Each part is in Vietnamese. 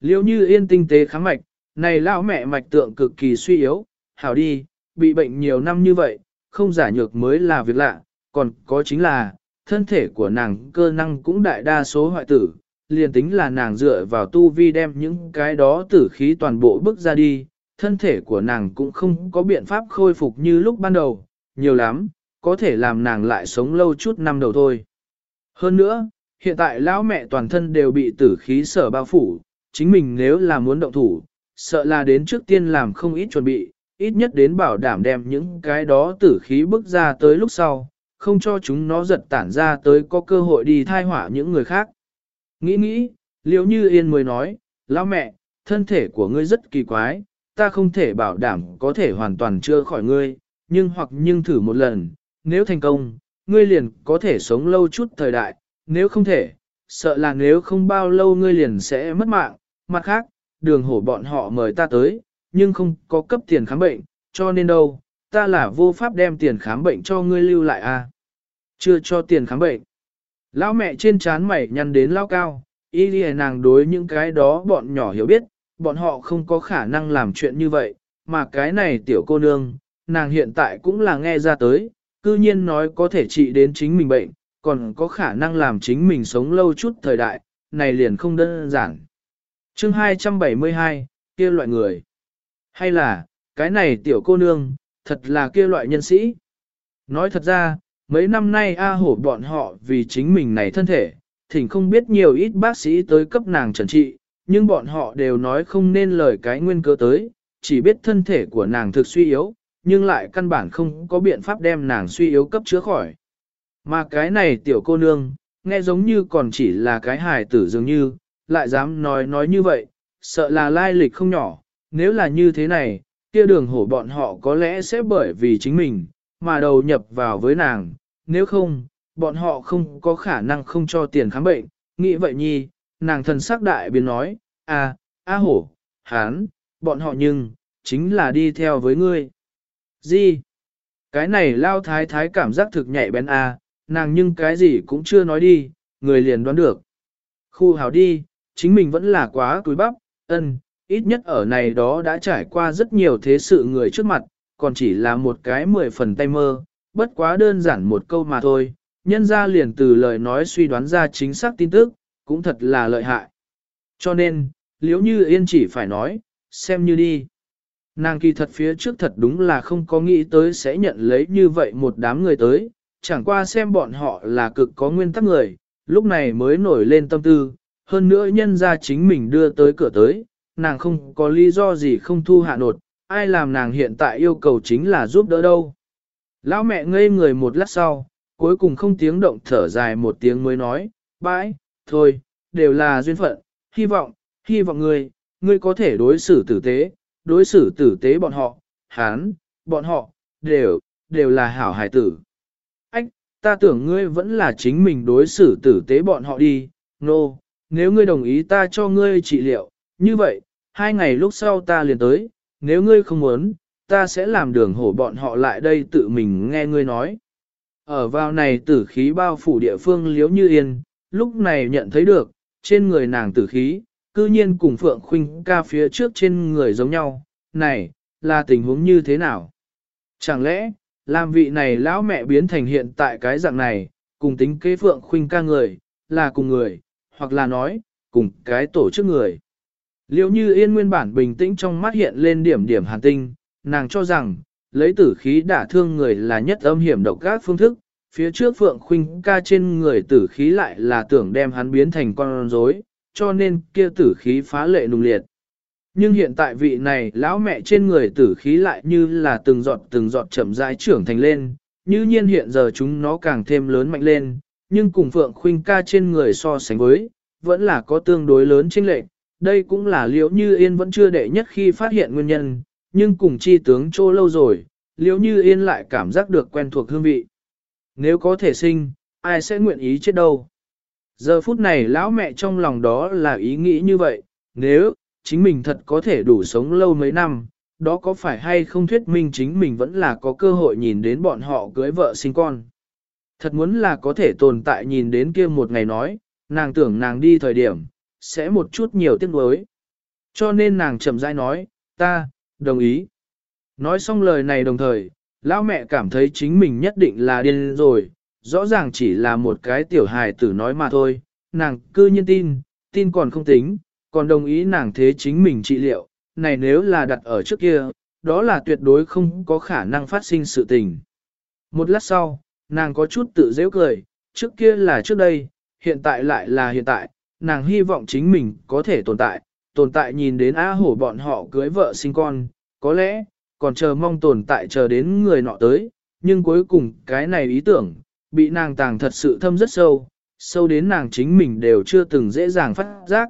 Liêu như yên tinh tế khám mạch, này lão mẹ mạch tượng cực kỳ suy yếu, hảo đi, bị bệnh nhiều năm như vậy, không giả nhược mới là việc lạ, còn có chính là, thân thể của nàng cơ năng cũng đại đa số hoại tử, liền tính là nàng dựa vào tu vi đem những cái đó tử khí toàn bộ bước ra đi, thân thể của nàng cũng không có biện pháp khôi phục như lúc ban đầu, nhiều lắm, có thể làm nàng lại sống lâu chút năm đầu thôi. Hơn nữa, hiện tại lão mẹ toàn thân đều bị tử khí sở bao phủ, chính mình nếu là muốn động thủ, sợ là đến trước tiên làm không ít chuẩn bị, ít nhất đến bảo đảm đem những cái đó tử khí bước ra tới lúc sau, không cho chúng nó giật tản ra tới có cơ hội đi thai hỏa những người khác. Nghĩ nghĩ, liệu như yên mới nói, lão mẹ, thân thể của ngươi rất kỳ quái, ta không thể bảo đảm có thể hoàn toàn chưa khỏi ngươi, nhưng hoặc nhưng thử một lần, nếu thành công, ngươi liền có thể sống lâu chút thời đại, nếu không thể, sợ là nếu không bao lâu ngươi liền sẽ mất mạng, mặt khác, đường hổ bọn họ mời ta tới, nhưng không có cấp tiền khám bệnh, cho nên đâu, ta là vô pháp đem tiền khám bệnh cho ngươi lưu lại à. Chưa cho tiền khám bệnh. Lão mẹ trên trán mày nhăn đến lao cao, y lìa nàng đối những cái đó bọn nhỏ hiểu biết, bọn họ không có khả năng làm chuyện như vậy, mà cái này tiểu cô nương, nàng hiện tại cũng là nghe ra tới, cư nhiên nói có thể trị đến chính mình bệnh, còn có khả năng làm chính mình sống lâu chút thời đại, này liền không đơn giản chương 272, kia loại người. Hay là, cái này tiểu cô nương, thật là kia loại nhân sĩ. Nói thật ra, mấy năm nay A hổ bọn họ vì chính mình này thân thể, thỉnh không biết nhiều ít bác sĩ tới cấp nàng trần trị, nhưng bọn họ đều nói không nên lời cái nguyên cơ tới, chỉ biết thân thể của nàng thực suy yếu, nhưng lại căn bản không có biện pháp đem nàng suy yếu cấp chữa khỏi. Mà cái này tiểu cô nương, nghe giống như còn chỉ là cái hài tử dường như, lại dám nói nói như vậy, sợ là lai lịch không nhỏ, nếu là như thế này, kia đường hổ bọn họ có lẽ sẽ bởi vì chính mình, mà đầu nhập vào với nàng, nếu không, bọn họ không có khả năng không cho tiền khám bệnh, nghĩ vậy nhi, nàng thần sắc đại biến nói, à, a hổ, hán, bọn họ nhưng, chính là đi theo với ngươi. Gì? Cái này lao thái thái cảm giác thực nhạy bén à, nàng nhưng cái gì cũng chưa nói đi, người liền đoán được. Khu hào đi, chính mình vẫn là quá túi bắp, ân, ít nhất ở này đó đã trải qua rất nhiều thế sự người trước mặt, còn chỉ là một cái mười phần tay mơ, bất quá đơn giản một câu mà thôi, nhân ra liền từ lời nói suy đoán ra chính xác tin tức, cũng thật là lợi hại. Cho nên, liếu như yên chỉ phải nói, xem như đi. Nàng kỳ thật phía trước thật đúng là không có nghĩ tới sẽ nhận lấy như vậy một đám người tới, chẳng qua xem bọn họ là cực có nguyên tắc người, lúc này mới nổi lên tâm tư, hơn nữa nhân ra chính mình đưa tới cửa tới, nàng không có lý do gì không thu hạ nột, ai làm nàng hiện tại yêu cầu chính là giúp đỡ đâu. Lão mẹ ngây người một lát sau, cuối cùng không tiếng động thở dài một tiếng mới nói, bãi, thôi, đều là duyên phận, hy vọng, hy vọng ngươi, ngươi có thể đối xử tử tế, đối xử tử tế bọn họ, hán, bọn họ, đều, đều là hảo hải tử. Ách, ta tưởng ngươi vẫn là chính mình đối xử tử tế bọn họ đi, nô, no, nếu ngươi đồng ý ta cho ngươi trị liệu, như vậy, hai ngày lúc sau ta liền tới, nếu ngươi không muốn, ta sẽ làm đường hổ bọn họ lại đây tự mình nghe ngươi nói. Ở vào này tử khí bao phủ địa phương liếu như yên, lúc này nhận thấy được, trên người nàng tử khí, cư nhiên cùng Phượng Khuynh ca phía trước trên người giống nhau, này, là tình huống như thế nào? Chẳng lẽ, làm vị này lão mẹ biến thành hiện tại cái dạng này, cùng tính kế Phượng Khuynh ca người, là cùng người, hoặc là nói, cùng cái tổ chức người. Liêu như yên nguyên bản bình tĩnh trong mắt hiện lên điểm điểm hàn tinh, nàng cho rằng, lấy tử khí đả thương người là nhất âm hiểm độc các phương thức, phía trước Phượng Khuynh ca trên người tử khí lại là tưởng đem hắn biến thành con rối, cho nên kia tử khí phá lệ nung liệt. Nhưng hiện tại vị này lão mẹ trên người tử khí lại như là từng giọt từng giọt chậm rãi trưởng thành lên, như nhiên hiện giờ chúng nó càng thêm lớn mạnh lên, nhưng cùng Phượng Khuynh ca trên người so sánh với, vẫn là có tương đối lớn chênh lệch. Đây cũng là liễu như yên vẫn chưa đệ nhất khi phát hiện nguyên nhân, nhưng cùng chi tướng trô lâu rồi, liễu như yên lại cảm giác được quen thuộc hương vị. Nếu có thể sinh, ai sẽ nguyện ý chết đâu? Giờ phút này lão mẹ trong lòng đó là ý nghĩ như vậy, nếu, chính mình thật có thể đủ sống lâu mấy năm, đó có phải hay không thuyết minh chính mình vẫn là có cơ hội nhìn đến bọn họ cưới vợ sinh con. Thật muốn là có thể tồn tại nhìn đến kia một ngày nói, nàng tưởng nàng đi thời điểm, sẽ một chút nhiều tiếc nuối. Cho nên nàng chậm rãi nói, ta, đồng ý. Nói xong lời này đồng thời, lão mẹ cảm thấy chính mình nhất định là điên rồi, rõ ràng chỉ là một cái tiểu hài tử nói mà thôi, nàng cư nhiên tin, tin còn không tính, còn đồng ý nàng thế chính mình trị liệu, này nếu là đặt ở trước kia, đó là tuyệt đối không có khả năng phát sinh sự tình. Một lát sau, nàng có chút tự dễ cười, trước kia là trước đây, hiện tại lại là hiện tại, nàng hy vọng chính mình có thể tồn tại, tồn tại nhìn đến á hổ bọn họ cưới vợ sinh con, có lẽ, còn chờ mong tồn tại chờ đến người nọ tới, nhưng cuối cùng cái này ý tưởng, bị nàng tàng thật sự thâm rất sâu, sâu đến nàng chính mình đều chưa từng dễ dàng phát giác.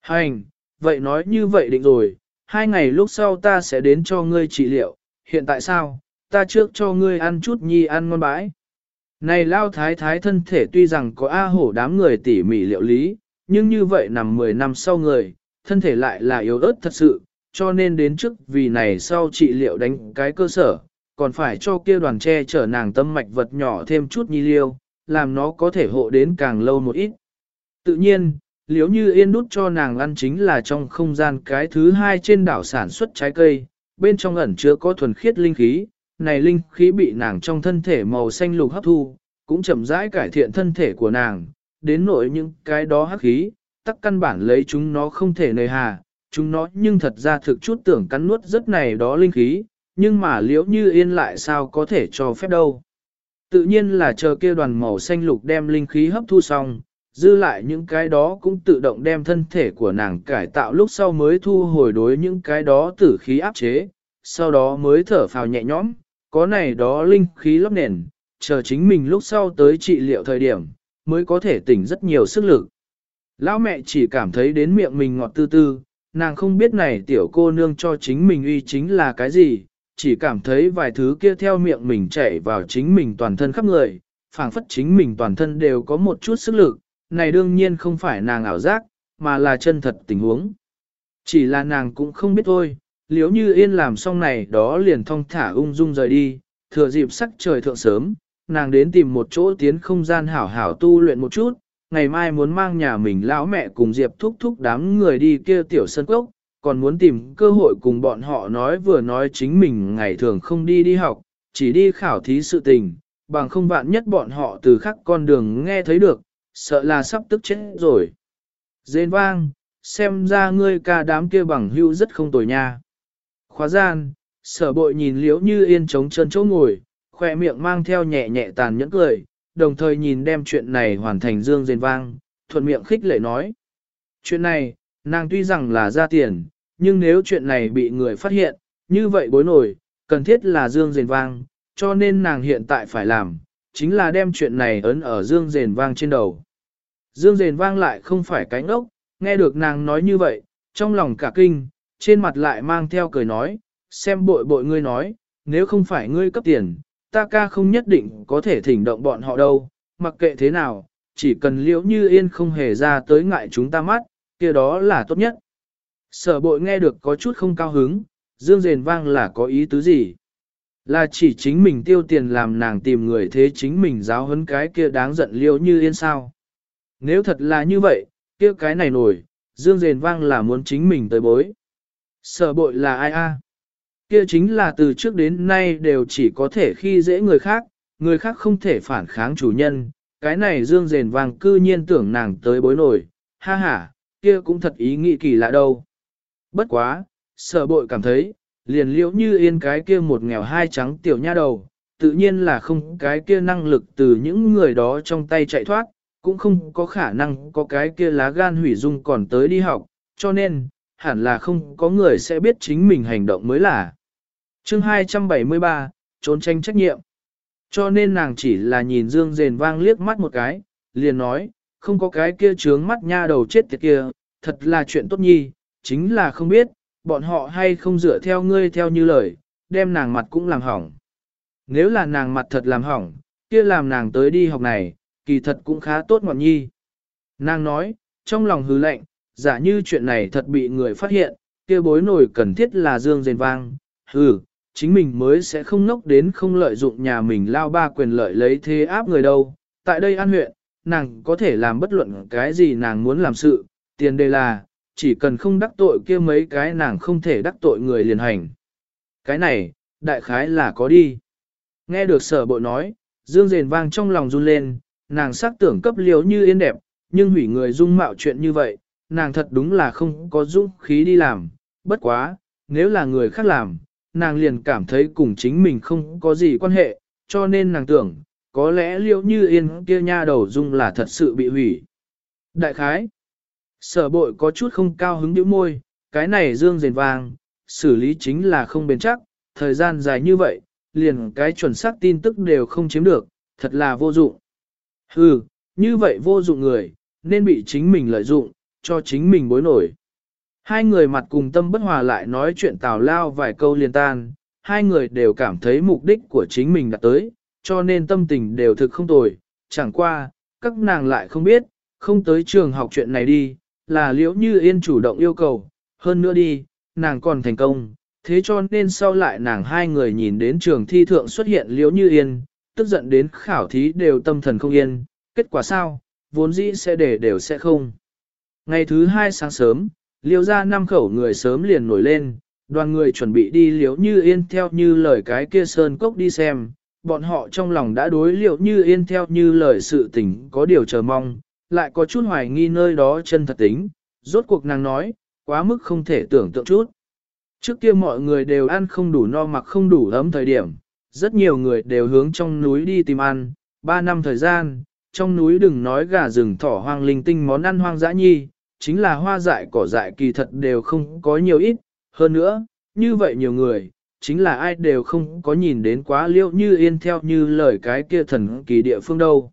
Hành, vậy nói như vậy định rồi, hai ngày lúc sau ta sẽ đến cho ngươi trị liệu, hiện tại sao, ta trước cho ngươi ăn chút nhi ăn ngon bãi. Này lao thái thái thân thể tuy rằng có A hổ đám người tỉ mỉ liệu lý, nhưng như vậy nằm 10 năm sau người, thân thể lại là yếu ớt thật sự, cho nên đến trước vì này sau trị liệu đánh cái cơ sở, còn phải cho kia đoàn che chở nàng tâm mạch vật nhỏ thêm chút nhi liêu, làm nó có thể hộ đến càng lâu một ít. Tự nhiên, liếu như yên đút cho nàng ăn chính là trong không gian cái thứ hai trên đảo sản xuất trái cây, bên trong ẩn chứa có thuần khiết linh khí, này linh khí bị nàng trong thân thể màu xanh lục hấp thu, cũng chậm rãi cải thiện thân thể của nàng, đến nỗi những cái đó hắc khí, tắc căn bản lấy chúng nó không thể nơi hà, chúng nó nhưng thật ra thực chút tưởng cắn nuốt rất này đó linh khí, nhưng mà liễu như yên lại sao có thể cho phép đâu. Tự nhiên là chờ kia đoàn màu xanh lục đem linh khí hấp thu xong, dư lại những cái đó cũng tự động đem thân thể của nàng cải tạo lúc sau mới thu hồi đối những cái đó tử khí áp chế, sau đó mới thở phào nhẹ nhõm, có này đó linh khí lấp nền, chờ chính mình lúc sau tới trị liệu thời điểm, mới có thể tỉnh rất nhiều sức lực. Lão mẹ chỉ cảm thấy đến miệng mình ngọt tư tư, nàng không biết này tiểu cô nương cho chính mình uy chính là cái gì, chỉ cảm thấy vài thứ kia theo miệng mình chảy vào chính mình toàn thân khắp người, phảng phất chính mình toàn thân đều có một chút sức lực, này đương nhiên không phải nàng ảo giác, mà là chân thật tình huống. Chỉ là nàng cũng không biết thôi, liếu như yên làm xong này đó liền thong thả ung dung rời đi, thừa dịp sắc trời thượng sớm, nàng đến tìm một chỗ tiến không gian hảo hảo tu luyện một chút, ngày mai muốn mang nhà mình lão mẹ cùng Diệp thúc thúc đám người đi kia tiểu sân cốc, còn muốn tìm cơ hội cùng bọn họ nói vừa nói chính mình ngày thường không đi đi học, chỉ đi khảo thí sự tình, bằng không vạn nhất bọn họ từ khắc con đường nghe thấy được, sợ là sắp tức chết rồi. Dên vang, xem ra ngươi ca đám kia bằng hữu rất không tồi nha. Khóa gian, sở bội nhìn liễu như yên trống chân chỗ ngồi, khoe miệng mang theo nhẹ nhẹ tàn nhẫn cười, đồng thời nhìn đem chuyện này hoàn thành dương rền vang, thuận miệng khích lệ nói. Chuyện này, nàng tuy rằng là ra tiền, nhưng nếu chuyện này bị người phát hiện, như vậy bối nổi, cần thiết là dương rền vang, cho nên nàng hiện tại phải làm, chính là đem chuyện này ấn ở dương rền vang trên đầu. Dương rền vang lại không phải cánh ốc, nghe được nàng nói như vậy, trong lòng cả kinh, trên mặt lại mang theo cười nói, xem bội bội ngươi nói, nếu không phải ngươi cấp tiền, ta ca không nhất định có thể thỉnh động bọn họ đâu, mặc kệ thế nào, chỉ cần liễu như yên không hề ra tới ngại chúng ta mắt, kia đó là tốt nhất. Sở bội nghe được có chút không cao hứng, dương rền vang là có ý tứ gì? Là chỉ chính mình tiêu tiền làm nàng tìm người thế chính mình giáo huấn cái kia đáng giận liễu như yên sao. Nếu thật là như vậy, kia cái này nổi, dương rền vang là muốn chính mình tới bối. Sở bội là ai a? Kia chính là từ trước đến nay đều chỉ có thể khi dễ người khác, người khác không thể phản kháng chủ nhân. Cái này dương rền vàng cư nhiên tưởng nàng tới bối nổi, ha ha, kia cũng thật ý nghĩ kỳ lạ đâu. Bất quá, sở bội cảm thấy, liền liễu như yên cái kia một nghèo hai trắng tiểu nha đầu, tự nhiên là không cái kia năng lực từ những người đó trong tay chạy thoát, cũng không có khả năng có cái kia lá gan hủy dung còn tới đi học, cho nên, hẳn là không có người sẽ biết chính mình hành động mới là. chương 273, trốn tranh trách nhiệm. Cho nên nàng chỉ là nhìn Dương Dền vang liếc mắt một cái, liền nói, không có cái kia trướng mắt nha đầu chết tiệt kia, thật là chuyện tốt nhi, chính là không biết, bọn họ hay không dựa theo ngươi theo như lời, đem nàng mặt cũng làm hỏng. Nếu là nàng mặt thật làm hỏng, kia làm nàng tới đi học này, kỳ thật cũng khá tốt ngọn nhi. Nàng nói, trong lòng hứ lệnh, giả như chuyện này thật bị người phát hiện, kia bối nổi cần thiết là dương rền vang, hừ, chính mình mới sẽ không nốc đến không lợi dụng nhà mình lao ba quyền lợi lấy thế áp người đâu. Tại đây an huyện, nàng có thể làm bất luận cái gì nàng muốn làm sự, tiền đề là, chỉ cần không đắc tội kia mấy cái nàng không thể đắc tội người liền hành. Cái này, đại khái là có đi. Nghe được sở bộ nói, dương rền vang trong lòng run lên, nàng sắc tưởng cấp liếu như yên đẹp, nhưng hủy người dung mạo chuyện như vậy, nàng thật đúng là không có dũng khí đi làm, bất quá, nếu là người khác làm, nàng liền cảm thấy cùng chính mình không có gì quan hệ, cho nên nàng tưởng, có lẽ liệu như yên kia nha đầu dung là thật sự bị hủy. Đại khái, sở bội có chút không cao hứng điệu môi, cái này dương rền vàng xử lý chính là không bền chắc, thời gian dài như vậy, liền cái chuẩn xác tin tức đều không chiếm được, thật là vô dụng. Hừ, như vậy vô dụng người, nên bị chính mình lợi dụng, cho chính mình bối nổi. Hai người mặt cùng tâm bất hòa lại nói chuyện tào lao vài câu liên tan, hai người đều cảm thấy mục đích của chính mình đã tới, cho nên tâm tình đều thực không tồi, chẳng qua, các nàng lại không biết, không tới trường học chuyện này đi, là liễu như yên chủ động yêu cầu, hơn nữa đi, nàng còn thành công, thế cho nên sau lại nàng hai người nhìn đến trường thi thượng xuất hiện liễu như yên, tức giận đến khảo thí đều tâm thần không yên, kết quả sao, vốn dĩ sẽ để đều sẽ không. Ngày thứ hai sáng sớm, liêu ra năm khẩu người sớm liền nổi lên, đoàn người chuẩn bị đi liễu như yên theo như lời cái kia sơn cốc đi xem, bọn họ trong lòng đã đối liệu như yên theo như lời sự tình có điều chờ mong, lại có chút hoài nghi nơi đó chân thật tính, rốt cuộc nàng nói, quá mức không thể tưởng tượng chút. Trước kia mọi người đều ăn không đủ no mặc không đủ ấm thời điểm, rất nhiều người đều hướng trong núi đi tìm ăn, ba năm thời gian, trong núi đừng nói gà rừng thỏ hoang linh tinh món ăn hoang dã nhi, chính là hoa dại cỏ dại kỳ thật đều không có nhiều ít, hơn nữa, như vậy nhiều người, chính là ai đều không có nhìn đến quá liễu như yên theo như lời cái kia thần kỳ địa phương đâu.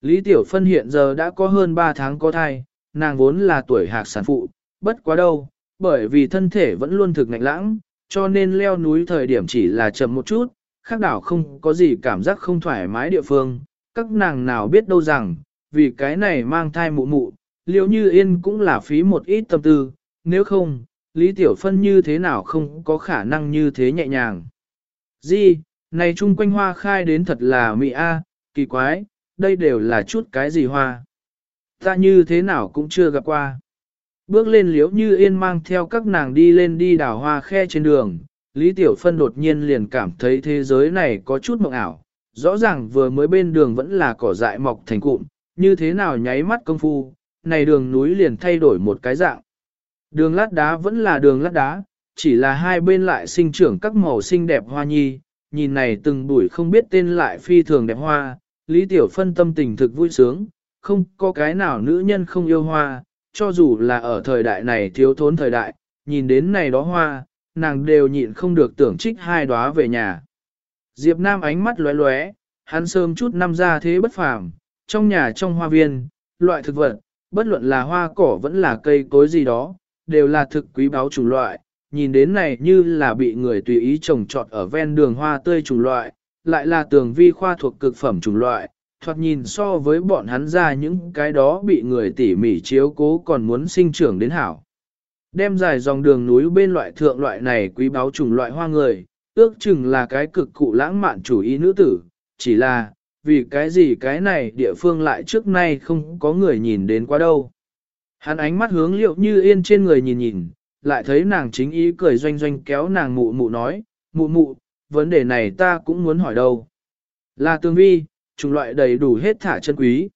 Lý Tiểu Phân hiện giờ đã có hơn 3 tháng có thai, nàng vốn là tuổi hạc sản phụ, bất quá đâu, bởi vì thân thể vẫn luôn thực ngạnh lãng, cho nên leo núi thời điểm chỉ là chậm một chút, khác đảo không có gì cảm giác không thoải mái địa phương, các nàng nào biết đâu rằng, vì cái này mang thai mụ mụ, liễu như yên cũng là phí một ít tâm tư, nếu không, Lý Tiểu Phân như thế nào không có khả năng như thế nhẹ nhàng. Di, này chung quanh hoa khai đến thật là mị a, kỳ quái, đây đều là chút cái gì hoa. Ta như thế nào cũng chưa gặp qua. Bước lên liễu như yên mang theo các nàng đi lên đi đào hoa khe trên đường, Lý Tiểu Phân đột nhiên liền cảm thấy thế giới này có chút mộng ảo. Rõ ràng vừa mới bên đường vẫn là cỏ dại mọc thành cụm, như thế nào nháy mắt công phu, này đường núi liền thay đổi một cái dạng. Đường lát đá vẫn là đường lát đá, chỉ là hai bên lại sinh trưởng các màu xinh đẹp hoa nhi, nhìn này từng bụi không biết tên lại phi thường đẹp hoa, Lý Tiểu Phân tâm tình thực vui sướng, không có cái nào nữ nhân không yêu hoa, cho dù là ở thời đại này thiếu thốn thời đại, nhìn đến này đó hoa, nàng đều nhịn không được tưởng trích hai đóa về nhà. Diệp Nam ánh mắt lóe lóe, hắn sớm chút năm ra thế bất phàm, trong nhà trong hoa viên, loại thực vật, bất luận là hoa cỏ vẫn là cây cối gì đó, đều là thực quý báu chủng loại, nhìn đến này như là bị người tùy ý trồng trọt ở ven đường hoa tươi chủng loại, lại là tường vi khoa thuộc cực phẩm chủng loại, thoạt nhìn so với bọn hắn ra những cái đó bị người tỉ mỉ chiếu cố còn muốn sinh trưởng đến hảo. Đem dài dòng đường núi bên loại thượng loại này quý báu chủng loại hoa người, ước chừng là cái cực cụ lãng mạn chủ ý nữ tử, chỉ là, vì cái gì cái này địa phương lại trước nay không có người nhìn đến quá đâu. Hắn ánh mắt hướng liệu như yên trên người nhìn nhìn, lại thấy nàng chính ý cười doanh doanh kéo nàng mụ mụ nói, mụ mụ, vấn đề này ta cũng muốn hỏi đâu. Là tương vi, chủng loại đầy đủ hết thả chân quý.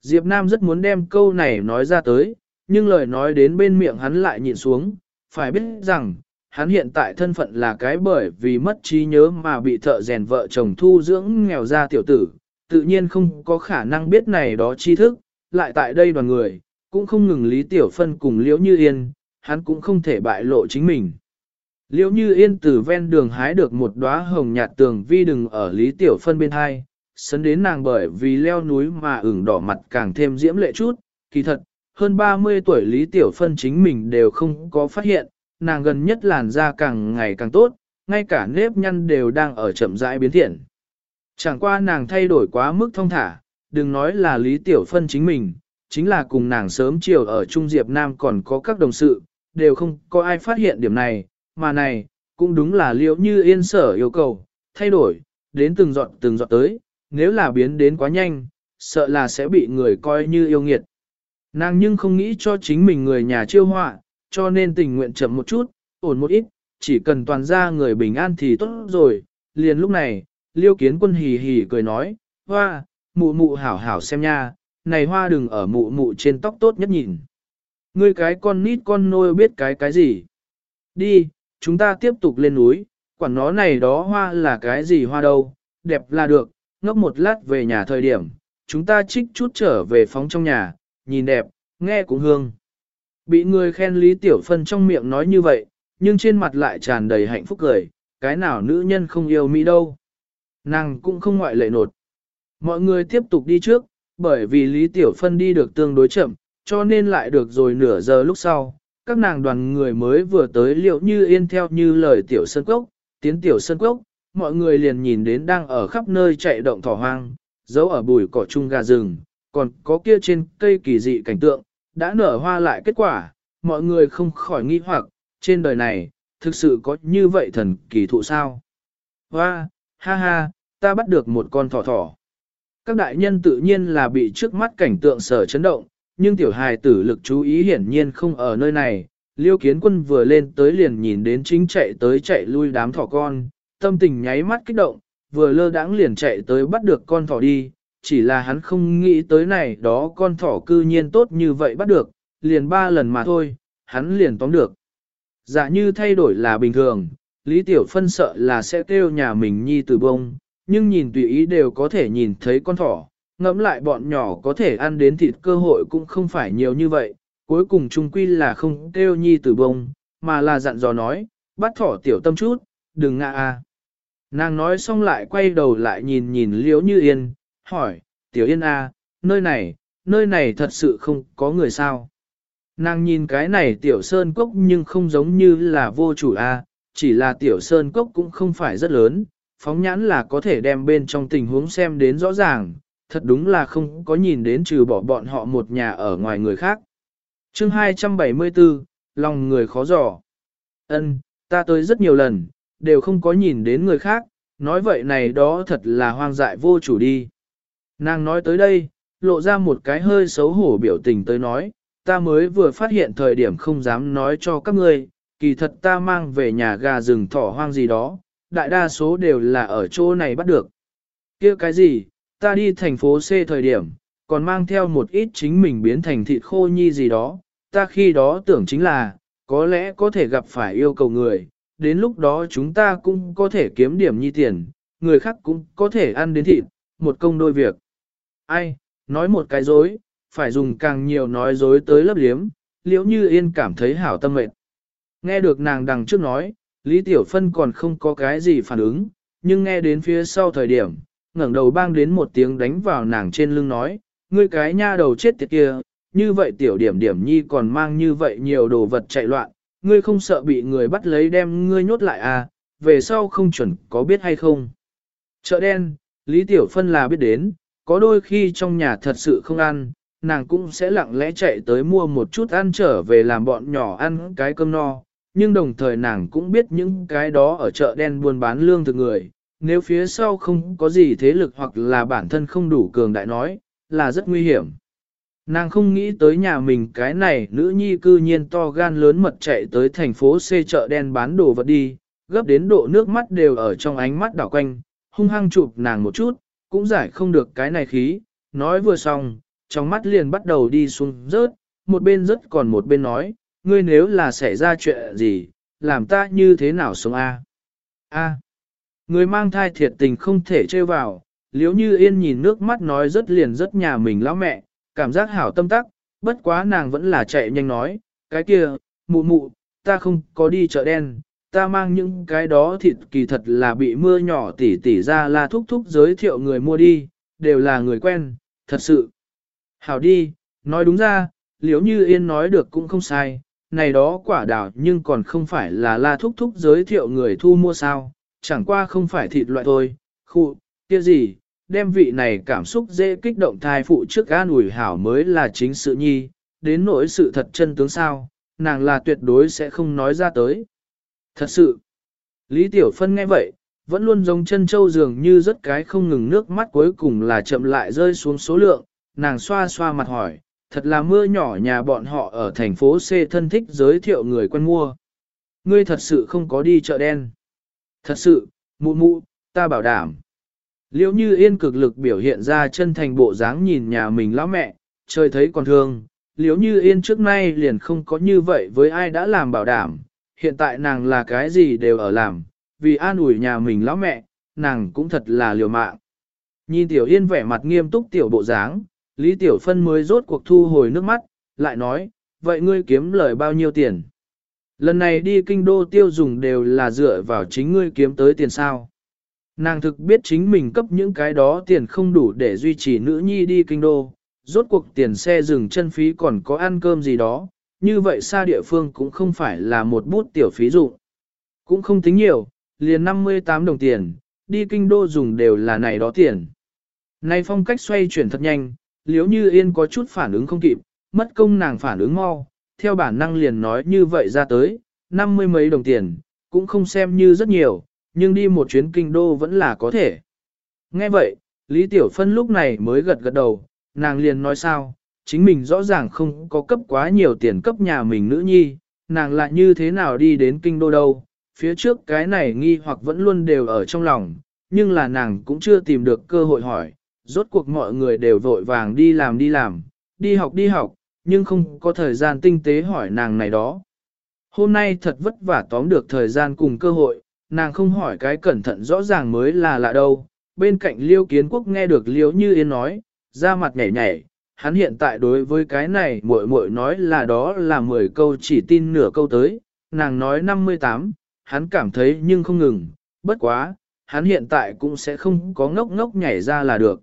Diệp Nam rất muốn đem câu này nói ra tới, nhưng lời nói đến bên miệng hắn lại nhịn xuống, phải biết rằng, hắn hiện tại thân phận là cái bởi vì mất trí nhớ mà bị thợ rèn vợ chồng thu dưỡng nghèo ra tiểu tử, tự nhiên không có khả năng biết này đó tri thức, lại tại đây đoàn người, cũng không ngừng Lý Tiểu Phân cùng Liễu Như Yên, hắn cũng không thể bại lộ chính mình. Liễu Như Yên từ ven đường hái được một đóa hồng nhạt tường vi đừng ở Lý Tiểu Phân bên hai, sấn đến nàng bởi vì leo núi mà ửng đỏ mặt càng thêm diễm lệ chút, kỳ thật, hơn 30 tuổi Lý Tiểu Phân chính mình đều không có phát hiện, nàng gần nhất làn da càng ngày càng tốt, ngay cả nếp nhăn đều đang ở chậm rãi biến thiện. Chẳng qua nàng thay đổi quá mức thông thả, đừng nói là Lý Tiểu Phân chính mình, chính là cùng nàng sớm chiều ở Trung Diệp Nam còn có các đồng sự, đều không có ai phát hiện điểm này, mà này, cũng đúng là liệu như yên sở yêu cầu, thay đổi, đến từng dọn từng dọn tới, nếu là biến đến quá nhanh, sợ là sẽ bị người coi như yêu nghiệt. Nàng nhưng không nghĩ cho chính mình người nhà chiêu họa, cho nên tình nguyện chậm một chút, ổn một ít, chỉ cần toàn ra người bình an thì tốt rồi. Liền lúc này, liêu kiến quân hì hì cười nói, hoa, mụ mụ hảo hảo xem nha, này hoa đừng ở mụ mụ trên tóc tốt nhất nhìn. Ngươi cái con nít con nôi biết cái cái gì. Đi, chúng ta tiếp tục lên núi, quản nó này đó hoa là cái gì hoa đâu, đẹp là được, ngốc một lát về nhà thời điểm, chúng ta trích chút trở về phóng trong nhà, nhìn đẹp, nghe cũng hương. Bị người khen Lý Tiểu Phân trong miệng nói như vậy, nhưng trên mặt lại tràn đầy hạnh phúc cười, cái nào nữ nhân không yêu Mỹ đâu. Nàng cũng không ngoại lệ nột. Mọi người tiếp tục đi trước, bởi vì Lý Tiểu Phân đi được tương đối chậm, cho nên lại được rồi nửa giờ lúc sau. Các nàng đoàn người mới vừa tới liệu như yên theo như lời Tiểu Sơn Cốc, tiến Tiểu Sơn Cốc, mọi người liền nhìn đến đang ở khắp nơi chạy động thỏ hoang, giấu ở bụi cỏ chung gà rừng, còn có kia trên cây kỳ dị cảnh tượng, đã nở hoa lại kết quả, mọi người không khỏi nghi hoặc, trên đời này, thực sự có như vậy thần kỳ thụ sao? Hoa, ha ha, ta bắt được một con thỏ thỏ. Các đại nhân tự nhiên là bị trước mắt cảnh tượng sở chấn động, nhưng tiểu hài tử lực chú ý hiển nhiên không ở nơi này. Liêu kiến quân vừa lên tới liền nhìn đến chính chạy tới chạy lui đám thỏ con, tâm tình nháy mắt kích động, vừa lơ đãng liền chạy tới bắt được con thỏ đi, chỉ là hắn không nghĩ tới này đó con thỏ cư nhiên tốt như vậy bắt được, liền ba lần mà thôi, hắn liền tóm được. Dạ như thay đổi là bình thường, Lý Tiểu Phân sợ là sẽ kêu nhà mình nhi từ bông, nhưng nhìn tùy ý đều có thể nhìn thấy con thỏ, ngẫm lại bọn nhỏ có thể ăn đến thịt cơ hội cũng không phải nhiều như vậy, cuối cùng chung quy là không kêu nhi từ bông, mà là dặn dò nói, bắt thỏ tiểu tâm chút, đừng ngã a. Nàng nói xong lại quay đầu lại nhìn nhìn liễu như yên, hỏi, tiểu yên a, nơi này, nơi này thật sự không có người sao. Nàng nhìn cái này tiểu sơn cốc nhưng không giống như là vô chủ a, chỉ là tiểu sơn cốc cũng không phải rất lớn, phóng nhãn là có thể đem bên trong tình huống xem đến rõ ràng, thật đúng là không có nhìn đến trừ bỏ bọn họ một nhà ở ngoài người khác. chương 274, lòng người khó dò. Ân, ta tới rất nhiều lần, đều không có nhìn đến người khác, nói vậy này đó thật là hoang dại vô chủ đi. Nàng nói tới đây, lộ ra một cái hơi xấu hổ biểu tình tới nói, ta mới vừa phát hiện thời điểm không dám nói cho các ngươi, kỳ thật ta mang về nhà gà rừng thỏ hoang gì đó, đại đa số đều là ở chỗ này bắt được. kia cái gì, ta đi thành phố C thời điểm, còn mang theo một ít chính mình biến thành thịt khô nhi gì đó, ta khi đó tưởng chính là, có lẽ có thể gặp phải yêu cầu người, đến lúc đó chúng ta cũng có thể kiếm điểm nhi tiền, người khác cũng có thể ăn đến thịt, một công đôi việc. Ai, nói một cái dối, phải dùng càng nhiều nói dối tới lớp liếm, liễu như yên cảm thấy hảo tâm mệt. Nghe được nàng đằng trước nói, Lý Tiểu Phân còn không có cái gì phản ứng, nhưng nghe đến phía sau thời điểm, ngẩng đầu bang đến một tiếng đánh vào nàng trên lưng nói, ngươi cái nha đầu chết tiệt kia, như vậy tiểu điểm điểm nhi còn mang như vậy nhiều đồ vật chạy loạn, ngươi không sợ bị người bắt lấy đem ngươi nhốt lại à, về sau không chuẩn có biết hay không. Chợ đen, Lý Tiểu Phân là biết đến, có đôi khi trong nhà thật sự không ăn, nàng cũng sẽ lặng lẽ chạy tới mua một chút ăn trở về làm bọn nhỏ ăn cái cơm no, nhưng đồng thời nàng cũng biết những cái đó ở chợ đen buôn bán lương thực người, nếu phía sau không có gì thế lực hoặc là bản thân không đủ cường đại nói, là rất nguy hiểm. Nàng không nghĩ tới nhà mình cái này nữ nhi cư nhiên to gan lớn mật chạy tới thành phố C chợ đen bán đồ vật đi, gấp đến độ nước mắt đều ở trong ánh mắt đảo quanh, hung hăng chụp nàng một chút, cũng giải không được cái này khí, nói vừa xong, trong mắt liền bắt đầu đi xuống rớt, một bên rớt còn một bên nói, ngươi nếu là xảy ra chuyện gì, làm ta như thế nào sống a? A. Người mang thai thiệt tình không thể chơi vào, liếu như yên nhìn nước mắt nói rất liền rất nhà mình lão mẹ, cảm giác hảo tâm tắc, bất quá nàng vẫn là chạy nhanh nói, cái kia, mụ mụ, ta không có đi chợ đen, ta mang những cái đó thịt kỳ thật là bị mưa nhỏ tỉ tỉ ra là thúc thúc giới thiệu người mua đi, đều là người quen, thật sự. Hảo đi, nói đúng ra, liếu như yên nói được cũng không sai, này đó quả đào nhưng còn không phải là la thúc thúc giới thiệu người thu mua sao, chẳng qua không phải thịt loại thôi, khu, kia gì, đem vị này cảm xúc dễ kích động thai phụ trước an ủi hảo mới là chính sự nhi, đến nỗi sự thật chân tướng sao, nàng là tuyệt đối sẽ không nói ra tới. Thật sự, Lý Tiểu Phân nghe vậy, vẫn luôn giống chân châu dường như rất cái không ngừng nước mắt cuối cùng là chậm lại rơi xuống số lượng, nàng xoa xoa mặt hỏi, thật là mưa nhỏ nhà bọn họ ở thành phố C thân thích giới thiệu người quen mua. Ngươi thật sự không có đi chợ đen. Thật sự, mụ mụ, ta bảo đảm. Liễu như yên cực lực biểu hiện ra chân thành bộ dáng nhìn nhà mình lão mẹ, trời thấy còn thương. Liễu như yên trước nay liền không có như vậy với ai đã làm bảo đảm, hiện tại nàng là cái gì đều ở làm, vì an ủi nhà mình lão mẹ, nàng cũng thật là liều mạng. Nhìn tiểu yên vẻ mặt nghiêm túc tiểu bộ dáng, Lý Tiểu Phân mới rốt cuộc thu hồi nước mắt, lại nói, vậy ngươi kiếm lời bao nhiêu tiền? Lần này đi kinh đô tiêu dùng đều là dựa vào chính ngươi kiếm tới tiền sao. Nàng thực biết chính mình cấp những cái đó tiền không đủ để duy trì nữ nhi đi kinh đô, rốt cuộc tiền xe dừng chân phí còn có ăn cơm gì đó, như vậy xa địa phương cũng không phải là một bút tiểu phí dụ. Cũng không tính nhiều, liền 58 đồng tiền, đi kinh đô dùng đều là này đó tiền. Nay phong cách xoay chuyển thật nhanh, liếu như yên có chút phản ứng không kịp, mất công nàng phản ứng mau, theo bản năng liền nói như vậy ra tới, năm mươi mấy đồng tiền, cũng không xem như rất nhiều, nhưng đi một chuyến kinh đô vẫn là có thể. Nghe vậy, Lý Tiểu Phân lúc này mới gật gật đầu, nàng liền nói sao, chính mình rõ ràng không có cấp quá nhiều tiền cấp nhà mình nữ nhi, nàng lại như thế nào đi đến kinh đô đâu, phía trước cái này nghi hoặc vẫn luôn đều ở trong lòng, nhưng là nàng cũng chưa tìm được cơ hội hỏi, rốt cuộc mọi người đều vội vàng đi làm đi làm, đi học đi học, nhưng không có thời gian tinh tế hỏi nàng này đó. Hôm nay thật vất vả tóm được thời gian cùng cơ hội, nàng không hỏi cái cẩn thận rõ ràng mới là lạ đâu. Bên cạnh liêu kiến quốc nghe được liêu như yên nói, ra mặt nhảy nhảy, hắn hiện tại đối với cái này muội muội nói là đó là 10 câu chỉ tin nửa câu tới, nàng nói 58, hắn cảm thấy nhưng không ngừng, bất quá, hắn hiện tại cũng sẽ không có ngốc ngốc nhảy ra là được.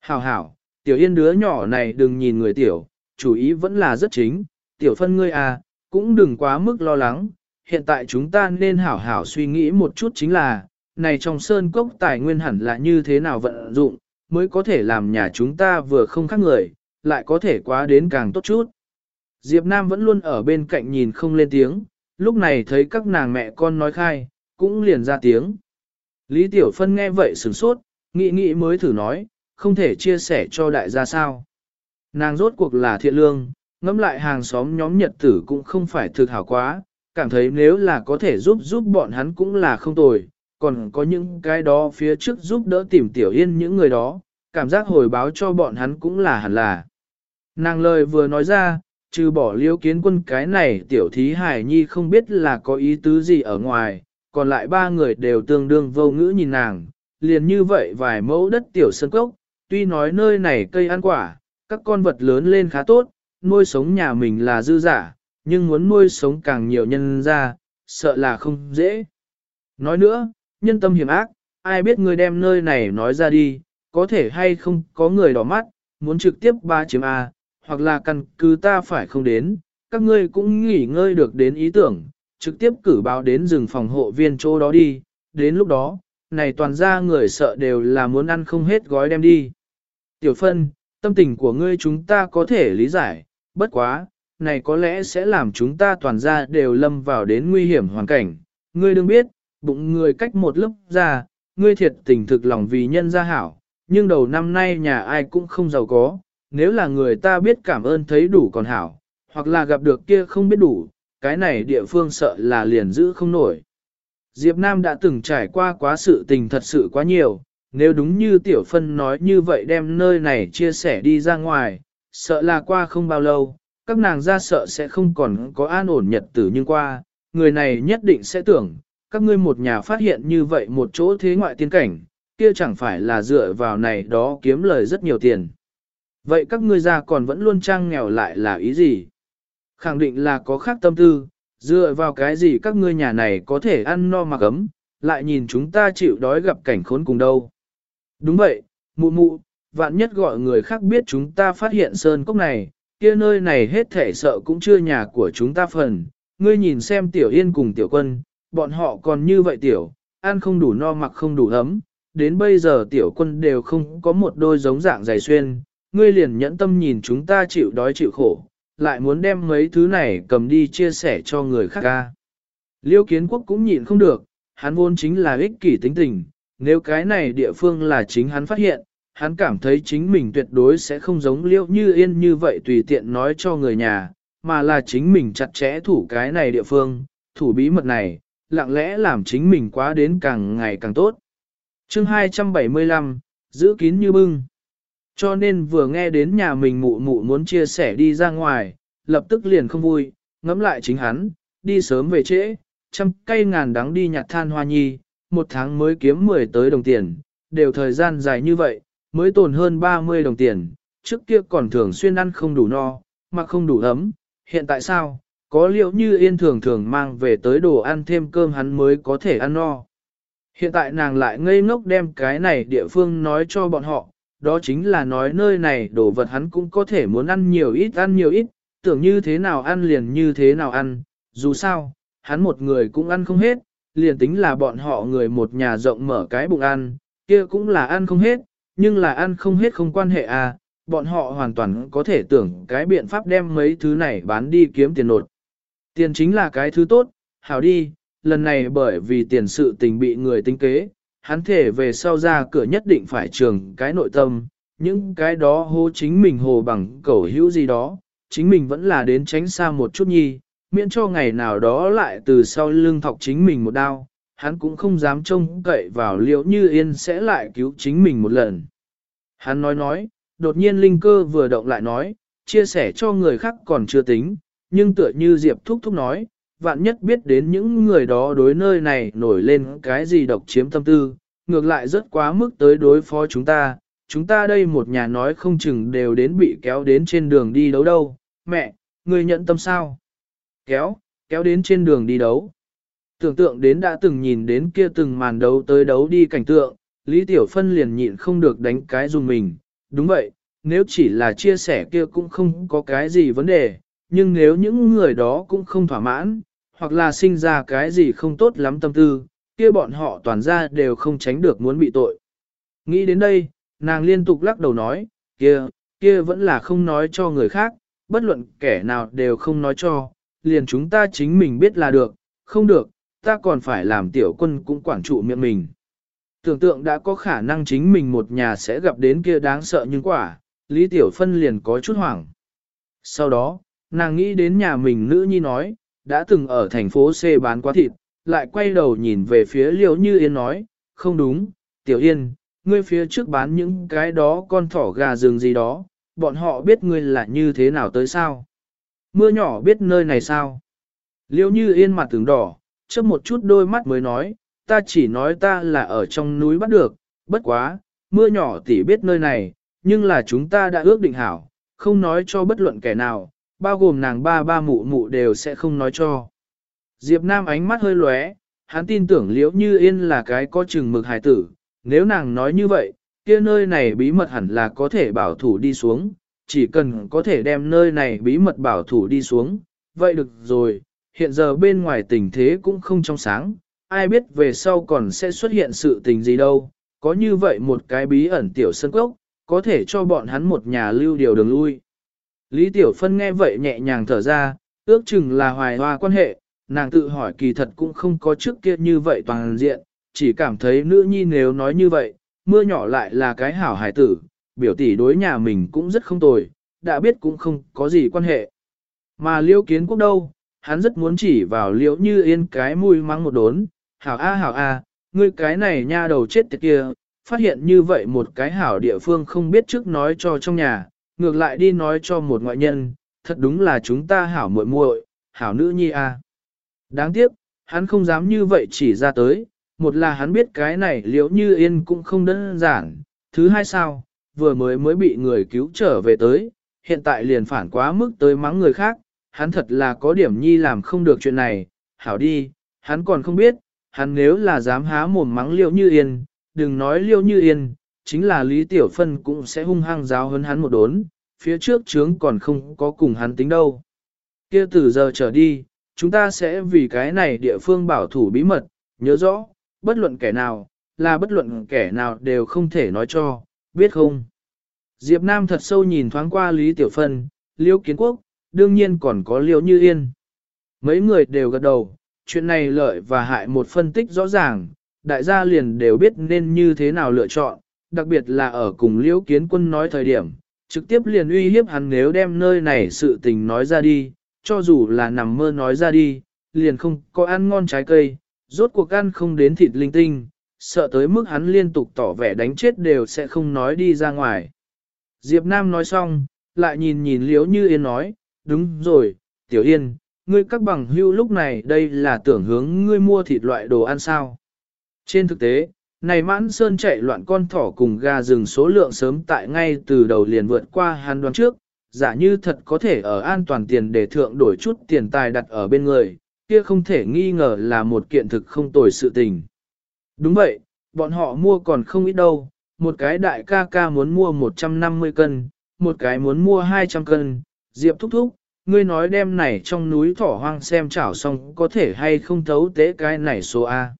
Hảo hảo, tiểu yên đứa nhỏ này đừng nhìn người tiểu, chủ ý vẫn là rất chính, tiểu phân ngươi à, cũng đừng quá mức lo lắng, hiện tại chúng ta nên hảo hảo suy nghĩ một chút chính là, này trong sơn cốc tài nguyên hẳn là như thế nào vận dụng, mới có thể làm nhà chúng ta vừa không khác người, lại có thể quá đến càng tốt chút. Diệp Nam vẫn luôn ở bên cạnh nhìn không lên tiếng, lúc này thấy các nàng mẹ con nói khai, cũng liền ra tiếng. Lý Tiểu Phân nghe vậy sửng sốt, nghĩ nghĩ mới thử nói, không thể chia sẻ cho đại gia sao. Nàng rốt cuộc là thiện lương, ngẫm lại hàng xóm nhóm nhật tử cũng không phải thực hảo quá, cảm thấy nếu là có thể giúp giúp bọn hắn cũng là không tồi, còn có những cái đó phía trước giúp đỡ tìm tiểu yên những người đó, cảm giác hồi báo cho bọn hắn cũng là hẳn là. Nàng lời vừa nói ra, trừ bỏ liêu kiến quân cái này tiểu thí hải nhi không biết là có ý tứ gì ở ngoài, còn lại ba người đều tương đương vô ngữ nhìn nàng, liền như vậy vài mẫu đất tiểu sân cốc, tuy nói nơi này cây ăn quả, các con vật lớn lên khá tốt, nuôi sống nhà mình là dư giả, nhưng muốn nuôi sống càng nhiều nhân ra, sợ là không dễ. Nói nữa, nhân tâm hiểm ác, ai biết người đem nơi này nói ra đi, có thể hay không có người đỏ mắt, muốn trực tiếp ba chiếm A, hoặc là căn cứ ta phải không đến, các ngươi cũng nghỉ ngơi được đến ý tưởng, trực tiếp cử báo đến rừng phòng hộ viên chỗ đó đi, đến lúc đó, này toàn ra người sợ đều là muốn ăn không hết gói đem đi. Tiểu phân, tâm tình của ngươi chúng ta có thể lý giải, bất quá, này có lẽ sẽ làm chúng ta toàn ra đều lâm vào đến nguy hiểm hoàn cảnh. Ngươi đừng biết, bụng người cách một lớp ra, ngươi thiệt tình thực lòng vì nhân gia hảo, nhưng đầu năm nay nhà ai cũng không giàu có, nếu là người ta biết cảm ơn thấy đủ còn hảo, hoặc là gặp được kia không biết đủ, cái này địa phương sợ là liền giữ không nổi. Diệp Nam đã từng trải qua quá sự tình thật sự quá nhiều, nếu đúng như Tiểu Phân nói như vậy đem nơi này chia sẻ đi ra ngoài, sợ là qua không bao lâu, các nàng ra sợ sẽ không còn có an ổn nhật tử nhưng qua, người này nhất định sẽ tưởng, các ngươi một nhà phát hiện như vậy một chỗ thế ngoại tiên cảnh, kia chẳng phải là dựa vào này đó kiếm lời rất nhiều tiền. Vậy các ngươi ra còn vẫn luôn trang nghèo lại là ý gì? Khẳng định là có khác tâm tư, dựa vào cái gì các ngươi nhà này có thể ăn no mặc ấm, lại nhìn chúng ta chịu đói gặp cảnh khốn cùng đâu. Đúng vậy, mụ mụ, vạn nhất gọi người khác biết chúng ta phát hiện sơn cốc này, kia nơi này hết thể sợ cũng chưa nhà của chúng ta phần. Ngươi nhìn xem tiểu yên cùng tiểu quân, bọn họ còn như vậy tiểu, ăn không đủ no mặc không đủ ấm, đến bây giờ tiểu quân đều không có một đôi giống dạng dày xuyên, ngươi liền nhẫn tâm nhìn chúng ta chịu đói chịu khổ, lại muốn đem mấy thứ này cầm đi chia sẻ cho người khác ca. Liêu kiến quốc cũng nhịn không được, hắn vốn chính là ích kỷ tính tình, nếu cái này địa phương là chính hắn phát hiện, hắn cảm thấy chính mình tuyệt đối sẽ không giống Liêu như yên như vậy tùy tiện nói cho người nhà, mà là chính mình chặt chẽ thủ cái này địa phương, thủ bí mật này, lặng lẽ làm chính mình quá đến càng ngày càng tốt. chương 275, giữ kín như bưng. Cho nên vừa nghe đến nhà mình mụ mụ muốn chia sẻ đi ra ngoài, lập tức liền không vui, ngẫm lại chính hắn, đi sớm về trễ, trăm cây ngàn đắng đi nhặt than hoa nhi, một tháng mới kiếm 10 tới đồng tiền, đều thời gian dài như vậy, mới tồn hơn 30 đồng tiền, trước kia còn thường xuyên ăn không đủ no, mà không đủ ấm, hiện tại sao, có liệu như yên thường thường mang về tới đồ ăn thêm cơm hắn mới có thể ăn no. Hiện tại nàng lại ngây ngốc đem cái này địa phương nói cho bọn họ, đó chính là nói nơi này đồ vật hắn cũng có thể muốn ăn nhiều ít ăn nhiều ít, tưởng như thế nào ăn liền như thế nào ăn, dù sao, hắn một người cũng ăn không hết, liền tính là bọn họ người một nhà rộng mở cái bụng ăn, kia cũng là ăn không hết, nhưng là ăn không hết không quan hệ à, bọn họ hoàn toàn có thể tưởng cái biện pháp đem mấy thứ này bán đi kiếm tiền nột. Tiền chính là cái thứ tốt, hảo đi, lần này bởi vì tiền sự tình bị người tính kế, hắn thể về sau ra cửa nhất định phải trường cái nội tâm, những cái đó hô chính mình hồ bằng cẩu hữu gì đó, chính mình vẫn là đến tránh xa một chút nhi, miễn cho ngày nào đó lại từ sau lưng thọc chính mình một đao, hắn cũng không dám trông cậy vào liệu như yên sẽ lại cứu chính mình một lần. Hắn nói nói, đột nhiên linh cơ vừa động lại nói, chia sẻ cho người khác còn chưa tính, nhưng tựa như Diệp Thúc Thúc nói, vạn nhất biết đến những người đó đối nơi này nổi lên cái gì độc chiếm tâm tư, ngược lại rất quá mức tới đối phó chúng ta, chúng ta đây một nhà nói không chừng đều đến bị kéo đến trên đường đi đấu đâu, mẹ, người nhận tâm sao? Kéo, kéo đến trên đường đi đấu. Tưởng tượng đến đã từng nhìn đến kia từng màn đấu tới đấu đi cảnh tượng, Lý Tiểu Phân liền nhịn không được đánh cái dùng mình, đúng vậy, nếu chỉ là chia sẻ kia cũng không có cái gì vấn đề, nhưng nếu những người đó cũng không thỏa mãn, hoặc là sinh ra cái gì không tốt lắm tâm tư, kia bọn họ toàn ra đều không tránh được muốn bị tội. Nghĩ đến đây, nàng liên tục lắc đầu nói, kia, kia vẫn là không nói cho người khác, bất luận kẻ nào đều không nói cho, liền chúng ta chính mình biết là được, không được, ta còn phải làm tiểu quân cũng quản trụ miệng mình. Tưởng tượng đã có khả năng chính mình một nhà sẽ gặp đến kia đáng sợ nhưng quả, Lý Tiểu Phân liền có chút hoảng. Sau đó, nàng nghĩ đến nhà mình nữ nhi nói, đã từng ở thành phố C bán quá thịt, lại quay đầu nhìn về phía Liễu Như Yên nói, không đúng, Tiểu Yên, ngươi phía trước bán những cái đó con thỏ gà rừng gì đó, bọn họ biết ngươi là như thế nào tới sao? Mưa nhỏ biết nơi này sao? Liễu Như Yên mặt tưởng đỏ, chớp một chút đôi mắt mới nói, ta chỉ nói ta là ở trong núi bắt được, bất quá, mưa nhỏ tỉ biết nơi này, nhưng là chúng ta đã ước định hảo, không nói cho bất luận kẻ nào, bao gồm nàng ba ba mụ mụ đều sẽ không nói cho. Diệp Nam ánh mắt hơi lóe, hắn tin tưởng liễu như yên là cái có chừng mực hài tử, nếu nàng nói như vậy, kia nơi này bí mật hẳn là có thể bảo thủ đi xuống, chỉ cần có thể đem nơi này bí mật bảo thủ đi xuống, vậy được rồi, hiện giờ bên ngoài tình thế cũng không trong sáng, ai biết về sau còn sẽ xuất hiện sự tình gì đâu, có như vậy một cái bí ẩn tiểu sân cốc, có thể cho bọn hắn một nhà lưu điều đường lui. Lý Tiểu Phân nghe vậy nhẹ nhàng thở ra, ước chừng là hoài hoa quan hệ, nàng tự hỏi kỳ thật cũng không có trước kia như vậy toàn diện, chỉ cảm thấy nữ nhi nếu nói như vậy, mưa nhỏ lại là cái hảo hải tử, biểu tỷ đối nhà mình cũng rất không tồi, đã biết cũng không có gì quan hệ. Mà liêu kiến quốc đâu, hắn rất muốn chỉ vào liễu như yên cái mùi mắng một đốn, hảo a hảo a, ngươi cái này nha đầu chết tiệt kia, phát hiện như vậy một cái hảo địa phương không biết trước nói cho trong nhà, ngược lại đi nói cho một ngoại nhân, thật đúng là chúng ta hảo muội muội, hảo nữ nhi a. Đáng tiếc, hắn không dám như vậy chỉ ra tới, một là hắn biết cái này liễu như yên cũng không đơn giản, thứ hai sao, vừa mới mới bị người cứu trở về tới, hiện tại liền phản quá mức tới mắng người khác, hắn thật là có điểm nhi làm không được chuyện này, hảo đi, hắn còn không biết, hắn nếu là dám há mồm mắng liễu như yên, đừng nói liễu như yên, chính là Lý Tiểu Phân cũng sẽ hung hăng giáo hấn hắn một đốn, phía trước trướng còn không có cùng hắn tính đâu. kia từ giờ trở đi, chúng ta sẽ vì cái này địa phương bảo thủ bí mật, nhớ rõ, bất luận kẻ nào, là bất luận kẻ nào đều không thể nói cho, biết không? Diệp Nam thật sâu nhìn thoáng qua Lý Tiểu Phân, Liêu Kiến Quốc, đương nhiên còn có Liêu Như Yên. Mấy người đều gật đầu, chuyện này lợi và hại một phân tích rõ ràng, đại gia liền đều biết nên như thế nào lựa chọn, đặc biệt là ở cùng liễu kiến quân nói thời điểm, trực tiếp liền uy hiếp hắn nếu đem nơi này sự tình nói ra đi, cho dù là nằm mơ nói ra đi, liền không có ăn ngon trái cây, rốt cuộc ăn không đến thịt linh tinh, sợ tới mức hắn liên tục tỏ vẻ đánh chết đều sẽ không nói đi ra ngoài. Diệp Nam nói xong, lại nhìn nhìn liễu như yên nói, đúng rồi, tiểu yên, ngươi các bằng hưu lúc này đây là tưởng hướng ngươi mua thịt loại đồ ăn sao. Trên thực tế, này mãn sơn chạy loạn con thỏ cùng gà rừng số lượng sớm tại ngay từ đầu liền vượt qua hắn đoán trước, giả như thật có thể ở an toàn tiền để thượng đổi chút tiền tài đặt ở bên người, kia không thể nghi ngờ là một kiện thực không tồi sự tình. Đúng vậy, bọn họ mua còn không ít đâu, một cái đại ca ca muốn mua 150 cân, một cái muốn mua 200 cân, Diệp thúc thúc, ngươi nói đem này trong núi thỏ hoang xem chảo xong có thể hay không thấu tế cái này số A.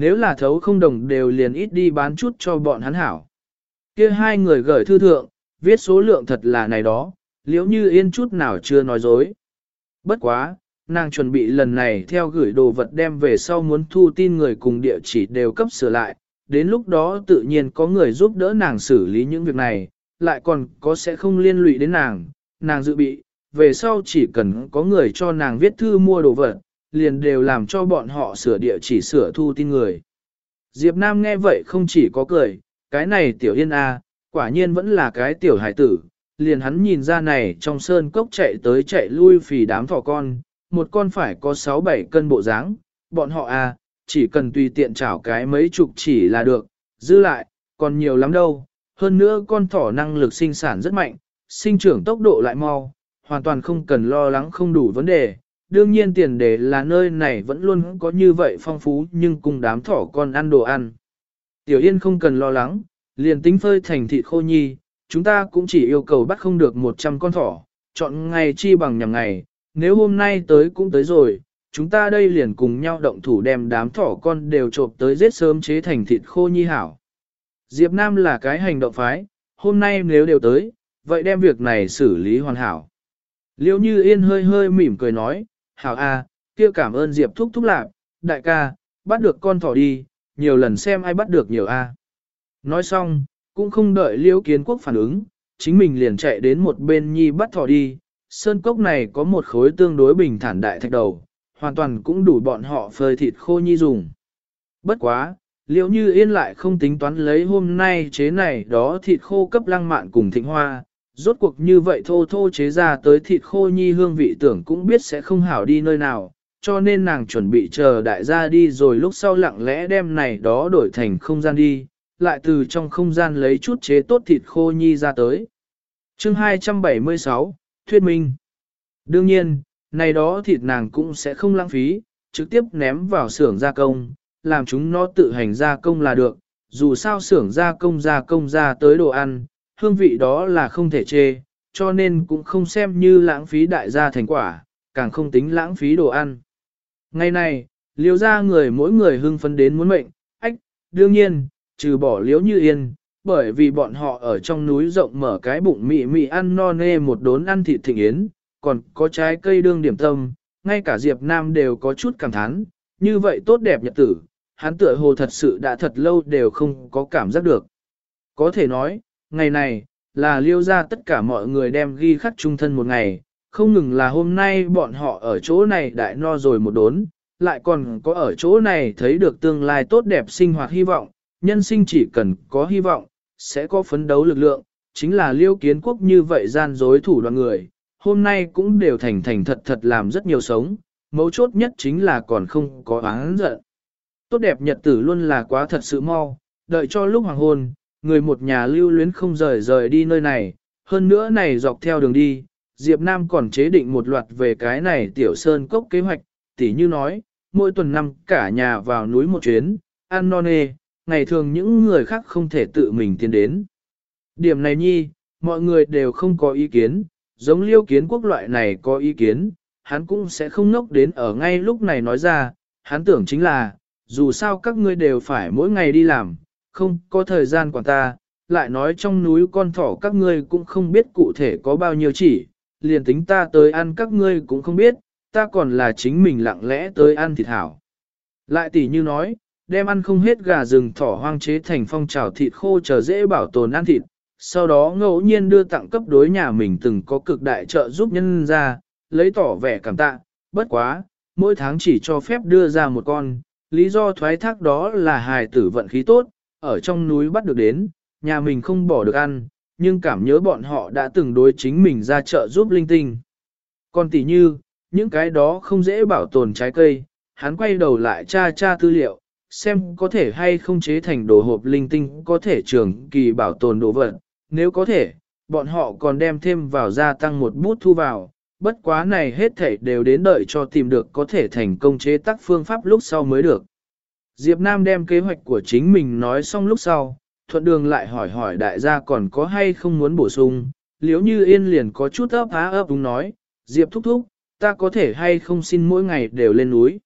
Nếu là thấu không đồng đều liền ít đi bán chút cho bọn hắn hảo. kia hai người gửi thư thượng, viết số lượng thật là này đó, liễu như yên chút nào chưa nói dối. Bất quá, nàng chuẩn bị lần này theo gửi đồ vật đem về sau muốn thu tin người cùng địa chỉ đều cấp sửa lại, đến lúc đó tự nhiên có người giúp đỡ nàng xử lý những việc này, lại còn có sẽ không liên lụy đến nàng, nàng dự bị, về sau chỉ cần có người cho nàng viết thư mua đồ vật, liền đều làm cho bọn họ sửa địa chỉ sửa thu tin người. Diệp Nam nghe vậy không chỉ có cười, cái này tiểu yên a, quả nhiên vẫn là cái tiểu hải tử, liền hắn nhìn ra này trong sơn cốc chạy tới chạy lui phì đám thỏ con, một con phải có 6-7 cân bộ dáng, bọn họ a, chỉ cần tùy tiện chảo cái mấy chục chỉ là được, dư lại, còn nhiều lắm đâu, hơn nữa con thỏ năng lực sinh sản rất mạnh, sinh trưởng tốc độ lại mau, hoàn toàn không cần lo lắng không đủ vấn đề. Đương nhiên tiền đề là nơi này vẫn luôn có như vậy phong phú nhưng cùng đám thỏ con ăn đồ ăn. Tiểu Yên không cần lo lắng, liền tính phơi thành thịt khô nhi, chúng ta cũng chỉ yêu cầu bắt không được 100 con thỏ, chọn ngày chi bằng nhằm ngày, nếu hôm nay tới cũng tới rồi, chúng ta đây liền cùng nhau động thủ đem đám thỏ con đều trộm tới giết sớm chế thành thịt khô nhi hảo. Diệp Nam là cái hành động phái, hôm nay nếu đều tới, vậy đem việc này xử lý hoàn hảo. Liêu như yên hơi hơi mỉm cười nói, hảo a, kia cảm ơn Diệp thúc thúc lạc, đại ca, bắt được con thỏ đi, nhiều lần xem ai bắt được nhiều a. Nói xong, cũng không đợi Liễu kiến quốc phản ứng, chính mình liền chạy đến một bên nhi bắt thỏ đi, sơn cốc này có một khối tương đối bình thản đại thạch đầu, hoàn toàn cũng đủ bọn họ phơi thịt khô nhi dùng. Bất quá, liệu như yên lại không tính toán lấy hôm nay chế này đó thịt khô cấp lăng mạn cùng thịnh hoa, rốt cuộc như vậy thô thô chế ra tới thịt khô nhi hương vị tưởng cũng biết sẽ không hảo đi nơi nào, cho nên nàng chuẩn bị chờ đại gia đi rồi lúc sau lặng lẽ đem này đó đổi thành không gian đi, lại từ trong không gian lấy chút chế tốt thịt khô nhi ra tới. chương 276, Thuyết Minh Đương nhiên, này đó thịt nàng cũng sẽ không lãng phí, trực tiếp ném vào xưởng gia công, làm chúng nó tự hành gia công là được, dù sao xưởng gia công gia công ra tới đồ ăn, hương vị đó là không thể chê, cho nên cũng không xem như lãng phí đại gia thành quả, càng không tính lãng phí đồ ăn. Ngày này, liều ra người mỗi người hưng phấn đến muốn mệnh, ách, đương nhiên, trừ bỏ liếu như yên, bởi vì bọn họ ở trong núi rộng mở cái bụng mị mị ăn no nê một đốn ăn thịt thịnh yến, còn có trái cây đương điểm tâm, ngay cả Diệp Nam đều có chút cảm thán, như vậy tốt đẹp nhật tử, hắn tựa hồ thật sự đã thật lâu đều không có cảm giác được. Có thể nói, ngày này, là liêu ra tất cả mọi người đem ghi khắc trung thân một ngày, không ngừng là hôm nay bọn họ ở chỗ này đại no rồi một đốn, lại còn có ở chỗ này thấy được tương lai tốt đẹp sinh hoạt hy vọng, nhân sinh chỉ cần có hy vọng, sẽ có phấn đấu lực lượng, chính là liêu kiến quốc như vậy gian dối thủ đoàn người, hôm nay cũng đều thành thành thật thật làm rất nhiều sống, mấu chốt nhất chính là còn không có oán giận. Tốt đẹp nhật tử luôn là quá thật sự mau, đợi cho lúc hoàng hôn, người một nhà lưu luyến không rời rời đi nơi này, hơn nữa này dọc theo đường đi, Diệp Nam còn chế định một loạt về cái này tiểu sơn cốc kế hoạch, tỉ như nói, mỗi tuần năm cả nhà vào núi một chuyến, ăn non nê, ngày thường những người khác không thể tự mình tiến đến. Điểm này nhi, mọi người đều không có ý kiến, giống liêu kiến quốc loại này có ý kiến, hắn cũng sẽ không ngốc đến ở ngay lúc này nói ra, hắn tưởng chính là, dù sao các ngươi đều phải mỗi ngày đi làm, không có thời gian quản ta, lại nói trong núi con thỏ các ngươi cũng không biết cụ thể có bao nhiêu chỉ, liền tính ta tới ăn các ngươi cũng không biết, ta còn là chính mình lặng lẽ tới ăn thịt hảo. Lại tỷ như nói, đem ăn không hết gà rừng thỏ hoang chế thành phong trào thịt khô chờ dễ bảo tồn ăn thịt, sau đó ngẫu nhiên đưa tặng cấp đối nhà mình từng có cực đại trợ giúp nhân ra, lấy tỏ vẻ cảm tạ, bất quá, mỗi tháng chỉ cho phép đưa ra một con, lý do thoái thác đó là hài tử vận khí tốt, ở trong núi bắt được đến, nhà mình không bỏ được ăn, nhưng cảm nhớ bọn họ đã từng đối chính mình ra chợ giúp linh tinh. Còn tỷ như, những cái đó không dễ bảo tồn trái cây, hắn quay đầu lại tra tra tư liệu, xem có thể hay không chế thành đồ hộp linh tinh có thể trường kỳ bảo tồn đồ vật. Nếu có thể, bọn họ còn đem thêm vào gia tăng một bút thu vào, bất quá này hết thảy đều đến đợi cho tìm được có thể thành công chế tác phương pháp lúc sau mới được. Diệp Nam đem kế hoạch của chính mình nói xong lúc sau, thuận đường lại hỏi hỏi đại gia còn có hay không muốn bổ sung, liếu như yên liền có chút ấp á ấp đúng nói, Diệp thúc thúc, ta có thể hay không xin mỗi ngày đều lên núi.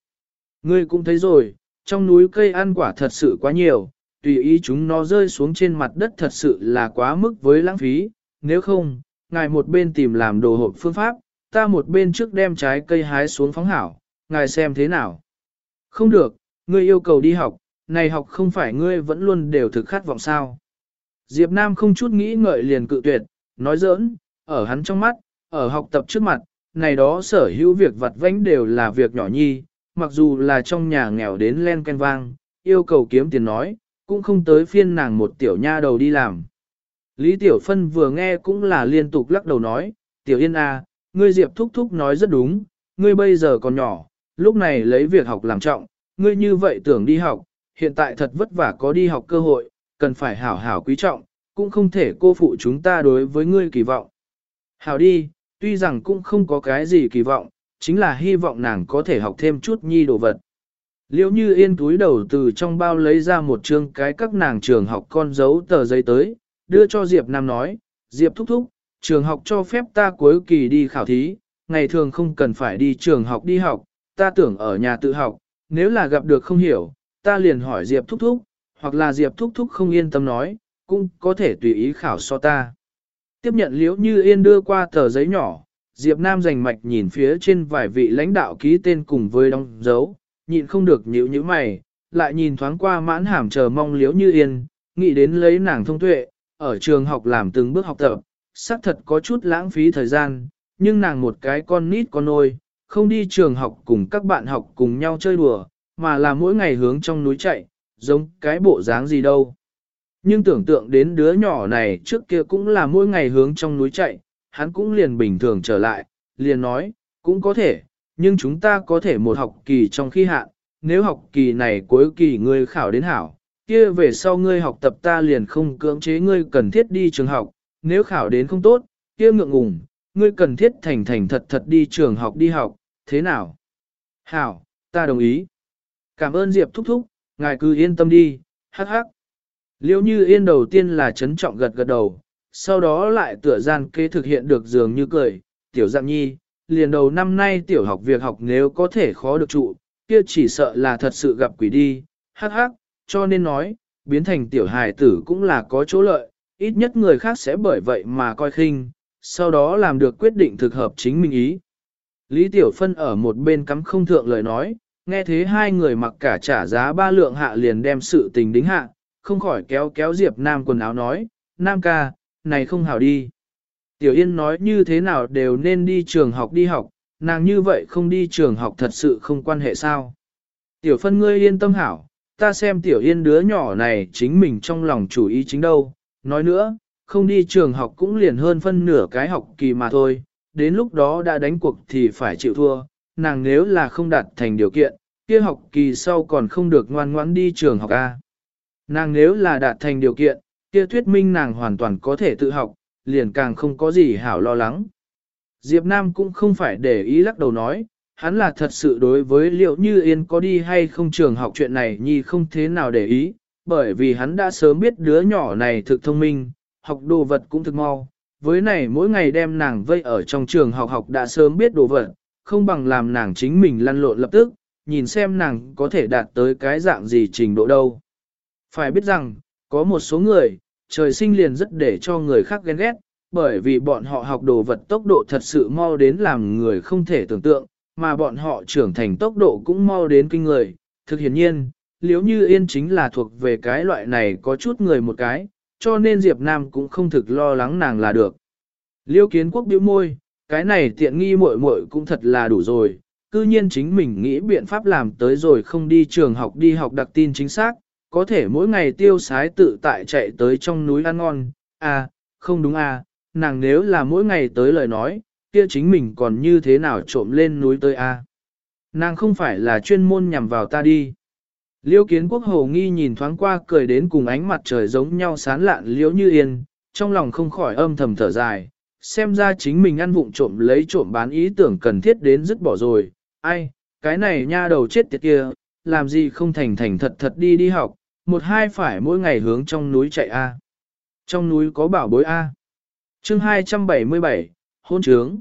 Ngươi cũng thấy rồi, trong núi cây ăn quả thật sự quá nhiều, tùy ý chúng nó rơi xuống trên mặt đất thật sự là quá mức với lãng phí, nếu không, ngài một bên tìm làm đồ hộp phương pháp, ta một bên trước đem trái cây hái xuống phóng hảo, ngài xem thế nào. Không được, ngươi yêu cầu đi học, này học không phải ngươi vẫn luôn đều thực khát vọng sao. Diệp Nam không chút nghĩ ngợi liền cự tuyệt, nói giỡn, ở hắn trong mắt, ở học tập trước mặt, này đó sở hữu việc vặt vãnh đều là việc nhỏ nhi, mặc dù là trong nhà nghèo đến len ken vang, yêu cầu kiếm tiền nói, cũng không tới phiên nàng một tiểu nha đầu đi làm. Lý Tiểu Phân vừa nghe cũng là liên tục lắc đầu nói, Tiểu Yên à, ngươi Diệp Thúc Thúc nói rất đúng, ngươi bây giờ còn nhỏ, lúc này lấy việc học làm trọng, ngươi như vậy tưởng đi học, hiện tại thật vất vả có đi học cơ hội, cần phải hảo hảo quý trọng, cũng không thể cô phụ chúng ta đối với ngươi kỳ vọng. Hảo đi, tuy rằng cũng không có cái gì kỳ vọng, chính là hy vọng nàng có thể học thêm chút nhi đồ vật. Liễu như yên túi đầu từ trong bao lấy ra một chương cái các nàng trường học con dấu tờ giấy tới, đưa cho Diệp Nam nói, Diệp thúc thúc, trường học cho phép ta cuối kỳ đi khảo thí, ngày thường không cần phải đi trường học đi học, ta tưởng ở nhà tự học, nếu là gặp được không hiểu, ta liền hỏi Diệp thúc thúc, hoặc là Diệp thúc thúc không yên tâm nói, cũng có thể tùy ý khảo so ta. Tiếp nhận liễu như yên đưa qua tờ giấy nhỏ, Diệp Nam rành mạch nhìn phía trên vài vị lãnh đạo ký tên cùng với đóng dấu, nhịn không được nhíu nhíu mày, lại nhìn thoáng qua mãn hàm chờ mong liễu như yên, nghĩ đến lấy nàng thông tuệ, ở trường học làm từng bước học tập, xác thật có chút lãng phí thời gian, nhưng nàng một cái con nít con nôi, không đi trường học cùng các bạn học cùng nhau chơi đùa, mà là mỗi ngày hướng trong núi chạy, giống cái bộ dáng gì đâu. Nhưng tưởng tượng đến đứa nhỏ này trước kia cũng là mỗi ngày hướng trong núi chạy, hắn cũng liền bình thường trở lại, liền nói, cũng có thể, nhưng chúng ta có thể một học kỳ trong khi hạn, nếu học kỳ này cuối kỳ ngươi khảo đến hảo, kia về sau ngươi học tập ta liền không cưỡng chế ngươi cần thiết đi trường học, nếu khảo đến không tốt, kia ngượng ngùng, ngươi cần thiết thành thành thật thật đi trường học đi học, thế nào? Hảo, ta đồng ý. Cảm ơn Diệp thúc thúc, ngài cứ yên tâm đi, hắc hắc. Liêu như yên đầu tiên là chấn trọng gật gật đầu, sau đó lại tựa gian kế thực hiện được dường như cười, tiểu dạng nhi, liền đầu năm nay tiểu học việc học nếu có thể khó được trụ, kia chỉ sợ là thật sự gặp quỷ đi, hắc hắc, cho nên nói, biến thành tiểu hài tử cũng là có chỗ lợi, ít nhất người khác sẽ bởi vậy mà coi khinh, sau đó làm được quyết định thực hợp chính mình ý. Lý Tiểu Phân ở một bên cắm không thượng lời nói, nghe thế hai người mặc cả trả giá ba lượng hạ liền đem sự tình đính hạ, không khỏi kéo kéo Diệp Nam quần áo nói, Nam ca, này không hảo đi. Tiểu Yên nói như thế nào đều nên đi trường học đi học, nàng như vậy không đi trường học thật sự không quan hệ sao. Tiểu phân ngươi yên tâm hảo, ta xem Tiểu Yên đứa nhỏ này chính mình trong lòng chủ ý chính đâu. Nói nữa, không đi trường học cũng liền hơn phân nửa cái học kỳ mà thôi, đến lúc đó đã đánh cuộc thì phải chịu thua, nàng nếu là không đạt thành điều kiện, kia học kỳ sau còn không được ngoan ngoãn đi trường học A. Nàng nếu là đạt thành điều kiện, kia thuyết minh nàng hoàn toàn có thể tự học, liền càng không có gì hảo lo lắng. Diệp Nam cũng không phải để ý lắc đầu nói, hắn là thật sự đối với liệu như yên có đi hay không trường học chuyện này nhi không thế nào để ý, bởi vì hắn đã sớm biết đứa nhỏ này thực thông minh, học đồ vật cũng thực mau. Với này mỗi ngày đem nàng vây ở trong trường học học đã sớm biết đồ vật, không bằng làm nàng chính mình lăn lộn lập tức, nhìn xem nàng có thể đạt tới cái dạng gì trình độ đâu. Phải biết rằng, có một số người, trời sinh liền rất để cho người khác ghen ghét, bởi vì bọn họ học đồ vật tốc độ thật sự mau đến làm người không thể tưởng tượng, mà bọn họ trưởng thành tốc độ cũng mau đến kinh người. Thực hiện nhiên, liếu như yên chính là thuộc về cái loại này có chút người một cái, cho nên Diệp Nam cũng không thực lo lắng nàng là được. Liêu kiến quốc biểu môi, cái này tiện nghi muội muội cũng thật là đủ rồi, cư nhiên chính mình nghĩ biện pháp làm tới rồi không đi trường học đi học đặc tin chính xác, có thể mỗi ngày tiêu sái tự tại chạy tới trong núi ăn ngon, à, không đúng à, nàng nếu là mỗi ngày tới lời nói, kia chính mình còn như thế nào trộm lên núi tới à. Nàng không phải là chuyên môn nhằm vào ta đi. Liêu kiến quốc hồ nghi nhìn thoáng qua cười đến cùng ánh mặt trời giống nhau sán lạn liễu như yên, trong lòng không khỏi âm thầm thở dài, xem ra chính mình ăn vụng trộm lấy trộm bán ý tưởng cần thiết đến dứt bỏ rồi, ai, cái này nha đầu chết tiệt kia, làm gì không thành thành thật thật đi đi học, một hai phải mỗi ngày hướng trong núi chạy A. Trong núi có bảo bối A. chương 277, hôn trướng.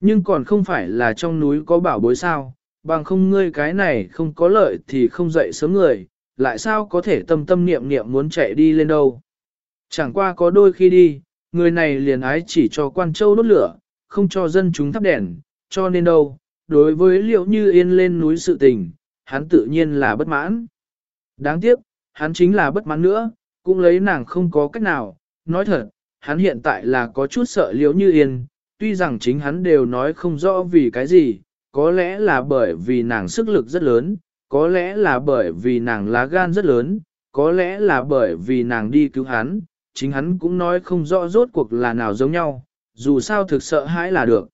Nhưng còn không phải là trong núi có bảo bối sao, bằng không ngươi cái này không có lợi thì không dậy sớm người, lại sao có thể tâm tâm niệm niệm muốn chạy đi lên đâu. Chẳng qua có đôi khi đi, người này liền ái chỉ cho quan châu đốt lửa, không cho dân chúng thắp đèn, cho nên đâu, đối với liệu như yên lên núi sự tình, hắn tự nhiên là bất mãn. Đáng tiếc, hắn chính là bất mãn nữa, cũng lấy nàng không có cách nào, nói thật, hắn hiện tại là có chút sợ liễu như yên, tuy rằng chính hắn đều nói không rõ vì cái gì, có lẽ là bởi vì nàng sức lực rất lớn, có lẽ là bởi vì nàng lá gan rất lớn, có lẽ là bởi vì nàng đi cứu hắn, chính hắn cũng nói không rõ rốt cuộc là nào giống nhau, dù sao thực sợ hãi là được.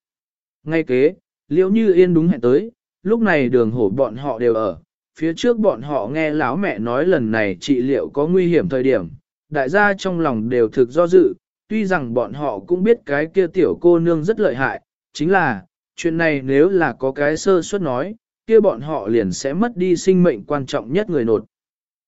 Ngay kế, liễu như yên đúng hẹn tới, lúc này đường hổ bọn họ đều ở, phía trước bọn họ nghe lão mẹ nói lần này trị liệu có nguy hiểm thời điểm, đại gia trong lòng đều thực do dự, tuy rằng bọn họ cũng biết cái kia tiểu cô nương rất lợi hại, chính là, chuyện này nếu là có cái sơ suất nói, kia bọn họ liền sẽ mất đi sinh mệnh quan trọng nhất người nột.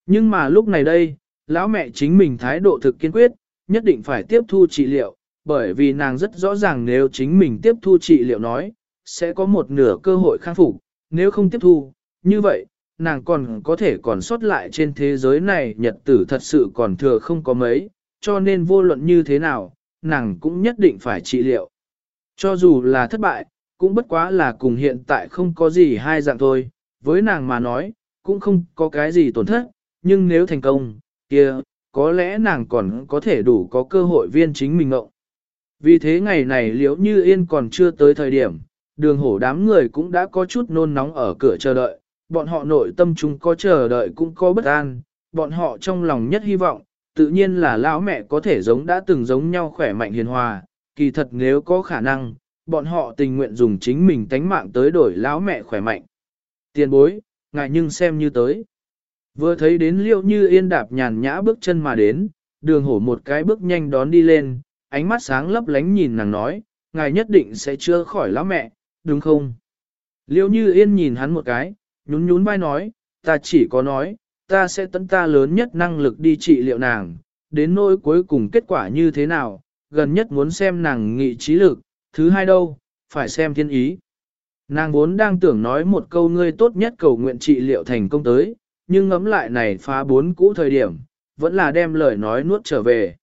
Nhưng mà lúc này đây, lão mẹ chính mình thái độ thực kiên quyết, nhất định phải tiếp thu trị liệu, bởi vì nàng rất rõ ràng nếu chính mình tiếp thu trị liệu nói, sẽ có một nửa cơ hội khắc phục, nếu không tiếp thu, như vậy, nàng còn có thể còn sót lại trên thế giới này nhật tử thật sự còn thừa không có mấy, cho nên vô luận như thế nào, nàng cũng nhất định phải trị liệu. Cho dù là thất bại, cũng bất quá là cùng hiện tại không có gì hai dạng thôi, với nàng mà nói, cũng không có cái gì tổn thất, nhưng nếu thành công, kia, có lẽ nàng còn có thể đủ có cơ hội viên chính mình ngộng. Vì thế ngày này liễu như yên còn chưa tới thời điểm, đường hổ đám người cũng đã có chút nôn nóng ở cửa chờ đợi, bọn họ nội tâm chúng có chờ đợi cũng có bất an, bọn họ trong lòng nhất hy vọng, tự nhiên là lão mẹ có thể giống đã từng giống nhau khỏe mạnh hiền hòa, kỳ thật nếu có khả năng, bọn họ tình nguyện dùng chính mình tánh mạng tới đổi lão mẹ khỏe mạnh. Tiền bối, ngại nhưng xem như tới. Vừa thấy đến liệu như yên đạp nhàn nhã bước chân mà đến, đường hổ một cái bước nhanh đón đi lên, ánh mắt sáng lấp lánh nhìn nàng nói, ngài nhất định sẽ chưa khỏi lão mẹ, đúng không? Liêu như yên nhìn hắn một cái, nhún nhún vai nói, ta chỉ có nói, ta sẽ tận ta lớn nhất năng lực đi trị liệu nàng, đến nỗi cuối cùng kết quả như thế nào, gần nhất muốn xem nàng nghị trí lực, thứ hai đâu, phải xem thiên ý. Nàng vốn đang tưởng nói một câu ngươi tốt nhất cầu nguyện trị liệu thành công tới, nhưng ngấm lại này phá bốn cũ thời điểm, vẫn là đem lời nói nuốt trở về.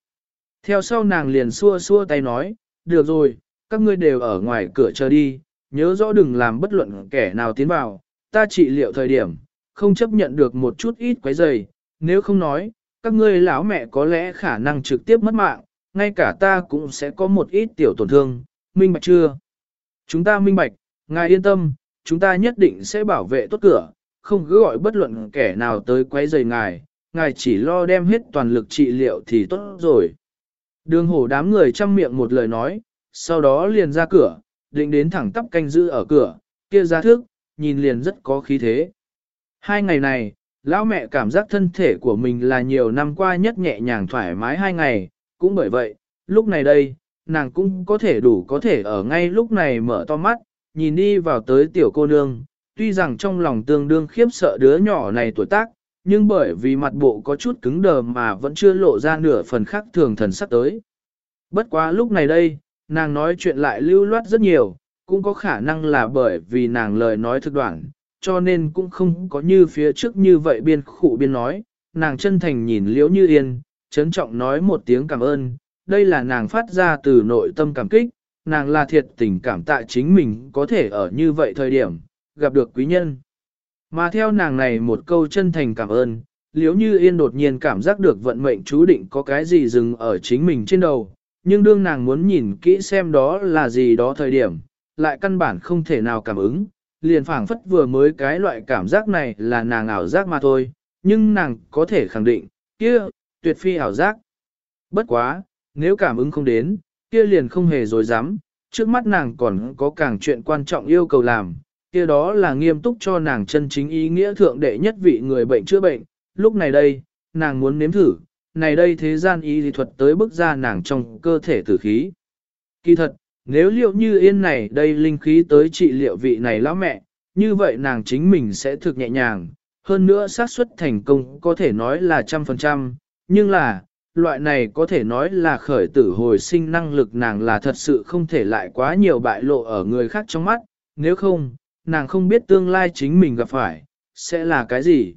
Theo sau nàng liền xua xua tay nói, được rồi, các ngươi đều ở ngoài cửa chờ đi, nhớ rõ đừng làm bất luận kẻ nào tiến vào, ta trị liệu thời điểm, không chấp nhận được một chút ít quấy rầy, nếu không nói, các ngươi lão mẹ có lẽ khả năng trực tiếp mất mạng, ngay cả ta cũng sẽ có một ít tiểu tổn thương, minh bạch chưa? Chúng ta minh bạch, ngài yên tâm, chúng ta nhất định sẽ bảo vệ tốt cửa, không cứ gọi bất luận kẻ nào tới quấy rầy ngài, ngài chỉ lo đem hết toàn lực trị liệu thì tốt rồi. Đường hổ đám người chăm miệng một lời nói, sau đó liền ra cửa, định đến thẳng tắp canh giữ ở cửa, kia ra thước, nhìn liền rất có khí thế. Hai ngày này, lão mẹ cảm giác thân thể của mình là nhiều năm qua nhất nhẹ nhàng thoải mái hai ngày, cũng bởi vậy, lúc này đây, nàng cũng có thể đủ có thể ở ngay lúc này mở to mắt, nhìn đi vào tới tiểu cô nương, tuy rằng trong lòng tương đương khiếp sợ đứa nhỏ này tuổi tác, nhưng bởi vì mặt bộ có chút cứng đờ mà vẫn chưa lộ ra nửa phần khác thường thần sắc tới. Bất quá lúc này đây, nàng nói chuyện lại lưu loát rất nhiều, cũng có khả năng là bởi vì nàng lời nói thực đoạn, cho nên cũng không có như phía trước như vậy biên khụ biên nói, nàng chân thành nhìn liễu như yên, trấn trọng nói một tiếng cảm ơn, đây là nàng phát ra từ nội tâm cảm kích, nàng là thiệt tình cảm tạ chính mình có thể ở như vậy thời điểm, gặp được quý nhân. Mà theo nàng này một câu chân thành cảm ơn, liếu như yên đột nhiên cảm giác được vận mệnh chú định có cái gì dừng ở chính mình trên đầu, nhưng đương nàng muốn nhìn kỹ xem đó là gì đó thời điểm, lại căn bản không thể nào cảm ứng, liền phảng phất vừa mới cái loại cảm giác này là nàng ảo giác mà thôi, nhưng nàng có thể khẳng định, kia, tuyệt phi ảo giác. Bất quá, nếu cảm ứng không đến, kia liền không hề dối dám, trước mắt nàng còn có càng chuyện quan trọng yêu cầu làm, kia đó là nghiêm túc cho nàng chân chính ý nghĩa thượng đệ nhất vị người bệnh chữa bệnh, lúc này đây, nàng muốn nếm thử, này đây thế gian y lý thuật tới bức ra nàng trong cơ thể tử khí. Kỳ thật, nếu liệu như yên này đây linh khí tới trị liệu vị này lão mẹ, như vậy nàng chính mình sẽ thực nhẹ nhàng, hơn nữa xác suất thành công có thể nói là trăm phần trăm, nhưng là, loại này có thể nói là khởi tử hồi sinh năng lực nàng là thật sự không thể lại quá nhiều bại lộ ở người khác trong mắt, nếu không, nàng không biết tương lai chính mình gặp phải, sẽ là cái gì.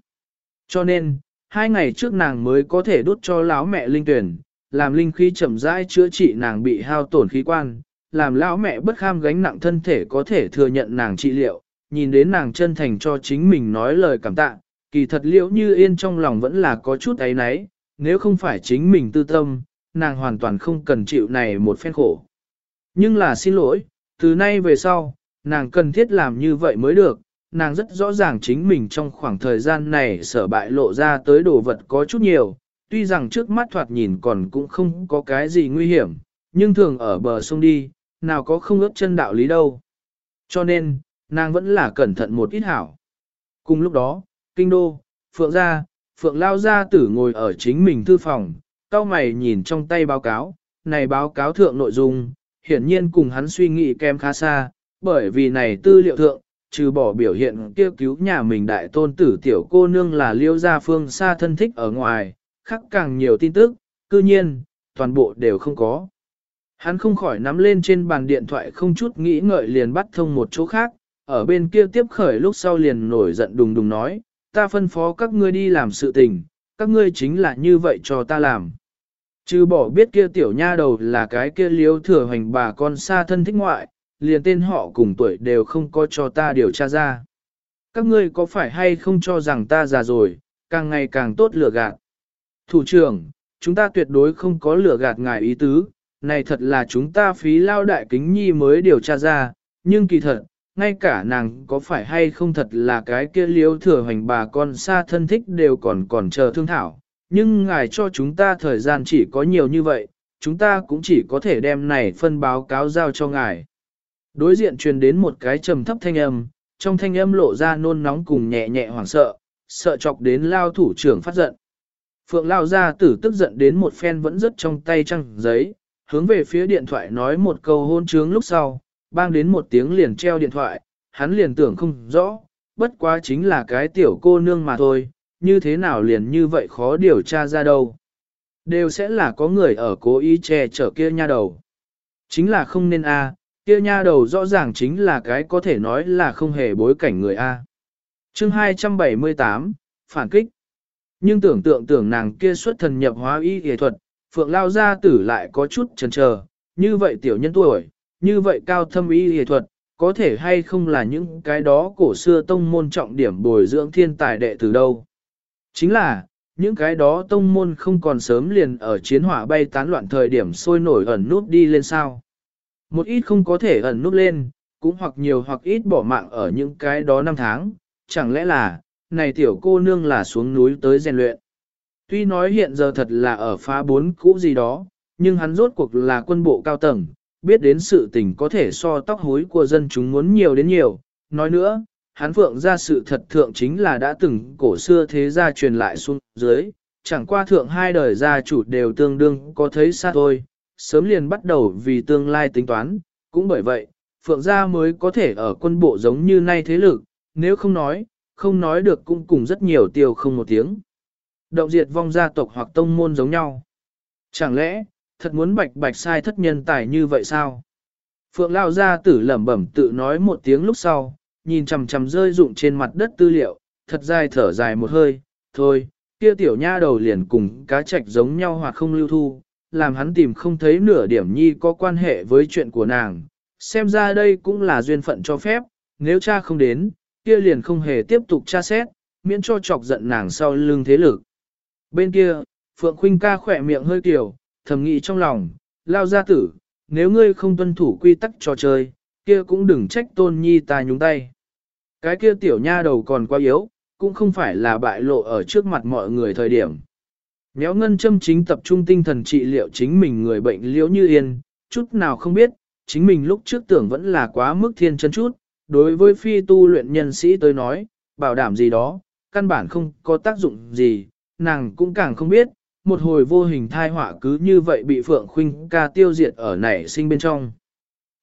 Cho nên, hai ngày trước nàng mới có thể đốt cho lão mẹ linh tuyển, làm linh khí chậm rãi chữa trị nàng bị hao tổn khí quan, làm lão mẹ bất kham gánh nặng thân thể có thể thừa nhận nàng trị liệu, nhìn đến nàng chân thành cho chính mình nói lời cảm tạ, kỳ thật liễu như yên trong lòng vẫn là có chút ấy náy, nếu không phải chính mình tư tâm, nàng hoàn toàn không cần chịu này một phen khổ. Nhưng là xin lỗi, từ nay về sau, nàng cần thiết làm như vậy mới được, nàng rất rõ ràng chính mình trong khoảng thời gian này sở bại lộ ra tới đồ vật có chút nhiều, tuy rằng trước mắt thoạt nhìn còn cũng không có cái gì nguy hiểm, nhưng thường ở bờ sông đi, nào có không ướp chân đạo lý đâu. Cho nên, nàng vẫn là cẩn thận một ít hảo. Cùng lúc đó, kinh đô, phượng gia, phượng lao gia tử ngồi ở chính mình thư phòng, cao mày nhìn trong tay báo cáo, này báo cáo thượng nội dung, hiển nhiên cùng hắn suy nghĩ kém khá xa, bởi vì này tư liệu thượng, trừ bỏ biểu hiện kêu cứu nhà mình đại tôn tử tiểu cô nương là liêu gia phương xa thân thích ở ngoài, khắc càng nhiều tin tức, cư nhiên, toàn bộ đều không có. Hắn không khỏi nắm lên trên bàn điện thoại không chút nghĩ ngợi liền bắt thông một chỗ khác, ở bên kia tiếp khởi lúc sau liền nổi giận đùng đùng nói, ta phân phó các ngươi đi làm sự tình, các ngươi chính là như vậy cho ta làm. Chứ bỏ biết kia tiểu nha đầu là cái kia liếu thừa hành bà con xa thân thích ngoại, liền tên họ cùng tuổi đều không có cho ta điều tra ra. Các ngươi có phải hay không cho rằng ta già rồi, càng ngày càng tốt lừa gạt. Thủ trưởng, chúng ta tuyệt đối không có lừa gạt ngài ý tứ, này thật là chúng ta phí lao đại kính nhi mới điều tra ra, nhưng kỳ thật, ngay cả nàng có phải hay không thật là cái kia liếu thừa hành bà con xa thân thích đều còn còn chờ thương thảo, nhưng ngài cho chúng ta thời gian chỉ có nhiều như vậy, chúng ta cũng chỉ có thể đem này phân báo cáo giao cho ngài. Đối diện truyền đến một cái trầm thấp thanh âm, trong thanh âm lộ ra nôn nóng cùng nhẹ nhẹ hoảng sợ, sợ chọc đến lao thủ trưởng phát giận. Phượng lao ra tử tức giận đến một phen vẫn rất trong tay trăng giấy, hướng về phía điện thoại nói một câu hôn trướng lúc sau, bang đến một tiếng liền treo điện thoại, hắn liền tưởng không rõ, bất quá chính là cái tiểu cô nương mà thôi, như thế nào liền như vậy khó điều tra ra đâu. Đều sẽ là có người ở cố ý che chở kia nha đầu. Chính là không nên a, kia nha đầu rõ ràng chính là cái có thể nói là không hề bối cảnh người a. Chương 278, phản kích. Nhưng tưởng tượng tưởng nàng kia xuất thần nhập hóa y y thuật, Phượng Lao gia tử lại có chút chần chờ, như vậy tiểu nhân tuổi, như vậy cao thâm y y thuật, có thể hay không là những cái đó cổ xưa tông môn trọng điểm bồi dưỡng thiên tài đệ từ đâu. Chính là, những cái đó tông môn không còn sớm liền ở chiến hỏa bay tán loạn thời điểm sôi nổi ẩn nút đi lên sao. Một ít không có thể ẩn nút lên, cũng hoặc nhiều hoặc ít bỏ mạng ở những cái đó năm tháng, chẳng lẽ là, này tiểu cô nương là xuống núi tới rèn luyện. Tuy nói hiện giờ thật là ở phá bốn cũ gì đó, nhưng hắn rốt cuộc là quân bộ cao tầng, biết đến sự tình có thể so tóc hối của dân chúng muốn nhiều đến nhiều. Nói nữa, hắn phượng ra sự thật thượng chính là đã từng cổ xưa thế gia truyền lại xuống dưới, chẳng qua thượng hai đời gia chủ đều tương đương có thấy xa thôi, sớm liền bắt đầu vì tương lai tính toán, cũng bởi vậy, phượng gia mới có thể ở quân bộ giống như nay thế lực, nếu không nói, không nói được cũng cùng rất nhiều tiêu không một tiếng. Động diệt vong gia tộc hoặc tông môn giống nhau. Chẳng lẽ, thật muốn bạch bạch sai thất nhân tài như vậy sao? Phượng Lao ra tử lẩm bẩm tự nói một tiếng lúc sau, nhìn chằm chằm rơi rụng trên mặt đất tư liệu, thật dài thở dài một hơi, thôi, kia tiểu nha đầu liền cùng cá trạch giống nhau hoặc không lưu thu, làm hắn tìm không thấy nửa điểm nhi có quan hệ với chuyện của nàng. Xem ra đây cũng là duyên phận cho phép, nếu cha không đến, kia liền không hề tiếp tục tra xét, miễn cho chọc giận nàng sau lưng thế lực. Bên kia, Phượng Khuynh ca khỏe miệng hơi tiểu thầm nghĩ trong lòng, lao gia tử, nếu ngươi không tuân thủ quy tắc trò chơi, kia cũng đừng trách tôn nhi ta nhúng tay. Cái kia tiểu nha đầu còn quá yếu, cũng không phải là bại lộ ở trước mặt mọi người thời điểm. Méo ngân châm chính tập trung tinh thần trị liệu chính mình người bệnh liễu như yên, chút nào không biết, chính mình lúc trước tưởng vẫn là quá mức thiên chân chút, đối với phi tu luyện nhân sĩ tới nói, bảo đảm gì đó, căn bản không có tác dụng gì, nàng cũng càng không biết, một hồi vô hình thai họa cứ như vậy bị Phượng Khuynh ca tiêu diệt ở nảy sinh bên trong.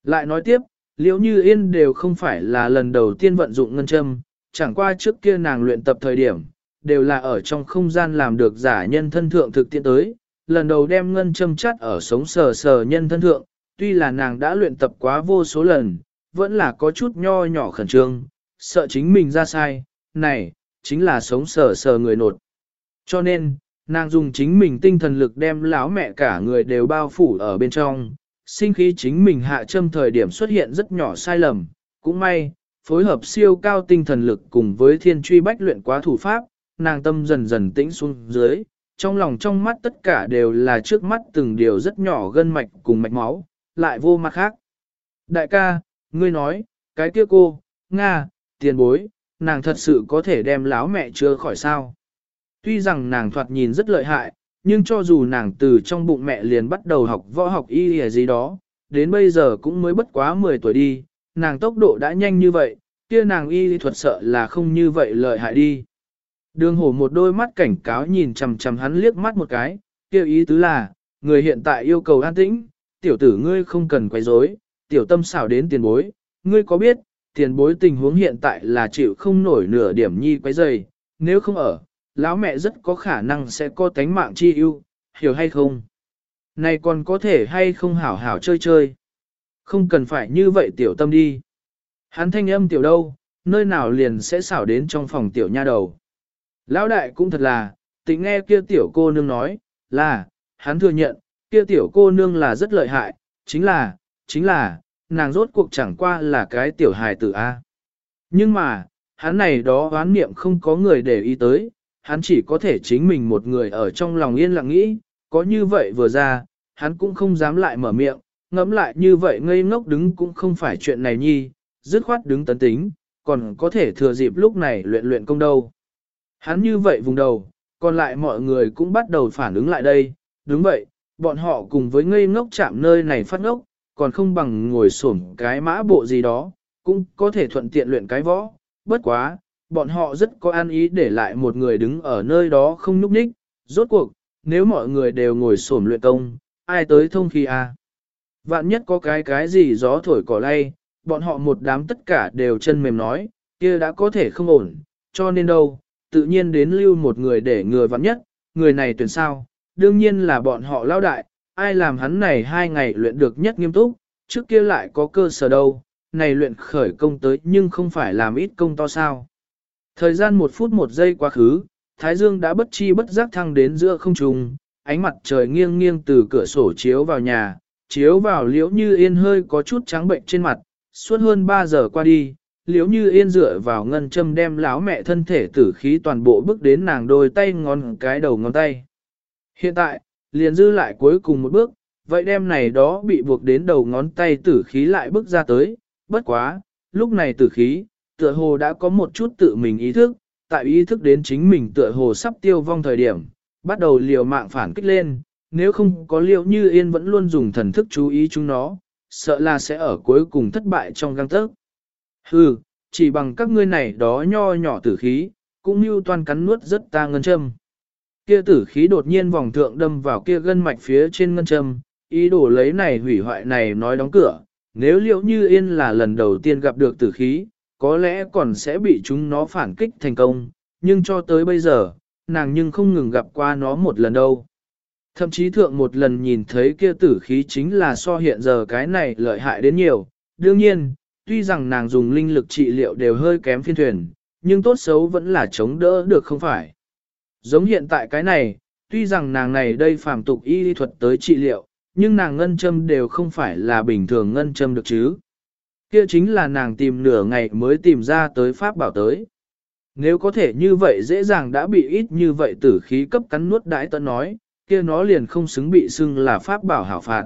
Lại nói tiếp, liễu như yên đều không phải là lần đầu tiên vận dụng ngân châm, chẳng qua trước kia nàng luyện tập thời điểm, đều là ở trong không gian làm được giả nhân thân thượng thực tiễn tới, lần đầu đem ngân châm chắt ở sống sờ sờ nhân thân thượng, tuy là nàng đã luyện tập quá vô số lần, vẫn là có chút nho nhỏ khẩn trương, sợ chính mình ra sai, này, chính là sống sờ sờ người nột. Cho nên, nàng dùng chính mình tinh thần lực đem lão mẹ cả người đều bao phủ ở bên trong, sinh khí chính mình hạ châm thời điểm xuất hiện rất nhỏ sai lầm, cũng may, phối hợp siêu cao tinh thần lực cùng với thiên truy bách luyện quá thủ pháp, nàng tâm dần dần tĩnh xuống dưới, trong lòng trong mắt tất cả đều là trước mắt từng điều rất nhỏ gân mạch cùng mạch máu, lại vô mặt khác. Đại ca, ngươi nói, cái kia cô, Nga, tiền bối, nàng thật sự có thể đem láo mẹ chưa khỏi sao. Tuy rằng nàng thoạt nhìn rất lợi hại, nhưng cho dù nàng từ trong bụng mẹ liền bắt đầu học võ học y hay gì đó, đến bây giờ cũng mới bất quá 10 tuổi đi, nàng tốc độ đã nhanh như vậy, kia nàng y thuật sợ là không như vậy lợi hại đi. Đường hổ một đôi mắt cảnh cáo nhìn chằm chằm hắn liếc mắt một cái, kia ý tứ là, người hiện tại yêu cầu an tĩnh, tiểu tử ngươi không cần quấy rối, tiểu tâm xảo đến tiền bối, ngươi có biết, tiền bối tình huống hiện tại là chịu không nổi nửa điểm nhi quấy rầy, nếu không ở, lão mẹ rất có khả năng sẽ có tánh mạng chi ưu, hiểu hay không? Này còn có thể hay không hảo hảo chơi chơi? Không cần phải như vậy tiểu tâm đi. Hắn thanh âm tiểu đâu, nơi nào liền sẽ xảo đến trong phòng tiểu nha đầu. Lão đại cũng thật là, tính nghe kia tiểu cô nương nói, là, hắn thừa nhận, kia tiểu cô nương là rất lợi hại, chính là, chính là, nàng rốt cuộc chẳng qua là cái tiểu hài tử A. Nhưng mà, hắn này đó oán niệm không có người để ý tới, hắn chỉ có thể chính mình một người ở trong lòng yên lặng nghĩ, có như vậy vừa ra, hắn cũng không dám lại mở miệng, ngẫm lại như vậy ngây ngốc đứng cũng không phải chuyện này nhi, dứt khoát đứng tấn tính, còn có thể thừa dịp lúc này luyện luyện công đâu. Hắn như vậy vùng đầu, còn lại mọi người cũng bắt đầu phản ứng lại đây, đúng vậy, bọn họ cùng với ngây ngốc chạm nơi này phát ngốc, còn không bằng ngồi sổm cái mã bộ gì đó, cũng có thể thuận tiện luyện cái võ, bất quá, bọn họ rất có an ý để lại một người đứng ở nơi đó không núp ních, rốt cuộc, nếu mọi người đều ngồi xổm luyện công, ai tới thông khi? À? Vạn nhất có cái cái gì gió thổi cỏ lay, bọn họ một đám tất cả đều chân mềm nói, kia đã có thể không ổn, cho nên đâu, tự nhiên đến lưu một người để người vạn nhất, người này tuyển sao, đương nhiên là bọn họ lao đại, ai làm hắn này hai ngày luyện được nhất nghiêm túc, trước kia lại có cơ sở đâu, này luyện khởi công tới nhưng không phải làm ít công to sao. Thời gian một phút một giây quá khứ, Thái Dương đã bất chi bất giác thăng đến giữa không trung, ánh mặt trời nghiêng nghiêng từ cửa sổ chiếu vào nhà, chiếu vào liễu như yên hơi có chút trắng bệnh trên mặt, suốt hơn 3 giờ qua đi, liễu như yên dựa vào ngân châm đem láo mẹ thân thể tử khí toàn bộ bước đến nàng đôi tay ngón cái đầu ngón tay. Hiện tại, liền dư lại cuối cùng một bước, vậy đem này đó bị buộc đến đầu ngón tay tử khí lại bước ra tới, bất quá, lúc này tử khí, tựa hồ đã có một chút tự mình ý thức, tại ý thức đến chính mình tựa hồ sắp tiêu vong thời điểm, bắt đầu liều mạng phản kích lên, nếu không có liệu như yên vẫn luôn dùng thần thức chú ý chúng nó, sợ là sẽ ở cuối cùng thất bại trong găng tớc. Hừ, chỉ bằng các ngươi này đó nho nhỏ tử khí, cũng như toàn cắn nuốt rất ta ngân châm. Kia tử khí đột nhiên vòng thượng đâm vào kia gân mạch phía trên ngân châm, ý đồ lấy này hủy hoại này nói đóng cửa. Nếu liệu như yên là lần đầu tiên gặp được tử khí, có lẽ còn sẽ bị chúng nó phản kích thành công, nhưng cho tới bây giờ, nàng nhưng không ngừng gặp qua nó một lần đâu. Thậm chí thượng một lần nhìn thấy kia tử khí chính là so hiện giờ cái này lợi hại đến nhiều. Đương nhiên, tuy rằng nàng dùng linh lực trị liệu đều hơi kém phiên thuyền, nhưng tốt xấu vẫn là chống đỡ được không phải. Giống hiện tại cái này, tuy rằng nàng này đây phàm tục y lý thuật tới trị liệu, nhưng nàng ngân châm đều không phải là bình thường ngân châm được chứ. Kia chính là nàng tìm nửa ngày mới tìm ra tới pháp bảo tới. Nếu có thể như vậy dễ dàng đã bị ít như vậy tử khí cấp cắn nuốt đãi tận nói, kia nó liền không xứng bị xưng là pháp bảo hảo phạt.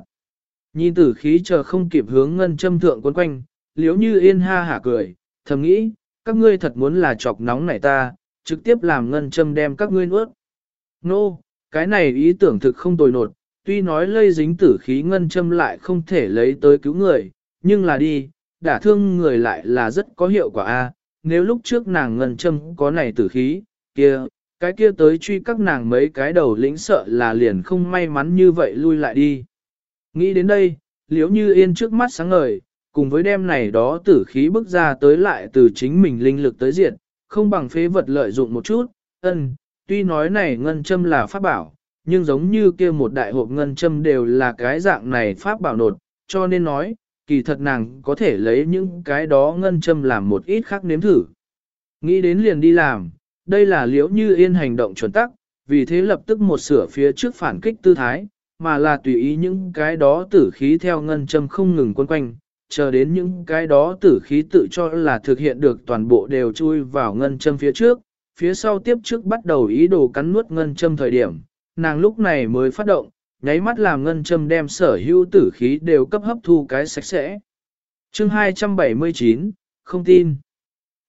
Nhìn tử khí chờ không kịp hướng ngân châm thượng quấn quanh, liếu như yên ha hả cười, thầm nghĩ, các ngươi thật muốn là chọc nóng này ta, trực tiếp làm ngân châm đem các ngươi nuốt. Nô, no, cái này ý tưởng thực không tồi nột, tuy nói lây dính tử khí ngân châm lại không thể lấy tới cứu người, nhưng là đi, đả thương người lại là rất có hiệu quả a. nếu lúc trước nàng ngân châm có này tử khí, kia, cái kia tới truy các nàng mấy cái đầu lĩnh sợ là liền không may mắn như vậy lui lại đi. Nghĩ đến đây, liếu như yên trước mắt sáng ngời, cùng với đem này đó tử khí bước ra tới lại từ chính mình linh lực tới diện không bằng phế vật lợi dụng một chút, ân, tuy nói này ngân châm là pháp bảo, nhưng giống như kia một đại hộp ngân châm đều là cái dạng này pháp bảo nột, cho nên nói, kỳ thật nàng có thể lấy những cái đó ngân châm làm một ít khác nếm thử. Nghĩ đến liền đi làm, đây là liễu như yên hành động chuẩn tắc, vì thế lập tức một sửa phía trước phản kích tư thái, mà là tùy ý những cái đó tử khí theo ngân châm không ngừng quấn quanh, chờ đến những cái đó tử khí tự cho là thực hiện được toàn bộ đều chui vào ngân châm phía trước, phía sau tiếp trước bắt đầu ý đồ cắn nuốt ngân châm thời điểm, nàng lúc này mới phát động, nháy mắt làm ngân châm đem sở hữu tử khí đều cấp hấp thu cái sạch sẽ. Chương 279, không tin.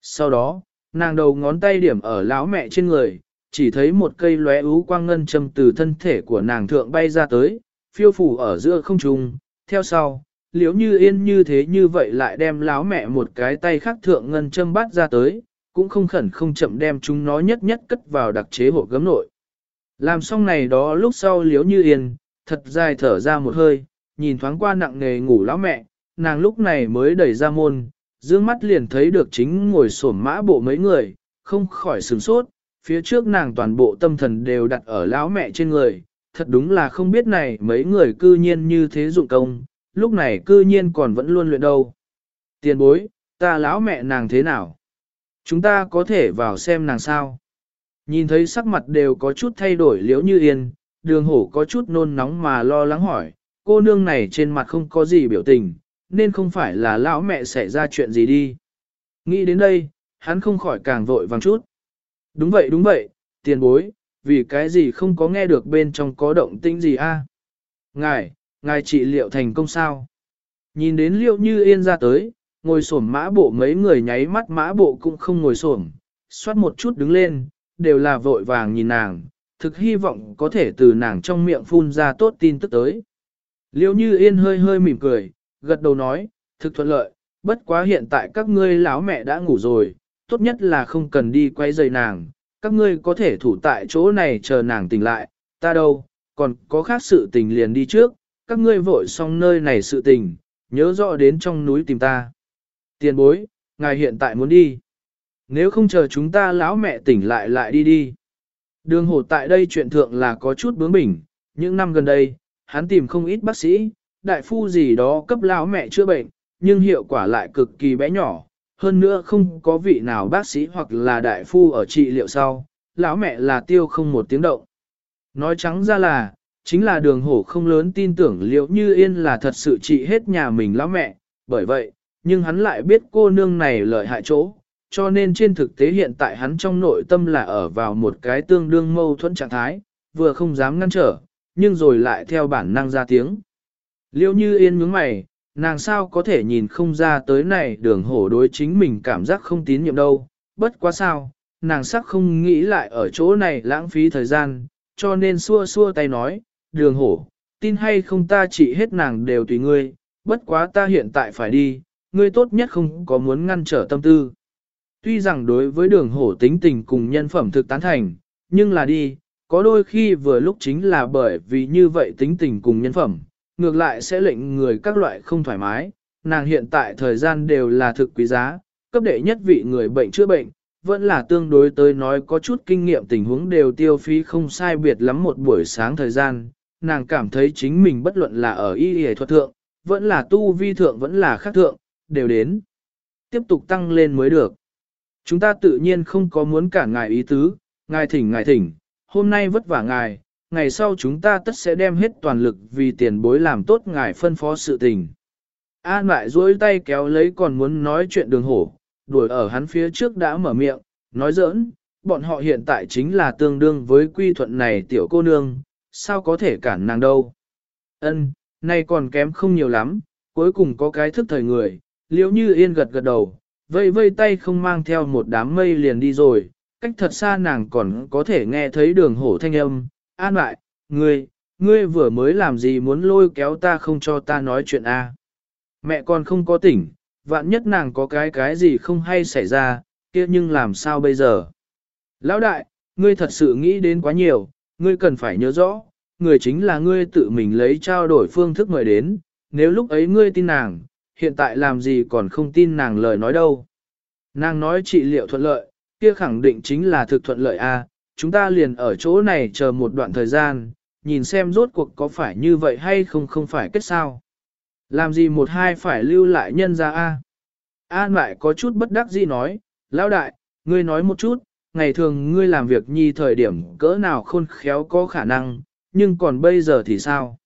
Sau đó, nàng đầu ngón tay điểm ở lão mẹ trên người, chỉ thấy một cây lóe ú quang ngân châm từ thân thể của nàng thượng bay ra tới, phiêu phủ ở giữa không trung, theo sau, liếu như yên như thế như vậy lại đem lão mẹ một cái tay khác thượng ngân châm bắt ra tới, cũng không khẩn không chậm đem chúng nó nhất nhất cất vào đặc chế hộ gấm nội. Làm xong này đó lúc sau liếu như yên, thật dài thở ra một hơi, nhìn thoáng qua nặng nề ngủ lão mẹ, nàng lúc này mới đẩy ra môn, dương mắt liền thấy được chính ngồi sổm mã bộ mấy người, không khỏi sửng sốt, phía trước nàng toàn bộ tâm thần đều đặt ở lão mẹ trên người, thật đúng là không biết này mấy người cư nhiên như thế dụng công, lúc này cư nhiên còn vẫn luôn luyện đâu. Tiền bối, ta lão mẹ nàng thế nào? Chúng ta có thể vào xem nàng sao? Nhìn thấy sắc mặt đều có chút thay đổi liễu như yên, đường hổ có chút nôn nóng mà lo lắng hỏi, cô nương này trên mặt không có gì biểu tình, nên không phải là lão mẹ xảy ra chuyện gì đi. Nghĩ đến đây, hắn không khỏi càng vội vàng chút. Đúng vậy đúng vậy, tiền bối, vì cái gì không có nghe được bên trong có động tĩnh gì a? Ngài, ngài trị liệu thành công sao? Nhìn đến liệu như yên ra tới, ngồi xổm mã bộ mấy người nháy mắt mã bộ cũng không ngồi xổm, xoát một chút đứng lên, đều là vội vàng nhìn nàng, thực hy vọng có thể từ nàng trong miệng phun ra tốt tin tức tới. Liêu như yên hơi hơi mỉm cười, gật đầu nói, thực thuận lợi, bất quá hiện tại các ngươi lão mẹ đã ngủ rồi, tốt nhất là không cần đi quay giày nàng, các ngươi có thể thủ tại chỗ này chờ nàng tỉnh lại, ta đâu, còn có khác sự tình liền đi trước, các ngươi vội xong nơi này sự tình, nhớ rõ đến trong núi tìm ta. Tiền bối, ngài hiện tại muốn đi. Nếu không chờ chúng ta lão mẹ tỉnh lại lại đi đi. Đường Hổ tại đây chuyện thượng là có chút bướng bỉnh, những năm gần đây, hắn tìm không ít bác sĩ, đại phu gì đó cấp lão mẹ chữa bệnh, nhưng hiệu quả lại cực kỳ bé nhỏ, hơn nữa không có vị nào bác sĩ hoặc là đại phu ở trị liệu sau, lão mẹ là tiêu không một tiếng động. Nói trắng ra là, chính là đường hổ không lớn tin tưởng liệu như yên là thật sự trị hết nhà mình lão mẹ, bởi vậy, nhưng hắn lại biết cô nương này lợi hại chỗ, cho nên trên thực tế hiện tại hắn trong nội tâm là ở vào một cái tương đương mâu thuẫn trạng thái, vừa không dám ngăn trở, nhưng rồi lại theo bản năng ra tiếng. Liêu như yên nhướng mày, nàng sao có thể nhìn không ra tới này đường hổ đối chính mình cảm giác không tín nhiệm đâu, bất quá sao, nàng sắc không nghĩ lại ở chỗ này lãng phí thời gian, cho nên xua xua tay nói, đường hổ, tin hay không ta chỉ hết nàng đều tùy ngươi, bất quá ta hiện tại phải đi, ngươi tốt nhất không có muốn ngăn trở tâm tư. Tuy rằng đối với đường hổ tính tình cùng nhân phẩm thực tán thành, nhưng là đi, có đôi khi vừa lúc chính là bởi vì như vậy tính tình cùng nhân phẩm, ngược lại sẽ lệnh người các loại không thoải mái, nàng hiện tại thời gian đều là thực quý giá, cấp đệ nhất vị người bệnh chữa bệnh, vẫn là tương đối tới nói có chút kinh nghiệm tình huống đều tiêu phí không sai biệt lắm một buổi sáng thời gian, nàng cảm thấy chính mình bất luận là ở y y thuật thượng, vẫn là tu vi thượng vẫn là khác thượng, đều đến. Tiếp tục tăng lên mới được. Chúng ta tự nhiên không có muốn cả ngài ý tứ, ngài thỉnh ngài thỉnh, hôm nay vất vả ngài, ngày sau chúng ta tất sẽ đem hết toàn lực vì tiền bối làm tốt ngài phân phó sự tình. An lại duỗi tay kéo lấy còn muốn nói chuyện đường hổ, đuổi ở hắn phía trước đã mở miệng, nói giỡn, bọn họ hiện tại chính là tương đương với quy thuận này tiểu cô nương, sao có thể cản nàng đâu. Ân, nay còn kém không nhiều lắm, cuối cùng có cái thức thời người, liễu như yên gật gật đầu, vây vây tay không mang theo một đám mây liền đi rồi, cách thật xa nàng còn có thể nghe thấy đường hổ thanh âm, an lại, ngươi, ngươi vừa mới làm gì muốn lôi kéo ta không cho ta nói chuyện a? Mẹ con không có tỉnh, vạn nhất nàng có cái cái gì không hay xảy ra, kia nhưng làm sao bây giờ? Lão đại, ngươi thật sự nghĩ đến quá nhiều, ngươi cần phải nhớ rõ, người chính là ngươi tự mình lấy trao đổi phương thức mời đến, nếu lúc ấy ngươi tin nàng, hiện tại làm gì còn không tin nàng lời nói đâu. Nàng nói trị liệu thuận lợi, kia khẳng định chính là thực thuận lợi a. chúng ta liền ở chỗ này chờ một đoạn thời gian, nhìn xem rốt cuộc có phải như vậy hay không không phải kết sao. Làm gì một hai phải lưu lại nhân ra a? An lại có chút bất đắc dĩ nói, lão đại, ngươi nói một chút, ngày thường ngươi làm việc nhi thời điểm cỡ nào khôn khéo có khả năng, nhưng còn bây giờ thì sao?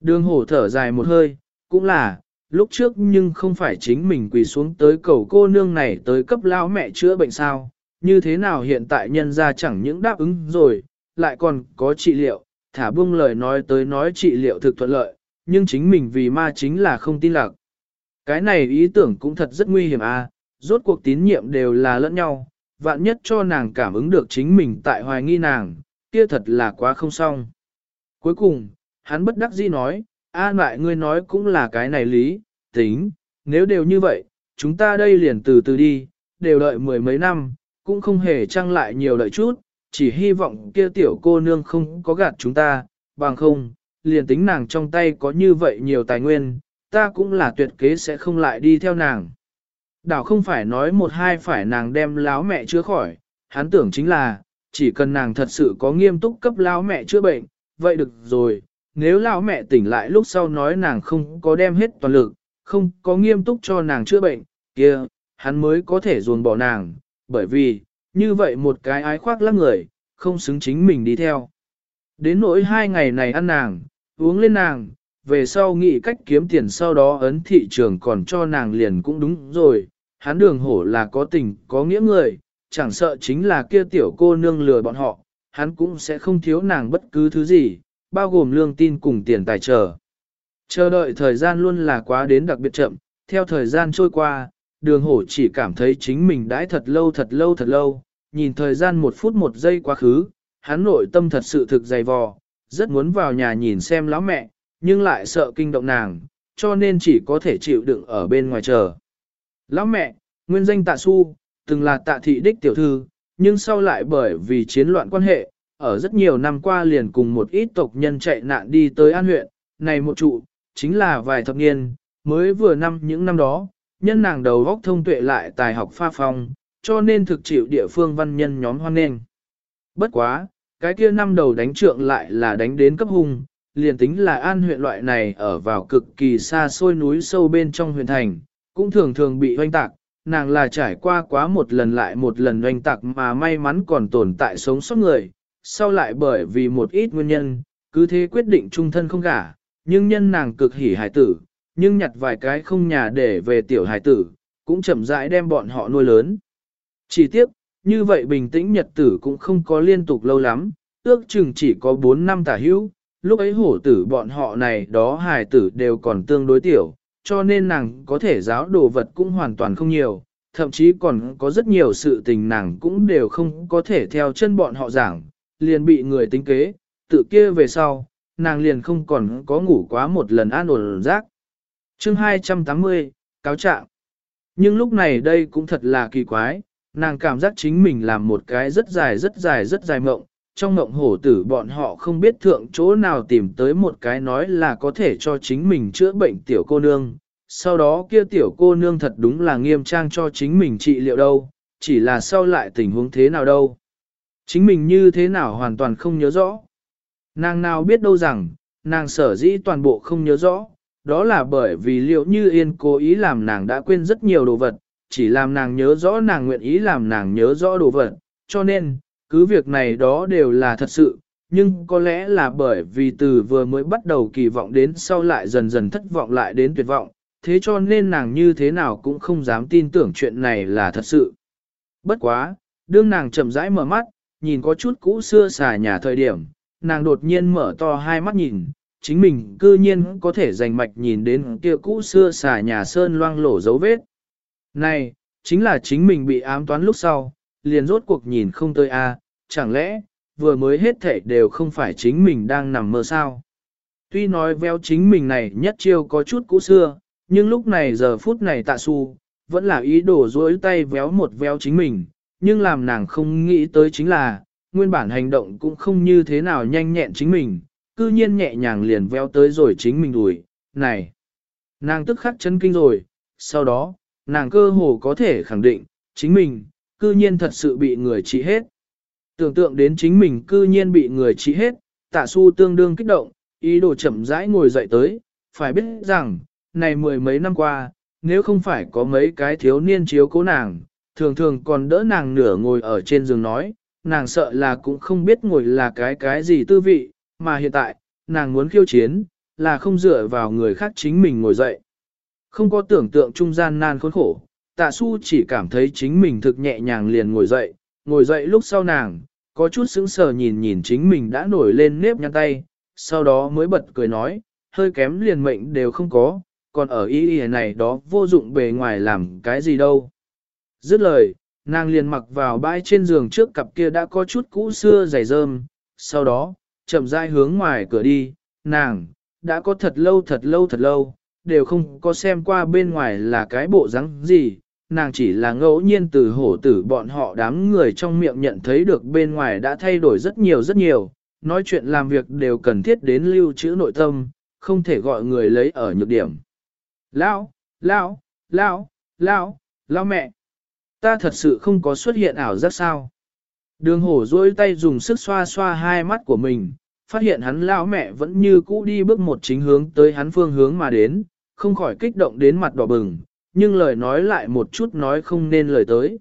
Đường hổ thở dài một hơi, cũng là, lúc trước nhưng không phải chính mình quỳ xuống tới cầu cô nương này tới cấp lao mẹ chữa bệnh sao, như thế nào hiện tại nhân ra chẳng những đáp ứng rồi, lại còn có trị liệu, thả buông lời nói tới nói trị liệu thực thuận lợi, nhưng chính mình vì ma chính là không tin lạc. Cái này ý tưởng cũng thật rất nguy hiểm à, rốt cuộc tín nhiệm đều là lẫn nhau, vạn nhất cho nàng cảm ứng được chính mình tại hoài nghi nàng, kia thật là quá không xong. Cuối cùng, hắn bất đắc dĩ nói, an lại ngươi nói cũng là cái này lý, tính, nếu đều như vậy, chúng ta đây liền từ từ đi, đều đợi mười mấy năm, cũng không hề trăng lại nhiều đợi chút, chỉ hy vọng kia tiểu cô nương không có gạt chúng ta, bằng không, liền tính nàng trong tay có như vậy nhiều tài nguyên, ta cũng là tuyệt kế sẽ không lại đi theo nàng. Đảo không phải nói một hai phải nàng đem láo mẹ chữa khỏi, hắn tưởng chính là, chỉ cần nàng thật sự có nghiêm túc cấp láo mẹ chữa bệnh, vậy được rồi, nếu lão mẹ tỉnh lại lúc sau nói nàng không có đem hết toàn lực, không có nghiêm túc cho nàng chữa bệnh, kia, hắn mới có thể ruồn bỏ nàng, bởi vì, như vậy một cái ái khoác lắc người, không xứng chính mình đi theo. Đến nỗi hai ngày này ăn nàng, uống lên nàng, về sau nghĩ cách kiếm tiền sau đó ấn thị trường còn cho nàng liền cũng đúng rồi, hắn đường hổ là có tình, có nghĩa người, chẳng sợ chính là kia tiểu cô nương lừa bọn họ, hắn cũng sẽ không thiếu nàng bất cứ thứ gì, bao gồm lương tin cùng tiền tài trợ. Chờ đợi thời gian luôn là quá đến đặc biệt chậm, theo thời gian trôi qua, đường hổ chỉ cảm thấy chính mình đãi thật lâu thật lâu thật lâu, nhìn thời gian một phút một giây quá khứ, hắn nội tâm thật sự thực dày vò, rất muốn vào nhà nhìn xem lão mẹ, nhưng lại sợ kinh động nàng, cho nên chỉ có thể chịu đựng ở bên ngoài chờ. Lão mẹ, nguyên danh tạ su, từng là tạ thị đích tiểu thư, nhưng sau lại bởi vì chiến loạn quan hệ, ở rất nhiều năm qua liền cùng một ít tộc nhân chạy nạn đi tới An huyện, này một trụ, chính là vài thập niên, mới vừa năm những năm đó, nhân nàng đầu góc thông tuệ lại tài học pha phong, cho nên thực chịu địa phương văn nhân nhóm hoan nghênh. Bất quá, cái kia năm đầu đánh trượng lại là đánh đến cấp hung, liền tính là an huyện loại này ở vào cực kỳ xa xôi núi sâu bên trong huyện thành, cũng thường thường bị hoanh tạc, nàng là trải qua quá một lần lại một lần oanh tạc mà may mắn còn tồn tại sống sót người, sau lại bởi vì một ít nguyên nhân, cứ thế quyết định trung thân không gả, nhưng nhân nàng cực hỉ hải tử, nhưng nhặt vài cái không nhà để về tiểu hải tử, cũng chậm rãi đem bọn họ nuôi lớn. Chỉ tiếc, như vậy bình tĩnh nhật tử cũng không có liên tục lâu lắm, ước chừng chỉ có 4 năm tả hữu, lúc ấy hổ tử bọn họ này đó hài tử đều còn tương đối tiểu, cho nên nàng có thể giáo đồ vật cũng hoàn toàn không nhiều, thậm chí còn có rất nhiều sự tình nàng cũng đều không có thể theo chân bọn họ giảng, liền bị người tính kế, tự kia về sau, nàng liền không còn có ngủ quá một lần an ổn rác. Chương 280, cáo trạng. Nhưng lúc này đây cũng thật là kỳ quái, nàng cảm giác chính mình làm một cái rất dài rất dài rất dài mộng, trong mộng hổ tử bọn họ không biết thượng chỗ nào tìm tới một cái nói là có thể cho chính mình chữa bệnh tiểu cô nương. Sau đó kia tiểu cô nương thật đúng là nghiêm trang cho chính mình trị liệu đâu, chỉ là sau lại tình huống thế nào đâu. Chính mình như thế nào hoàn toàn không nhớ rõ. Nàng nào biết đâu rằng, nàng sở dĩ toàn bộ không nhớ rõ, đó là bởi vì liệu như yên cố ý làm nàng đã quên rất nhiều đồ vật, chỉ làm nàng nhớ rõ nàng nguyện ý làm nàng nhớ rõ đồ vật, cho nên, cứ việc này đó đều là thật sự, nhưng có lẽ là bởi vì từ vừa mới bắt đầu kỳ vọng đến sau lại dần dần thất vọng lại đến tuyệt vọng, thế cho nên nàng như thế nào cũng không dám tin tưởng chuyện này là thật sự. Bất quá, đương nàng chậm rãi mở mắt, nhìn có chút cũ xưa xà nhà thời điểm, nàng đột nhiên mở to hai mắt nhìn, chính mình cư nhiên có thể dành mạch nhìn đến kia cũ xưa xà nhà sơn loang lổ dấu vết. Này, chính là chính mình bị ám toán lúc sau, liền rốt cuộc nhìn không tới a, chẳng lẽ, vừa mới hết thể đều không phải chính mình đang nằm mơ sao. Tuy nói véo chính mình này nhất chiêu có chút cũ xưa, nhưng lúc này giờ phút này tạ su, vẫn là ý đồ dối tay véo một véo chính mình, nhưng làm nàng không nghĩ tới chính là, nguyên bản hành động cũng không như thế nào nhanh nhẹn chính mình, cư nhiên nhẹ nhàng liền véo tới rồi chính mình đùi, này. Nàng tức khắc chấn kinh rồi, sau đó, nàng cơ hồ có thể khẳng định, chính mình, cư nhiên thật sự bị người trị hết. Tưởng tượng đến chính mình cư nhiên bị người trị hết, tạ su tương đương kích động, ý đồ chậm rãi ngồi dậy tới, phải biết rằng, này mười mấy năm qua, nếu không phải có mấy cái thiếu niên chiếu cố nàng, thường thường còn đỡ nàng nửa ngồi ở trên giường nói, nàng sợ là cũng không biết ngồi là cái cái gì tư vị, mà hiện tại, nàng muốn khiêu chiến, là không dựa vào người khác chính mình ngồi dậy. Không có tưởng tượng trung gian nan khốn khổ, tạ su chỉ cảm thấy chính mình thực nhẹ nhàng liền ngồi dậy, ngồi dậy lúc sau nàng, có chút sững sờ nhìn nhìn chính mình đã nổi lên nếp nhăn tay, sau đó mới bật cười nói, hơi kém liền mệnh đều không có, còn ở ý ý này đó vô dụng bề ngoài làm cái gì đâu. Dứt lời, nàng liền mặc vào bãi trên giường trước cặp kia đã có chút cũ xưa dày rơm, sau đó, chậm rãi hướng ngoài cửa đi, nàng, đã có thật lâu thật lâu thật lâu, đều không có xem qua bên ngoài là cái bộ dáng gì, nàng chỉ là ngẫu nhiên từ hổ tử bọn họ đám người trong miệng nhận thấy được bên ngoài đã thay đổi rất nhiều rất nhiều, nói chuyện làm việc đều cần thiết đến lưu trữ nội tâm, không thể gọi người lấy ở nhược điểm. Lão, lão, lão, lão, lão mẹ, ta thật sự không có xuất hiện ảo giác sao. Đường hổ duỗi tay dùng sức xoa xoa hai mắt của mình, phát hiện hắn lão mẹ vẫn như cũ đi bước một chính hướng tới hắn phương hướng mà đến, không khỏi kích động đến mặt đỏ bừng, nhưng lời nói lại một chút nói không nên lời tới.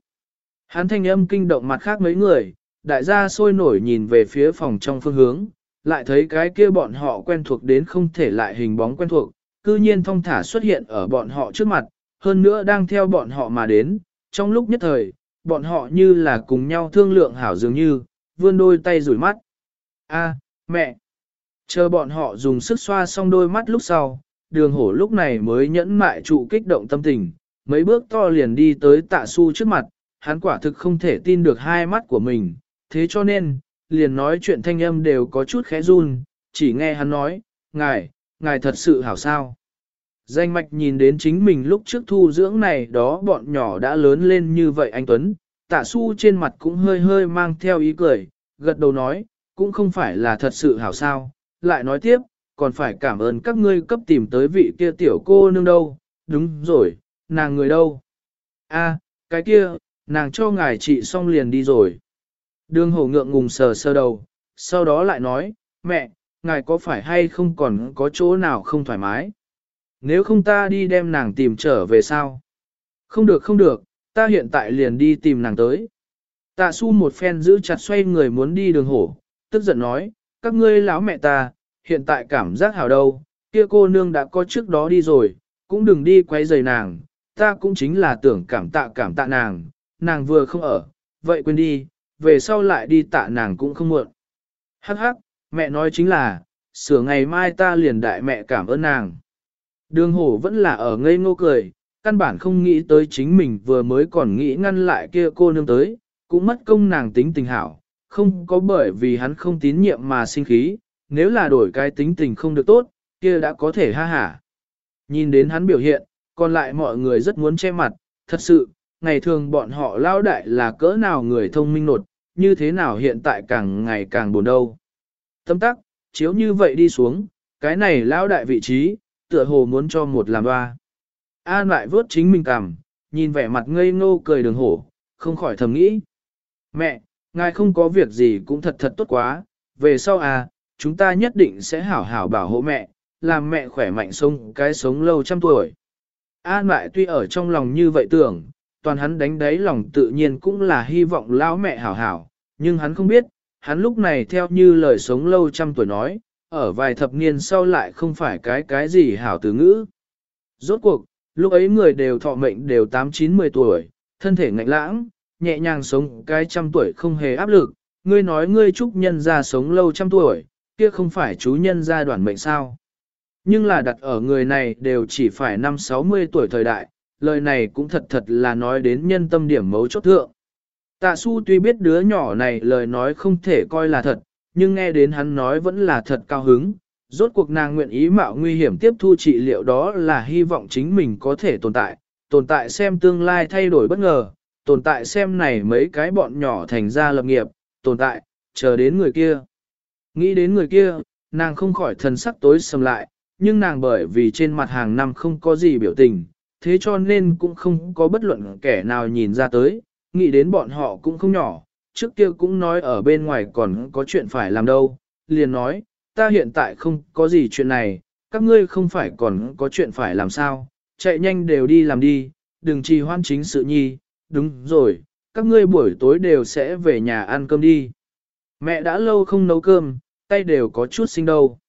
Hắn thanh âm kinh động mặt khác mấy người, đại gia sôi nổi nhìn về phía phòng trong phương hướng, lại thấy cái kia bọn họ quen thuộc đến không thể lại hình bóng quen thuộc, cư nhiên thông thả xuất hiện ở bọn họ trước mặt, hơn nữa đang theo bọn họ mà đến, trong lúc nhất thời, bọn họ như là cùng nhau thương lượng hảo dường như, vươn đôi tay rủi mắt. A, mẹ! Chờ bọn họ dùng sức xoa xong đôi mắt lúc sau, đường hổ lúc này mới nhẫn mại trụ kích động tâm tình, mấy bước to liền đi tới tạ su trước mặt, hắn quả thực không thể tin được hai mắt của mình, thế cho nên, liền nói chuyện thanh âm đều có chút khẽ run, chỉ nghe hắn nói, ngài, ngài thật sự hảo sao. Danh mạch nhìn đến chính mình lúc trước thu dưỡng này đó bọn nhỏ đã lớn lên như vậy anh Tuấn, tạ su trên mặt cũng hơi hơi mang theo ý cười, gật đầu nói, cũng không phải là thật sự hảo sao, lại nói tiếp, còn phải cảm ơn các ngươi cấp tìm tới vị kia tiểu cô nương đâu, đúng rồi, nàng người đâu. a cái kia, nàng cho ngài chị xong liền đi rồi. Đường hổ ngượng ngùng sờ sơ đầu, sau đó lại nói, mẹ, ngài có phải hay không còn có chỗ nào không thoải mái? Nếu không ta đi đem nàng tìm trở về sao? Không được không được, ta hiện tại liền đi tìm nàng tới. Tạ su một phen giữ chặt xoay người muốn đi đường hổ, tức giận nói, các ngươi lão mẹ ta, hiện tại cảm giác hảo đâu, kia cô nương đã có trước đó đi rồi, cũng đừng đi quấy rầy nàng, ta cũng chính là tưởng cảm tạ cảm tạ nàng, nàng vừa không ở, vậy quên đi, về sau lại đi tạ nàng cũng không muộn. Hắc hắc, mẹ nói chính là, sửa ngày mai ta liền đại mẹ cảm ơn nàng. Đường hổ vẫn là ở ngây ngô cười, căn bản không nghĩ tới chính mình vừa mới còn nghĩ ngăn lại kia cô nương tới, cũng mất công nàng tính tình hảo, không có bởi vì hắn không tín nhiệm mà sinh khí, nếu là đổi cái tính tình không được tốt, kia đã có thể ha hả. Nhìn đến hắn biểu hiện, còn lại mọi người rất muốn che mặt, thật sự, ngày thường bọn họ lao đại là cỡ nào người thông minh nột, như thế nào hiện tại càng ngày càng buồn đâu. Tâm tắc, chiếu như vậy đi xuống, cái này lao đại vị trí, tựa hồ muốn cho một làm ba. An lại vớt chính mình cằm, nhìn vẻ mặt ngây ngô cười đường hổ, không khỏi thầm nghĩ. Mẹ, ngài không có việc gì cũng thật thật tốt quá, về sau à, chúng ta nhất định sẽ hảo hảo bảo hộ mẹ, làm mẹ khỏe mạnh sống cái sống lâu trăm tuổi. An lại tuy ở trong lòng như vậy tưởng, toàn hắn đánh đáy lòng tự nhiên cũng là hy vọng lão mẹ hảo hảo, nhưng hắn không biết, hắn lúc này theo như lời sống lâu trăm tuổi nói, ở vài thập niên sau lại không phải cái cái gì hảo từ ngữ. Rốt cuộc, lúc ấy người đều thọ mệnh đều 8-9-10 tuổi, thân thể ngạnh lãng, nhẹ nhàng sống cái trăm tuổi không hề áp lực, ngươi nói ngươi chúc nhân ra sống lâu trăm tuổi, kia không phải chú nhân ra đoạn mệnh sao. Nhưng là đặt ở người này đều chỉ phải năm 60 tuổi thời đại, lời này cũng thật thật là nói đến nhân tâm điểm mấu chốt thượng. Tạ su tuy biết đứa nhỏ này lời nói không thể coi là thật, nhưng nghe đến hắn nói vẫn là thật cao hứng. Rốt cuộc nàng nguyện ý mạo nguy hiểm tiếp thu trị liệu đó là hy vọng chính mình có thể tồn tại, tồn tại xem tương lai thay đổi bất ngờ, tồn tại xem này mấy cái bọn nhỏ thành ra lập nghiệp, tồn tại, chờ đến người kia. Nghĩ đến người kia, nàng không khỏi thần sắc tối sầm lại, nhưng nàng bởi vì trên mặt hàng năm không có gì biểu tình, thế cho nên cũng không có bất luận kẻ nào nhìn ra tới, nghĩ đến bọn họ cũng không nhỏ, trước kia cũng nói ở bên ngoài còn có chuyện phải làm đâu, liền nói, ta hiện tại không có gì chuyện này, các ngươi không phải còn có chuyện phải làm sao, chạy nhanh đều đi làm đi, đừng trì hoan chính sự nhi, đúng rồi, các ngươi buổi tối đều sẽ về nhà ăn cơm đi. Mẹ đã lâu không nấu cơm, tay đều có chút sinh đâu.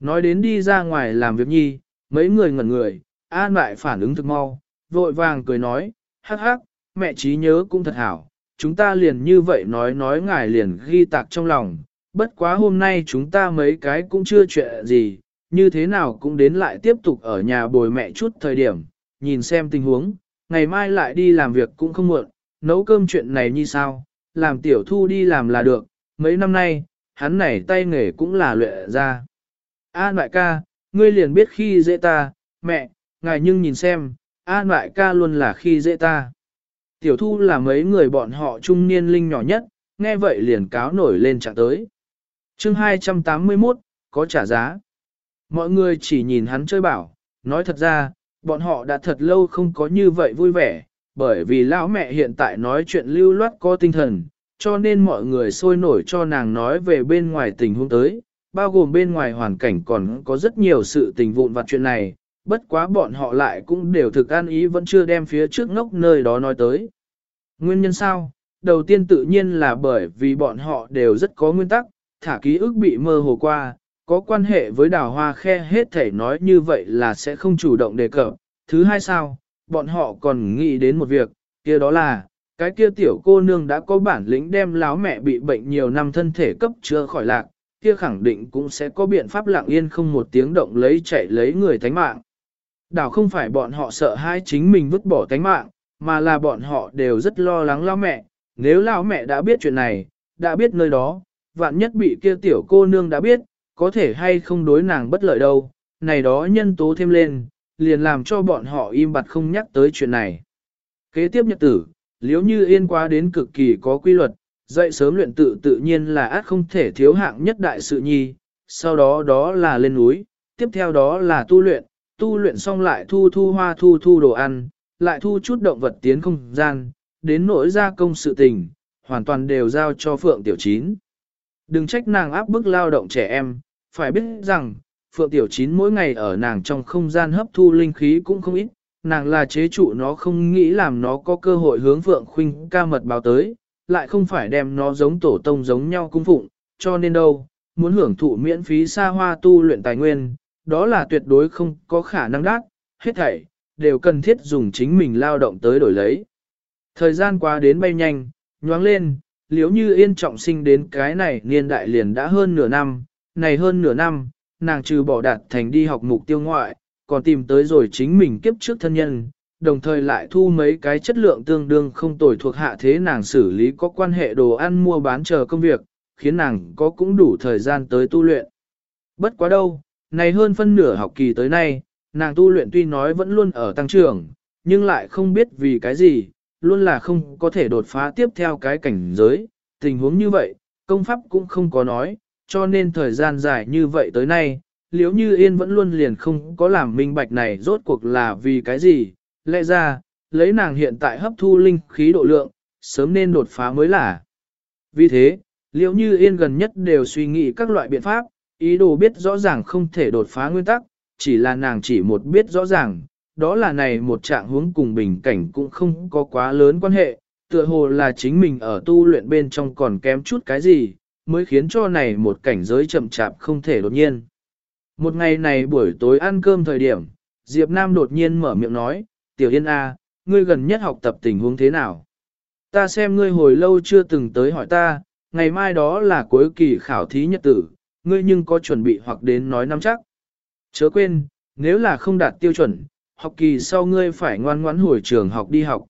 Nói đến đi ra ngoài làm việc nhi, mấy người ngẩn người, an lại phản ứng thực mau, vội vàng cười nói, hắc hắc, mẹ trí nhớ cũng thật hảo, chúng ta liền như vậy nói nói ngài liền ghi tạc trong lòng, bất quá hôm nay chúng ta mấy cái cũng chưa chuyện gì, như thế nào cũng đến lại tiếp tục ở nhà bồi mẹ chút thời điểm, nhìn xem tình huống, ngày mai lại đi làm việc cũng không muộn, nấu cơm chuyện này như sao, làm tiểu thu đi làm là được, mấy năm nay, hắn này tay nghề cũng là luyện ra. An đại ca, ngươi liền biết khi dễ ta, mẹ, ngài nhưng nhìn xem, an đại ca luôn là khi dễ ta. Tiểu thu là mấy người bọn họ trung niên linh nhỏ nhất, nghe vậy liền cáo nổi lên trạng tới. chương 281, có trả giá. Mọi người chỉ nhìn hắn chơi bảo, nói thật ra, bọn họ đã thật lâu không có như vậy vui vẻ, bởi vì lão mẹ hiện tại nói chuyện lưu loát có tinh thần, cho nên mọi người sôi nổi cho nàng nói về bên ngoài tình huống tới, bao gồm bên ngoài hoàn cảnh còn có rất nhiều sự tình vụn vặt chuyện này, bất quá bọn họ lại cũng đều thực an ý vẫn chưa đem phía trước ngốc nơi đó nói tới. Nguyên nhân sao? Đầu tiên tự nhiên là bởi vì bọn họ đều rất có nguyên tắc, thả ký ức bị mơ hồ qua, có quan hệ với đào hoa khe hết thể nói như vậy là sẽ không chủ động đề cập. Thứ hai sao, bọn họ còn nghĩ đến một việc, kia đó là, cái kia tiểu cô nương đã có bản lĩnh đem láo mẹ bị bệnh nhiều năm thân thể cấp chưa khỏi lạc, kia khẳng định cũng sẽ có biện pháp lặng yên không một tiếng động lấy chạy lấy người thánh mạng. Đảo không phải bọn họ sợ hai chính mình vứt bỏ tánh mạng, mà là bọn họ đều rất lo lắng lao mẹ, nếu lao mẹ đã biết chuyện này, đã biết nơi đó, vạn nhất bị kia tiểu cô nương đã biết, có thể hay không đối nàng bất lợi đâu, này đó nhân tố thêm lên, liền làm cho bọn họ im bặt không nhắc tới chuyện này. Kế tiếp nhật tử, liếu như yên quá đến cực kỳ có quy luật, dậy sớm luyện tự tự nhiên là át không thể thiếu hạng nhất đại sự nhi, sau đó đó là lên núi, tiếp theo đó là tu luyện, tu luyện xong lại thu thu hoa thu thu đồ ăn, lại thu chút động vật tiến không gian, đến nỗi gia công sự tình, hoàn toàn đều giao cho Phượng Tiểu Chín. Đừng trách nàng áp bức lao động trẻ em, phải biết rằng, Phượng Tiểu Chín mỗi ngày ở nàng trong không gian hấp thu linh khí cũng không ít, nàng là chế trụ nó không nghĩ làm nó có cơ hội hướng Phượng Khuynh ca mật báo tới, lại không phải đem nó giống tổ tông giống nhau cung phụng, cho nên đâu, muốn hưởng thụ miễn phí xa hoa tu luyện tài nguyên, đó là tuyệt đối không có khả năng đắc, hết thảy, đều cần thiết dùng chính mình lao động tới đổi lấy. Thời gian qua đến bay nhanh, nhoáng lên, liếu như yên trọng sinh đến cái này niên đại liền đã hơn nửa năm, này hơn nửa năm, nàng trừ bỏ đạt thành đi học mục tiêu ngoại, còn tìm tới rồi chính mình kiếp trước thân nhân, đồng thời lại thu mấy cái chất lượng tương đương không tồi thuộc hạ thế nàng xử lý có quan hệ đồ ăn mua bán chờ công việc, khiến nàng có cũng đủ thời gian tới tu luyện. Bất quá đâu, này hơn phân nửa học kỳ tới nay, nàng tu luyện tuy nói vẫn luôn ở tăng trưởng, nhưng lại không biết vì cái gì, luôn là không có thể đột phá tiếp theo cái cảnh giới, tình huống như vậy, công pháp cũng không có nói, cho nên thời gian dài như vậy tới nay, liếu như yên vẫn luôn liền không có làm minh bạch này rốt cuộc là vì cái gì, lẽ ra, lấy nàng hiện tại hấp thu linh khí độ lượng, sớm nên đột phá mới là. Vì thế, liếu như yên gần nhất đều suy nghĩ các loại biện pháp, ý đồ biết rõ ràng không thể đột phá nguyên tắc, chỉ là nàng chỉ một biết rõ ràng, đó là này một trạng hướng cùng bình cảnh cũng không có quá lớn quan hệ, tựa hồ là chính mình ở tu luyện bên trong còn kém chút cái gì, mới khiến cho này một cảnh giới chậm chạp không thể đột nhiên. Một ngày này buổi tối ăn cơm thời điểm, Diệp Nam đột nhiên mở miệng nói, Tiểu Yên A, ngươi gần nhất học tập tình huống thế nào? Ta xem ngươi hồi lâu chưa từng tới hỏi ta, ngày mai đó là cuối kỳ khảo thí nhật tử, ngươi nhưng có chuẩn bị hoặc đến nói nắm chắc. Chớ quên, nếu là không đạt tiêu chuẩn, học kỳ sau ngươi phải ngoan ngoãn hồi trường học đi học.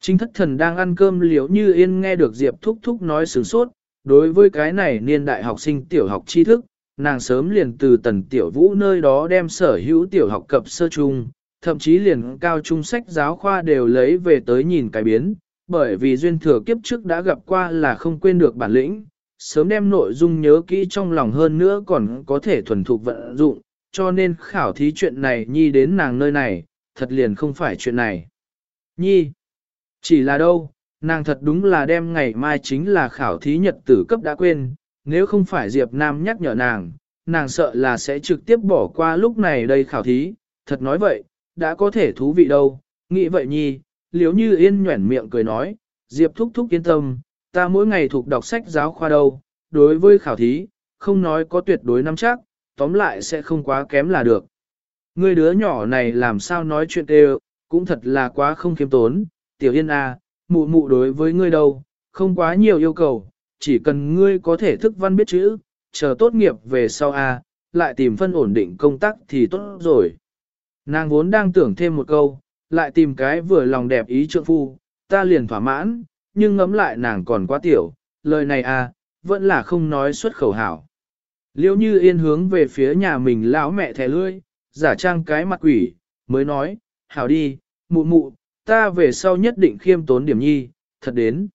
Chính thất thần đang ăn cơm liễu như yên nghe được Diệp Thúc Thúc nói sướng sốt, đối với cái này niên đại học sinh tiểu học tri thức, nàng sớm liền từ tần tiểu vũ nơi đó đem sở hữu tiểu học cập sơ trung, thậm chí liền cao trung sách giáo khoa đều lấy về tới nhìn cái biến, bởi vì duyên thừa kiếp trước đã gặp qua là không quên được bản lĩnh, sớm đem nội dung nhớ kỹ trong lòng hơn nữa còn có thể thuần thục vận dụng, cho nên khảo thí chuyện này nhi đến nàng nơi này, thật liền không phải chuyện này. Nhi, chỉ là đâu, nàng thật đúng là đem ngày mai chính là khảo thí nhật tử cấp đã quên, nếu không phải Diệp Nam nhắc nhở nàng, nàng sợ là sẽ trực tiếp bỏ qua lúc này đây khảo thí, thật nói vậy, đã có thể thú vị đâu, nghĩ vậy nhi, liếu như yên nhuẩn miệng cười nói, Diệp thúc thúc yên tâm, ta mỗi ngày thuộc đọc sách giáo khoa đâu, đối với khảo thí, không nói có tuyệt đối nắm chắc, tóm lại sẽ không quá kém là được. người đứa nhỏ này làm sao nói chuyện đều, cũng thật là quá không kiêm tốn, tiểu yên à, mụ mụ đối với ngươi đâu, không quá nhiều yêu cầu, chỉ cần ngươi có thể thức văn biết chữ, chờ tốt nghiệp về sau a, à, lại tìm phân ổn định công tác thì tốt rồi. Nàng vốn đang tưởng thêm một câu, lại tìm cái vừa lòng đẹp ý trượng phu, ta liền thỏa mãn, nhưng ngẫm lại nàng còn quá tiểu, lời này à, vẫn là không nói xuất khẩu hảo. Liêu như yên hướng về phía nhà mình lão mẹ thẻ lươi, giả trang cái mặt quỷ, mới nói, hảo đi, mụ mụ, ta về sau nhất định khiêm tốn điểm nhi, thật đến.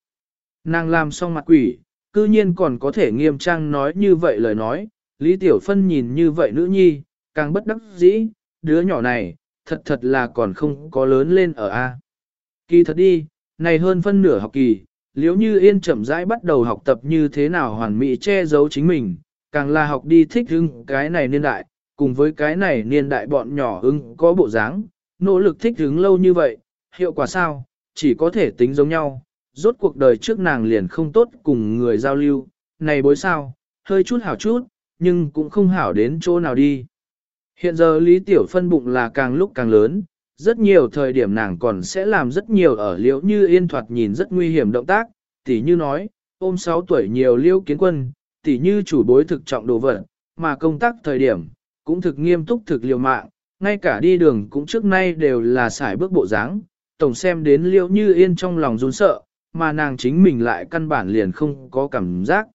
Nàng làm xong mặt quỷ, cư nhiên còn có thể nghiêm trang nói như vậy lời nói, Lý Tiểu Phân nhìn như vậy nữ nhi, càng bất đắc dĩ, đứa nhỏ này, thật thật là còn không có lớn lên ở A. Kỳ thật đi, này hơn phân nửa học kỳ, liếu như yên chậm rãi bắt đầu học tập như thế nào hoàn mỹ che giấu chính mình, càng là học đi thích hưng cái này niên đại, cùng với cái này niên đại bọn nhỏ ứng có bộ dáng, nỗ lực thích hứng lâu như vậy, hiệu quả sao, chỉ có thể tính giống nhau, rốt cuộc đời trước nàng liền không tốt cùng người giao lưu, này bối sao, hơi chút hảo chút, nhưng cũng không hảo đến chỗ nào đi. Hiện giờ Lý Tiểu Phân bụng là càng lúc càng lớn, rất nhiều thời điểm nàng còn sẽ làm rất nhiều ở liễu như yên thoạt nhìn rất nguy hiểm động tác, tỉ như nói, ôm 6 tuổi nhiều liễu kiến quân, tỉ như chủ bối thực trọng đồ vật, mà công tác thời điểm, cũng thực nghiêm túc thực liều mạng, ngay cả đi đường cũng trước nay đều là xài bước bộ dáng tổng xem đến liễu như yên trong lòng run sợ, mà nàng chính mình lại căn bản liền không có cảm giác.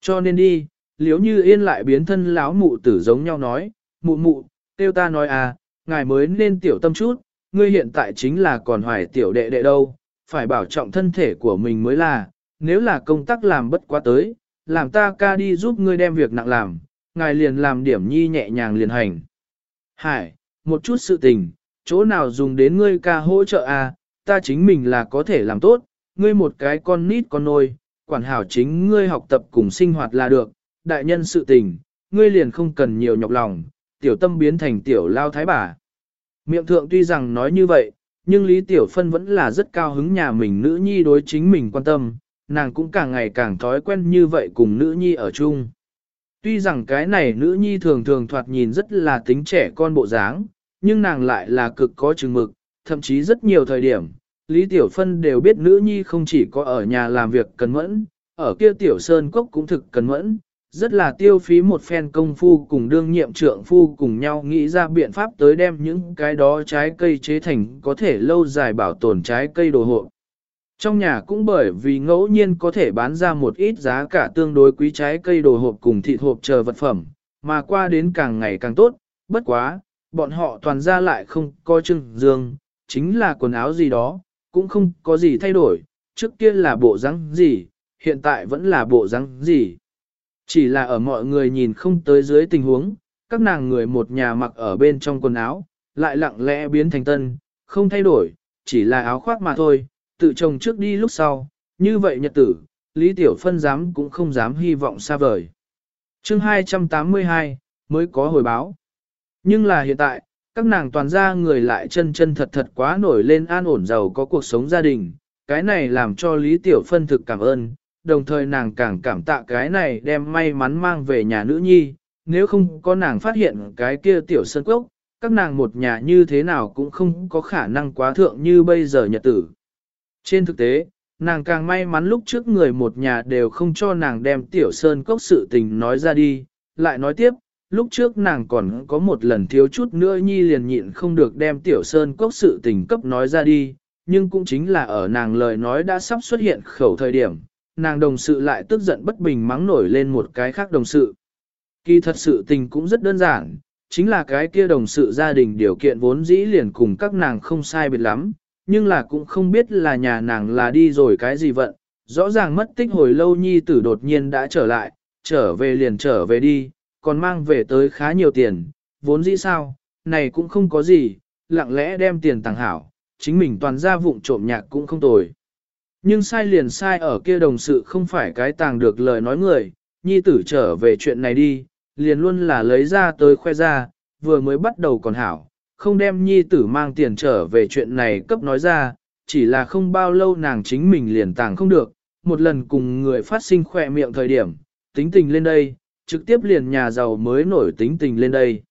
Cho nên đi, liễu như yên lại biến thân láo mụ tử giống nhau nói, mụ mụ, tiêu ta nói à, ngài mới nên tiểu tâm chút, ngươi hiện tại chính là còn hoài tiểu đệ đệ đâu, phải bảo trọng thân thể của mình mới là, nếu là công tác làm bất quá tới, làm ta ca đi giúp ngươi đem việc nặng làm, ngài liền làm điểm nhi nhẹ nhàng liền hành. Hải, một chút sự tình, chỗ nào dùng đến ngươi ca hỗ trợ à, ta chính mình là có thể làm tốt, ngươi một cái con nít con nôi, quản hảo chính ngươi học tập cùng sinh hoạt là được, đại nhân sự tình, ngươi liền không cần nhiều nhọc lòng, tiểu tâm biến thành tiểu lao thái bà. Miệng thượng tuy rằng nói như vậy, nhưng Lý Tiểu Phân vẫn là rất cao hứng nhà mình nữ nhi đối chính mình quan tâm, nàng cũng càng ngày càng thói quen như vậy cùng nữ nhi ở chung. Tuy rằng cái này nữ nhi thường thường thoạt nhìn rất là tính trẻ con bộ dáng, nhưng nàng lại là cực có chừng mực, thậm chí rất nhiều thời điểm, Lý Tiểu Phân đều biết nữ nhi không chỉ có ở nhà làm việc cần mẫn, ở kia Tiểu Sơn Cốc cũng thực cần mẫn, rất là tiêu phí một phen công phu cùng đương nhiệm trượng phu cùng nhau nghĩ ra biện pháp tới đem những cái đó trái cây chế thành có thể lâu dài bảo tồn trái cây đồ hộ. Trong nhà cũng bởi vì ngẫu nhiên có thể bán ra một ít giá cả tương đối quý trái cây đồ hộp cùng thịt hộp chờ vật phẩm, mà qua đến càng ngày càng tốt, bất quá, bọn họ toàn ra lại không có trưng dương, chính là quần áo gì đó, cũng không có gì thay đổi, trước kia là bộ rắn gì, hiện tại vẫn là bộ rắn gì. Chỉ là ở mọi người nhìn không tới dưới tình huống, các nàng người một nhà mặc ở bên trong quần áo, lại lặng lẽ biến thành tân, không thay đổi, chỉ là áo khoác mà thôi, tự chồng trước đi lúc sau, như vậy nhật tử, Lý Tiểu Phân dám cũng không dám hy vọng xa vời. chương 282, mới có hồi báo. Nhưng là hiện tại, các nàng toàn ra người lại chân chân thật thật quá nổi lên an ổn giàu có cuộc sống gia đình, cái này làm cho Lý Tiểu Phân thực cảm ơn, đồng thời nàng càng cảm tạ cái này đem may mắn mang về nhà nữ nhi, nếu không có nàng phát hiện cái kia tiểu sân cốc, các nàng một nhà như thế nào cũng không có khả năng quá thượng như bây giờ nhật tử. Trên thực tế, nàng càng may mắn lúc trước người một nhà đều không cho nàng đem tiểu sơn cốc sự tình nói ra đi, lại nói tiếp, lúc trước nàng còn có một lần thiếu chút nữa nhi liền nhịn không được đem tiểu sơn cốc sự tình cấp nói ra đi, nhưng cũng chính là ở nàng lời nói đã sắp xuất hiện khẩu thời điểm, nàng đồng sự lại tức giận bất bình mắng nổi lên một cái khác đồng sự. Kỳ thật sự tình cũng rất đơn giản, chính là cái kia đồng sự gia đình điều kiện vốn dĩ liền cùng các nàng không sai biệt lắm, nhưng là cũng không biết là nhà nàng là đi rồi cái gì vận, rõ ràng mất tích hồi lâu nhi tử đột nhiên đã trở lại, trở về liền trở về đi, còn mang về tới khá nhiều tiền, vốn dĩ sao, này cũng không có gì, lặng lẽ đem tiền tàng hảo, chính mình toàn ra vụng trộm nhạc cũng không tồi. Nhưng sai liền sai ở kia đồng sự không phải cái tàng được lời nói người, nhi tử trở về chuyện này đi, liền luôn là lấy ra tới khoe ra, vừa mới bắt đầu còn hảo, không đem nhi tử mang tiền trở về chuyện này cấp nói ra, chỉ là không bao lâu nàng chính mình liền tàng không được, một lần cùng người phát sinh khỏe miệng thời điểm, tính tình lên đây, trực tiếp liền nhà giàu mới nổi tính tình lên đây.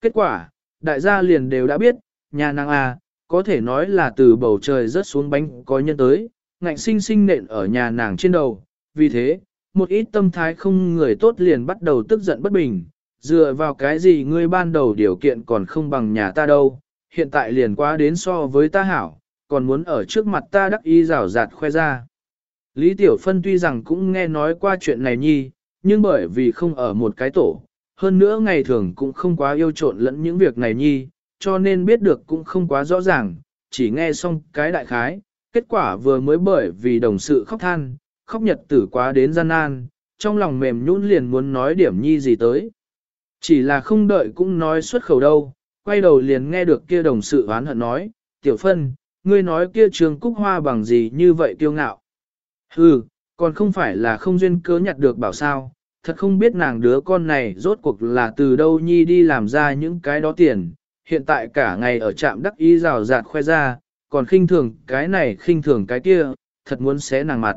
Kết quả, đại gia liền đều đã biết, nhà nàng A, có thể nói là từ bầu trời rớt xuống bánh có nhân tới, ngạnh sinh sinh nện ở nhà nàng trên đầu, vì thế, một ít tâm thái không người tốt liền bắt đầu tức giận bất bình, dựa vào cái gì ngươi ban đầu điều kiện còn không bằng nhà ta đâu, hiện tại liền quá đến so với ta hảo, còn muốn ở trước mặt ta đắc ý rào rạt khoe ra. Lý Tiểu Phân tuy rằng cũng nghe nói qua chuyện này nhi, nhưng bởi vì không ở một cái tổ, hơn nữa ngày thường cũng không quá yêu trộn lẫn những việc này nhi, cho nên biết được cũng không quá rõ ràng, chỉ nghe xong cái đại khái, kết quả vừa mới bởi vì đồng sự khóc than, khóc nhật tử quá đến gian nan, trong lòng mềm nhũn liền muốn nói điểm nhi gì tới. Chỉ là không đợi cũng nói xuất khẩu đâu, quay đầu liền nghe được kia đồng sự oán hận nói, tiểu phân, ngươi nói kia trường cúc hoa bằng gì như vậy kiêu ngạo. Hừ, còn không phải là không duyên cớ nhặt được bảo sao, thật không biết nàng đứa con này rốt cuộc là từ đâu nhi đi làm ra những cái đó tiền, hiện tại cả ngày ở trạm đắc ý rào rạt khoe ra, còn khinh thường cái này khinh thường cái kia, thật muốn xé nàng mặt.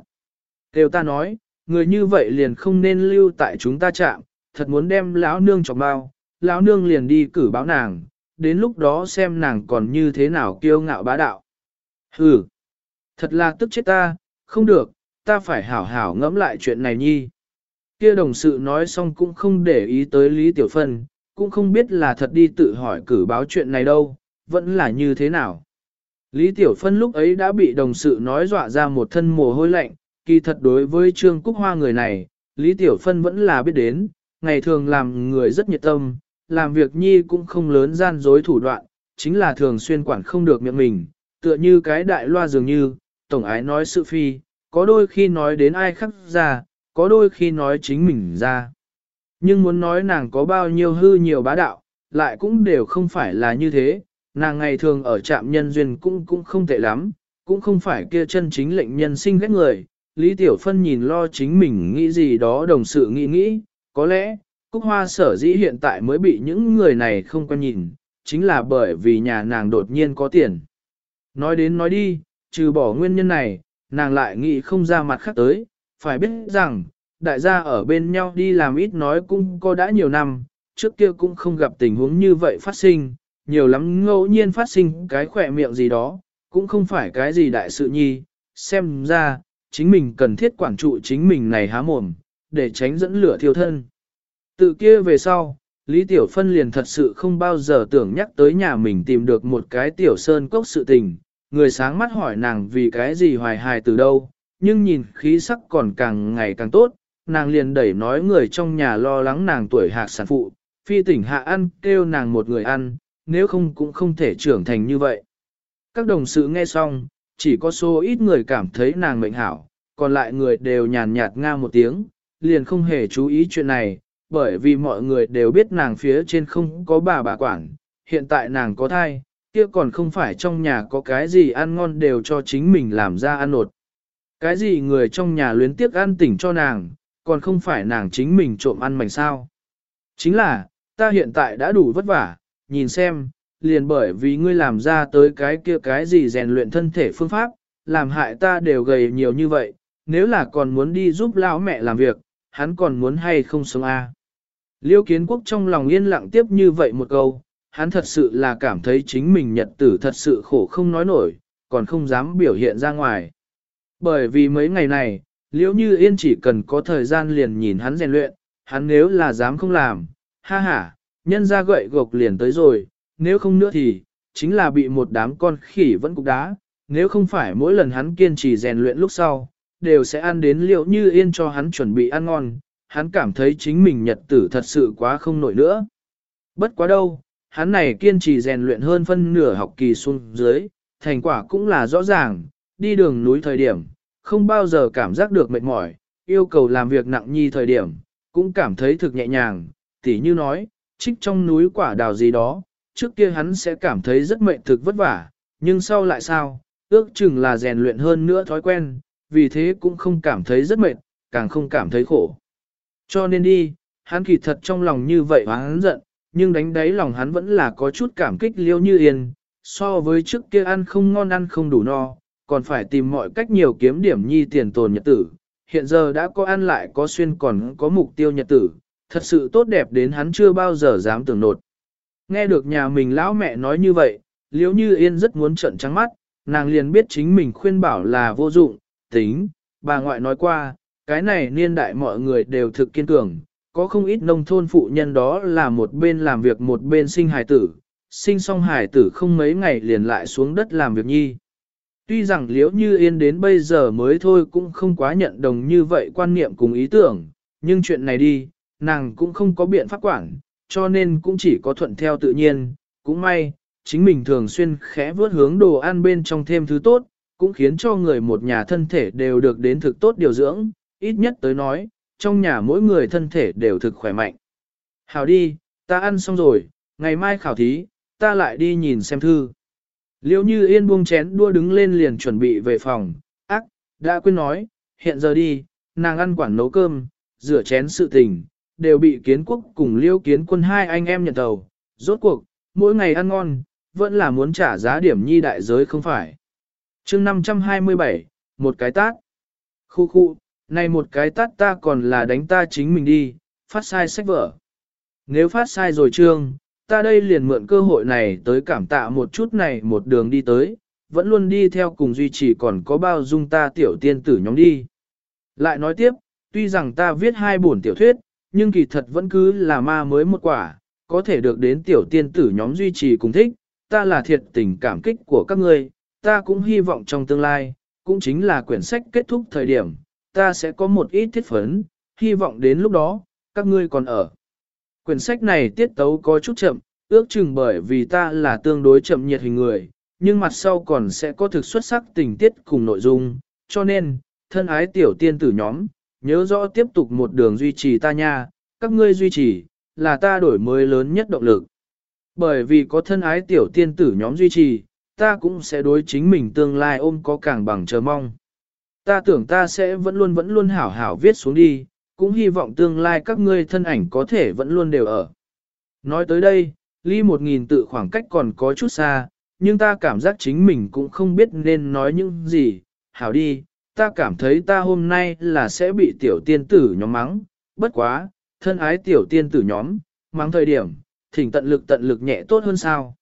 đều ta nói, người như vậy liền không nên lưu tại chúng ta chạm, thật muốn đem lão nương chọc bao, lão nương liền đi cử báo nàng, đến lúc đó xem nàng còn như thế nào kiêu ngạo bá đạo. Hừ, thật là tức chết ta, không được, ta phải hảo hảo ngẫm lại chuyện này nhi. Kia đồng sự nói xong cũng không để ý tới Lý Tiểu Phân, cũng không biết là thật đi tự hỏi cử báo chuyện này đâu, vẫn là như thế nào. Lý Tiểu Phân lúc ấy đã bị đồng sự nói dọa ra một thân mồ hôi lạnh, kỳ thật đối với Trương Cúc Hoa người này, Lý Tiểu Phân vẫn là biết đến, ngày thường làm người rất nhiệt tâm, làm việc nhi cũng không lớn gian dối thủ đoạn, chính là thường xuyên quản không được miệng mình, tựa như cái đại loa dường như, tổng ái nói sự phi, có đôi khi nói đến ai khác ra, có đôi khi nói chính mình ra. Nhưng muốn nói nàng có bao nhiêu hư nhiều bá đạo, lại cũng đều không phải là như thế, nàng ngày thường ở trạm nhân duyên cũng cũng không tệ lắm, cũng không phải kia chân chính lệnh nhân sinh ghét người. Lý Tiểu Phân nhìn lo chính mình nghĩ gì đó đồng sự nghĩ nghĩ, có lẽ, Cúc Hoa sở dĩ hiện tại mới bị những người này không quen nhìn, chính là bởi vì nhà nàng đột nhiên có tiền. Nói đến nói đi, trừ bỏ nguyên nhân này, nàng lại nghĩ không ra mặt khác tới, phải biết rằng, đại gia ở bên nhau đi làm ít nói cũng có đã nhiều năm, trước kia cũng không gặp tình huống như vậy phát sinh, nhiều lắm ngẫu nhiên phát sinh cái khỏe miệng gì đó, cũng không phải cái gì đại sự nhi, xem ra, chính mình cần thiết quản trụ chính mình này há mồm, để tránh dẫn lửa thiêu thân. Tự kia về sau, Lý Tiểu Phân liền thật sự không bao giờ tưởng nhắc tới nhà mình tìm được một cái tiểu sơn cốc sự tình, người sáng mắt hỏi nàng vì cái gì hoài hài từ đâu, nhưng nhìn khí sắc còn càng ngày càng tốt, nàng liền đẩy nói người trong nhà lo lắng nàng tuổi hạc sản phụ, phi tỉnh hạ ăn kêu nàng một người ăn, nếu không cũng không thể trưởng thành như vậy. Các đồng sự nghe xong, chỉ có số ít người cảm thấy nàng mệnh hảo, còn lại người đều nhàn nhạt nga một tiếng, liền không hề chú ý chuyện này, bởi vì mọi người đều biết nàng phía trên không có bà bà quản, hiện tại nàng có thai, kia còn không phải trong nhà có cái gì ăn ngon đều cho chính mình làm ra ăn nột. Cái gì người trong nhà luyến tiếc ăn tỉnh cho nàng, còn không phải nàng chính mình trộm ăn mảnh sao. Chính là, ta hiện tại đã đủ vất vả, nhìn xem, liền bởi vì ngươi làm ra tới cái kia cái gì rèn luyện thân thể phương pháp, làm hại ta đều gầy nhiều như vậy, nếu là còn muốn đi giúp lão mẹ làm việc, hắn còn muốn hay không sống a? À? Liêu kiến quốc trong lòng yên lặng tiếp như vậy một câu, hắn thật sự là cảm thấy chính mình nhật tử thật sự khổ không nói nổi, còn không dám biểu hiện ra ngoài. Bởi vì mấy ngày này, liễu như yên chỉ cần có thời gian liền nhìn hắn rèn luyện, hắn nếu là dám không làm, ha ha, nhân ra gậy gộc liền tới rồi, nếu không nữa thì, chính là bị một đám con khỉ vẫn cục đá, nếu không phải mỗi lần hắn kiên trì rèn luyện lúc sau, đều sẽ ăn đến liệu như yên cho hắn chuẩn bị ăn ngon, hắn cảm thấy chính mình nhật tử thật sự quá không nổi nữa. Bất quá đâu, hắn này kiên trì rèn luyện hơn phân nửa học kỳ xuống dưới, thành quả cũng là rõ ràng, đi đường núi thời điểm, không bao giờ cảm giác được mệt mỏi, yêu cầu làm việc nặng nhi thời điểm, cũng cảm thấy thực nhẹ nhàng, tỉ như nói, trích trong núi quả đào gì đó, trước kia hắn sẽ cảm thấy rất mệt thực vất vả, nhưng sau lại sao, ước chừng là rèn luyện hơn nữa thói quen, vì thế cũng không cảm thấy rất mệt, càng không cảm thấy khổ. Cho nên đi, hắn kỳ thật trong lòng như vậy và hắn giận, nhưng đánh đáy lòng hắn vẫn là có chút cảm kích liêu như yên, so với trước kia ăn không ngon ăn không đủ no, còn phải tìm mọi cách nhiều kiếm điểm nhi tiền tồn nhật tử. Hiện giờ đã có ăn lại có xuyên còn có mục tiêu nhật tử, thật sự tốt đẹp đến hắn chưa bao giờ dám tưởng nột. Nghe được nhà mình lão mẹ nói như vậy, liếu như yên rất muốn trận trắng mắt, nàng liền biết chính mình khuyên bảo là vô dụng, tính, bà ngoại nói qua, cái này niên đại mọi người đều thực kiên cường, có không ít nông thôn phụ nhân đó là một bên làm việc một bên sinh hài tử, sinh xong hài tử không mấy ngày liền lại xuống đất làm việc nhi. Tuy rằng liễu như yên đến bây giờ mới thôi cũng không quá nhận đồng như vậy quan niệm cùng ý tưởng, nhưng chuyện này đi, nàng cũng không có biện pháp quản, cho nên cũng chỉ có thuận theo tự nhiên, cũng may, chính mình thường xuyên khẽ vớt hướng đồ ăn bên trong thêm thứ tốt, cũng khiến cho người một nhà thân thể đều được đến thực tốt điều dưỡng, ít nhất tới nói, trong nhà mỗi người thân thể đều thực khỏe mạnh. Hào đi, ta ăn xong rồi, ngày mai khảo thí, ta lại đi nhìn xem thư. Liêu như yên buông chén đua đứng lên liền chuẩn bị về phòng, ác, đã quên nói, hiện giờ đi, nàng ăn quản nấu cơm, rửa chén sự tình, đều bị kiến quốc cùng liêu kiến quân hai anh em nhận tàu. Rốt cuộc, mỗi ngày ăn ngon, vẫn là muốn trả giá điểm nhi đại giới không phải. chương 527, một cái tát. Khu khu, này một cái tát ta còn là đánh ta chính mình đi, phát sai sách vở. Nếu phát sai rồi trương, ta đây liền mượn cơ hội này tới cảm tạ một chút này một đường đi tới, vẫn luôn đi theo cùng duy trì còn có bao dung ta tiểu tiên tử nhóm đi. Lại nói tiếp, tuy rằng ta viết hai bổn tiểu thuyết, nhưng kỳ thật vẫn cứ là ma mới một quả, có thể được đến tiểu tiên tử nhóm duy trì cùng thích, ta là thiệt tình cảm kích của các ngươi, ta cũng hy vọng trong tương lai, cũng chính là quyển sách kết thúc thời điểm, ta sẽ có một ít thiết phấn, hy vọng đến lúc đó, các ngươi còn ở. Quyển sách này tiết tấu có chút chậm, ước chừng bởi vì ta là tương đối chậm nhiệt hình người, nhưng mặt sau còn sẽ có thực xuất sắc tình tiết cùng nội dung, cho nên, thân ái tiểu tiên tử nhóm, nhớ rõ tiếp tục một đường duy trì ta nha, các ngươi duy trì, là ta đổi mới lớn nhất động lực. Bởi vì có thân ái tiểu tiên tử nhóm duy trì, ta cũng sẽ đối chính mình tương lai ôm có càng bằng chờ mong. Ta tưởng ta sẽ vẫn luôn vẫn luôn hảo hảo viết xuống đi, cũng hy vọng tương lai các ngươi thân ảnh có thể vẫn luôn đều ở. Nói tới đây, ly một nghìn tự khoảng cách còn có chút xa, nhưng ta cảm giác chính mình cũng không biết nên nói những gì, hảo đi, ta cảm thấy ta hôm nay là sẽ bị tiểu tiên tử nhóm mắng, bất quá, thân ái tiểu tiên tử nhóm, mắng thời điểm, thỉnh tận lực tận lực nhẹ tốt hơn sao.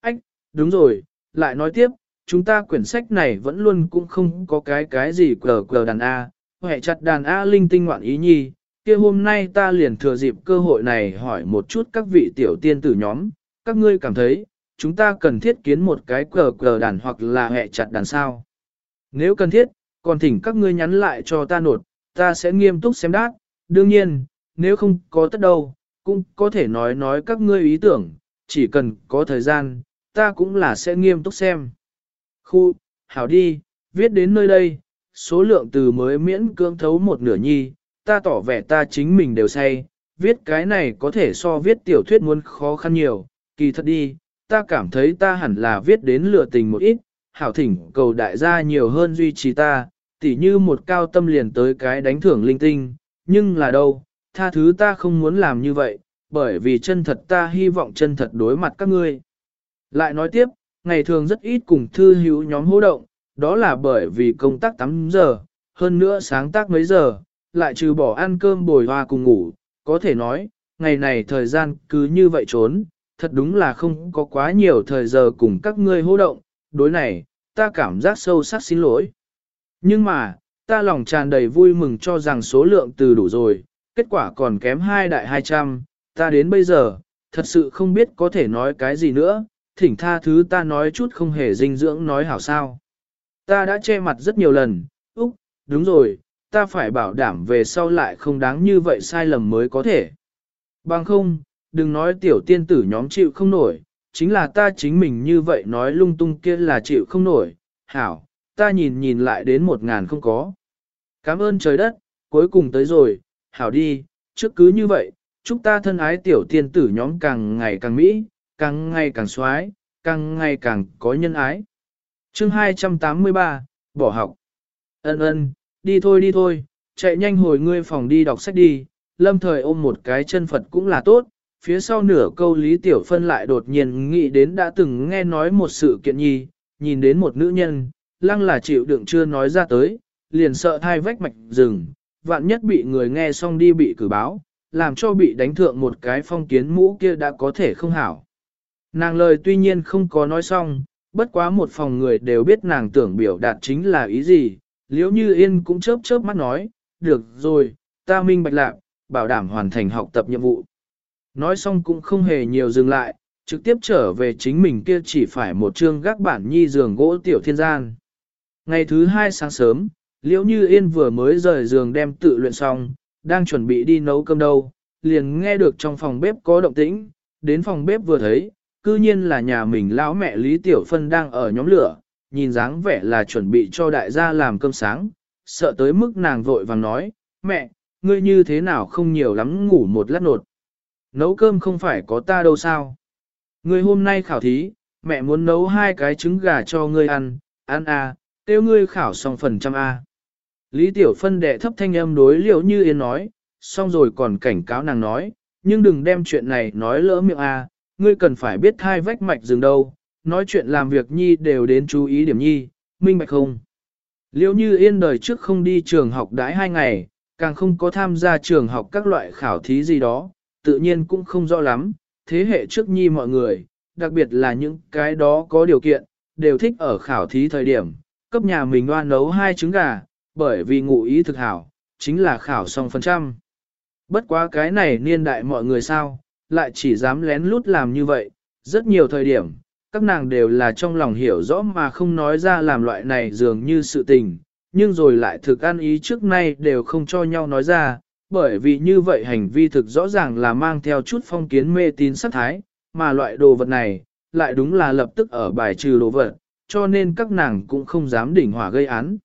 Ách, đúng rồi, lại nói tiếp, chúng ta quyển sách này vẫn luôn cũng không có cái cái gì cờ cờ đàn A, hệ chặt đàn A linh tinh ngoạn ý nhi, kia hôm nay ta liền thừa dịp cơ hội này hỏi một chút các vị tiểu tiên tử nhóm, các ngươi cảm thấy, chúng ta cần thiết kiến một cái cờ cờ đàn hoặc là hệ chặt đàn sao. Nếu cần thiết, còn thỉnh các ngươi nhắn lại cho ta nột, ta sẽ nghiêm túc xem đát, đương nhiên, nếu không có tất đâu, cũng có thể nói nói các ngươi ý tưởng, chỉ cần có thời gian, ta cũng là sẽ nghiêm túc xem. Khu, hảo đi, viết đến nơi đây, số lượng từ mới miễn cưỡng thấu một nửa nhi, ta tỏ vẻ ta chính mình đều say, viết cái này có thể so viết tiểu thuyết muốn khó khăn nhiều, kỳ thật đi, ta cảm thấy ta hẳn là viết đến lừa tình một ít, hảo thỉnh cầu đại gia nhiều hơn duy trì ta, tỉ như một cao tâm liền tới cái đánh thưởng linh tinh, nhưng là đâu, tha thứ ta không muốn làm như vậy, bởi vì chân thật ta hy vọng chân thật đối mặt các ngươi. Lại nói tiếp, ngày thường rất ít cùng thư hữu nhóm hô động, đó là bởi vì công tác 8 giờ, hơn nữa sáng tác mấy giờ, lại trừ bỏ ăn cơm bồi hoa cùng ngủ, có thể nói, ngày này thời gian cứ như vậy trốn, thật đúng là không có quá nhiều thời giờ cùng các ngươi hô động, đối này, ta cảm giác sâu sắc xin lỗi. Nhưng mà, ta lòng tràn đầy vui mừng cho rằng số lượng từ đủ rồi, kết quả còn kém hai đại 200, ta đến bây giờ, thật sự không biết có thể nói cái gì nữa, thỉnh tha thứ ta nói chút không hề dinh dưỡng nói hảo sao. Ta đã che mặt rất nhiều lần, úc, đúng rồi, ta phải bảo đảm về sau lại không đáng như vậy sai lầm mới có thể. Bằng không, đừng nói tiểu tiên tử nhóm chịu không nổi, chính là ta chính mình như vậy nói lung tung kia là chịu không nổi, hảo, ta nhìn nhìn lại đến một ngàn không có. Cảm ơn trời đất, cuối cùng tới rồi, hảo đi, trước cứ như vậy, chúc ta thân ái tiểu tiên tử nhóm càng ngày càng mỹ, càng ngày càng xoái, càng ngày càng có nhân ái. Chương 283, bỏ học. Ân ân, đi thôi đi thôi, chạy nhanh hồi ngươi phòng đi đọc sách đi, lâm thời ôm một cái chân Phật cũng là tốt. Phía sau nửa câu Lý Tiểu Phân lại đột nhiên nghĩ đến đã từng nghe nói một sự kiện nhi, nhìn đến một nữ nhân, lăng là chịu đựng chưa nói ra tới, liền sợ thai vách mạch rừng, vạn nhất bị người nghe xong đi bị cử báo, làm cho bị đánh thượng một cái phong kiến mũ kia đã có thể không hảo. Nàng lời tuy nhiên không có nói xong, bất quá một phòng người đều biết nàng tưởng biểu đạt chính là ý gì, liễu như yên cũng chớp chớp mắt nói, được rồi, ta minh bạch lạc, bảo đảm hoàn thành học tập nhiệm vụ. Nói xong cũng không hề nhiều dừng lại, trực tiếp trở về chính mình kia chỉ phải một chương gác bản nhi giường gỗ tiểu thiên gian. Ngày thứ hai sáng sớm, liễu như yên vừa mới rời giường đem tự luyện xong, đang chuẩn bị đi nấu cơm đâu, liền nghe được trong phòng bếp có động tĩnh, đến phòng bếp vừa thấy, cư nhiên là nhà mình lão mẹ Lý Tiểu Phân đang ở nhóm lửa, nhìn dáng vẻ là chuẩn bị cho đại gia làm cơm sáng, sợ tới mức nàng vội vàng nói, mẹ, ngươi như thế nào không nhiều lắm ngủ một lát nột. Nấu cơm không phải có ta đâu sao. Ngươi hôm nay khảo thí, mẹ muốn nấu hai cái trứng gà cho ngươi ăn, ăn à, tiêu ngươi khảo xong phần trăm a. Lý Tiểu Phân đệ thấp thanh âm đối liệu như yên nói, xong rồi còn cảnh cáo nàng nói, nhưng đừng đem chuyện này nói lỡ miệng a, ngươi cần phải biết thai vách mạch dừng đâu, nói chuyện làm việc nhi đều đến chú ý điểm nhi, minh bạch không. Liệu như yên đời trước không đi trường học đãi hai ngày, càng không có tham gia trường học các loại khảo thí gì đó, tự nhiên cũng không rõ lắm, thế hệ trước nhi mọi người, đặc biệt là những cái đó có điều kiện, đều thích ở khảo thí thời điểm, cấp nhà mình đoan nấu hai trứng gà, bởi vì ngụ ý thực hảo, chính là khảo xong phần trăm. Bất quá cái này niên đại mọi người sao, lại chỉ dám lén lút làm như vậy, rất nhiều thời điểm, các nàng đều là trong lòng hiểu rõ mà không nói ra làm loại này dường như sự tình, nhưng rồi lại thực ăn ý trước nay đều không cho nhau nói ra, bởi vì như vậy hành vi thực rõ ràng là mang theo chút phong kiến mê tín sắc thái, mà loại đồ vật này, lại đúng là lập tức ở bài trừ đồ vật, cho nên các nàng cũng không dám đỉnh hỏa gây án.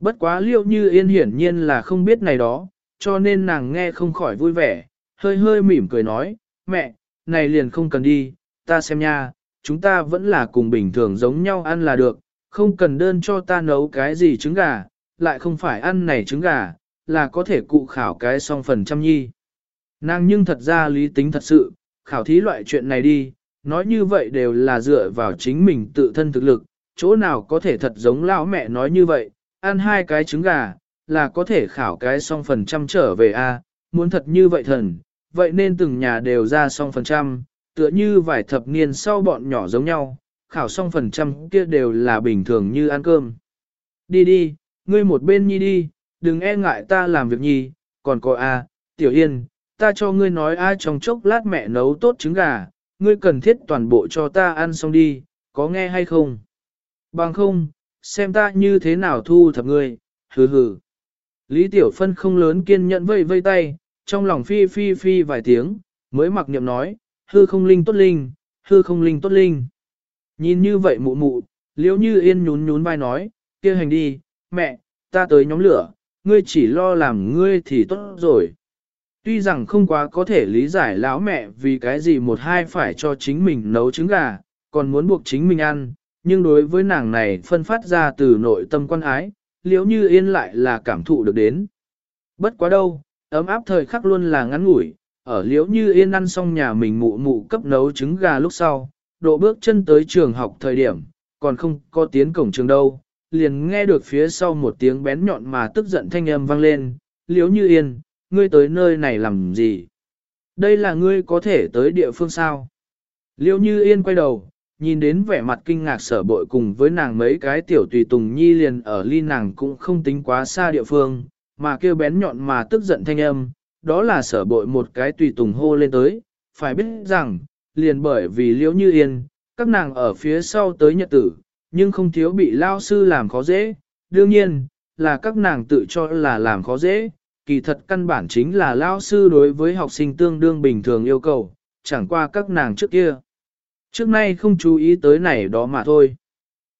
Bất quá liệu như yên hiển nhiên là không biết này đó, cho nên nàng nghe không khỏi vui vẻ, hơi hơi mỉm cười nói, mẹ, này liền không cần đi, ta xem nha, chúng ta vẫn là cùng bình thường giống nhau ăn là được, không cần đơn cho ta nấu cái gì trứng gà, lại không phải ăn này trứng gà, là có thể cụ khảo cái song phần trăm nhi. Nàng nhưng thật ra lý tính thật sự, khảo thí loại chuyện này đi, nói như vậy đều là dựa vào chính mình tự thân thực lực, chỗ nào có thể thật giống lão mẹ nói như vậy, ăn hai cái trứng gà, là có thể khảo cái song phần trăm trở về A, muốn thật như vậy thần, vậy nên từng nhà đều ra song phần trăm, tựa như vài thập niên sau bọn nhỏ giống nhau, khảo xong phần trăm kia đều là bình thường như ăn cơm. Đi đi, ngươi một bên nhi đi, đừng e ngại ta làm việc nhi, còn có a, tiểu yên, ta cho ngươi nói a trong chốc lát mẹ nấu tốt trứng gà, ngươi cần thiết toàn bộ cho ta ăn xong đi, có nghe hay không? Bằng không, xem ta như thế nào thu thập ngươi, hừ hừ. Lý Tiểu Phân không lớn kiên nhẫn vây vây tay, trong lòng phi phi phi vài tiếng, mới mặc niệm nói, hư không linh tốt linh, hư không linh tốt linh. Nhìn như vậy mụ mụ, liếu như yên nhún nhún vai nói, kia hành đi, mẹ, ta tới nhóm lửa, ngươi chỉ lo làm ngươi thì tốt rồi. Tuy rằng không quá có thể lý giải lão mẹ vì cái gì một hai phải cho chính mình nấu trứng gà, còn muốn buộc chính mình ăn, nhưng đối với nàng này phân phát ra từ nội tâm quan ái, liếu như yên lại là cảm thụ được đến. Bất quá đâu, ấm áp thời khắc luôn là ngắn ngủi, ở liễu như yên ăn xong nhà mình mụ mụ cấp nấu trứng gà lúc sau, độ bước chân tới trường học thời điểm, còn không có tiến cổng trường đâu, liền nghe được phía sau một tiếng bén nhọn mà tức giận thanh âm vang lên, liễu như yên, ngươi tới nơi này làm gì? Đây là ngươi có thể tới địa phương sao? Liêu như yên quay đầu, nhìn đến vẻ mặt kinh ngạc sở bội cùng với nàng mấy cái tiểu tùy tùng nhi liền ở ly nàng cũng không tính quá xa địa phương, mà kêu bén nhọn mà tức giận thanh âm, đó là sở bội một cái tùy tùng hô lên tới, phải biết rằng, liền bởi vì liễu như yên, các nàng ở phía sau tới nhật tử, nhưng không thiếu bị lao sư làm khó dễ, đương nhiên, là các nàng tự cho là làm khó dễ, kỳ thật căn bản chính là lao sư đối với học sinh tương đương bình thường yêu cầu, chẳng qua các nàng trước kia. Trước nay không chú ý tới này đó mà thôi.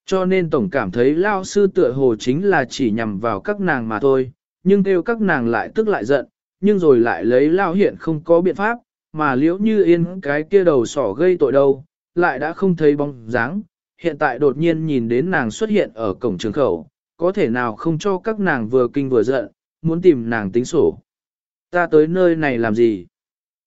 Cho nên tổng cảm thấy lao sư tựa hồ chính là chỉ nhằm vào các nàng mà thôi, nhưng kêu các nàng lại tức lại giận, nhưng rồi lại lấy lao hiện không có biện pháp, mà liễu như yên cái kia đầu sỏ gây tội đâu, lại đã không thấy bóng dáng. Hiện tại đột nhiên nhìn đến nàng xuất hiện ở cổng trường khẩu, có thể nào không cho các nàng vừa kinh vừa giận, muốn tìm nàng tính sổ. Ta tới nơi này làm gì?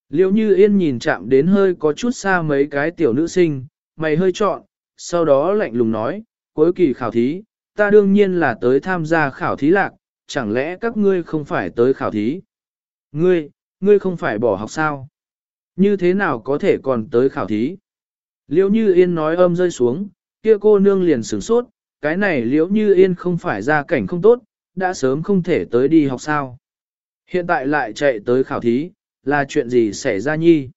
Liễu như yên nhìn chạm đến hơi có chút xa mấy cái tiểu nữ sinh, mày hơi trọn, sau đó lạnh lùng nói, cuối kỳ khảo thí, ta đương nhiên là tới tham gia khảo thí lạc, chẳng lẽ các ngươi không phải tới khảo thí? Ngươi, ngươi không phải bỏ học sao? Như thế nào có thể còn tới khảo thí? Liễu như yên nói âm rơi xuống, kia cô nương liền sửng sốt, cái này liễu như yên không phải ra cảnh không tốt, đã sớm không thể tới đi học sao. Hiện tại lại chạy tới khảo thí, là chuyện gì xảy ra nhi?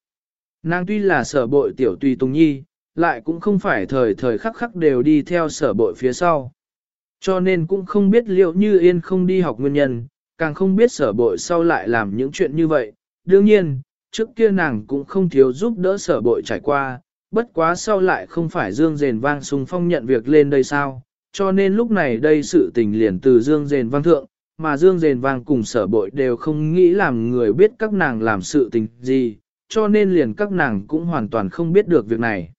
Nàng tuy là sở bội tiểu tùy tùng nhi, lại cũng không phải thời thời khắc khắc đều đi theo sở bội phía sau. Cho nên cũng không biết liệu như yên không đi học nguyên nhân, càng không biết sở bội sau lại làm những chuyện như vậy. Đương nhiên, trước kia nàng cũng không thiếu giúp đỡ sở bội trải qua, bất quá sau lại không phải dương Dền vang sung phong nhận việc lên đây sao, cho nên lúc này đây sự tình liền từ dương Dền vang thượng, mà dương Dền vang cùng sở bội đều không nghĩ làm người biết các nàng làm sự tình gì, cho nên liền các nàng cũng hoàn toàn không biết được việc này.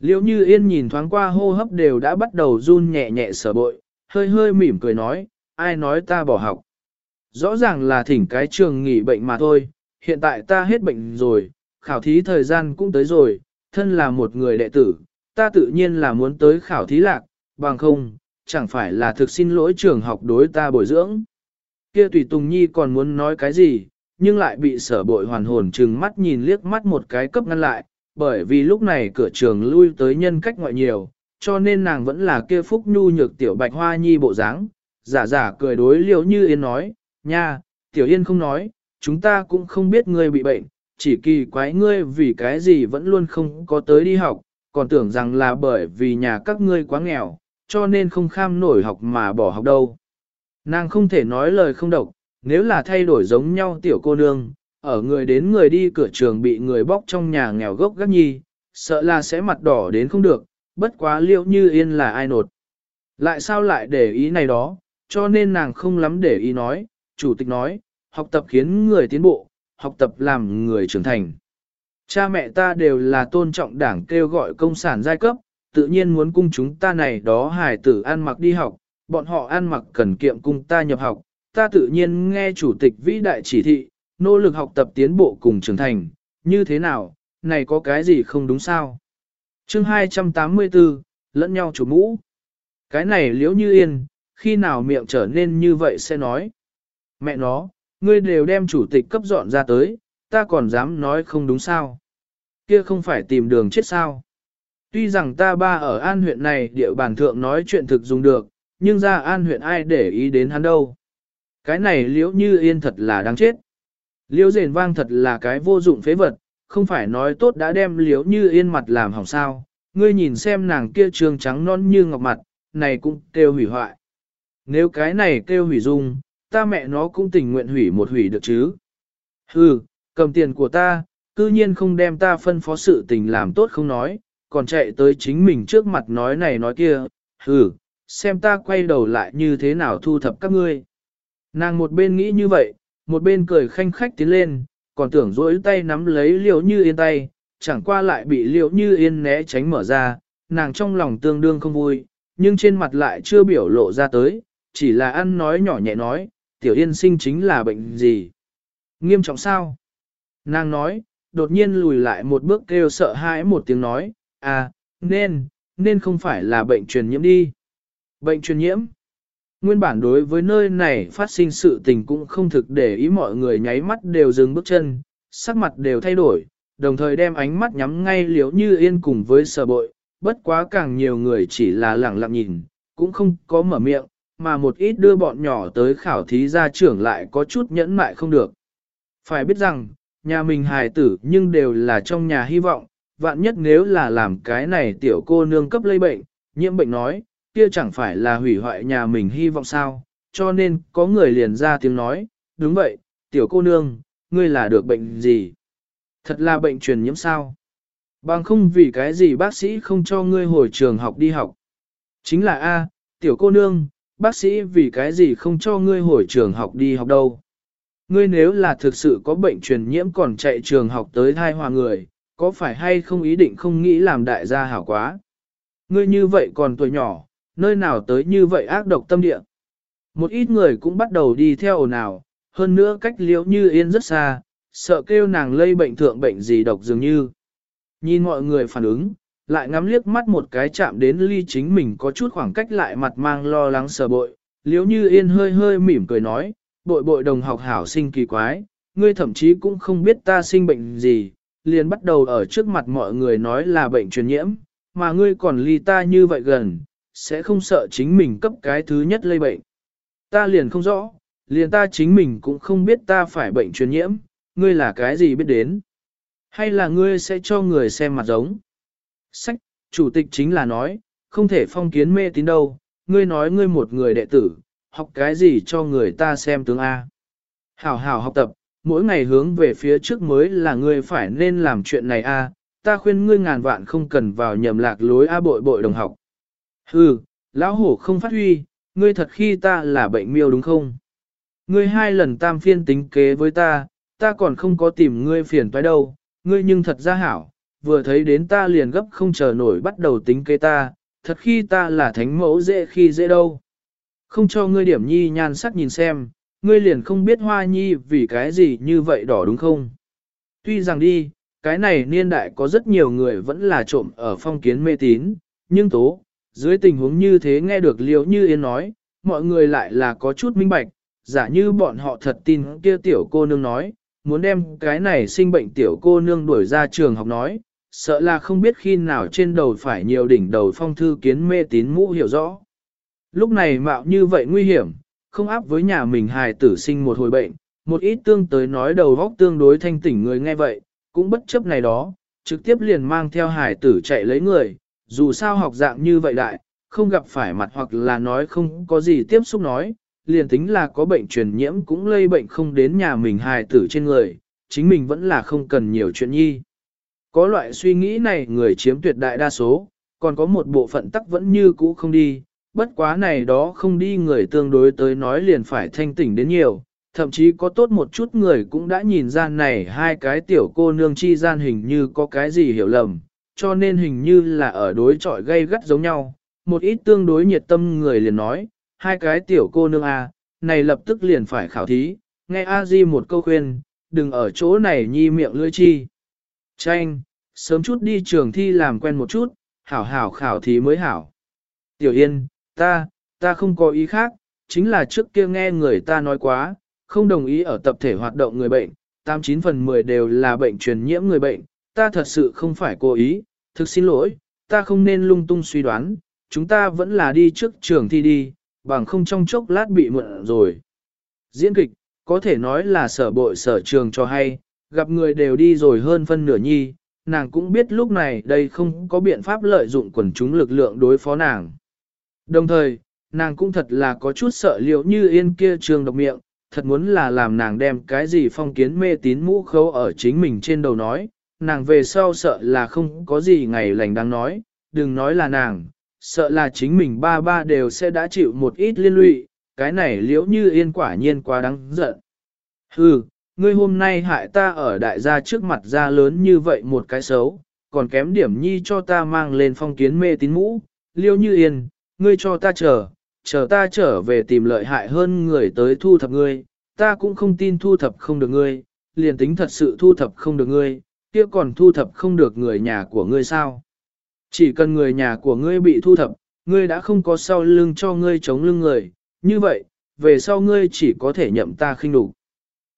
Liễu như yên nhìn thoáng qua hô hấp đều đã bắt đầu run nhẹ nhẹ sở bội, hơi hơi mỉm cười nói, ai nói ta bỏ học. Rõ ràng là thỉnh cái trường nghỉ bệnh mà thôi, hiện tại ta hết bệnh rồi, khảo thí thời gian cũng tới rồi, thân là một người đệ tử, ta tự nhiên là muốn tới khảo thí lạc, bằng không, chẳng phải là thực xin lỗi trường học đối ta bồi dưỡng. Kia Tùy Tùng Nhi còn muốn nói cái gì, nhưng lại bị sở bội hoàn hồn trừng mắt nhìn liếc mắt một cái cấp ngăn lại, bởi vì lúc này cửa trường lui tới nhân cách ngoại nhiều, cho nên nàng vẫn là kia phúc nhu nhược tiểu bạch hoa nhi bộ dáng, giả giả cười đối liễu như yên nói, nha, tiểu yên không nói, chúng ta cũng không biết ngươi bị bệnh, chỉ kỳ quái ngươi vì cái gì vẫn luôn không có tới đi học, còn tưởng rằng là bởi vì nhà các ngươi quá nghèo, cho nên không kham nổi học mà bỏ học đâu. Nàng không thể nói lời không độc, nếu là thay đổi giống nhau tiểu cô nương, ở người đến người đi cửa trường bị người bóc trong nhà nghèo gốc gác nhi, sợ là sẽ mặt đỏ đến không được, bất quá liệu như yên là ai nột. Lại sao lại để ý này đó, cho nên nàng không lắm để ý nói, chủ tịch nói, học tập khiến người tiến bộ, học tập làm người trưởng thành. Cha mẹ ta đều là tôn trọng đảng kêu gọi công sản giai cấp, tự nhiên muốn cung chúng ta này đó hài tử ăn mặc đi học, bọn họ ăn mặc cần kiệm cung ta nhập học, ta tự nhiên nghe chủ tịch vĩ đại chỉ thị, nỗ lực học tập tiến bộ cùng trưởng thành, như thế nào, này có cái gì không đúng sao? chương 284, lẫn nhau chủ mũ. Cái này liếu như yên, khi nào miệng trở nên như vậy sẽ nói. Mẹ nó, ngươi đều đem chủ tịch cấp dọn ra tới, ta còn dám nói không đúng sao. Kia không phải tìm đường chết sao. Tuy rằng ta ba ở an huyện này địa bàn thượng nói chuyện thực dùng được, nhưng ra an huyện ai để ý đến hắn đâu. Cái này liễu như yên thật là đáng chết. Liễu rền vang thật là cái vô dụng phế vật, không phải nói tốt đã đem liễu như yên mặt làm hỏng sao. Ngươi nhìn xem nàng kia trường trắng non như ngọc mặt, này cũng kêu hủy hoại. Nếu cái này kêu hủy dung, ta mẹ nó cũng tình nguyện hủy một hủy được chứ. Hừ, cầm tiền của ta, cư nhiên không đem ta phân phó sự tình làm tốt không nói, còn chạy tới chính mình trước mặt nói này nói kia, hừ, xem ta quay đầu lại như thế nào thu thập các ngươi. Nàng một bên nghĩ như vậy, một bên cười khanh khách tiến lên, còn tưởng dỗi tay nắm lấy liễu như yên tay, chẳng qua lại bị liễu như yên né tránh mở ra, nàng trong lòng tương đương không vui, nhưng trên mặt lại chưa biểu lộ ra tới, chỉ là ăn nói nhỏ nhẹ nói, tiểu yên sinh chính là bệnh gì? Nghiêm trọng sao? Nàng nói, đột nhiên lùi lại một bước kêu sợ hãi một tiếng nói, à, nên, nên không phải là bệnh truyền nhiễm đi. Bệnh truyền nhiễm. Nguyên bản đối với nơi này phát sinh sự tình cũng không thực để ý mọi người nháy mắt đều dừng bước chân, sắc mặt đều thay đổi, đồng thời đem ánh mắt nhắm ngay liếu như yên cùng với sở bội, bất quá càng nhiều người chỉ là lẳng lặng nhìn, cũng không có mở miệng, mà một ít đưa bọn nhỏ tới khảo thí gia trưởng lại có chút nhẫn mại không được. Phải biết rằng, nhà mình hài tử nhưng đều là trong nhà hy vọng, vạn nhất nếu là làm cái này tiểu cô nương cấp lây bệnh, nhiễm bệnh nói, kia chẳng phải là hủy hoại nhà mình hy vọng sao, cho nên có người liền ra tiếng nói, đúng vậy, tiểu cô nương, ngươi là được bệnh gì? Thật là bệnh truyền nhiễm sao? Bằng không vì cái gì bác sĩ không cho ngươi hồi trường học đi học. Chính là A, tiểu cô nương, bác sĩ vì cái gì không cho ngươi hồi trường học đi học đâu. Ngươi nếu là thực sự có bệnh truyền nhiễm còn chạy trường học tới thai hòa người, có phải hay không ý định không nghĩ làm đại gia hảo quá. Ngươi như vậy còn tuổi nhỏ, nơi nào tới như vậy ác độc tâm địa. Một ít người cũng bắt đầu đi theo ồn ào, hơn nữa cách liễu như yên rất xa, sợ kêu nàng lây bệnh thượng bệnh gì độc dường như. Nhìn mọi người phản ứng, lại ngắm liếc mắt một cái chạm đến ly chính mình có chút khoảng cách lại mặt mang lo lắng sợ bội. liếu như yên hơi hơi mỉm cười nói, bội bội đồng học hảo sinh kỳ quái, ngươi thậm chí cũng không biết ta sinh bệnh gì, liền bắt đầu ở trước mặt mọi người nói là bệnh truyền nhiễm, mà ngươi còn ly ta như vậy gần, sẽ không sợ chính mình cấp cái thứ nhất lây bệnh. Ta liền không rõ, liền ta chính mình cũng không biết ta phải bệnh truyền nhiễm, ngươi là cái gì biết đến. Hay là ngươi sẽ cho người xem mặt giống. Sách, chủ tịch chính là nói, không thể phong kiến mê tín đâu, ngươi nói ngươi một người đệ tử, học cái gì cho người ta xem tướng A. Hảo hảo học tập, mỗi ngày hướng về phía trước mới là ngươi phải nên làm chuyện này A, ta khuyên ngươi ngàn vạn không cần vào nhầm lạc lối A bội bội đồng học. Hừ, lão hổ không phát huy, ngươi thật khi ta là bệnh miêu đúng không? Ngươi hai lần tam phiên tính kế với ta, ta còn không có tìm ngươi phiền toái đâu, ngươi nhưng thật ra hảo, vừa thấy đến ta liền gấp không chờ nổi bắt đầu tính kế ta, thật khi ta là thánh mẫu dễ khi dễ đâu. Không cho ngươi điểm nhi nhan sắc nhìn xem, ngươi liền không biết hoa nhi vì cái gì như vậy đỏ đúng không? Tuy rằng đi, cái này niên đại có rất nhiều người vẫn là trộm ở phong kiến mê tín, nhưng tố, dưới tình huống như thế nghe được liễu như yên nói, mọi người lại là có chút minh bạch, giả như bọn họ thật tin kia tiểu cô nương nói, muốn đem cái này sinh bệnh tiểu cô nương đuổi ra trường học nói, sợ là không biết khi nào trên đầu phải nhiều đỉnh đầu phong thư kiến mê tín mũ hiểu rõ. Lúc này mạo như vậy nguy hiểm, không áp với nhà mình hài tử sinh một hồi bệnh, một ít tương tới nói đầu góc tương đối thanh tỉnh người nghe vậy, cũng bất chấp này đó, trực tiếp liền mang theo hài tử chạy lấy người, dù sao học dạng như vậy đại, không gặp phải mặt hoặc là nói không có gì tiếp xúc nói, liền tính là có bệnh truyền nhiễm cũng lây bệnh không đến nhà mình hài tử trên người, chính mình vẫn là không cần nhiều chuyện nhi. Có loại suy nghĩ này người chiếm tuyệt đại đa số, còn có một bộ phận tắc vẫn như cũ không đi, bất quá này đó không đi người tương đối tới nói liền phải thanh tỉnh đến nhiều, thậm chí có tốt một chút người cũng đã nhìn ra này hai cái tiểu cô nương chi gian hình như có cái gì hiểu lầm, cho nên hình như là ở đối trọi gây gắt giống nhau, một ít tương đối nhiệt tâm người liền nói, hai cái tiểu cô nương A, này lập tức liền phải khảo thí, nghe A Di một câu khuyên, đừng ở chỗ này nhi miệng lưỡi chi. Tranh, sớm chút đi trường thi làm quen một chút, hảo hảo khảo thí mới hảo. Tiểu Yên, ta, ta không có ý khác, chính là trước kia nghe người ta nói quá, không đồng ý ở tập thể hoạt động người bệnh, 89 phần 10 đều là bệnh truyền nhiễm người bệnh, ta thật sự không phải cố ý, thực xin lỗi, ta không nên lung tung suy đoán, chúng ta vẫn là đi trước trường thi đi, bằng không trong chốc lát bị mượn rồi. Diễn kịch, có thể nói là sở bội sở trường cho hay, gặp người đều đi rồi hơn phân nửa nhi, nàng cũng biết lúc này đây không có biện pháp lợi dụng quần chúng lực lượng đối phó nàng. Đồng thời, nàng cũng thật là có chút sợ liệu như yên kia trường độc miệng, thật muốn là làm nàng đem cái gì phong kiến mê tín mũ khấu ở chính mình trên đầu nói, nàng về sau sợ là không có gì ngày lành đang nói, đừng nói là nàng, sợ là chính mình ba ba đều sẽ đã chịu một ít liên lụy, cái này liễu như yên quả nhiên quá đáng giận. Hừ, ngươi hôm nay hại ta ở đại gia trước mặt ra lớn như vậy một cái xấu, còn kém điểm nhi cho ta mang lên phong kiến mê tín mũ, Liêu như yên, ngươi cho ta chờ, chờ ta trở về tìm lợi hại hơn người tới thu thập ngươi, ta cũng không tin thu thập không được ngươi, liền tính thật sự thu thập không được ngươi, kia còn thu thập không được người nhà của ngươi sao. Chỉ cần người nhà của ngươi bị thu thập, ngươi đã không có sau lưng cho ngươi chống lưng người, như vậy, về sau ngươi chỉ có thể nhậm ta khinh đủ.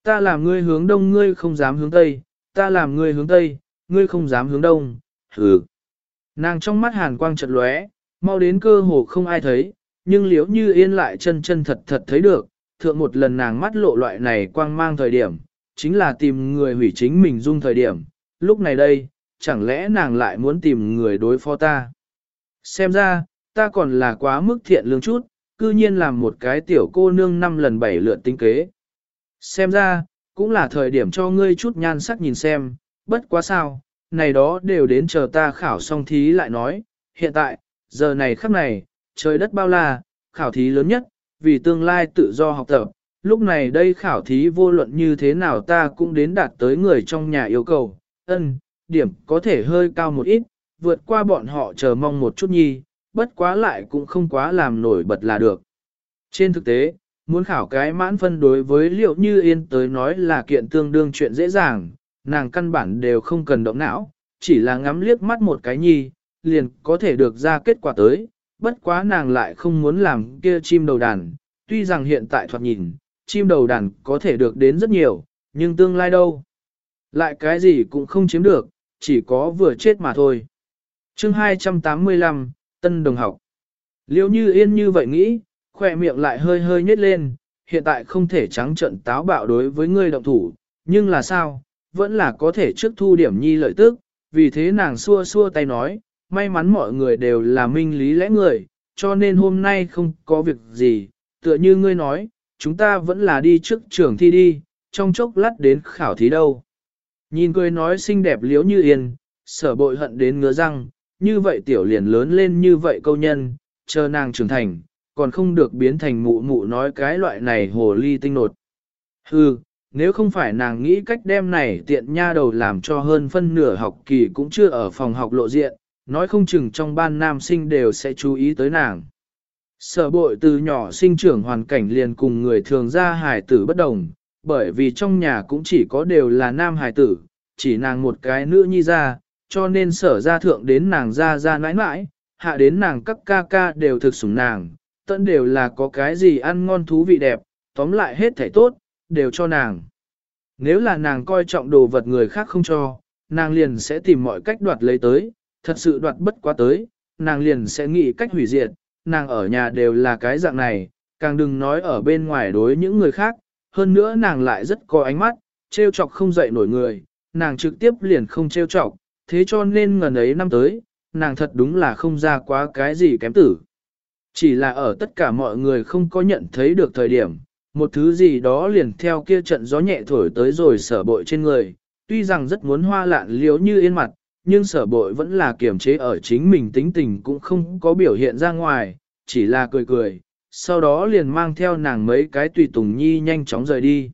Ta làm ngươi hướng đông ngươi không dám hướng tây, ta làm ngươi hướng tây, ngươi không dám hướng đông, hừ. Nàng trong mắt hàn quang chợt lóe, mau đến cơ hồ không ai thấy, nhưng liếu như yên lại chân chân thật thật thấy được, thượng một lần nàng mắt lộ loại này quang mang thời điểm, chính là tìm người hủy chính mình dung thời điểm, lúc này đây, chẳng lẽ nàng lại muốn tìm người đối phó ta. Xem ra, ta còn là quá mức thiện lương chút, cư nhiên làm một cái tiểu cô nương năm lần bảy lượt tinh kế. Xem ra, cũng là thời điểm cho ngươi chút nhan sắc nhìn xem, bất quá sao, này đó đều đến chờ ta khảo xong thí lại nói, hiện tại, giờ này khắc này, trời đất bao la, khảo thí lớn nhất, vì tương lai tự do học tập, lúc này đây khảo thí vô luận như thế nào ta cũng đến đạt tới người trong nhà yêu cầu, ân, điểm có thể hơi cao một ít, vượt qua bọn họ chờ mong một chút nhi, bất quá lại cũng không quá làm nổi bật là được. Trên thực tế, muốn khảo cái mãn phân đối với liệu như yên tới nói là kiện tương đương chuyện dễ dàng, nàng căn bản đều không cần động não, chỉ là ngắm liếc mắt một cái nhi, liền có thể được ra kết quả tới, bất quá nàng lại không muốn làm kia chim đầu đàn, tuy rằng hiện tại thoạt nhìn, chim đầu đàn có thể được đến rất nhiều, nhưng tương lai đâu? Lại cái gì cũng không chiếm được, chỉ có vừa chết mà thôi. chương 285, Tân Đồng Học Liêu như yên như vậy nghĩ, khoe miệng lại hơi hơi nhếch lên, hiện tại không thể trắng trận táo bạo đối với ngươi động thủ, nhưng là sao, vẫn là có thể trước thu điểm nhi lợi tức, vì thế nàng xua xua tay nói, may mắn mọi người đều là minh lý lẽ người, cho nên hôm nay không có việc gì, tựa như ngươi nói, chúng ta vẫn là đi trước trường thi đi, trong chốc lát đến khảo thí đâu. Nhìn cười nói xinh đẹp liếu như yên, sở bội hận đến ngứa răng, như vậy tiểu liền lớn lên như vậy câu nhân, chờ nàng trưởng thành, còn không được biến thành mụ mụ nói cái loại này hồ ly tinh nột. Hừ, nếu không phải nàng nghĩ cách đem này tiện nha đầu làm cho hơn phân nửa học kỳ cũng chưa ở phòng học lộ diện, nói không chừng trong ban nam sinh đều sẽ chú ý tới nàng. Sở bội từ nhỏ sinh trưởng hoàn cảnh liền cùng người thường ra hài tử bất đồng, bởi vì trong nhà cũng chỉ có đều là nam hài tử, chỉ nàng một cái nữ nhi ra, cho nên sở ra thượng đến nàng ra ra nãi nãi, hạ đến nàng các ca ca đều thực sủng nàng, tận đều là có cái gì ăn ngon thú vị đẹp, tóm lại hết thảy tốt, đều cho nàng. Nếu là nàng coi trọng đồ vật người khác không cho, nàng liền sẽ tìm mọi cách đoạt lấy tới, thật sự đoạt bất quá tới, nàng liền sẽ nghĩ cách hủy diệt, nàng ở nhà đều là cái dạng này, càng đừng nói ở bên ngoài đối những người khác, hơn nữa nàng lại rất có ánh mắt, trêu chọc không dậy nổi người, nàng trực tiếp liền không trêu chọc, thế cho nên ngần ấy năm tới, nàng thật đúng là không ra quá cái gì kém tử. Chỉ là ở tất cả mọi người không có nhận thấy được thời điểm, một thứ gì đó liền theo kia trận gió nhẹ thổi tới rồi sở bội trên người, tuy rằng rất muốn hoa lạn liếu như yên mặt, nhưng sở bội vẫn là kiềm chế ở chính mình tính tình cũng không có biểu hiện ra ngoài, chỉ là cười cười, sau đó liền mang theo nàng mấy cái tùy tùng nhi nhanh chóng rời đi.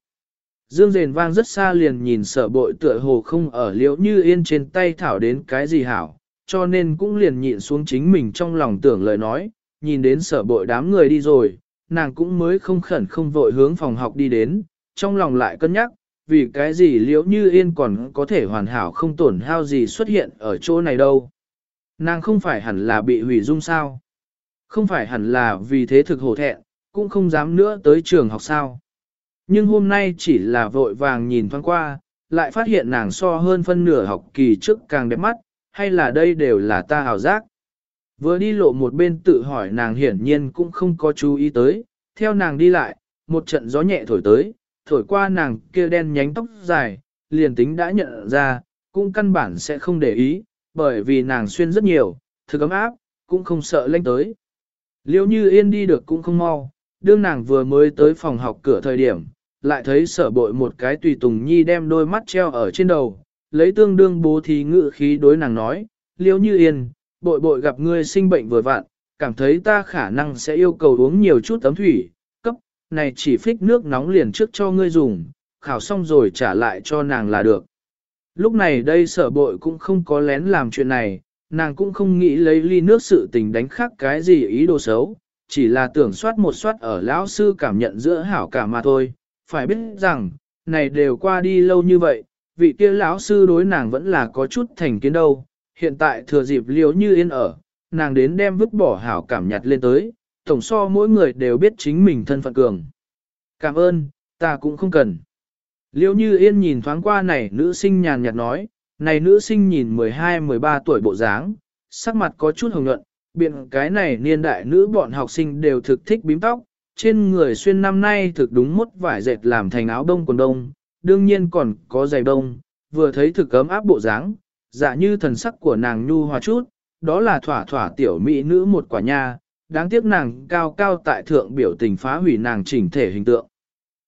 Dương rền vang rất xa liền nhìn sở bội tựa hồ không ở liễu như yên trên tay thảo đến cái gì hảo, cho nên cũng liền nhịn xuống chính mình trong lòng tưởng lời nói, nhìn đến sở bội đám người đi rồi, nàng cũng mới không khẩn không vội hướng phòng học đi đến, trong lòng lại cân nhắc, vì cái gì liễu như yên còn có thể hoàn hảo không tổn hao gì xuất hiện ở chỗ này đâu. Nàng không phải hẳn là bị hủy dung sao. Không phải hẳn là vì thế thực hổ thẹn, cũng không dám nữa tới trường học sao. Nhưng hôm nay chỉ là vội vàng nhìn thoáng qua, lại phát hiện nàng so hơn phân nửa học kỳ trước càng đẹp mắt, hay là đây đều là ta hào giác. Vừa đi lộ một bên tự hỏi nàng hiển nhiên cũng không có chú ý tới, theo nàng đi lại, một trận gió nhẹ thổi tới, thổi qua nàng kia đen nhánh tóc dài, liền tính đã nhận ra, cũng căn bản sẽ không để ý, bởi vì nàng xuyên rất nhiều, thực ấm áp, cũng không sợ lênh tới. Liêu như yên đi được cũng không mau, đương nàng vừa mới tới phòng học cửa thời điểm, lại thấy sở bội một cái tùy tùng nhi đem đôi mắt treo ở trên đầu, lấy tương đương bố thí ngự khí đối nàng nói, liêu như yên, bội bội gặp ngươi sinh bệnh vừa vặn, cảm thấy ta khả năng sẽ yêu cầu uống nhiều chút tấm thủy, cấp, này chỉ phích nước nóng liền trước cho ngươi dùng, khảo xong rồi trả lại cho nàng là được. Lúc này đây sở bội cũng không có lén làm chuyện này, nàng cũng không nghĩ lấy ly nước sự tình đánh khác cái gì ý đồ xấu, chỉ là tưởng soát một soát ở lão sư cảm nhận giữa hảo cả mà thôi. Phải biết rằng, này đều qua đi lâu như vậy, vị kia lão sư đối nàng vẫn là có chút thành kiến đâu. Hiện tại thừa dịp liếu như yên ở, nàng đến đem vứt bỏ hảo cảm nhặt lên tới, tổng so mỗi người đều biết chính mình thân phận cường. Cảm ơn, ta cũng không cần. Liêu như yên nhìn thoáng qua này nữ sinh nhàn nhạt nói, Này nữ sinh nhìn 12-13 tuổi bộ dáng, sắc mặt có chút hồng nhuận, biện cái này niên đại nữ bọn học sinh đều thực thích bím tóc, trên người xuyên năm nay thực đúng mốt vải dệt làm thành áo đông quần đông, đương nhiên còn có giày đông, vừa thấy thực ấm áp bộ dáng, dạ như thần sắc của nàng nhu hòa chút, đó là thỏa thỏa tiểu mỹ nữ một quả nha, đáng tiếc nàng cao cao tại thượng biểu tình phá hủy nàng chỉnh thể hình tượng.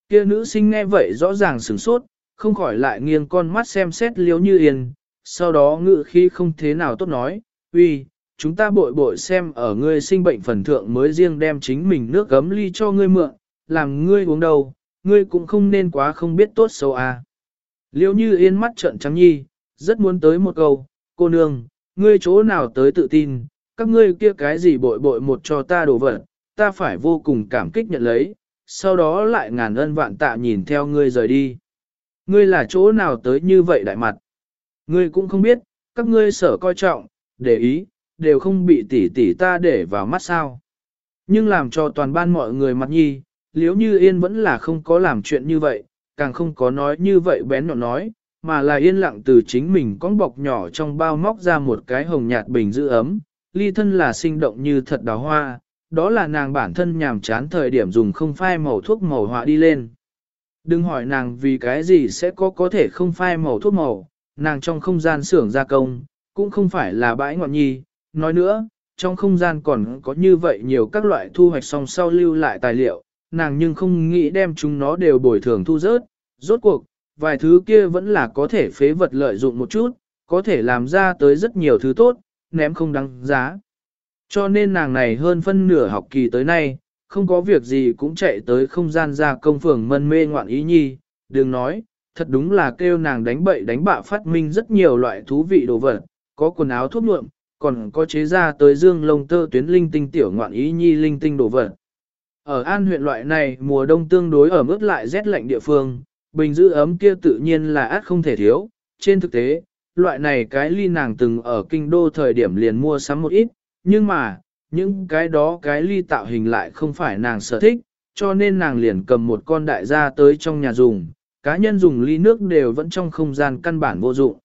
Kia nữ sinh nghe vậy rõ ràng sửng sốt, không khỏi lại nghiêng con mắt xem xét liếu như yên, sau đó ngự khi không thế nào tốt nói, uy, chúng ta bội bội xem ở ngươi sinh bệnh phần thượng mới riêng đem chính mình nước gấm ly cho ngươi mượn, làm ngươi uống đâu, ngươi cũng không nên quá không biết tốt xấu à. Liêu như yên mắt trợn trắng nhi, rất muốn tới một câu, cô nương, ngươi chỗ nào tới tự tin, các ngươi kia cái gì bội bội một cho ta đổ vật, ta phải vô cùng cảm kích nhận lấy, sau đó lại ngàn ân vạn tạ nhìn theo ngươi rời đi. Ngươi là chỗ nào tới như vậy đại mặt? Ngươi cũng không biết, các ngươi sở coi trọng, để ý, đều không bị tỷ tỷ ta để vào mắt sao. Nhưng làm cho toàn ban mọi người mặt nhi, liếu như yên vẫn là không có làm chuyện như vậy, càng không có nói như vậy bén nhọn nói, mà là yên lặng từ chính mình con bọc nhỏ trong bao móc ra một cái hồng nhạt bình giữ ấm, ly thân là sinh động như thật đào hoa, đó là nàng bản thân nhàm chán thời điểm dùng không phai màu thuốc màu họa đi lên. Đừng hỏi nàng vì cái gì sẽ có có thể không phai màu thuốc màu, nàng trong không gian xưởng gia công, cũng không phải là bãi ngọn nhi. Nói nữa, trong không gian còn có như vậy nhiều các loại thu hoạch song sau lưu lại tài liệu, nàng nhưng không nghĩ đem chúng nó đều bồi thường thu rớt. Rốt cuộc, vài thứ kia vẫn là có thể phế vật lợi dụng một chút, có thể làm ra tới rất nhiều thứ tốt, ném không đáng giá. Cho nên nàng này hơn phân nửa học kỳ tới nay, không có việc gì cũng chạy tới không gian ra công phường mân mê ngoạn ý nhi, đừng nói, thật đúng là kêu nàng đánh bậy đánh bạ phát minh rất nhiều loại thú vị đồ vật, có quần áo thuốc nhuộm, còn có chế ra tới dương lông tơ tuyến linh tinh tiểu ngoạn ý nhi linh tinh đồ vật. Ở An huyện loại này mùa đông tương đối ở mức lại rét lạnh địa phương, bình giữ ấm kia tự nhiên là át không thể thiếu, trên thực tế, loại này cái ly nàng từng ở kinh đô thời điểm liền mua sắm một ít, nhưng mà, những cái đó cái ly tạo hình lại không phải nàng sở thích, cho nên nàng liền cầm một con đại gia tới trong nhà dùng, cá nhân dùng ly nước đều vẫn trong không gian căn bản vô dụng.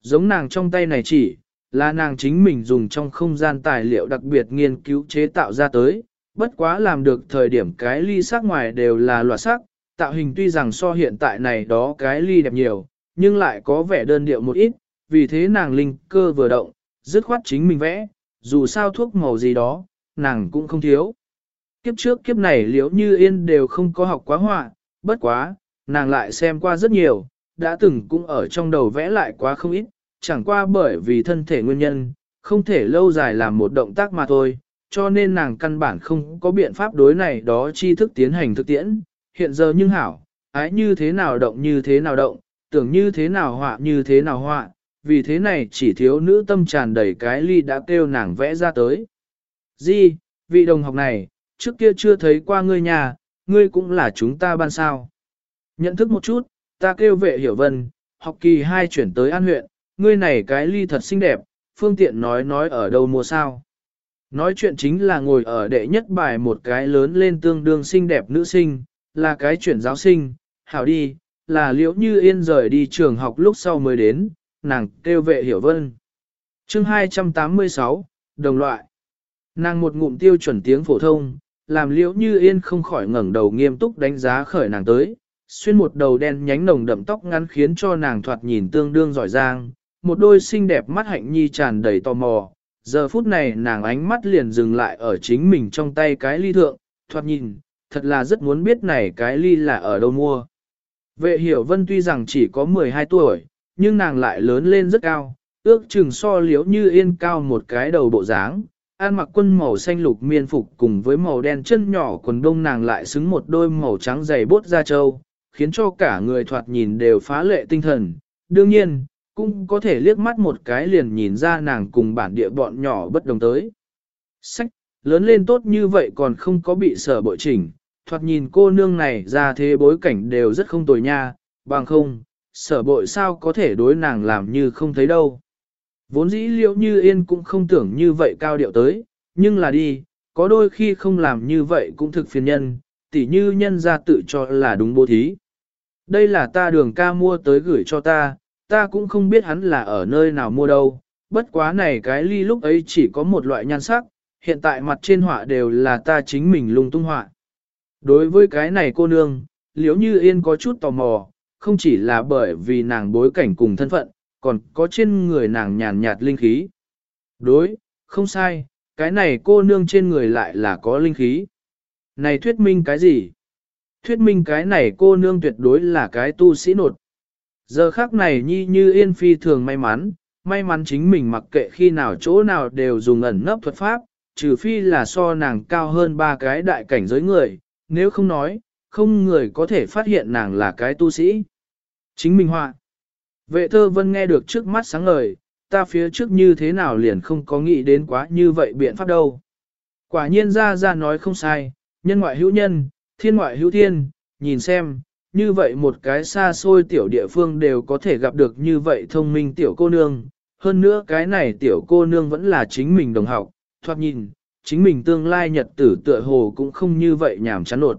Giống nàng trong tay này chỉ, là nàng chính mình dùng trong không gian tài liệu đặc biệt nghiên cứu chế tạo ra tới, bất quá làm được thời điểm cái ly sắc ngoài đều là loạt sắc, tạo hình tuy rằng so hiện tại này đó cái ly đẹp nhiều, nhưng lại có vẻ đơn điệu một ít, vì thế nàng linh cơ vừa động, dứt khoát chính mình vẽ, dù sao thuốc màu gì đó, nàng cũng không thiếu. Kiếp trước kiếp này liếu như yên đều không có học quá họa, bất quá, nàng lại xem qua rất nhiều, đã từng cũng ở trong đầu vẽ lại quá không ít, chẳng qua bởi vì thân thể nguyên nhân, không thể lâu dài làm một động tác mà thôi, cho nên nàng căn bản không có biện pháp đối này đó tri thức tiến hành thực tiễn, hiện giờ nhưng hảo, ái như thế nào động như thế nào động, tưởng như thế nào họa như thế nào họa, vì thế này chỉ thiếu nữ tâm tràn đầy cái ly đã kêu nàng vẽ ra tới. Di, vị đồng học này, trước kia chưa thấy qua ngươi nhà, ngươi cũng là chúng ta ban sao. Nhận thức một chút, ta kêu vệ hiểu vân, học kỳ 2 chuyển tới An huyện, ngươi này cái ly thật xinh đẹp, phương tiện nói nói ở đâu mua sao. Nói chuyện chính là ngồi ở đệ nhất bài một cái lớn lên tương đương xinh đẹp nữ sinh, là cái chuyển giáo sinh, hảo đi, là liễu như yên rời đi trường học lúc sau mới đến, nàng kêu vệ hiểu vân. chương 286, đồng loại. Nàng một ngụm tiêu chuẩn tiếng phổ thông, làm liễu như yên không khỏi ngẩng đầu nghiêm túc đánh giá khởi nàng tới, xuyên một đầu đen nhánh nồng đậm tóc ngắn khiến cho nàng thoạt nhìn tương đương giỏi giang, một đôi xinh đẹp mắt hạnh nhi tràn đầy tò mò. Giờ phút này nàng ánh mắt liền dừng lại ở chính mình trong tay cái ly thượng, thoạt nhìn, thật là rất muốn biết này cái ly là ở đâu mua. Vệ hiểu vân tuy rằng chỉ có 12 tuổi, nhưng nàng lại lớn lên rất cao, ước chừng so liếu như yên cao một cái đầu bộ dáng. An mặc quân màu xanh lục miên phục cùng với màu đen chân nhỏ quần đông nàng lại xứng một đôi màu trắng dày bốt da trâu, khiến cho cả người thoạt nhìn đều phá lệ tinh thần. Đương nhiên, cũng có thể liếc mắt một cái liền nhìn ra nàng cùng bản địa bọn nhỏ bất đồng tới. Sách, lớn lên tốt như vậy còn không có bị sở bội chỉnh, thoạt nhìn cô nương này ra thế bối cảnh đều rất không tồi nha, bằng không, sở bội sao có thể đối nàng làm như không thấy đâu. Vốn dĩ liệu như yên cũng không tưởng như vậy cao điệu tới, nhưng là đi, có đôi khi không làm như vậy cũng thực phiền nhân, tỉ như nhân ra tự cho là đúng bố thí. Đây là ta đường ca mua tới gửi cho ta, ta cũng không biết hắn là ở nơi nào mua đâu, bất quá này cái ly lúc ấy chỉ có một loại nhan sắc, hiện tại mặt trên họa đều là ta chính mình lung tung họa. Đối với cái này cô nương, liếu như yên có chút tò mò, không chỉ là bởi vì nàng bối cảnh cùng thân phận, còn có trên người nàng nhàn nhạt linh khí. Đối, không sai, cái này cô nương trên người lại là có linh khí. Này thuyết minh cái gì? Thuyết minh cái này cô nương tuyệt đối là cái tu sĩ nột. Giờ khác này nhi như yên phi thường may mắn, may mắn chính mình mặc kệ khi nào chỗ nào đều dùng ẩn nấp thuật pháp, trừ phi là so nàng cao hơn ba cái đại cảnh giới người, nếu không nói, không người có thể phát hiện nàng là cái tu sĩ. Chính mình họa. Vệ thơ vân nghe được trước mắt sáng ngời, ta phía trước như thế nào liền không có nghĩ đến quá như vậy biện pháp đâu. Quả nhiên ra ra nói không sai, nhân ngoại hữu nhân, thiên ngoại hữu thiên, nhìn xem, như vậy một cái xa xôi tiểu địa phương đều có thể gặp được như vậy thông minh tiểu cô nương. Hơn nữa cái này tiểu cô nương vẫn là chính mình đồng học, thoạt nhìn, chính mình tương lai nhật tử tựa hồ cũng không như vậy nhảm chán nột.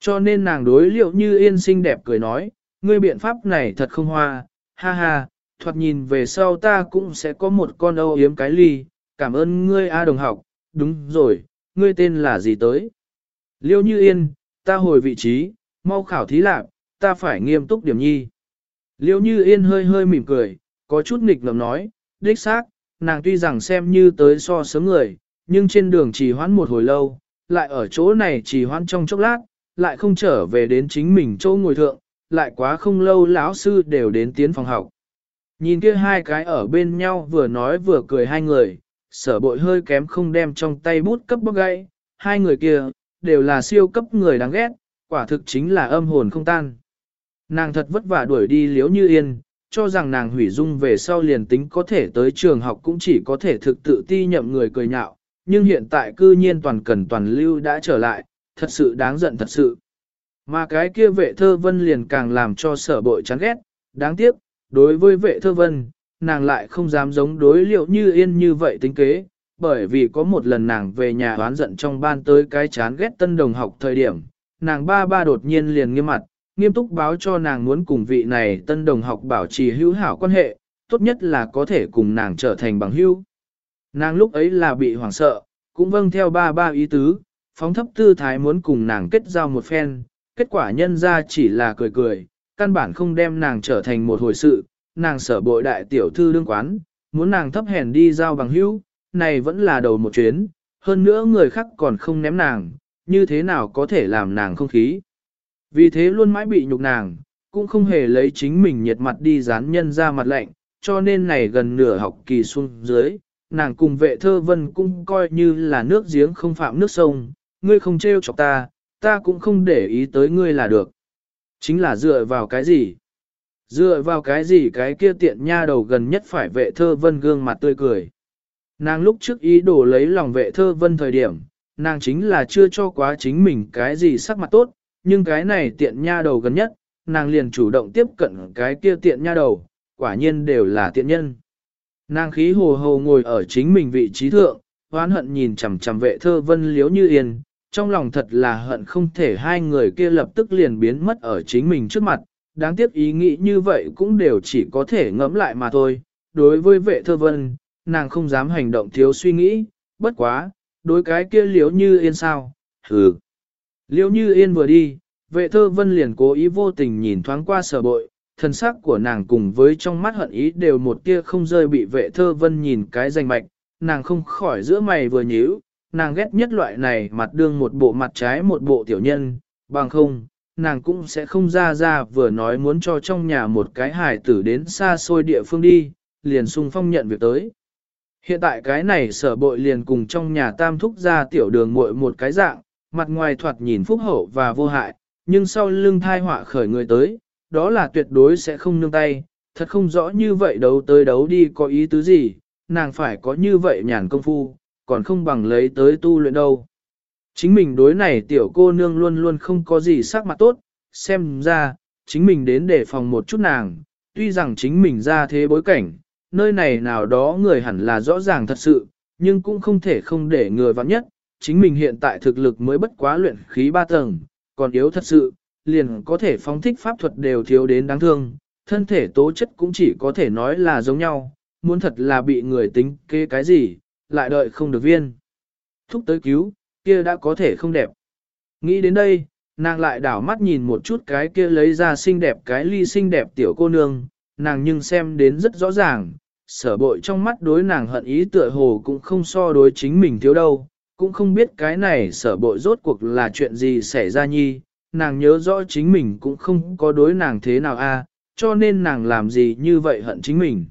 Cho nên nàng đối liệu như yên xinh đẹp cười nói, ngươi biện pháp này thật không hoa, ha ha, thoạt nhìn về sau ta cũng sẽ có một con âu yếm cái ly, cảm ơn ngươi A đồng học, đúng rồi, ngươi tên là gì tới? Liêu như yên, ta hồi vị trí, mau khảo thí lạc, ta phải nghiêm túc điểm nhi. Liêu như yên hơi hơi mỉm cười, có chút nghịch ngợm nói, đích xác, nàng tuy rằng xem như tới so sớm người, nhưng trên đường trì hoãn một hồi lâu, lại ở chỗ này trì hoãn trong chốc lát, lại không trở về đến chính mình chỗ ngồi thượng, lại quá không lâu lão sư đều đến tiến phòng học. Nhìn kia hai cái ở bên nhau vừa nói vừa cười hai người, sở bội hơi kém không đem trong tay bút cấp bóc gãy, hai người kia, đều là siêu cấp người đáng ghét, quả thực chính là âm hồn không tan. Nàng thật vất vả đuổi đi liếu như yên, cho rằng nàng hủy dung về sau liền tính có thể tới trường học cũng chỉ có thể thực tự ti nhậm người cười nhạo, nhưng hiện tại cư nhiên toàn cần toàn lưu đã trở lại, thật sự đáng giận thật sự. Mà cái kia vệ thơ vân liền càng làm cho sở bội chán ghét, đáng tiếc, đối với vệ thơ vân, nàng lại không dám giống đối liệu như yên như vậy tính kế, bởi vì có một lần nàng về nhà oán giận trong ban tới cái chán ghét tân đồng học thời điểm, nàng ba ba đột nhiên liền nghiêm mặt, nghiêm túc báo cho nàng muốn cùng vị này tân đồng học bảo trì hữu hảo quan hệ, tốt nhất là có thể cùng nàng trở thành bằng hữu. Nàng lúc ấy là bị hoảng sợ, cũng vâng theo ba ba ý tứ, phóng thấp tư thái muốn cùng nàng kết giao một phen, kết quả nhân ra chỉ là cười cười, căn bản không đem nàng trở thành một hồi sự, nàng sở bội đại tiểu thư đương quán, muốn nàng thấp hèn đi giao bằng hữu, này vẫn là đầu một chuyến, hơn nữa người khác còn không ném nàng, như thế nào có thể làm nàng không khí. Vì thế luôn mãi bị nhục nàng, cũng không hề lấy chính mình nhiệt mặt đi dán nhân ra mặt lạnh, cho nên này gần nửa học kỳ xuống dưới, nàng cùng vệ thơ vân cũng coi như là nước giếng không phạm nước sông, ngươi không trêu chọc ta, ta cũng không để ý tới ngươi là được. Chính là dựa vào cái gì? Dựa vào cái gì cái kia tiện nha đầu gần nhất phải vệ thơ vân gương mặt tươi cười. Nàng lúc trước ý đồ lấy lòng vệ thơ vân thời điểm, nàng chính là chưa cho quá chính mình cái gì sắc mặt tốt, nhưng cái này tiện nha đầu gần nhất, nàng liền chủ động tiếp cận cái kia tiện nha đầu, quả nhiên đều là tiện nhân. Nàng khí hồ hồ ngồi ở chính mình vị trí thượng, hoán hận nhìn chằm chằm vệ thơ vân liếu như yên, trong lòng thật là hận không thể hai người kia lập tức liền biến mất ở chính mình trước mặt, đáng tiếc ý nghĩ như vậy cũng đều chỉ có thể ngẫm lại mà thôi. Đối với vệ thơ vân, nàng không dám hành động thiếu suy nghĩ, bất quá, đối cái kia liếu như yên sao, hừ. Liếu như yên vừa đi, vệ thơ vân liền cố ý vô tình nhìn thoáng qua sở bội, thân sắc của nàng cùng với trong mắt hận ý đều một tia không rơi bị vệ thơ vân nhìn cái danh mạch, nàng không khỏi giữa mày vừa nhíu, nàng ghét nhất loại này mặt đương một bộ mặt trái một bộ tiểu nhân, bằng không, nàng cũng sẽ không ra ra vừa nói muốn cho trong nhà một cái hài tử đến xa xôi địa phương đi, liền sung phong nhận việc tới. Hiện tại cái này sở bội liền cùng trong nhà tam thúc ra tiểu đường muội một cái dạng, mặt ngoài thoạt nhìn phúc hậu và vô hại, nhưng sau lưng thai họa khởi người tới, đó là tuyệt đối sẽ không nương tay, thật không rõ như vậy đấu tới đấu đi có ý tứ gì, nàng phải có như vậy nhàn công phu, còn không bằng lấy tới tu luyện đâu. Chính mình đối này tiểu cô nương luôn luôn không có gì sắc mặt tốt, xem ra, chính mình đến để phòng một chút nàng, tuy rằng chính mình ra thế bối cảnh, nơi này nào đó người hẳn là rõ ràng thật sự, nhưng cũng không thể không để người vắng nhất, chính mình hiện tại thực lực mới bất quá luyện khí ba tầng, còn yếu thật sự, liền có thể phóng thích pháp thuật đều thiếu đến đáng thương, thân thể tố chất cũng chỉ có thể nói là giống nhau, muốn thật là bị người tính kế cái gì, lại đợi không được viên. Thúc tới cứu, kia đã có thể không đẹp. Nghĩ đến đây, nàng lại đảo mắt nhìn một chút cái kia lấy ra xinh đẹp cái ly xinh đẹp tiểu cô nương, nàng nhưng xem đến rất rõ ràng, sở bội trong mắt đối nàng hận ý tựa hồ cũng không so đối chính mình thiếu đâu, cũng không biết cái này sở bội rốt cuộc là chuyện gì xảy ra nhi, nàng nhớ rõ chính mình cũng không có đối nàng thế nào a, cho nên nàng làm gì như vậy hận chính mình.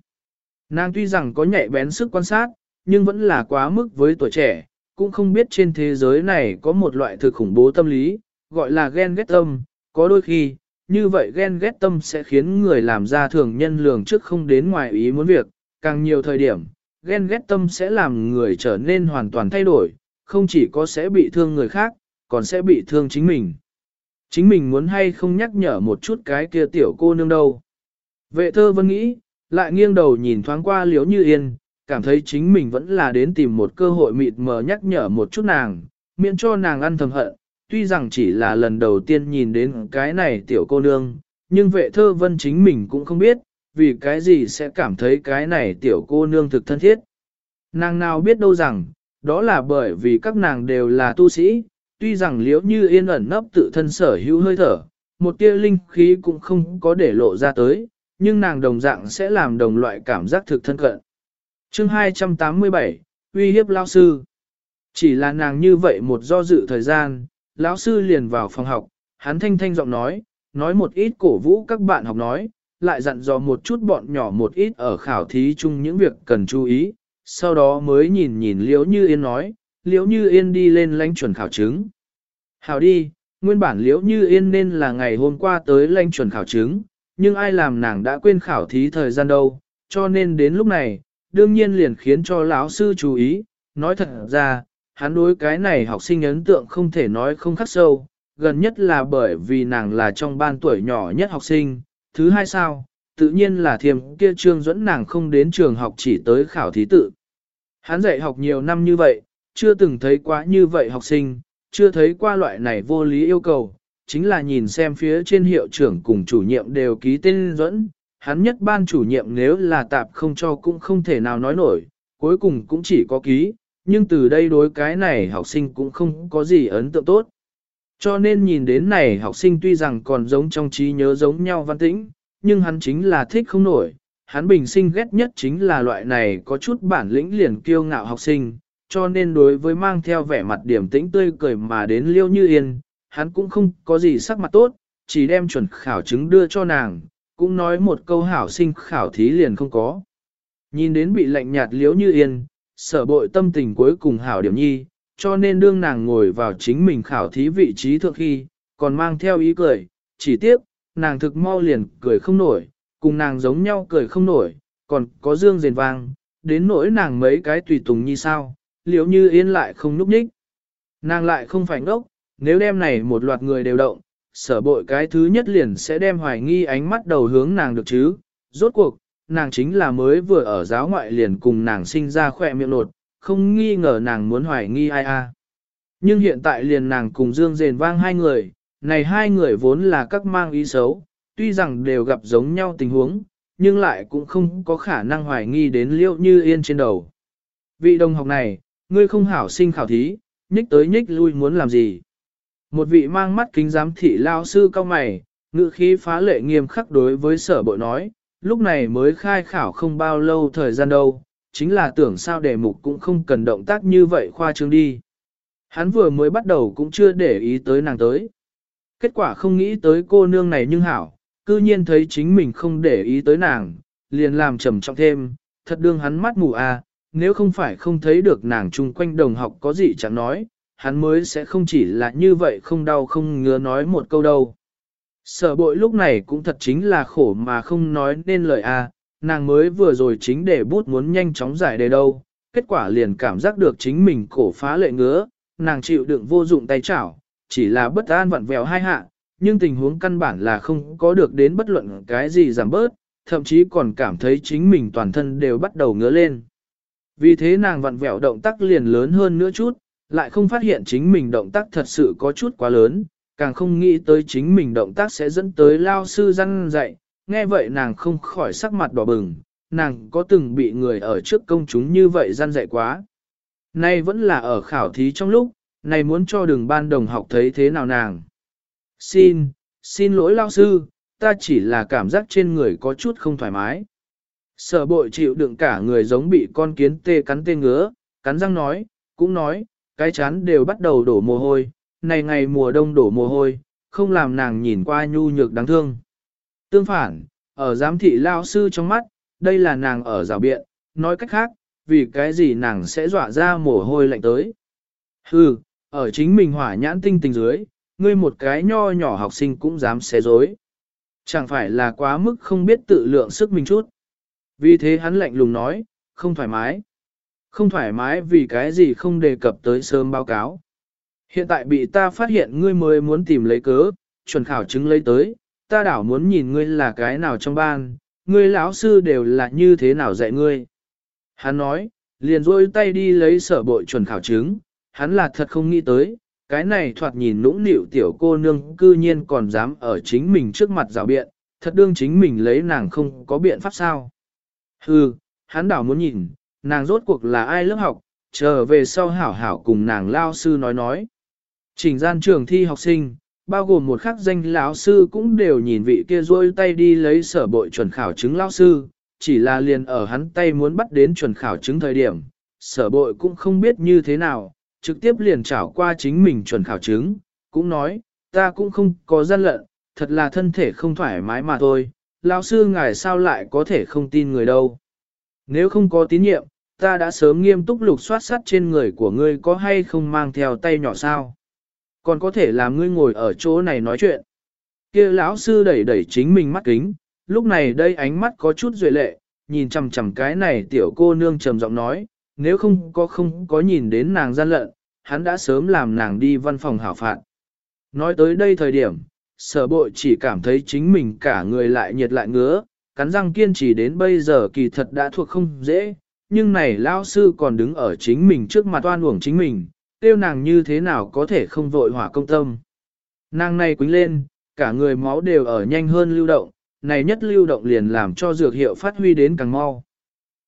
Nàng tuy rằng có nhạy bén sức quan sát, nhưng vẫn là quá mức với tuổi trẻ, cũng không biết trên thế giới này có một loại thực khủng bố tâm lý, gọi là ghen ghét tâm, có đôi khi, như vậy ghen ghét tâm sẽ khiến người làm ra thường nhân lường trước không đến ngoài ý muốn việc, càng nhiều thời điểm, ghen ghét tâm sẽ làm người trở nên hoàn toàn thay đổi, không chỉ có sẽ bị thương người khác, còn sẽ bị thương chính mình. Chính mình muốn hay không nhắc nhở một chút cái kia tiểu cô nương đâu. Vệ thơ vẫn nghĩ, lại nghiêng đầu nhìn thoáng qua liếu như yên, cảm thấy chính mình vẫn là đến tìm một cơ hội mịt mờ nhắc nhở một chút nàng, miễn cho nàng ăn thầm hận, tuy rằng chỉ là lần đầu tiên nhìn đến cái này tiểu cô nương, nhưng vệ thơ vân chính mình cũng không biết, vì cái gì sẽ cảm thấy cái này tiểu cô nương thực thân thiết. Nàng nào biết đâu rằng, đó là bởi vì các nàng đều là tu sĩ, tuy rằng liễu như yên ẩn nấp tự thân sở hữu hơi thở, một tia linh khí cũng không có để lộ ra tới, nhưng nàng đồng dạng sẽ làm đồng loại cảm giác thực thân cận. Chương 287, uy hiếp lao sư. Chỉ là nàng như vậy một do dự thời gian, lão sư liền vào phòng học, hắn thanh thanh giọng nói, nói một ít cổ vũ các bạn học nói, lại dặn dò một chút bọn nhỏ một ít ở khảo thí chung những việc cần chú ý, sau đó mới nhìn nhìn Liễu Như Yên nói, Liễu Như Yên đi lên lãnh chuẩn khảo chứng. Hảo đi, nguyên bản Liễu Như Yên nên là ngày hôm qua tới lãnh chuẩn khảo chứng, nhưng ai làm nàng đã quên khảo thí thời gian đâu, cho nên đến lúc này, đương nhiên liền khiến cho lão sư chú ý, nói thật ra, hắn đối cái này học sinh ấn tượng không thể nói không khắc sâu, gần nhất là bởi vì nàng là trong ban tuổi nhỏ nhất học sinh, thứ hai sao, tự nhiên là thiềm kia trương dẫn nàng không đến trường học chỉ tới khảo thí tự. Hắn dạy học nhiều năm như vậy, chưa từng thấy quá như vậy học sinh, chưa thấy qua loại này vô lý yêu cầu, chính là nhìn xem phía trên hiệu trưởng cùng chủ nhiệm đều ký tên dẫn, hắn nhất ban chủ nhiệm nếu là tạp không cho cũng không thể nào nói nổi, cuối cùng cũng chỉ có ký, nhưng từ đây đối cái này học sinh cũng không có gì ấn tượng tốt. Cho nên nhìn đến này học sinh tuy rằng còn giống trong trí nhớ giống nhau văn tĩnh, nhưng hắn chính là thích không nổi, hắn bình sinh ghét nhất chính là loại này có chút bản lĩnh liền kiêu ngạo học sinh, cho nên đối với mang theo vẻ mặt điểm tĩnh tươi cười mà đến liêu như yên, hắn cũng không có gì sắc mặt tốt, chỉ đem chuẩn khảo chứng đưa cho nàng, cũng nói một câu hảo sinh khảo thí liền không có. Nhìn đến bị lạnh nhạt liếu như yên, sở bội tâm tình cuối cùng hảo điểm nhi, cho nên đương nàng ngồi vào chính mình khảo thí vị trí thượng khi, còn mang theo ý cười, chỉ tiếc, nàng thực mau liền cười không nổi, cùng nàng giống nhau cười không nổi, còn có dương rền vang, đến nỗi nàng mấy cái tùy tùng như sao, liếu như yên lại không núp nhích. Nàng lại không phải ngốc, nếu đêm này một loạt người đều động, sở bội cái thứ nhất liền sẽ đem hoài nghi ánh mắt đầu hướng nàng được chứ. Rốt cuộc, nàng chính là mới vừa ở giáo ngoại liền cùng nàng sinh ra khỏe miệng nột, không nghi ngờ nàng muốn hoài nghi ai a. Nhưng hiện tại liền nàng cùng Dương Dền vang hai người, này hai người vốn là các mang ý xấu, tuy rằng đều gặp giống nhau tình huống, nhưng lại cũng không có khả năng hoài nghi đến liệu như yên trên đầu. Vị đồng học này, ngươi không hảo sinh khảo thí, nhích tới nhích lui muốn làm gì. Một vị mang mắt kính giám thị lao sư cao mày, ngự khí phá lệ nghiêm khắc đối với sở bội nói, lúc này mới khai khảo không bao lâu thời gian đâu, chính là tưởng sao đề mục cũng không cần động tác như vậy khoa trương đi. Hắn vừa mới bắt đầu cũng chưa để ý tới nàng tới. Kết quả không nghĩ tới cô nương này nhưng hảo, cư nhiên thấy chính mình không để ý tới nàng, liền làm trầm trọng thêm, thật đương hắn mắt mù à, nếu không phải không thấy được nàng chung quanh đồng học có gì chẳng nói, hắn mới sẽ không chỉ là như vậy không đau không ngứa nói một câu đâu. Sở bội lúc này cũng thật chính là khổ mà không nói nên lời a à, nàng mới vừa rồi chính để bút muốn nhanh chóng giải đề đâu, kết quả liền cảm giác được chính mình cổ phá lệ ngứa, nàng chịu đựng vô dụng tay chảo, chỉ là bất an vặn vẹo hai hạ, nhưng tình huống căn bản là không có được đến bất luận cái gì giảm bớt, thậm chí còn cảm thấy chính mình toàn thân đều bắt đầu ngứa lên. Vì thế nàng vặn vẹo động tác liền lớn hơn nữa chút, lại không phát hiện chính mình động tác thật sự có chút quá lớn, càng không nghĩ tới chính mình động tác sẽ dẫn tới lao sư răn dạy, nghe vậy nàng không khỏi sắc mặt đỏ bừng, nàng có từng bị người ở trước công chúng như vậy răn dạy quá. Nay vẫn là ở khảo thí trong lúc, này muốn cho đường ban đồng học thấy thế nào nàng. Xin, xin lỗi lao sư, ta chỉ là cảm giác trên người có chút không thoải mái. Sở bội chịu đựng cả người giống bị con kiến tê cắn tê ngứa, cắn răng nói, cũng nói, cái chán đều bắt đầu đổ mồ hôi, này ngày mùa đông đổ mồ hôi, không làm nàng nhìn qua nhu nhược đáng thương. Tương phản, ở giám thị lao sư trong mắt, đây là nàng ở rào biện, nói cách khác, vì cái gì nàng sẽ dọa ra mồ hôi lạnh tới. Hừ, ở chính mình hỏa nhãn tinh tình dưới, ngươi một cái nho nhỏ học sinh cũng dám xé dối. Chẳng phải là quá mức không biết tự lượng sức mình chút. Vì thế hắn lạnh lùng nói, không thoải mái. Không thoải mái vì cái gì không đề cập tới sớm báo cáo. Hiện tại bị ta phát hiện ngươi mới muốn tìm lấy cớ, chuẩn khảo chứng lấy tới, ta đảo muốn nhìn ngươi là cái nào trong ban, ngươi lão sư đều là như thế nào dạy ngươi. Hắn nói, liền rôi tay đi lấy sở bội chuẩn khảo chứng, hắn là thật không nghĩ tới, cái này thoạt nhìn nũng nịu tiểu cô nương cư nhiên còn dám ở chính mình trước mặt rào biện, thật đương chính mình lấy nàng không có biện pháp sao. Hừ, hắn đảo muốn nhìn, nàng rốt cuộc là ai lớp học, trở về sau hảo hảo cùng nàng lao sư nói nói. Trình gian trường thi học sinh, bao gồm một khắc danh lão sư cũng đều nhìn vị kia rôi tay đi lấy sở bội chuẩn khảo chứng lão sư, chỉ là liền ở hắn tay muốn bắt đến chuẩn khảo chứng thời điểm, sở bội cũng không biết như thế nào, trực tiếp liền trảo qua chính mình chuẩn khảo chứng, cũng nói, ta cũng không có gian lận, thật là thân thể không thoải mái mà thôi, lão sư ngài sao lại có thể không tin người đâu. Nếu không có tín nhiệm, ta đã sớm nghiêm túc lục soát sắt trên người của ngươi có hay không mang theo tay nhỏ sao. Còn có thể làm ngươi ngồi ở chỗ này nói chuyện. kia lão sư đẩy đẩy chính mình mắt kính, lúc này đây ánh mắt có chút duệ lệ, nhìn chằm chằm cái này tiểu cô nương trầm giọng nói, nếu không có không có nhìn đến nàng gian lận, hắn đã sớm làm nàng đi văn phòng hảo phạt. Nói tới đây thời điểm, sở bội chỉ cảm thấy chính mình cả người lại nhiệt lại ngứa, cắn răng kiên trì đến bây giờ kỳ thật đã thuộc không dễ, nhưng này lao sư còn đứng ở chính mình trước mặt oan uổng chính mình, tiêu nàng như thế nào có thể không vội hỏa công tâm. Nàng này quính lên, cả người máu đều ở nhanh hơn lưu động, này nhất lưu động liền làm cho dược hiệu phát huy đến càng mau.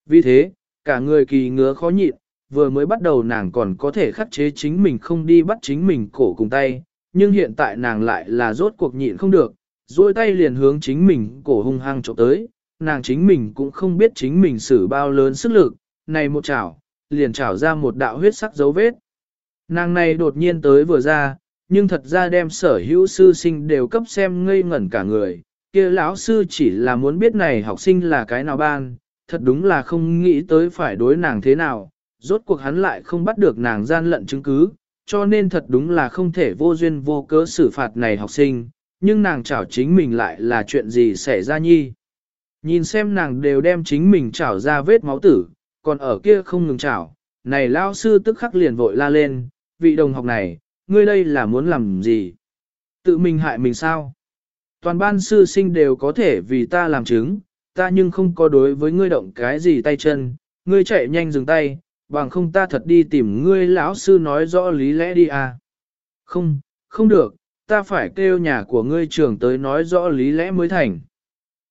Vì thế, cả người kỳ ngứa khó nhịn, vừa mới bắt đầu nàng còn có thể khắc chế chính mình không đi bắt chính mình cổ cùng tay, nhưng hiện tại nàng lại là rốt cuộc nhịn không được, duỗi tay liền hướng chính mình cổ hung hăng trộm tới, nàng chính mình cũng không biết chính mình xử bao lớn sức lực, này một chảo, liền chảo ra một đạo huyết sắc dấu vết. Nàng này đột nhiên tới vừa ra, nhưng thật ra đem sở hữu sư sinh đều cấp xem ngây ngẩn cả người, kia lão sư chỉ là muốn biết này học sinh là cái nào ban, thật đúng là không nghĩ tới phải đối nàng thế nào, rốt cuộc hắn lại không bắt được nàng gian lận chứng cứ, cho nên thật đúng là không thể vô duyên vô cớ xử phạt này học sinh, nhưng nàng chảo chính mình lại là chuyện gì xảy ra nhi. Nhìn xem nàng đều đem chính mình chảo ra vết máu tử, còn ở kia không ngừng chảo, này lao sư tức khắc liền vội la lên, vị đồng học này, ngươi đây là muốn làm gì? Tự mình hại mình sao? Toàn ban sư sinh đều có thể vì ta làm chứng, ta nhưng không có đối với ngươi động cái gì tay chân, ngươi chạy nhanh dừng tay, bằng không ta thật đi tìm ngươi lão sư nói rõ lý lẽ đi à. Không, không được, ta phải kêu nhà của ngươi trưởng tới nói rõ lý lẽ mới thành.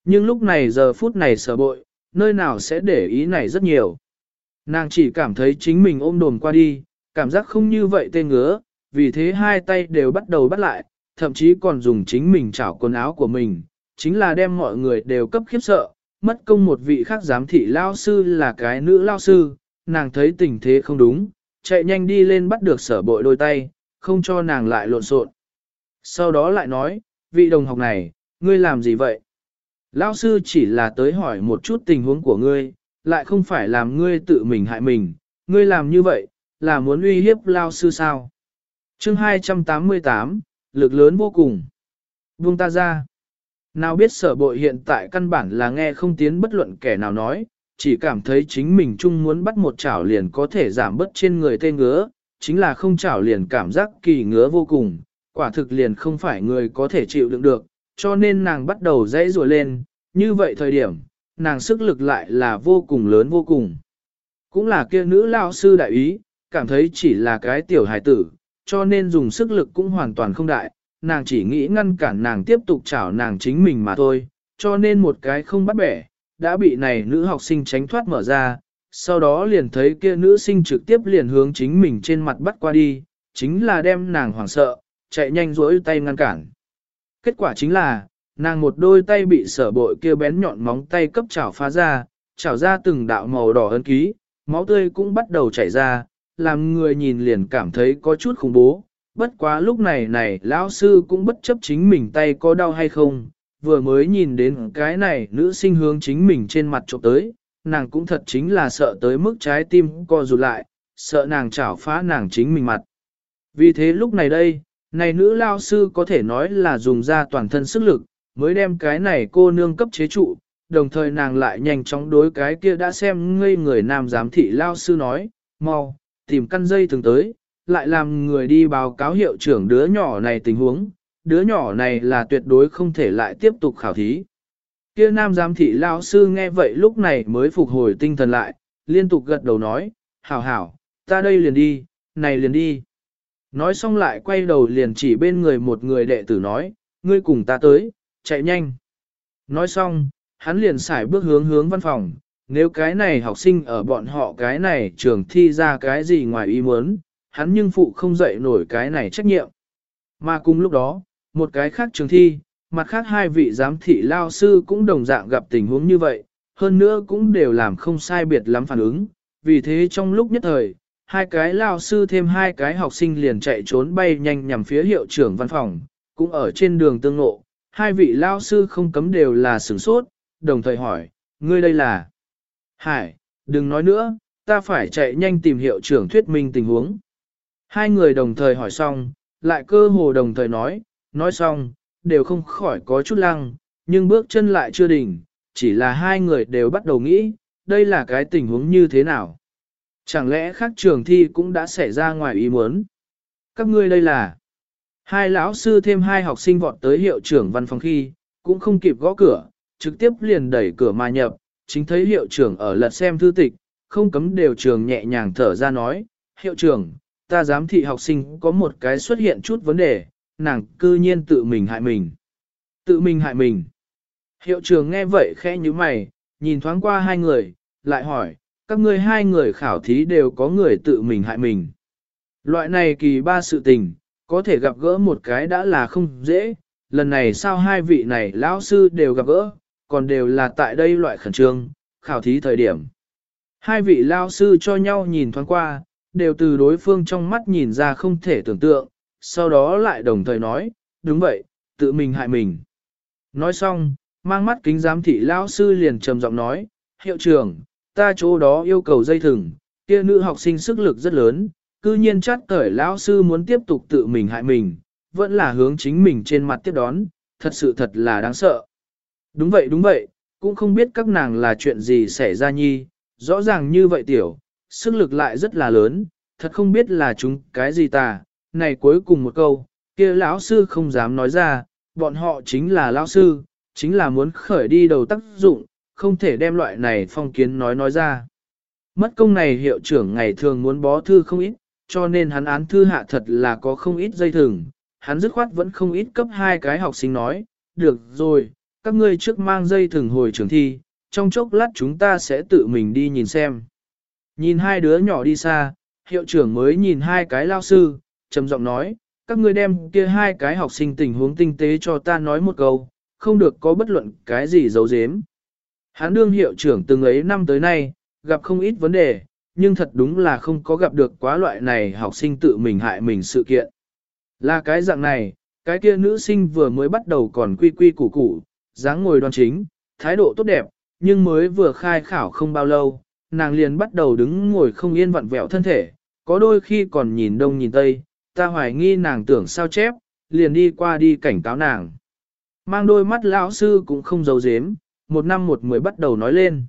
Nhưng lúc này giờ phút này sợ bội, nơi nào sẽ để ý này rất nhiều. Nàng chỉ cảm thấy chính mình ôm đồm qua đi, cảm giác không như vậy tên ngứa, vì thế hai tay đều bắt đầu bắt lại, thậm chí còn dùng chính mình chảo quần áo của mình, chính là đem mọi người đều cấp khiếp sợ, mất công một vị khác giám thị lao sư là cái nữ lao sư, nàng thấy tình thế không đúng, chạy nhanh đi lên bắt được sở bội đôi tay, không cho nàng lại lộn xộn. Sau đó lại nói, vị đồng học này, ngươi làm gì vậy? Lao sư chỉ là tới hỏi một chút tình huống của ngươi, lại không phải làm ngươi tự mình hại mình, ngươi làm như vậy, là muốn uy hiếp Lao sư sao? chương 288, lực lớn vô cùng. Buông ta ra. Nào biết sở bội hiện tại căn bản là nghe không tiến bất luận kẻ nào nói, chỉ cảm thấy chính mình chung muốn bắt một chảo liền có thể giảm bớt trên người tê ngứa, chính là không chảo liền cảm giác kỳ ngứa vô cùng, quả thực liền không phải người có thể chịu đựng được, cho nên nàng bắt đầu dãy rùa lên, như vậy thời điểm, nàng sức lực lại là vô cùng lớn vô cùng. Cũng là kia nữ lao sư đại ý, cảm thấy chỉ là cái tiểu hài tử, cho nên dùng sức lực cũng hoàn toàn không đại, nàng chỉ nghĩ ngăn cản nàng tiếp tục chảo nàng chính mình mà thôi, cho nên một cái không bắt bẻ, đã bị này nữ học sinh tránh thoát mở ra, sau đó liền thấy kia nữ sinh trực tiếp liền hướng chính mình trên mặt bắt qua đi, chính là đem nàng hoảng sợ, chạy nhanh rỗi tay ngăn cản. Kết quả chính là, nàng một đôi tay bị sở bội kia bén nhọn móng tay cấp chảo phá ra, chảo ra từng đạo màu đỏ ấn ký, máu tươi cũng bắt đầu chảy ra, làm người nhìn liền cảm thấy có chút khủng bố. Bất quá lúc này này lão sư cũng bất chấp chính mình tay có đau hay không, vừa mới nhìn đến cái này nữ sinh hướng chính mình trên mặt trộm tới, nàng cũng thật chính là sợ tới mức trái tim co rụt lại, sợ nàng chảo phá nàng chính mình mặt. Vì thế lúc này đây, này nữ lao sư có thể nói là dùng ra toàn thân sức lực, mới đem cái này cô nương cấp chế trụ, đồng thời nàng lại nhanh chóng đối cái kia đã xem ngây người nam giám thị lao sư nói, mau, tìm căn dây thường tới, lại làm người đi báo cáo hiệu trưởng đứa nhỏ này tình huống, đứa nhỏ này là tuyệt đối không thể lại tiếp tục khảo thí. Kia nam giám thị lao sư nghe vậy lúc này mới phục hồi tinh thần lại, liên tục gật đầu nói, hảo hảo, ta đây liền đi, này liền đi. Nói xong lại quay đầu liền chỉ bên người một người đệ tử nói, ngươi cùng ta tới, chạy nhanh. Nói xong, hắn liền xài bước hướng hướng văn phòng, nếu cái này học sinh ở bọn họ cái này trường thi ra cái gì ngoài ý muốn, hắn nhưng phụ không dậy nổi cái này trách nhiệm. Mà cùng lúc đó, một cái khác trường thi, mặt khác hai vị giám thị lao sư cũng đồng dạng gặp tình huống như vậy, hơn nữa cũng đều làm không sai biệt lắm phản ứng, vì thế trong lúc nhất thời, hai cái lao sư thêm hai cái học sinh liền chạy trốn bay nhanh nhằm phía hiệu trưởng văn phòng, cũng ở trên đường tương ngộ, hai vị lao sư không cấm đều là sửng sốt, đồng thời hỏi, ngươi đây là... Hải, đừng nói nữa, ta phải chạy nhanh tìm hiệu trưởng thuyết minh tình huống. Hai người đồng thời hỏi xong, lại cơ hồ đồng thời nói, nói xong, đều không khỏi có chút lăng, nhưng bước chân lại chưa đỉnh, chỉ là hai người đều bắt đầu nghĩ, đây là cái tình huống như thế nào. Chẳng lẽ khác trường thi cũng đã xảy ra ngoài ý muốn? Các ngươi đây là... Hai lão sư thêm hai học sinh vọt tới hiệu trưởng văn phòng khi, cũng không kịp gõ cửa, trực tiếp liền đẩy cửa mà nhập, chính thấy hiệu trưởng ở lật xem thư tịch, không cấm đều trường nhẹ nhàng thở ra nói, hiệu trưởng, ta giám thị học sinh có một cái xuất hiện chút vấn đề, nàng cư nhiên tự mình hại mình. Tự mình hại mình. Hiệu trưởng nghe vậy khẽ như mày, nhìn thoáng qua hai người, lại hỏi, các ngươi hai người khảo thí đều có người tự mình hại mình. Loại này kỳ ba sự tình, có thể gặp gỡ một cái đã là không dễ, lần này sao hai vị này lão sư đều gặp gỡ, còn đều là tại đây loại khẩn trương, khảo thí thời điểm. Hai vị lao sư cho nhau nhìn thoáng qua, đều từ đối phương trong mắt nhìn ra không thể tưởng tượng, sau đó lại đồng thời nói, đúng vậy, tự mình hại mình. Nói xong, mang mắt kính giám thị lao sư liền trầm giọng nói, hiệu trưởng, ta chỗ đó yêu cầu dây thừng, kia nữ học sinh sức lực rất lớn, cư nhiên chắc cởi lão sư muốn tiếp tục tự mình hại mình, vẫn là hướng chính mình trên mặt tiếp đón, thật sự thật là đáng sợ. Đúng vậy đúng vậy, cũng không biết các nàng là chuyện gì xảy ra nhi, rõ ràng như vậy tiểu, sức lực lại rất là lớn, thật không biết là chúng cái gì ta, này cuối cùng một câu, kia lão sư không dám nói ra, bọn họ chính là lão sư, chính là muốn khởi đi đầu tác dụng, không thể đem loại này phong kiến nói nói ra. Mất công này hiệu trưởng ngày thường muốn bó thư không ít, cho nên hắn án thư hạ thật là có không ít dây thừng, hắn dứt khoát vẫn không ít cấp hai cái học sinh nói, được rồi, các ngươi trước mang dây thừng hồi trường thi, trong chốc lát chúng ta sẽ tự mình đi nhìn xem. Nhìn hai đứa nhỏ đi xa, hiệu trưởng mới nhìn hai cái lao sư, trầm giọng nói, các ngươi đem kia hai cái học sinh tình huống tinh tế cho ta nói một câu, không được có bất luận cái gì giấu giếm. Hán đương hiệu trưởng từng ấy năm tới nay, gặp không ít vấn đề, nhưng thật đúng là không có gặp được quá loại này học sinh tự mình hại mình sự kiện. Là cái dạng này, cái kia nữ sinh vừa mới bắt đầu còn quy quy củ củ, dáng ngồi đoan chính, thái độ tốt đẹp, nhưng mới vừa khai khảo không bao lâu, nàng liền bắt đầu đứng ngồi không yên vặn vẹo thân thể, có đôi khi còn nhìn đông nhìn tây, ta hoài nghi nàng tưởng sao chép, liền đi qua đi cảnh cáo nàng. Mang đôi mắt lão sư cũng không giấu giếm, một năm một mười bắt đầu nói lên.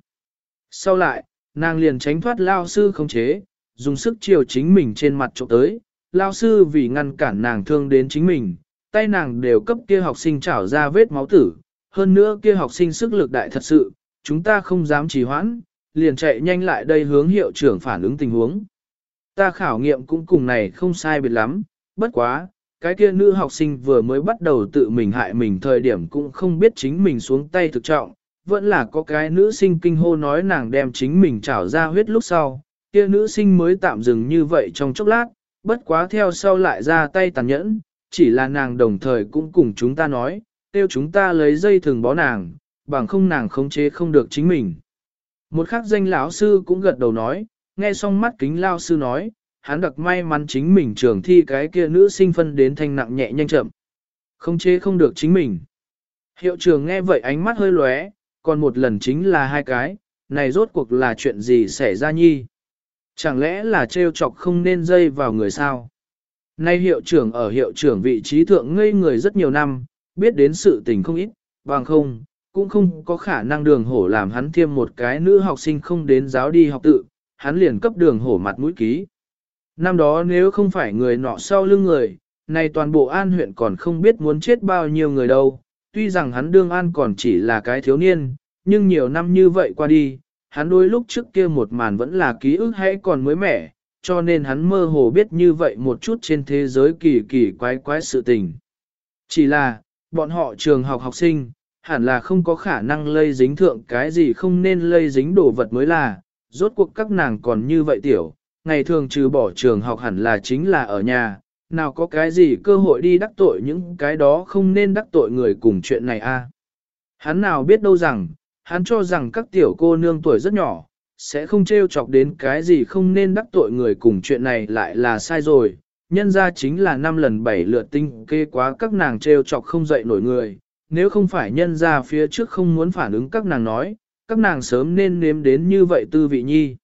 Sau lại, nàng liền tránh thoát lao sư không chế, dùng sức chiều chính mình trên mặt trộm tới, lao sư vì ngăn cản nàng thương đến chính mình, tay nàng đều cấp kia học sinh trảo ra vết máu tử, hơn nữa kia học sinh sức lực đại thật sự, chúng ta không dám trì hoãn, liền chạy nhanh lại đây hướng hiệu trưởng phản ứng tình huống. Ta khảo nghiệm cũng cùng này không sai biệt lắm, bất quá, cái kia nữ học sinh vừa mới bắt đầu tự mình hại mình thời điểm cũng không biết chính mình xuống tay thực trọng, vẫn là có cái nữ sinh kinh hô nói nàng đem chính mình trảo ra huyết lúc sau, kia nữ sinh mới tạm dừng như vậy trong chốc lát, bất quá theo sau lại ra tay tàn nhẫn, chỉ là nàng đồng thời cũng cùng chúng ta nói, tiêu chúng ta lấy dây thường bó nàng, bằng không nàng khống chế không được chính mình. Một khắc danh lão sư cũng gật đầu nói, nghe xong mắt kính lao sư nói, hắn đặc may mắn chính mình trường thi cái kia nữ sinh phân đến thanh nặng nhẹ nhanh chậm. không chế không được chính mình. Hiệu trường nghe vậy ánh mắt hơi lóe, còn một lần chính là hai cái, này rốt cuộc là chuyện gì xảy ra nhi? Chẳng lẽ là trêu chọc không nên dây vào người sao? Nay hiệu trưởng ở hiệu trưởng vị trí thượng ngây người rất nhiều năm, biết đến sự tình không ít, bằng không, cũng không có khả năng đường hổ làm hắn thêm một cái nữ học sinh không đến giáo đi học tự, hắn liền cấp đường hổ mặt mũi ký. Năm đó nếu không phải người nọ sau lưng người, nay toàn bộ an huyện còn không biết muốn chết bao nhiêu người đâu, tuy rằng hắn đương an còn chỉ là cái thiếu niên, nhưng nhiều năm như vậy qua đi, hắn đôi lúc trước kia một màn vẫn là ký ức hãy còn mới mẻ, cho nên hắn mơ hồ biết như vậy một chút trên thế giới kỳ kỳ quái quái sự tình. Chỉ là, bọn họ trường học học sinh, hẳn là không có khả năng lây dính thượng cái gì không nên lây dính đồ vật mới là, rốt cuộc các nàng còn như vậy tiểu, ngày thường trừ bỏ trường học hẳn là chính là ở nhà, nào có cái gì cơ hội đi đắc tội những cái đó không nên đắc tội người cùng chuyện này a. Hắn nào biết đâu rằng, hắn cho rằng các tiểu cô nương tuổi rất nhỏ, sẽ không trêu chọc đến cái gì không nên đắc tội người cùng chuyện này lại là sai rồi. Nhân ra chính là năm lần bảy lượt tinh kê quá các nàng trêu chọc không dậy nổi người, nếu không phải nhân ra phía trước không muốn phản ứng các nàng nói, các nàng sớm nên nếm đến như vậy tư vị nhi.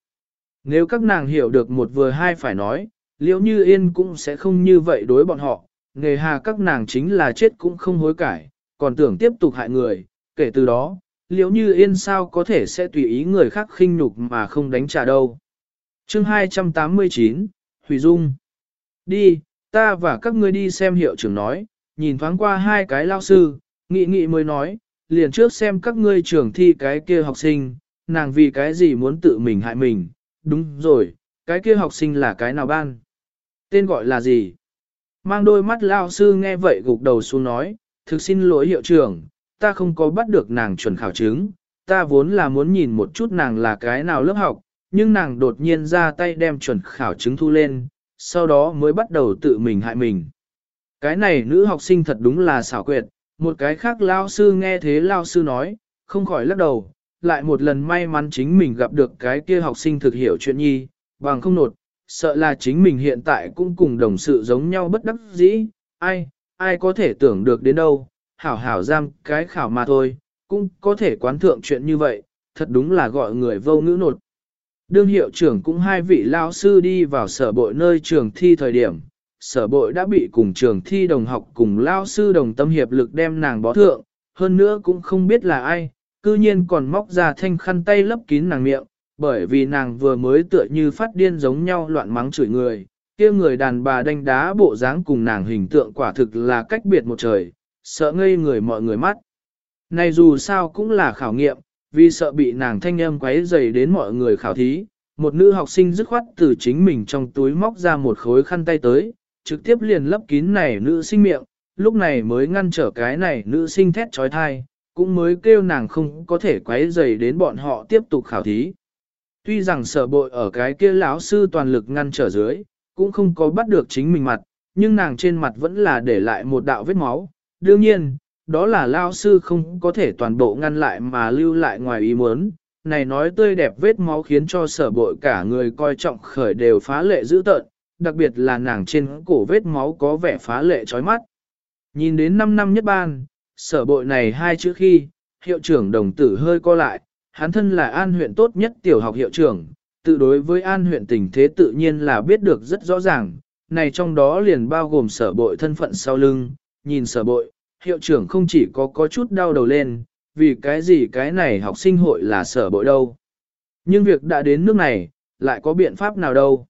Nếu các nàng hiểu được một vừa hai phải nói, liễu như yên cũng sẽ không như vậy đối bọn họ, nghề hà các nàng chính là chết cũng không hối cải, còn tưởng tiếp tục hại người, kể từ đó, liễu như yên sao có thể sẽ tùy ý người khác khinh nhục mà không đánh trả đâu. Chương 289, Hủy Dung Đi, ta và các ngươi đi xem hiệu trưởng nói, nhìn thoáng qua hai cái lao sư, nghị nghị mới nói, liền trước xem các ngươi trưởng thi cái kia học sinh, nàng vì cái gì muốn tự mình hại mình, đúng rồi, cái kia học sinh là cái nào ban? Tên gọi là gì? Mang đôi mắt lao sư nghe vậy gục đầu xuống nói, thực xin lỗi hiệu trưởng, ta không có bắt được nàng chuẩn khảo chứng, ta vốn là muốn nhìn một chút nàng là cái nào lớp học, nhưng nàng đột nhiên ra tay đem chuẩn khảo chứng thu lên, sau đó mới bắt đầu tự mình hại mình. Cái này nữ học sinh thật đúng là xảo quyệt, một cái khác lao sư nghe thế lao sư nói, không khỏi lắc đầu, lại một lần may mắn chính mình gặp được cái kia học sinh thực hiểu chuyện nhi, bằng không nột, sợ là chính mình hiện tại cũng cùng đồng sự giống nhau bất đắc dĩ, ai, ai có thể tưởng được đến đâu, hảo hảo giam cái khảo mà thôi, cũng có thể quán thượng chuyện như vậy, thật đúng là gọi người vô ngữ nột. Đương hiệu trưởng cũng hai vị lao sư đi vào sở bội nơi trường thi thời điểm, sở bội đã bị cùng trường thi đồng học cùng lao sư đồng tâm hiệp lực đem nàng bó thượng, hơn nữa cũng không biết là ai, cư nhiên còn móc ra thanh khăn tay lấp kín nàng miệng, bởi vì nàng vừa mới tựa như phát điên giống nhau loạn mắng chửi người, kia người đàn bà đánh đá bộ dáng cùng nàng hình tượng quả thực là cách biệt một trời, sợ ngây người mọi người mắt. Này dù sao cũng là khảo nghiệm, vì sợ bị nàng thanh âm quấy dày đến mọi người khảo thí, một nữ học sinh dứt khoát từ chính mình trong túi móc ra một khối khăn tay tới, trực tiếp liền lấp kín này nữ sinh miệng, lúc này mới ngăn trở cái này nữ sinh thét trói thai, cũng mới kêu nàng không có thể quấy dày đến bọn họ tiếp tục khảo thí. Tuy rằng sở bội ở cái kia lão sư toàn lực ngăn trở dưới, cũng không có bắt được chính mình mặt, nhưng nàng trên mặt vẫn là để lại một đạo vết máu. Đương nhiên, đó là lão sư không có thể toàn bộ ngăn lại mà lưu lại ngoài ý muốn. Này nói tươi đẹp vết máu khiến cho sở bội cả người coi trọng khởi đều phá lệ dữ tợn, đặc biệt là nàng trên cổ vết máu có vẻ phá lệ chói mắt. Nhìn đến 5 năm nhất ban, sở bội này hai chữ khi, hiệu trưởng đồng tử hơi co lại, hắn thân là an huyện tốt nhất tiểu học hiệu trưởng, tự đối với an huyện tình thế tự nhiên là biết được rất rõ ràng, này trong đó liền bao gồm sở bội thân phận sau lưng, nhìn sở bội, hiệu trưởng không chỉ có có chút đau đầu lên, vì cái gì cái này học sinh hội là sở bội đâu. Nhưng việc đã đến nước này, lại có biện pháp nào đâu.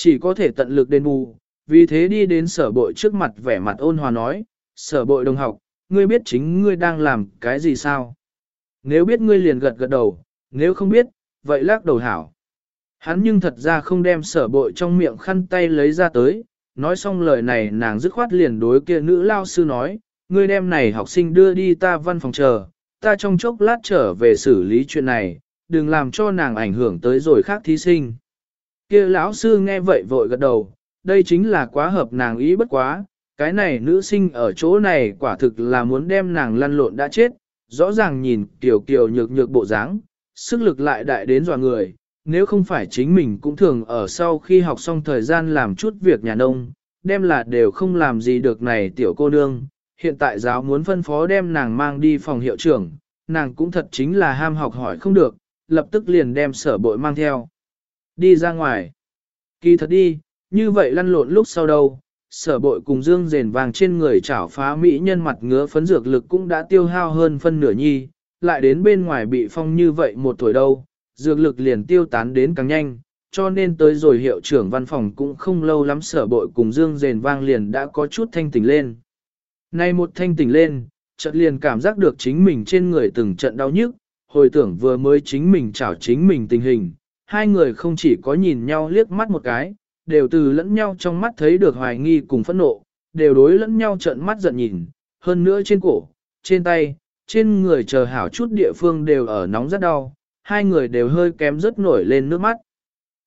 Chỉ có thể tận lực đền bù, vì thế đi đến sở bội trước mặt vẻ mặt ôn hòa nói, sở bội đồng học, ngươi biết chính ngươi đang làm cái gì sao? Nếu biết ngươi liền gật gật đầu, nếu không biết, vậy lắc đầu hảo. Hắn nhưng thật ra không đem sở bội trong miệng khăn tay lấy ra tới, nói xong lời này nàng dứt khoát liền đối kia nữ lao sư nói, ngươi đem này học sinh đưa đi ta văn phòng chờ, ta trong chốc lát trở về xử lý chuyện này, đừng làm cho nàng ảnh hưởng tới rồi khác thí sinh. Kia lão sư nghe vậy vội gật đầu, đây chính là quá hợp nàng ý bất quá, cái này nữ sinh ở chỗ này quả thực là muốn đem nàng lăn lộn đã chết, rõ ràng nhìn tiểu kiều nhược nhược bộ dáng, sức lực lại đại đến dọa người, nếu không phải chính mình cũng thường ở sau khi học xong thời gian làm chút việc nhà nông, đem là đều không làm gì được này tiểu cô nương, hiện tại giáo muốn phân phó đem nàng mang đi phòng hiệu trưởng, nàng cũng thật chính là ham học hỏi không được, lập tức liền đem sở bội mang theo. Đi ra ngoài. Kỳ thật đi, như vậy lăn lộn lúc sau đâu, sở bội cùng dương rền vàng trên người chảo phá mỹ nhân mặt ngứa phấn dược lực cũng đã tiêu hao hơn phân nửa nhi, lại đến bên ngoài bị phong như vậy một tuổi đâu, dược lực liền tiêu tán đến càng nhanh, cho nên tới rồi hiệu trưởng văn phòng cũng không lâu lắm sở bội cùng dương rền vang liền đã có chút thanh tỉnh lên. Nay một thanh tỉnh lên, chợt liền cảm giác được chính mình trên người từng trận đau nhức, hồi tưởng vừa mới chính mình chảo chính mình tình hình, hai người không chỉ có nhìn nhau liếc mắt một cái, đều từ lẫn nhau trong mắt thấy được hoài nghi cùng phẫn nộ, đều đối lẫn nhau trợn mắt giận nhìn, hơn nữa trên cổ, trên tay, trên người chờ hảo chút địa phương đều ở nóng rất đau, hai người đều hơi kém rất nổi lên nước mắt.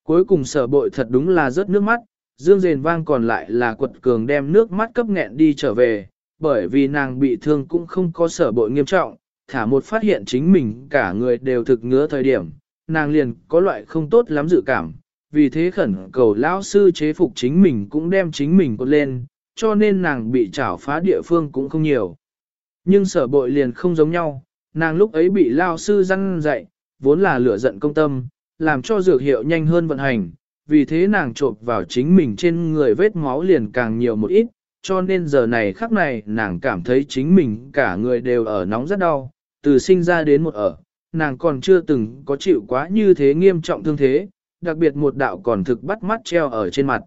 Cuối cùng sở bội thật đúng là rớt nước mắt, dương rền vang còn lại là quật cường đem nước mắt cấp nghẹn đi trở về, bởi vì nàng bị thương cũng không có sở bội nghiêm trọng, thả một phát hiện chính mình cả người đều thực ngứa thời điểm, nàng liền có loại không tốt lắm dự cảm, vì thế khẩn cầu lão sư chế phục chính mình cũng đem chính mình cột lên, cho nên nàng bị trảo phá địa phương cũng không nhiều. Nhưng sở bội liền không giống nhau, nàng lúc ấy bị lao sư răng dạy, vốn là lửa giận công tâm, làm cho dược hiệu nhanh hơn vận hành, vì thế nàng trộp vào chính mình trên người vết máu liền càng nhiều một ít, cho nên giờ này khắc này nàng cảm thấy chính mình cả người đều ở nóng rất đau, từ sinh ra đến một ở, nàng còn chưa từng có chịu quá như thế nghiêm trọng thương thế, đặc biệt một đạo còn thực bắt mắt treo ở trên mặt.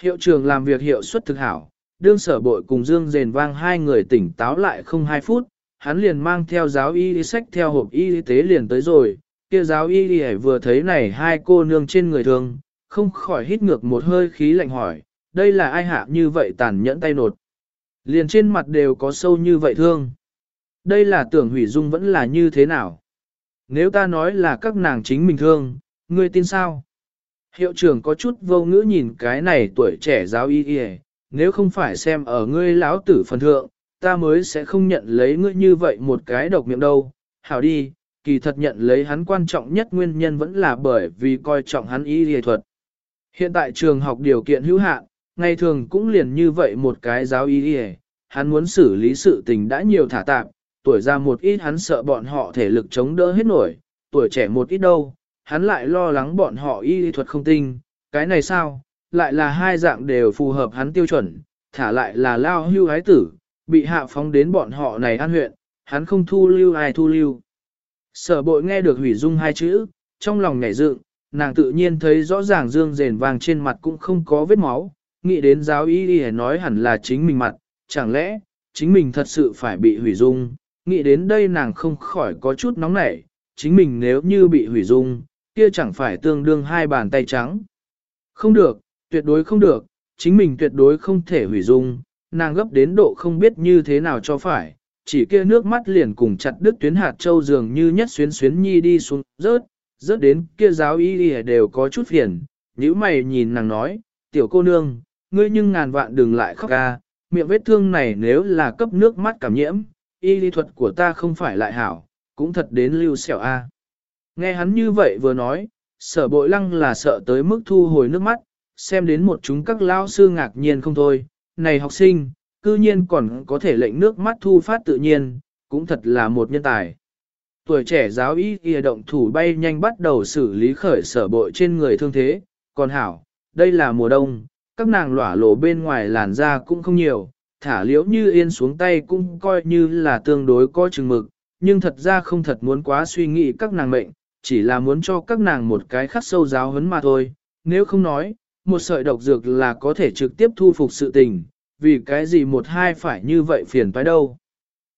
Hiệu trường làm việc hiệu suất thực hảo, đương sở bội cùng Dương rền vang hai người tỉnh táo lại không hai phút, hắn liền mang theo giáo y sách theo hộp y tế liền tới rồi, kia giáo y vừa thấy này hai cô nương trên người thường, không khỏi hít ngược một hơi khí lạnh hỏi, đây là ai hạ như vậy tàn nhẫn tay nột. Liền trên mặt đều có sâu như vậy thương. Đây là tưởng hủy dung vẫn là như thế nào? Nếu ta nói là các nàng chính mình thương, ngươi tin sao? Hiệu trưởng có chút vô ngữ nhìn cái này tuổi trẻ giáo y y, nếu không phải xem ở ngươi lão tử phần thượng, ta mới sẽ không nhận lấy ngươi như vậy một cái độc miệng đâu. Hảo đi, kỳ thật nhận lấy hắn quan trọng nhất nguyên nhân vẫn là bởi vì coi trọng hắn y y thuật. Hiện tại trường học điều kiện hữu hạn, ngày thường cũng liền như vậy một cái giáo y y, hắn muốn xử lý sự tình đã nhiều thả tạp, tuổi ra một ít hắn sợ bọn họ thể lực chống đỡ hết nổi, tuổi trẻ một ít đâu, hắn lại lo lắng bọn họ y thuật không tinh, cái này sao, lại là hai dạng đều phù hợp hắn tiêu chuẩn, thả lại là lao hưu hái tử, bị hạ phóng đến bọn họ này an huyện, hắn không thu lưu ai thu lưu. Sở bội nghe được hủy dung hai chữ, trong lòng nhảy dựng, nàng tự nhiên thấy rõ ràng dương rền vàng trên mặt cũng không có vết máu, nghĩ đến giáo y đi nói hẳn là chính mình mặt, chẳng lẽ, chính mình thật sự phải bị hủy dung, nghĩ đến đây nàng không khỏi có chút nóng nảy, chính mình nếu như bị hủy dung, kia chẳng phải tương đương hai bàn tay trắng. Không được, tuyệt đối không được, chính mình tuyệt đối không thể hủy dung, nàng gấp đến độ không biết như thế nào cho phải, chỉ kia nước mắt liền cùng chặt đứt tuyến hạt châu dường như nhất xuyến xuyến nhi đi xuống rớt, rớt đến kia giáo y đi đều có chút phiền, nhíu mày nhìn nàng nói, tiểu cô nương, ngươi nhưng ngàn vạn đừng lại khóc ca, miệng vết thương này nếu là cấp nước mắt cảm nhiễm, y lý thuật của ta không phải lại hảo, cũng thật đến lưu xẻo a. Nghe hắn như vậy vừa nói, sở bội lăng là sợ tới mức thu hồi nước mắt, xem đến một chúng các lao sư ngạc nhiên không thôi, này học sinh, cư nhiên còn có thể lệnh nước mắt thu phát tự nhiên, cũng thật là một nhân tài. Tuổi trẻ giáo y kia động thủ bay nhanh bắt đầu xử lý khởi sở bội trên người thương thế, còn hảo, đây là mùa đông, các nàng lỏa lộ bên ngoài làn da cũng không nhiều, thả liễu như yên xuống tay cũng coi như là tương đối có chừng mực, nhưng thật ra không thật muốn quá suy nghĩ các nàng mệnh, chỉ là muốn cho các nàng một cái khắc sâu giáo huấn mà thôi, nếu không nói, một sợi độc dược là có thể trực tiếp thu phục sự tình, vì cái gì một hai phải như vậy phiền phải đâu.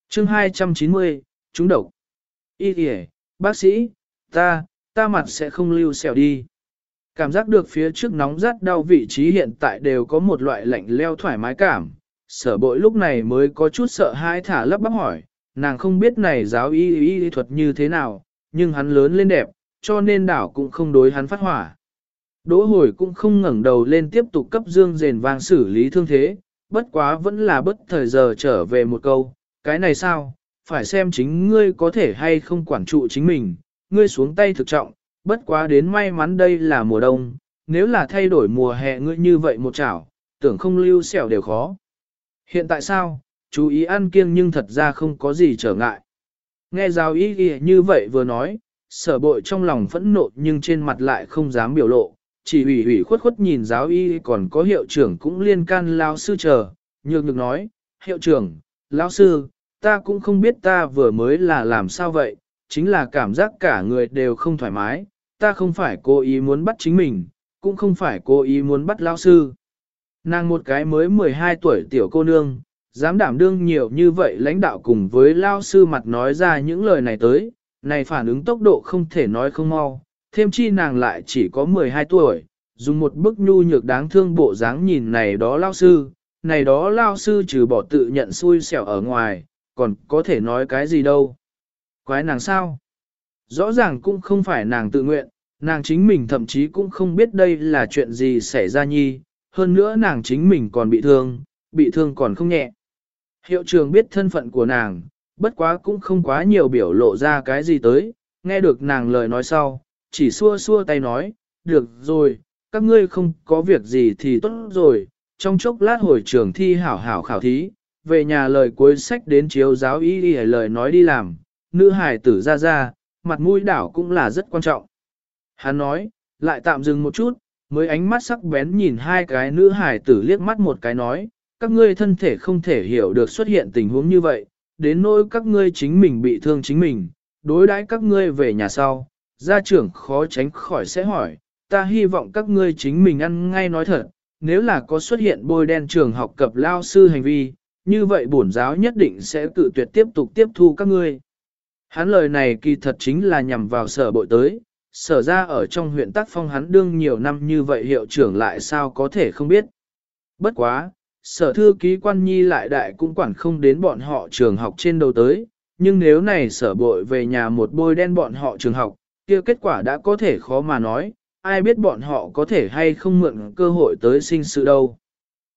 Chương 290, chúng độc. Y kìa, bác sĩ, ta, ta mặt sẽ không lưu xẻo đi. Cảm giác được phía trước nóng rát đau vị trí hiện tại đều có một loại lạnh leo thoải mái cảm. Sở bội lúc này mới có chút sợ hãi thả lấp bắp hỏi, nàng không biết này giáo y y, thuật như thế nào, nhưng hắn lớn lên đẹp, cho nên đảo cũng không đối hắn phát hỏa. Đỗ hồi cũng không ngẩng đầu lên tiếp tục cấp dương rền vang xử lý thương thế, bất quá vẫn là bất thời giờ trở về một câu, cái này sao, phải xem chính ngươi có thể hay không quản trụ chính mình, ngươi xuống tay thực trọng, bất quá đến may mắn đây là mùa đông, nếu là thay đổi mùa hè ngươi như vậy một chảo, tưởng không lưu xẻo đều khó. Hiện tại sao, chú ý ăn kiêng nhưng thật ra không có gì trở ngại. Nghe giáo ý ghi như vậy vừa nói, sở bội trong lòng phẫn nộ nhưng trên mặt lại không dám biểu lộ, chỉ ủy ủy khuất khuất nhìn giáo y còn có hiệu trưởng cũng liên can lao sư chờ, nhược nhược nói, hiệu trưởng, lão sư, ta cũng không biết ta vừa mới là làm sao vậy, chính là cảm giác cả người đều không thoải mái, ta không phải cố ý muốn bắt chính mình, cũng không phải cố ý muốn bắt lão sư. Nàng một cái mới 12 tuổi tiểu cô nương, dám đảm đương nhiều như vậy lãnh đạo cùng với lao sư mặt nói ra những lời này tới, này phản ứng tốc độ không thể nói không mau, thêm chi nàng lại chỉ có 12 tuổi, dùng một bức nhu nhược đáng thương bộ dáng nhìn này đó lao sư, này đó lao sư trừ bỏ tự nhận xui xẻo ở ngoài, còn có thể nói cái gì đâu. Quái nàng sao? Rõ ràng cũng không phải nàng tự nguyện, nàng chính mình thậm chí cũng không biết đây là chuyện gì xảy ra nhi, hơn nữa nàng chính mình còn bị thương, bị thương còn không nhẹ. Hiệu trường biết thân phận của nàng, bất quá cũng không quá nhiều biểu lộ ra cái gì tới, nghe được nàng lời nói sau, chỉ xua xua tay nói, được rồi, các ngươi không có việc gì thì tốt rồi, trong chốc lát hồi trường thi hảo hảo khảo thí, về nhà lời cuối sách đến chiếu giáo ý đi lời nói đi làm, nữ hài tử ra ra, mặt mũi đảo cũng là rất quan trọng. Hắn nói, lại tạm dừng một chút, mới ánh mắt sắc bén nhìn hai cái nữ hài tử liếc mắt một cái nói, các ngươi thân thể không thể hiểu được xuất hiện tình huống như vậy, đến nỗi các ngươi chính mình bị thương chính mình, đối đãi các ngươi về nhà sau, gia trưởng khó tránh khỏi sẽ hỏi, ta hy vọng các ngươi chính mình ăn ngay nói thật, nếu là có xuất hiện bôi đen trường học cập lao sư hành vi, như vậy bổn giáo nhất định sẽ tự tuyệt tiếp tục tiếp thu các ngươi. Hắn lời này kỳ thật chính là nhằm vào sở bội tới, sở ra ở trong huyện tác phong hắn đương nhiều năm như vậy hiệu trưởng lại sao có thể không biết. Bất quá, sở thư ký quan nhi lại đại cũng quản không đến bọn họ trường học trên đầu tới, nhưng nếu này sở bội về nhà một bôi đen bọn họ trường học, kia kết quả đã có thể khó mà nói, ai biết bọn họ có thể hay không mượn cơ hội tới sinh sự đâu.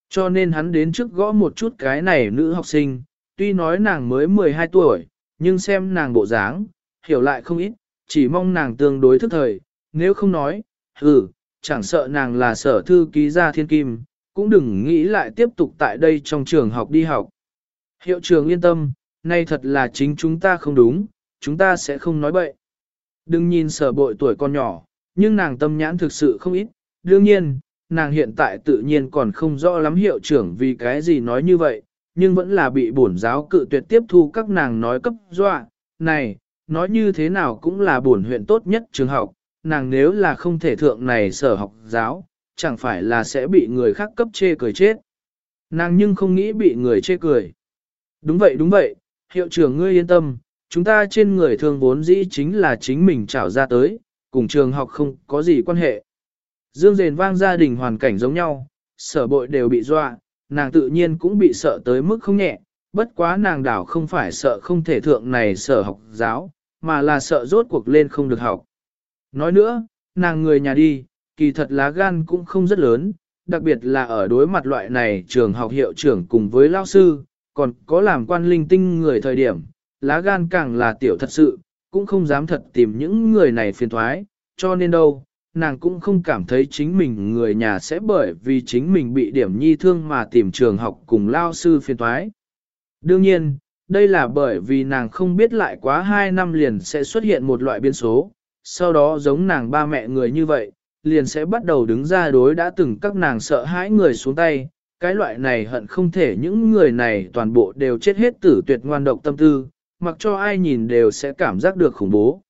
Cho nên hắn đến trước gõ một chút cái này nữ học sinh, tuy nói nàng mới 12 tuổi, nhưng xem nàng bộ dáng, hiểu lại không ít, chỉ mong nàng tương đối thức thời, nếu không nói, ừ, chẳng sợ nàng là sở thư ký gia thiên kim, cũng đừng nghĩ lại tiếp tục tại đây trong trường học đi học. Hiệu trường yên tâm, nay thật là chính chúng ta không đúng, chúng ta sẽ không nói bậy. Đừng nhìn sở bội tuổi con nhỏ, nhưng nàng tâm nhãn thực sự không ít, đương nhiên, nàng hiện tại tự nhiên còn không rõ lắm hiệu trưởng vì cái gì nói như vậy, nhưng vẫn là bị bổn giáo cự tuyệt tiếp thu các nàng nói cấp dọa, này, nói như thế nào cũng là bổn huyện tốt nhất trường học, nàng nếu là không thể thượng này sở học giáo, chẳng phải là sẽ bị người khác cấp chê cười chết. Nàng nhưng không nghĩ bị người chê cười. Đúng vậy đúng vậy, hiệu trưởng ngươi yên tâm, chúng ta trên người thường vốn dĩ chính là chính mình trảo ra tới, cùng trường học không có gì quan hệ. Dương rền vang gia đình hoàn cảnh giống nhau, sở bội đều bị dọa, nàng tự nhiên cũng bị sợ tới mức không nhẹ, bất quá nàng đảo không phải sợ không thể thượng này sở học giáo, mà là sợ rốt cuộc lên không được học. Nói nữa, nàng người nhà đi, kỳ thật lá gan cũng không rất lớn, đặc biệt là ở đối mặt loại này trường học hiệu trưởng cùng với lao sư, còn có làm quan linh tinh người thời điểm, lá gan càng là tiểu thật sự, cũng không dám thật tìm những người này phiền thoái, cho nên đâu, nàng cũng không cảm thấy chính mình người nhà sẽ bởi vì chính mình bị điểm nhi thương mà tìm trường học cùng lao sư phiền thoái. Đương nhiên, đây là bởi vì nàng không biết lại quá 2 năm liền sẽ xuất hiện một loại biến số, sau đó giống nàng ba mẹ người như vậy, liền sẽ bắt đầu đứng ra đối đã từng các nàng sợ hãi người xuống tay, cái loại này hận không thể những người này toàn bộ đều chết hết tử tuyệt ngoan độc tâm tư, mặc cho ai nhìn đều sẽ cảm giác được khủng bố.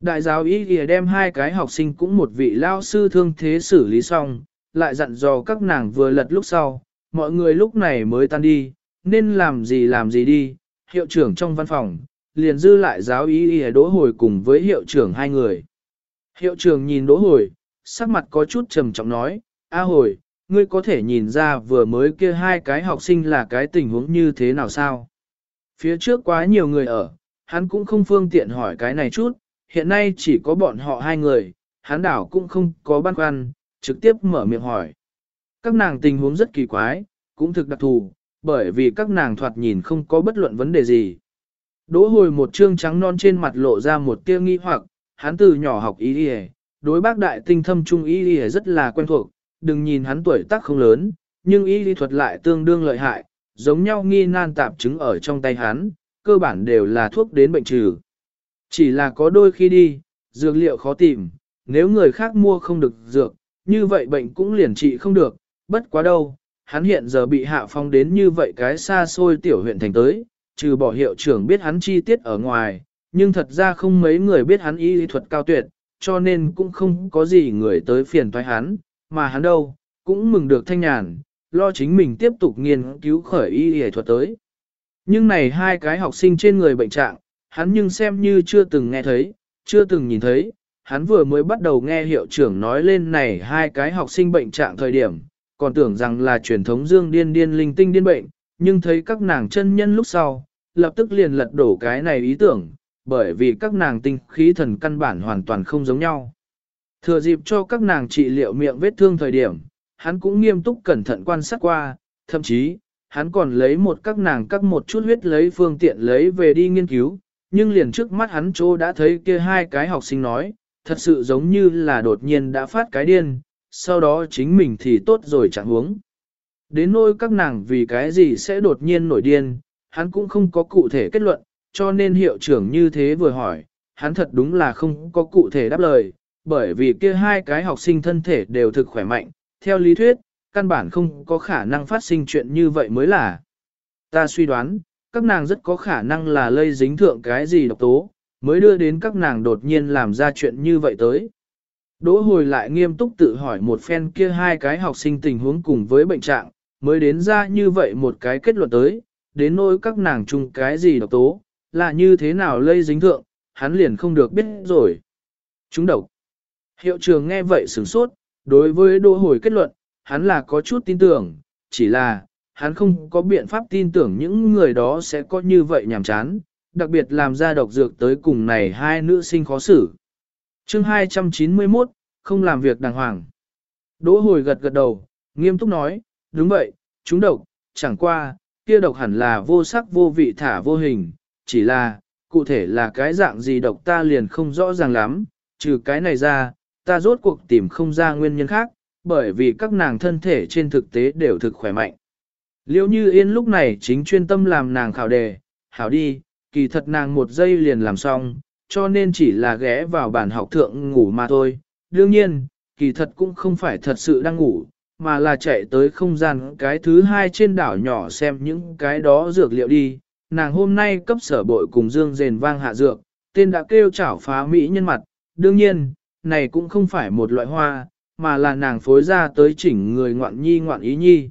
Đại giáo ý kìa đem hai cái học sinh cũng một vị lao sư thương thế xử lý xong, lại dặn dò các nàng vừa lật lúc sau, mọi người lúc này mới tan đi, nên làm gì làm gì đi, hiệu trưởng trong văn phòng, liền dư lại giáo ý y đỗ hồi cùng với hiệu trưởng hai người. Hiệu trưởng nhìn đỗ hồi, sắc mặt có chút trầm trọng nói, A hồi, ngươi có thể nhìn ra vừa mới kia hai cái học sinh là cái tình huống như thế nào sao? Phía trước quá nhiều người ở, hắn cũng không phương tiện hỏi cái này chút, hiện nay chỉ có bọn họ hai người, hắn đảo cũng không có băn khoăn, trực tiếp mở miệng hỏi. Các nàng tình huống rất kỳ quái, cũng thực đặc thù, bởi vì các nàng thoạt nhìn không có bất luận vấn đề gì. Đỗ hồi một trương trắng non trên mặt lộ ra một tia nghi hoặc, hắn từ nhỏ học ý đi đối bác đại tinh thâm trung ý đi rất là quen thuộc, đừng nhìn hắn tuổi tác không lớn, nhưng y đi thuật lại tương đương lợi hại, giống nhau nghi nan tạp chứng ở trong tay hắn, cơ bản đều là thuốc đến bệnh trừ. Chỉ là có đôi khi đi, dược liệu khó tìm, nếu người khác mua không được dược, như vậy bệnh cũng liền trị không được, bất quá đâu, hắn hiện giờ bị hạ phong đến như vậy cái xa xôi tiểu huyện thành tới, trừ bỏ hiệu trưởng biết hắn chi tiết ở ngoài, nhưng thật ra không mấy người biết hắn y lý thuật cao tuyệt, cho nên cũng không có gì người tới phiền toái hắn, mà hắn đâu, cũng mừng được thanh nhàn, lo chính mình tiếp tục nghiên cứu khởi y y thuật tới. Nhưng này hai cái học sinh trên người bệnh trạng, hắn nhưng xem như chưa từng nghe thấy, chưa từng nhìn thấy, hắn vừa mới bắt đầu nghe hiệu trưởng nói lên này hai cái học sinh bệnh trạng thời điểm, còn tưởng rằng là truyền thống dương điên điên linh tinh điên bệnh, nhưng thấy các nàng chân nhân lúc sau, lập tức liền lật đổ cái này ý tưởng, bởi vì các nàng tinh khí thần căn bản hoàn toàn không giống nhau. Thừa dịp cho các nàng trị liệu miệng vết thương thời điểm, hắn cũng nghiêm túc cẩn thận quan sát qua, thậm chí, hắn còn lấy một các nàng cắt một chút huyết lấy phương tiện lấy về đi nghiên cứu, nhưng liền trước mắt hắn chỗ đã thấy kia hai cái học sinh nói, thật sự giống như là đột nhiên đã phát cái điên, sau đó chính mình thì tốt rồi chẳng huống. Đến nỗi các nàng vì cái gì sẽ đột nhiên nổi điên, hắn cũng không có cụ thể kết luận, cho nên hiệu trưởng như thế vừa hỏi, hắn thật đúng là không có cụ thể đáp lời, bởi vì kia hai cái học sinh thân thể đều thực khỏe mạnh, theo lý thuyết, căn bản không có khả năng phát sinh chuyện như vậy mới là. Ta suy đoán, các nàng rất có khả năng là lây dính thượng cái gì độc tố, mới đưa đến các nàng đột nhiên làm ra chuyện như vậy tới. Đỗ hồi lại nghiêm túc tự hỏi một phen kia hai cái học sinh tình huống cùng với bệnh trạng, mới đến ra như vậy một cái kết luận tới, đến nỗi các nàng chung cái gì độc tố, là như thế nào lây dính thượng, hắn liền không được biết rồi. Chúng độc. Hiệu trường nghe vậy sửng sốt, đối với đỗ hồi kết luận, hắn là có chút tin tưởng, chỉ là, hắn không có biện pháp tin tưởng những người đó sẽ có như vậy nhảm chán, đặc biệt làm ra độc dược tới cùng này hai nữ sinh khó xử chương 291, không làm việc đàng hoàng. Đỗ hồi gật gật đầu, nghiêm túc nói, đúng vậy, chúng độc, chẳng qua, kia độc hẳn là vô sắc vô vị thả vô hình, chỉ là, cụ thể là cái dạng gì độc ta liền không rõ ràng lắm, trừ cái này ra, ta rốt cuộc tìm không ra nguyên nhân khác, bởi vì các nàng thân thể trên thực tế đều thực khỏe mạnh. Liêu như yên lúc này chính chuyên tâm làm nàng khảo đề, hảo đi, kỳ thật nàng một giây liền làm xong, cho nên chỉ là ghé vào bàn học thượng ngủ mà thôi. Đương nhiên, kỳ thật cũng không phải thật sự đang ngủ, mà là chạy tới không gian cái thứ hai trên đảo nhỏ xem những cái đó dược liệu đi. Nàng hôm nay cấp sở bội cùng dương rền vang hạ dược, tên đã kêu chảo phá mỹ nhân mặt. Đương nhiên, này cũng không phải một loại hoa, mà là nàng phối ra tới chỉnh người ngoạn nhi ngoạn ý nhi.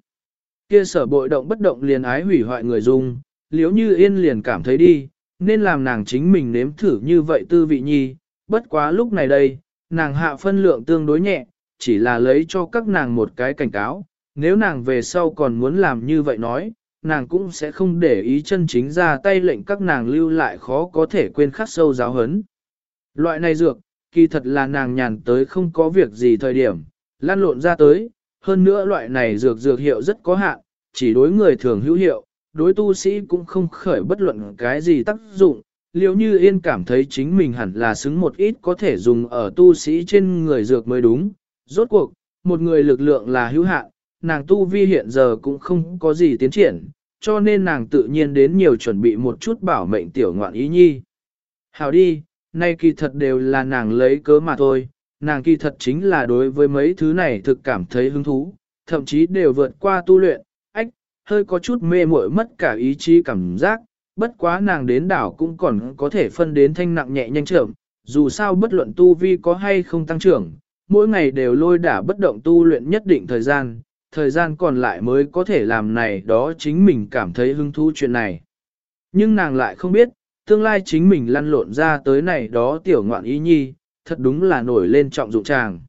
Kia sở bội động bất động liền ái hủy hoại người dung, liếu như yên liền cảm thấy đi, nên làm nàng chính mình nếm thử như vậy tư vị nhi, bất quá lúc này đây, nàng hạ phân lượng tương đối nhẹ, chỉ là lấy cho các nàng một cái cảnh cáo, nếu nàng về sau còn muốn làm như vậy nói, nàng cũng sẽ không để ý chân chính ra tay lệnh các nàng lưu lại khó có thể quên khắc sâu giáo hấn. Loại này dược, kỳ thật là nàng nhàn tới không có việc gì thời điểm, lan lộn ra tới, hơn nữa loại này dược dược hiệu rất có hạn, chỉ đối người thường hữu hiệu, đối tu sĩ cũng không khởi bất luận cái gì tác dụng, Liệu như yên cảm thấy chính mình hẳn là xứng một ít có thể dùng ở tu sĩ trên người dược mới đúng, rốt cuộc, một người lực lượng là hữu hạn, nàng tu vi hiện giờ cũng không có gì tiến triển, cho nên nàng tự nhiên đến nhiều chuẩn bị một chút bảo mệnh tiểu ngoạn ý nhi. Hào đi, nay kỳ thật đều là nàng lấy cớ mà thôi, nàng kỳ thật chính là đối với mấy thứ này thực cảm thấy hứng thú, thậm chí đều vượt qua tu luyện, hơi có chút mê muội mất cả ý chí cảm giác, bất quá nàng đến đảo cũng còn có thể phân đến thanh nặng nhẹ nhanh chậm, dù sao bất luận tu vi có hay không tăng trưởng, mỗi ngày đều lôi đả bất động tu luyện nhất định thời gian, thời gian còn lại mới có thể làm này đó chính mình cảm thấy hứng thú chuyện này. Nhưng nàng lại không biết, tương lai chính mình lăn lộn ra tới này đó tiểu ngoạn ý nhi, thật đúng là nổi lên trọng dụng chàng.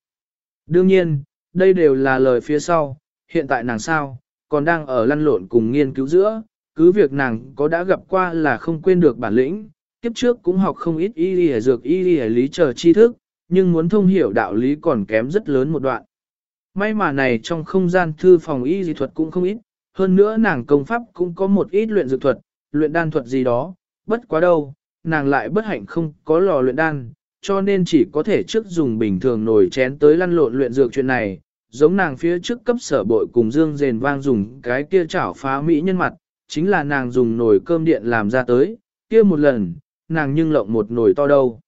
Đương nhiên, đây đều là lời phía sau, hiện tại nàng sao, còn đang ở lăn lộn cùng nghiên cứu giữa, cứ việc nàng có đã gặp qua là không quên được bản lĩnh, kiếp trước cũng học không ít y y dược y y lý chờ tri thức, nhưng muốn thông hiểu đạo lý còn kém rất lớn một đoạn. May mà này trong không gian thư phòng y dị thuật cũng không ít, hơn nữa nàng công pháp cũng có một ít luyện dược thuật, luyện đan thuật gì đó, bất quá đâu, nàng lại bất hạnh không có lò luyện đan, cho nên chỉ có thể trước dùng bình thường nồi chén tới lăn lộn luyện dược chuyện này, giống nàng phía trước cấp sở bội cùng dương rền vang dùng cái kia chảo phá mỹ nhân mặt, chính là nàng dùng nồi cơm điện làm ra tới, kia một lần, nàng nhưng lộng một nồi to đâu.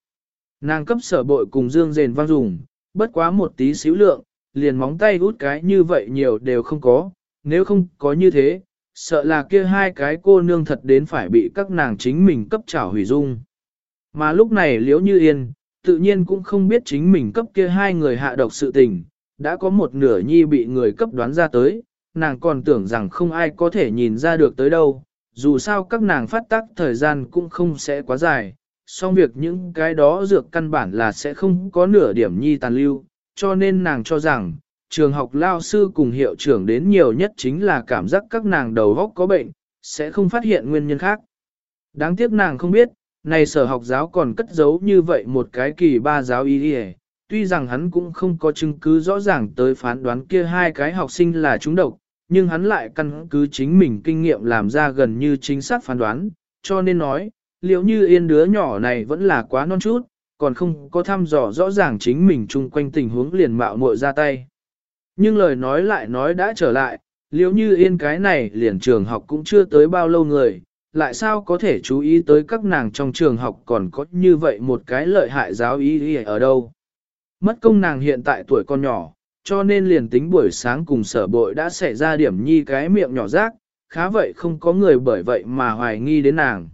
Nàng cấp sở bội cùng dương rền vang dùng, bất quá một tí xíu lượng, liền móng tay út cái như vậy nhiều đều không có, nếu không có như thế, sợ là kia hai cái cô nương thật đến phải bị các nàng chính mình cấp chảo hủy dung. Mà lúc này liễu như yên, tự nhiên cũng không biết chính mình cấp kia hai người hạ độc sự tình, đã có một nửa nhi bị người cấp đoán ra tới, nàng còn tưởng rằng không ai có thể nhìn ra được tới đâu, dù sao các nàng phát tác thời gian cũng không sẽ quá dài, song việc những cái đó dược căn bản là sẽ không có nửa điểm nhi tàn lưu, cho nên nàng cho rằng, trường học lao sư cùng hiệu trưởng đến nhiều nhất chính là cảm giác các nàng đầu góc có bệnh, sẽ không phát hiện nguyên nhân khác. Đáng tiếc nàng không biết, này sở học giáo còn cất giấu như vậy một cái kỳ ba giáo y đi tuy rằng hắn cũng không có chứng cứ rõ ràng tới phán đoán kia hai cái học sinh là chúng độc, nhưng hắn lại căn cứ chính mình kinh nghiệm làm ra gần như chính xác phán đoán, cho nên nói, liệu như yên đứa nhỏ này vẫn là quá non chút, còn không có thăm dò rõ ràng chính mình chung quanh tình huống liền mạo muội ra tay. Nhưng lời nói lại nói đã trở lại, liệu như yên cái này liền trường học cũng chưa tới bao lâu người, lại sao có thể chú ý tới các nàng trong trường học còn có như vậy một cái lợi hại giáo ý ở đâu. Mất công nàng hiện tại tuổi con nhỏ, cho nên liền tính buổi sáng cùng sở bội đã xảy ra điểm nhi cái miệng nhỏ rác, khá vậy không có người bởi vậy mà hoài nghi đến nàng.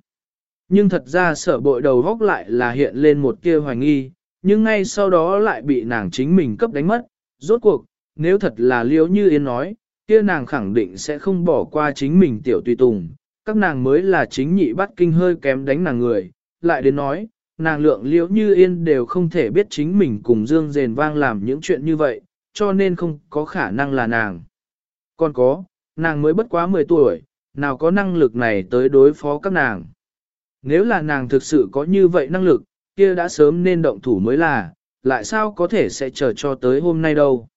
Nhưng thật ra sở bội đầu góc lại là hiện lên một kia hoài nghi, nhưng ngay sau đó lại bị nàng chính mình cấp đánh mất. Rốt cuộc, nếu thật là liếu như Yên nói, kia nàng khẳng định sẽ không bỏ qua chính mình tiểu tùy tùng, các nàng mới là chính nhị bắt kinh hơi kém đánh nàng người, lại đến nói, nàng lượng liễu như yên đều không thể biết chính mình cùng Dương Dền vang làm những chuyện như vậy, cho nên không có khả năng là nàng. Còn có, nàng mới bất quá 10 tuổi, nào có năng lực này tới đối phó các nàng. Nếu là nàng thực sự có như vậy năng lực, kia đã sớm nên động thủ mới là, lại sao có thể sẽ chờ cho tới hôm nay đâu.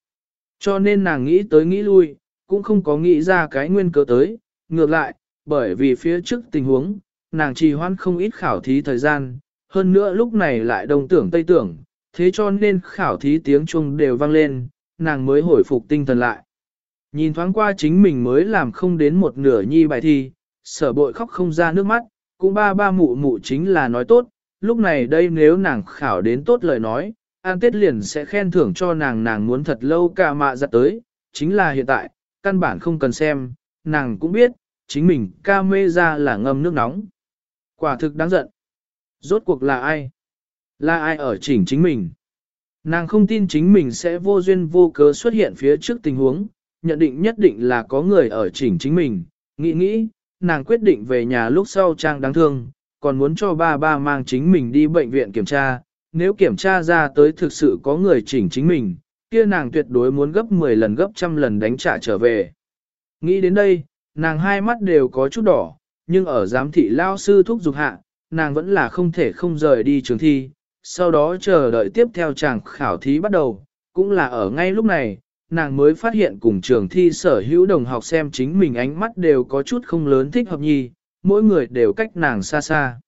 Cho nên nàng nghĩ tới nghĩ lui, cũng không có nghĩ ra cái nguyên cớ tới, ngược lại, bởi vì phía trước tình huống, nàng trì hoãn không ít khảo thí thời gian, hơn nữa lúc này lại đông tưởng tây tưởng, thế cho nên khảo thí tiếng chuông đều vang lên, nàng mới hồi phục tinh thần lại. Nhìn thoáng qua chính mình mới làm không đến một nửa nhi bài thi, sở bội khóc không ra nước mắt, cũng ba ba mụ mụ chính là nói tốt, lúc này đây nếu nàng khảo đến tốt lời nói, an tết liền sẽ khen thưởng cho nàng nàng muốn thật lâu cả mạ giặt tới, chính là hiện tại, căn bản không cần xem, nàng cũng biết, chính mình ca mê ra là ngâm nước nóng. Quả thực đáng giận. Rốt cuộc là ai? Là ai ở chỉnh chính mình? Nàng không tin chính mình sẽ vô duyên vô cớ xuất hiện phía trước tình huống, nhận định nhất định là có người ở chỉnh chính mình. Nghĩ nghĩ, nàng quyết định về nhà lúc sau trang đáng thương, còn muốn cho ba ba mang chính mình đi bệnh viện kiểm tra. Nếu kiểm tra ra tới thực sự có người chỉnh chính mình, kia nàng tuyệt đối muốn gấp 10 lần gấp trăm lần đánh trả trở về. Nghĩ đến đây, nàng hai mắt đều có chút đỏ, nhưng ở giám thị lao sư thúc giục hạ, nàng vẫn là không thể không rời đi trường thi, sau đó chờ đợi tiếp theo chàng khảo thí bắt đầu, cũng là ở ngay lúc này, nàng mới phát hiện cùng trường thi sở hữu đồng học xem chính mình ánh mắt đều có chút không lớn thích hợp nhi, mỗi người đều cách nàng xa xa.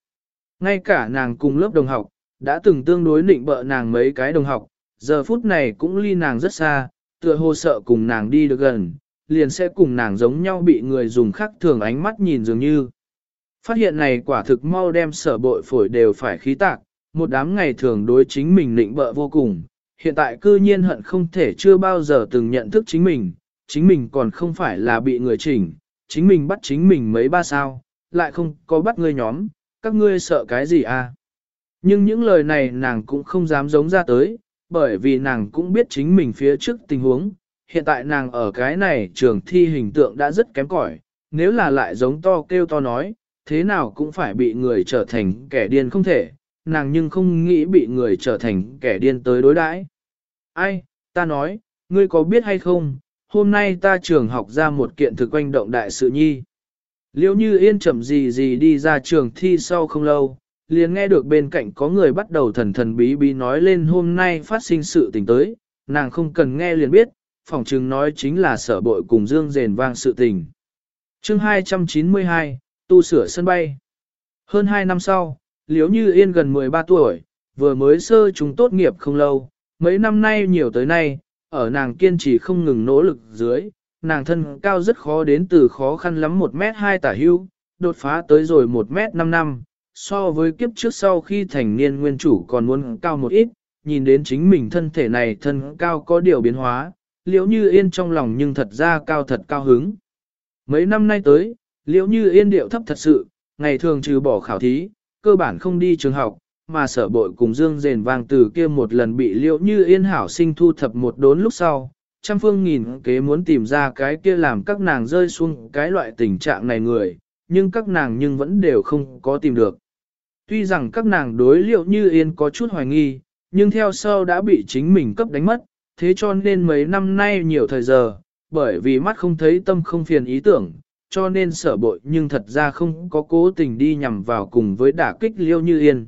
Ngay cả nàng cùng lớp đồng học, đã từng tương đối định bợ nàng mấy cái đồng học, giờ phút này cũng ly nàng rất xa, tựa hồ sợ cùng nàng đi được gần, liền sẽ cùng nàng giống nhau bị người dùng khác thường ánh mắt nhìn dường như. Phát hiện này quả thực mau đem sở bội phổi đều phải khí tạc, một đám ngày thường đối chính mình nịnh bợ vô cùng, hiện tại cư nhiên hận không thể chưa bao giờ từng nhận thức chính mình, chính mình còn không phải là bị người chỉnh, chính mình bắt chính mình mấy ba sao, lại không có bắt ngươi nhóm, các ngươi sợ cái gì à? Nhưng những lời này nàng cũng không dám giống ra tới, bởi vì nàng cũng biết chính mình phía trước tình huống, hiện tại nàng ở cái này trường thi hình tượng đã rất kém cỏi, nếu là lại giống to kêu to nói, thế nào cũng phải bị người trở thành kẻ điên không thể, nàng nhưng không nghĩ bị người trở thành kẻ điên tới đối đãi. Ai, Ta nói, ngươi có biết hay không, hôm nay ta trường học ra một kiện thực quanh động đại sự nhi. Liêu như yên chậm gì gì đi ra trường thi sau không lâu, liền nghe được bên cạnh có người bắt đầu thần thần bí bí nói lên hôm nay phát sinh sự tình tới, nàng không cần nghe liền biết, phỏng chừng nói chính là sở bội cùng dương rền vang sự tình. chương 292, tu sửa sân bay. Hơn 2 năm sau, liếu như yên gần 13 tuổi, vừa mới sơ chúng tốt nghiệp không lâu, mấy năm nay nhiều tới nay, ở nàng kiên trì không ngừng nỗ lực dưới, nàng thân cao rất khó đến từ khó khăn lắm 1 mét 2 tả hưu, đột phá tới rồi 1 mét 5 năm, so với kiếp trước sau khi thành niên nguyên chủ còn muốn cao một ít, nhìn đến chính mình thân thể này thân cao có điều biến hóa, liễu như yên trong lòng nhưng thật ra cao thật cao hứng. Mấy năm nay tới, liễu như yên điệu thấp thật sự, ngày thường trừ bỏ khảo thí, cơ bản không đi trường học, mà sở bội cùng dương rền vang từ kia một lần bị liễu như yên hảo sinh thu thập một đốn lúc sau, trăm phương nghìn kế muốn tìm ra cái kia làm các nàng rơi xuống cái loại tình trạng này người, nhưng các nàng nhưng vẫn đều không có tìm được. Tuy rằng các nàng đối liệu như yên có chút hoài nghi, nhưng theo sau đã bị chính mình cấp đánh mất, thế cho nên mấy năm nay nhiều thời giờ, bởi vì mắt không thấy tâm không phiền ý tưởng, cho nên sở bội nhưng thật ra không có cố tình đi nhằm vào cùng với đả kích liêu như yên.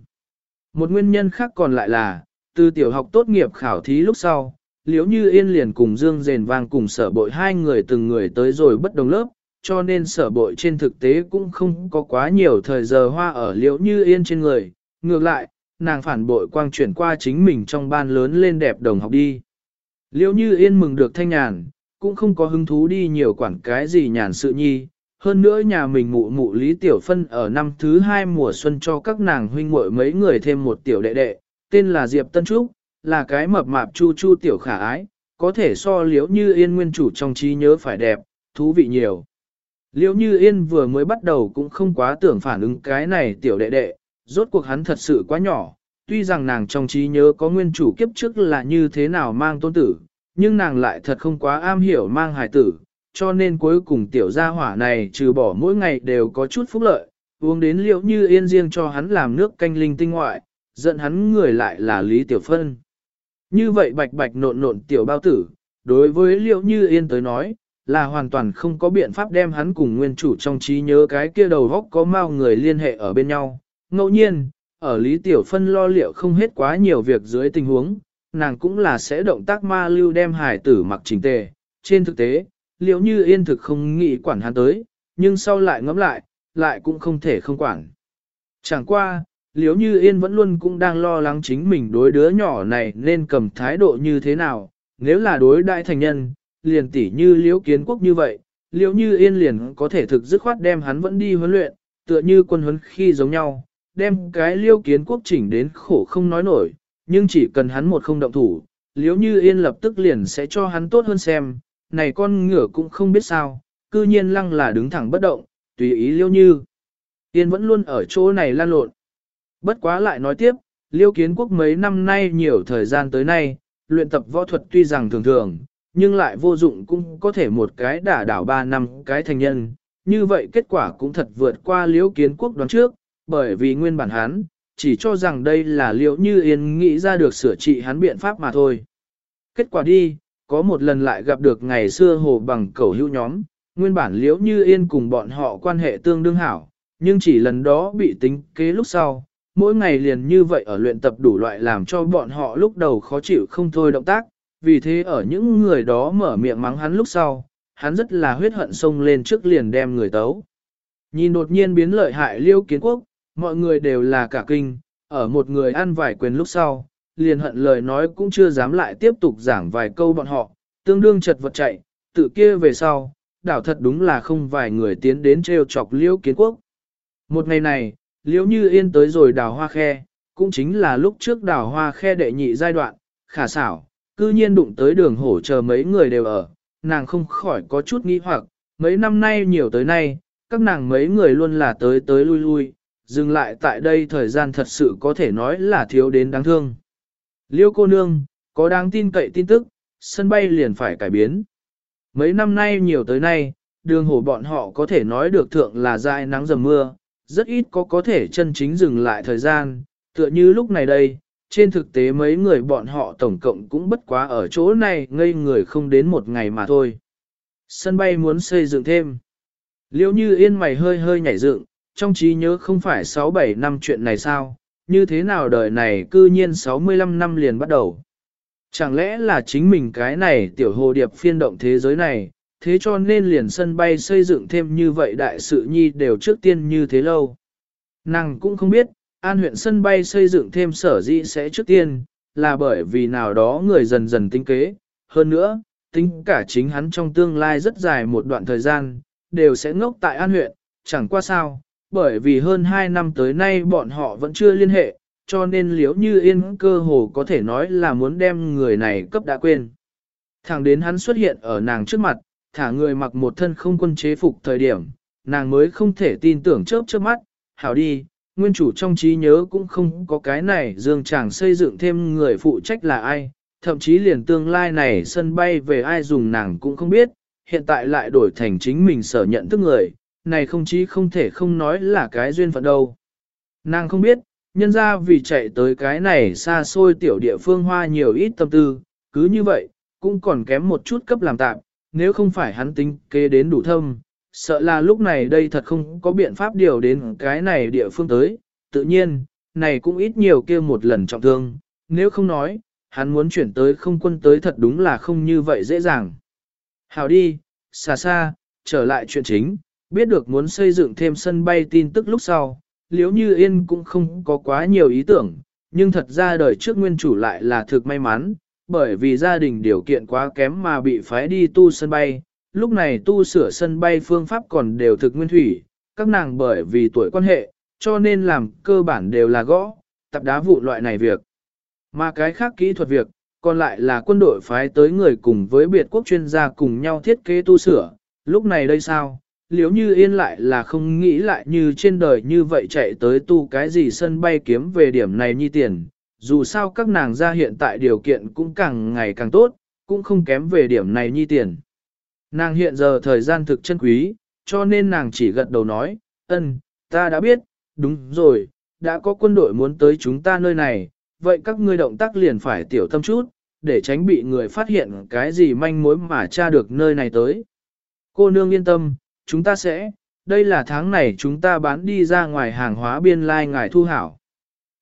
Một nguyên nhân khác còn lại là, từ tiểu học tốt nghiệp khảo thí lúc sau, liễu như yên liền cùng Dương Rền Vang cùng sở bội hai người từng người tới rồi bất đồng lớp, cho nên sở bội trên thực tế cũng không có quá nhiều thời giờ hoa ở liễu như yên trên người. Ngược lại, nàng phản bội quang chuyển qua chính mình trong ban lớn lên đẹp đồng học đi. Liễu như yên mừng được thanh nhàn, cũng không có hứng thú đi nhiều quản cái gì nhàn sự nhi. Hơn nữa nhà mình mụ mụ Lý Tiểu Phân ở năm thứ hai mùa xuân cho các nàng huynh muội mấy người thêm một tiểu đệ đệ, tên là Diệp Tân Trúc, là cái mập mạp chu chu tiểu khả ái, có thể so liễu như yên nguyên chủ trong trí nhớ phải đẹp, thú vị nhiều. Liễu như yên vừa mới bắt đầu cũng không quá tưởng phản ứng cái này tiểu đệ đệ, rốt cuộc hắn thật sự quá nhỏ, tuy rằng nàng trong trí nhớ có nguyên chủ kiếp trước là như thế nào mang tôn tử, nhưng nàng lại thật không quá am hiểu mang hài tử, cho nên cuối cùng tiểu gia hỏa này trừ bỏ mỗi ngày đều có chút phúc lợi, uống đến liệu như yên riêng cho hắn làm nước canh linh tinh ngoại, giận hắn người lại là Lý Tiểu Phân. Như vậy bạch bạch nộn nộn tiểu bao tử, đối với liệu như yên tới nói, là hoàn toàn không có biện pháp đem hắn cùng nguyên chủ trong trí nhớ cái kia đầu góc có mau người liên hệ ở bên nhau. Ngẫu nhiên, ở Lý Tiểu Phân lo liệu không hết quá nhiều việc dưới tình huống, nàng cũng là sẽ động tác ma lưu đem hải tử mặc chỉnh tề. Trên thực tế, liệu như yên thực không nghĩ quản hắn tới, nhưng sau lại ngẫm lại, lại cũng không thể không quản. Chẳng qua, liếu như yên vẫn luôn cũng đang lo lắng chính mình đối đứa nhỏ này nên cầm thái độ như thế nào, nếu là đối đại thành nhân, liền tỉ như liễu kiến quốc như vậy, liễu như yên liền có thể thực dứt khoát đem hắn vẫn đi huấn luyện, tựa như quân huấn khi giống nhau, đem cái liễu kiến quốc chỉnh đến khổ không nói nổi, nhưng chỉ cần hắn một không động thủ, liễu như yên lập tức liền sẽ cho hắn tốt hơn xem, này con ngựa cũng không biết sao, cư nhiên lăng là đứng thẳng bất động, tùy ý liễu như. Yên vẫn luôn ở chỗ này lan lộn. Bất quá lại nói tiếp, liễu kiến quốc mấy năm nay nhiều thời gian tới nay, luyện tập võ thuật tuy rằng thường thường, nhưng lại vô dụng cũng có thể một cái đả đảo ba năm cái thành nhân. Như vậy kết quả cũng thật vượt qua liễu kiến quốc đoán trước, bởi vì nguyên bản hắn, chỉ cho rằng đây là liễu như yên nghĩ ra được sửa trị hắn biện pháp mà thôi. Kết quả đi, có một lần lại gặp được ngày xưa hồ bằng cầu hữu nhóm, nguyên bản liễu như yên cùng bọn họ quan hệ tương đương hảo, nhưng chỉ lần đó bị tính kế lúc sau, mỗi ngày liền như vậy ở luyện tập đủ loại làm cho bọn họ lúc đầu khó chịu không thôi động tác, vì thế ở những người đó mở miệng mắng hắn lúc sau, hắn rất là huyết hận xông lên trước liền đem người tấu. Nhìn đột nhiên biến lợi hại liêu kiến quốc, mọi người đều là cả kinh, ở một người ăn vài quyền lúc sau, liền hận lời nói cũng chưa dám lại tiếp tục giảng vài câu bọn họ, tương đương chật vật chạy, tự kia về sau, đảo thật đúng là không vài người tiến đến treo chọc Liễu kiến quốc. Một ngày này, liễu như yên tới rồi đào hoa khe, cũng chính là lúc trước đào hoa khe đệ nhị giai đoạn, khả xảo, cư nhiên đụng tới đường hổ chờ mấy người đều ở, nàng không khỏi có chút nghĩ hoặc, mấy năm nay nhiều tới nay, các nàng mấy người luôn là tới tới lui lui, dừng lại tại đây thời gian thật sự có thể nói là thiếu đến đáng thương. Liêu cô nương, có đáng tin cậy tin tức, sân bay liền phải cải biến. Mấy năm nay nhiều tới nay, đường Hồ bọn họ có thể nói được thượng là dài nắng dầm mưa, rất ít có có thể chân chính dừng lại thời gian, tựa như lúc này đây, trên thực tế mấy người bọn họ tổng cộng cũng bất quá ở chỗ này ngây người không đến một ngày mà thôi. Sân bay muốn xây dựng thêm. Liêu như yên mày hơi hơi nhảy dựng, trong trí nhớ không phải 6-7 năm chuyện này sao, như thế nào đời này cư nhiên 65 năm liền bắt đầu. Chẳng lẽ là chính mình cái này tiểu hồ điệp phiên động thế giới này, thế cho nên liền sân bay xây dựng thêm như vậy đại sự nhi đều trước tiên như thế lâu. Nàng cũng không biết, an huyện sân bay xây dựng thêm sở dĩ sẽ trước tiên, là bởi vì nào đó người dần dần tinh kế. Hơn nữa, tính cả chính hắn trong tương lai rất dài một đoạn thời gian, đều sẽ ngốc tại an huyện, chẳng qua sao, bởi vì hơn 2 năm tới nay bọn họ vẫn chưa liên hệ, cho nên liếu như yên cơ hồ có thể nói là muốn đem người này cấp đã quên. Thẳng đến hắn xuất hiện ở nàng trước mặt, thả người mặc một thân không quân chế phục thời điểm, nàng mới không thể tin tưởng chớp chớp mắt, hảo đi, nguyên chủ trong trí nhớ cũng không có cái này dương chàng xây dựng thêm người phụ trách là ai, thậm chí liền tương lai này sân bay về ai dùng nàng cũng không biết, hiện tại lại đổi thành chính mình sở nhận thức người, này không chí không thể không nói là cái duyên phận đâu. Nàng không biết, nhân ra vì chạy tới cái này xa xôi tiểu địa phương hoa nhiều ít tâm tư, cứ như vậy, cũng còn kém một chút cấp làm tạm, nếu không phải hắn tính kế đến đủ thâm, sợ là lúc này đây thật không có biện pháp điều đến cái này địa phương tới, tự nhiên, này cũng ít nhiều kia một lần trọng thương, nếu không nói, hắn muốn chuyển tới không quân tới thật đúng là không như vậy dễ dàng. Hào đi, xa xa, trở lại chuyện chính, biết được muốn xây dựng thêm sân bay tin tức lúc sau, liếu như yên cũng không có quá nhiều ý tưởng, nhưng thật ra đời trước nguyên chủ lại là thực may mắn, bởi vì gia đình điều kiện quá kém mà bị phái đi tu sân bay, lúc này tu sửa sân bay phương pháp còn đều thực nguyên thủy, các nàng bởi vì tuổi quan hệ, cho nên làm cơ bản đều là gõ, tập đá vụ loại này việc. Mà cái khác kỹ thuật việc, còn lại là quân đội phái tới người cùng với biệt quốc chuyên gia cùng nhau thiết kế tu sửa, lúc này đây sao? Liếu như yên lại là không nghĩ lại như trên đời như vậy chạy tới tu cái gì sân bay kiếm về điểm này như tiền, dù sao các nàng ra hiện tại điều kiện cũng càng ngày càng tốt, cũng không kém về điểm này như tiền. Nàng hiện giờ thời gian thực chân quý, cho nên nàng chỉ gật đầu nói, ân, ta đã biết, đúng rồi, đã có quân đội muốn tới chúng ta nơi này, vậy các ngươi động tác liền phải tiểu tâm chút, để tránh bị người phát hiện cái gì manh mối mà tra được nơi này tới. Cô nương yên tâm, chúng ta sẽ, đây là tháng này chúng ta bán đi ra ngoài hàng hóa biên lai ngài thu hảo.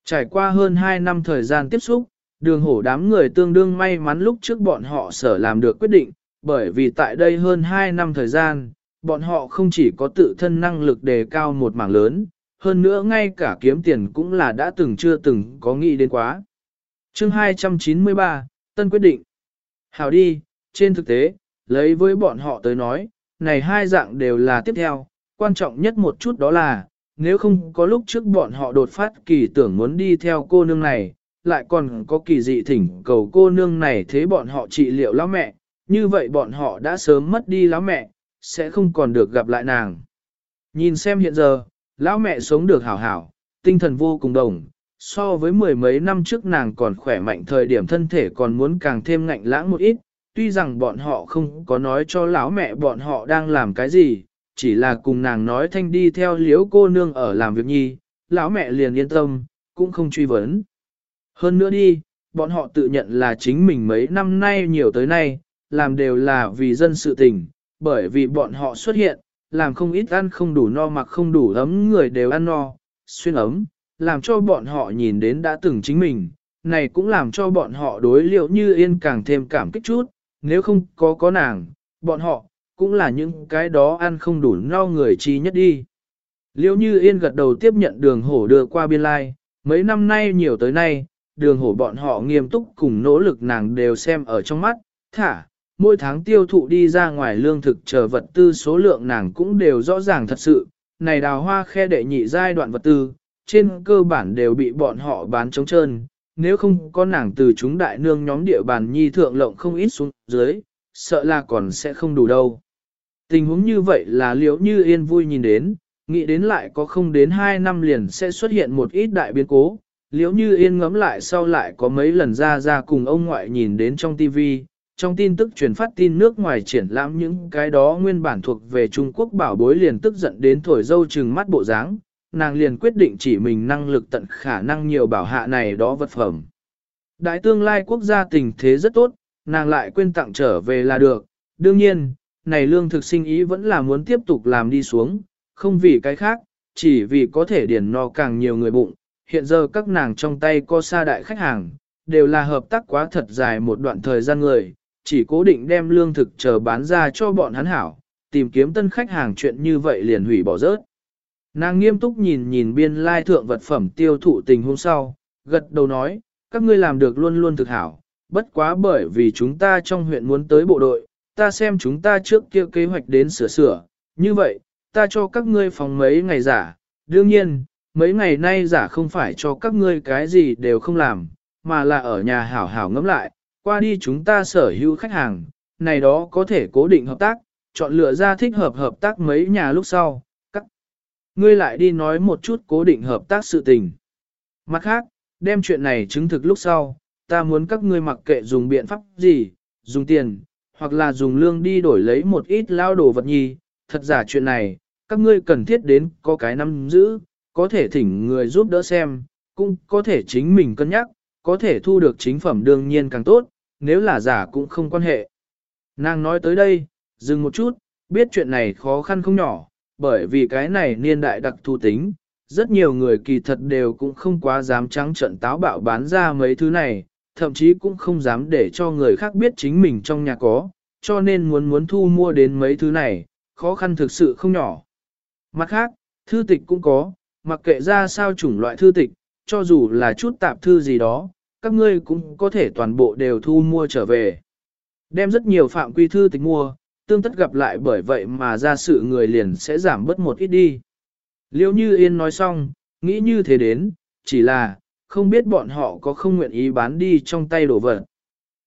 Trải qua hơn 2 năm thời gian tiếp xúc, đường hổ đám người tương đương may mắn lúc trước bọn họ sở làm được quyết định, bởi vì tại đây hơn 2 năm thời gian, bọn họ không chỉ có tự thân năng lực đề cao một mảng lớn, hơn nữa ngay cả kiếm tiền cũng là đã từng chưa từng có nghĩ đến quá. chương 293, Tân quyết định. hảo đi, trên thực tế, lấy với bọn họ tới nói, này hai dạng đều là tiếp theo, quan trọng nhất một chút đó là, nếu không có lúc trước bọn họ đột phát kỳ tưởng muốn đi theo cô nương này, lại còn có kỳ dị thỉnh cầu cô nương này thế bọn họ trị liệu lão mẹ, như vậy bọn họ đã sớm mất đi lão mẹ, sẽ không còn được gặp lại nàng. Nhìn xem hiện giờ, lão mẹ sống được hảo hảo, tinh thần vô cùng đồng, so với mười mấy năm trước nàng còn khỏe mạnh thời điểm thân thể còn muốn càng thêm ngạnh lãng một ít, tuy rằng bọn họ không có nói cho lão mẹ bọn họ đang làm cái gì, chỉ là cùng nàng nói thanh đi theo liếu cô nương ở làm việc nhi, lão mẹ liền yên tâm, cũng không truy vấn. Hơn nữa đi, bọn họ tự nhận là chính mình mấy năm nay nhiều tới nay, làm đều là vì dân sự tình, bởi vì bọn họ xuất hiện, làm không ít ăn không đủ no mặc không đủ ấm người đều ăn no, xuyên ấm, làm cho bọn họ nhìn đến đã từng chính mình, này cũng làm cho bọn họ đối liệu như yên càng thêm cảm kích chút, nếu không có có nàng, bọn họ, cũng là những cái đó ăn không đủ no người chi nhất đi. Liêu như yên gật đầu tiếp nhận đường hổ đưa qua biên lai, mấy năm nay nhiều tới nay, đường hổ bọn họ nghiêm túc cùng nỗ lực nàng đều xem ở trong mắt, thả, mỗi tháng tiêu thụ đi ra ngoài lương thực chờ vật tư số lượng nàng cũng đều rõ ràng thật sự, này đào hoa khe đệ nhị giai đoạn vật tư, trên cơ bản đều bị bọn họ bán trống trơn, nếu không có nàng từ chúng đại nương nhóm địa bàn nhi thượng lộng không ít xuống dưới, sợ là còn sẽ không đủ đâu. Tình huống như vậy là liễu như yên vui nhìn đến, nghĩ đến lại có không đến 2 năm liền sẽ xuất hiện một ít đại biến cố, liễu như yên ngấm lại sau lại có mấy lần ra ra cùng ông ngoại nhìn đến trong tivi trong tin tức truyền phát tin nước ngoài triển lãm những cái đó nguyên bản thuộc về Trung Quốc bảo bối liền tức giận đến thổi dâu trừng mắt bộ dáng, nàng liền quyết định chỉ mình năng lực tận khả năng nhiều bảo hạ này đó vật phẩm. Đại tương lai quốc gia tình thế rất tốt, nàng lại quên tặng trở về là được. Đương nhiên, này lương thực sinh ý vẫn là muốn tiếp tục làm đi xuống, không vì cái khác, chỉ vì có thể điền no càng nhiều người bụng. Hiện giờ các nàng trong tay có xa đại khách hàng, đều là hợp tác quá thật dài một đoạn thời gian người, chỉ cố định đem lương thực chờ bán ra cho bọn hắn hảo, tìm kiếm tân khách hàng chuyện như vậy liền hủy bỏ rớt. Nàng nghiêm túc nhìn nhìn biên lai thượng vật phẩm tiêu thụ tình hôm sau, gật đầu nói, các ngươi làm được luôn luôn thực hảo, bất quá bởi vì chúng ta trong huyện muốn tới bộ đội, ta xem chúng ta trước kia kế hoạch đến sửa sửa, như vậy, ta cho các ngươi phòng mấy ngày giả, đương nhiên, mấy ngày nay giả không phải cho các ngươi cái gì đều không làm, mà là ở nhà hảo hảo ngẫm lại, qua đi chúng ta sở hữu khách hàng, này đó có thể cố định hợp tác, chọn lựa ra thích hợp hợp tác mấy nhà lúc sau, ngươi lại đi nói một chút cố định hợp tác sự tình. Mặt khác, đem chuyện này chứng thực lúc sau, ta muốn các ngươi mặc kệ dùng biện pháp gì, dùng tiền, hoặc là dùng lương đi đổi lấy một ít lao đồ vật nhi, thật giả chuyện này, các ngươi cần thiết đến có cái nắm giữ, có thể thỉnh người giúp đỡ xem, cũng có thể chính mình cân nhắc, có thể thu được chính phẩm đương nhiên càng tốt, nếu là giả cũng không quan hệ. Nàng nói tới đây, dừng một chút, biết chuyện này khó khăn không nhỏ, bởi vì cái này niên đại đặc thu tính, rất nhiều người kỳ thật đều cũng không quá dám trắng trận táo bạo bán ra mấy thứ này, thậm chí cũng không dám để cho người khác biết chính mình trong nhà có, cho nên muốn muốn thu mua đến mấy thứ này, khó khăn thực sự không nhỏ. Mặt khác, thư tịch cũng có, mặc kệ ra sao chủng loại thư tịch, cho dù là chút tạp thư gì đó, các ngươi cũng có thể toàn bộ đều thu mua trở về. Đem rất nhiều phạm quy thư tịch mua, tương tất gặp lại bởi vậy mà ra sự người liền sẽ giảm bớt một ít đi. Liêu như Yên nói xong, nghĩ như thế đến, chỉ là, không biết bọn họ có không nguyện ý bán đi trong tay đổ vật.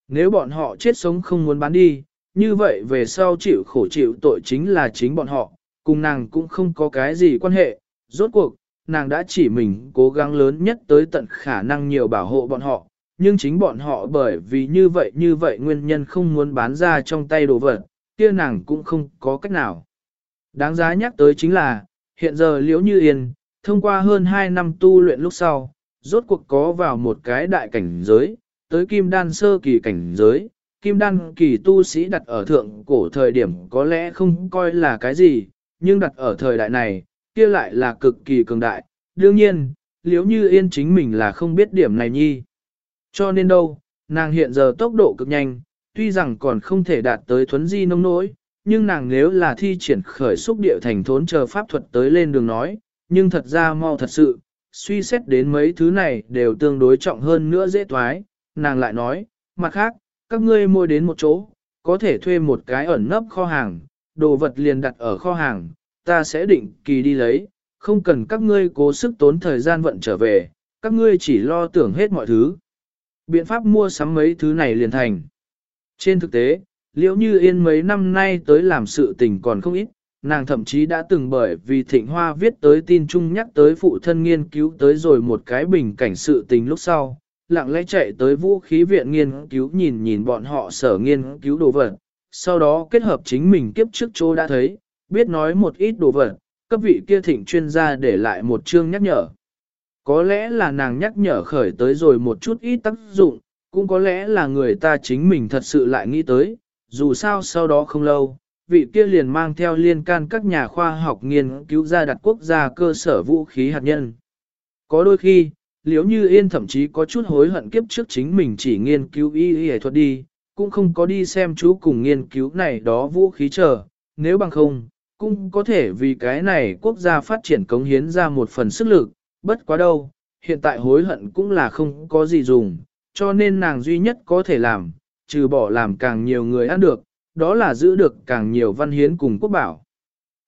Nếu bọn họ chết sống không muốn bán đi, như vậy về sau chịu khổ chịu tội chính là chính bọn họ, cùng nàng cũng không có cái gì quan hệ. Rốt cuộc, nàng đã chỉ mình cố gắng lớn nhất tới tận khả năng nhiều bảo hộ bọn họ, nhưng chính bọn họ bởi vì như vậy như vậy nguyên nhân không muốn bán ra trong tay đồ vật, kia nàng cũng không có cách nào. Đáng giá nhắc tới chính là, hiện giờ liễu như yên, thông qua hơn 2 năm tu luyện lúc sau, rốt cuộc có vào một cái đại cảnh giới, tới kim đan sơ kỳ cảnh giới, kim đan kỳ tu sĩ đặt ở thượng cổ thời điểm có lẽ không coi là cái gì, nhưng đặt ở thời đại này, kia lại là cực kỳ cường đại. Đương nhiên, liếu như yên chính mình là không biết điểm này nhi. Cho nên đâu, nàng hiện giờ tốc độ cực nhanh, tuy rằng còn không thể đạt tới thuấn di nông nỗi, nhưng nàng nếu là thi triển khởi xúc địa thành thốn chờ pháp thuật tới lên đường nói, nhưng thật ra mau thật sự, suy xét đến mấy thứ này đều tương đối trọng hơn nữa dễ thoái, nàng lại nói, mặt khác, các ngươi mua đến một chỗ, có thể thuê một cái ẩn nấp kho hàng, đồ vật liền đặt ở kho hàng, ta sẽ định kỳ đi lấy, không cần các ngươi cố sức tốn thời gian vận trở về, các ngươi chỉ lo tưởng hết mọi thứ. Biện pháp mua sắm mấy thứ này liền thành. Trên thực tế, liễu như yên mấy năm nay tới làm sự tình còn không ít, nàng thậm chí đã từng bởi vì thịnh hoa viết tới tin chung nhắc tới phụ thân nghiên cứu tới rồi một cái bình cảnh sự tình lúc sau, lặng lẽ chạy tới vũ khí viện nghiên cứu nhìn nhìn bọn họ sở nghiên cứu đồ vật, sau đó kết hợp chính mình kiếp trước chỗ đã thấy, biết nói một ít đồ vật, cấp vị kia thịnh chuyên gia để lại một chương nhắc nhở. Có lẽ là nàng nhắc nhở khởi tới rồi một chút ít tác dụng, cũng có lẽ là người ta chính mình thật sự lại nghĩ tới, dù sao sau đó không lâu, vị kia liền mang theo liên can các nhà khoa học nghiên cứu ra đặt quốc gia cơ sở vũ khí hạt nhân. Có đôi khi, liếu như yên thậm chí có chút hối hận kiếp trước chính mình chỉ nghiên cứu y y thuật đi, cũng không có đi xem chú cùng nghiên cứu này đó vũ khí chờ, nếu bằng không, cũng có thể vì cái này quốc gia phát triển cống hiến ra một phần sức lực, bất quá đâu, hiện tại hối hận cũng là không có gì dùng, cho nên nàng duy nhất có thể làm, trừ bỏ làm càng nhiều người ăn được, đó là giữ được càng nhiều văn hiến cùng quốc bảo.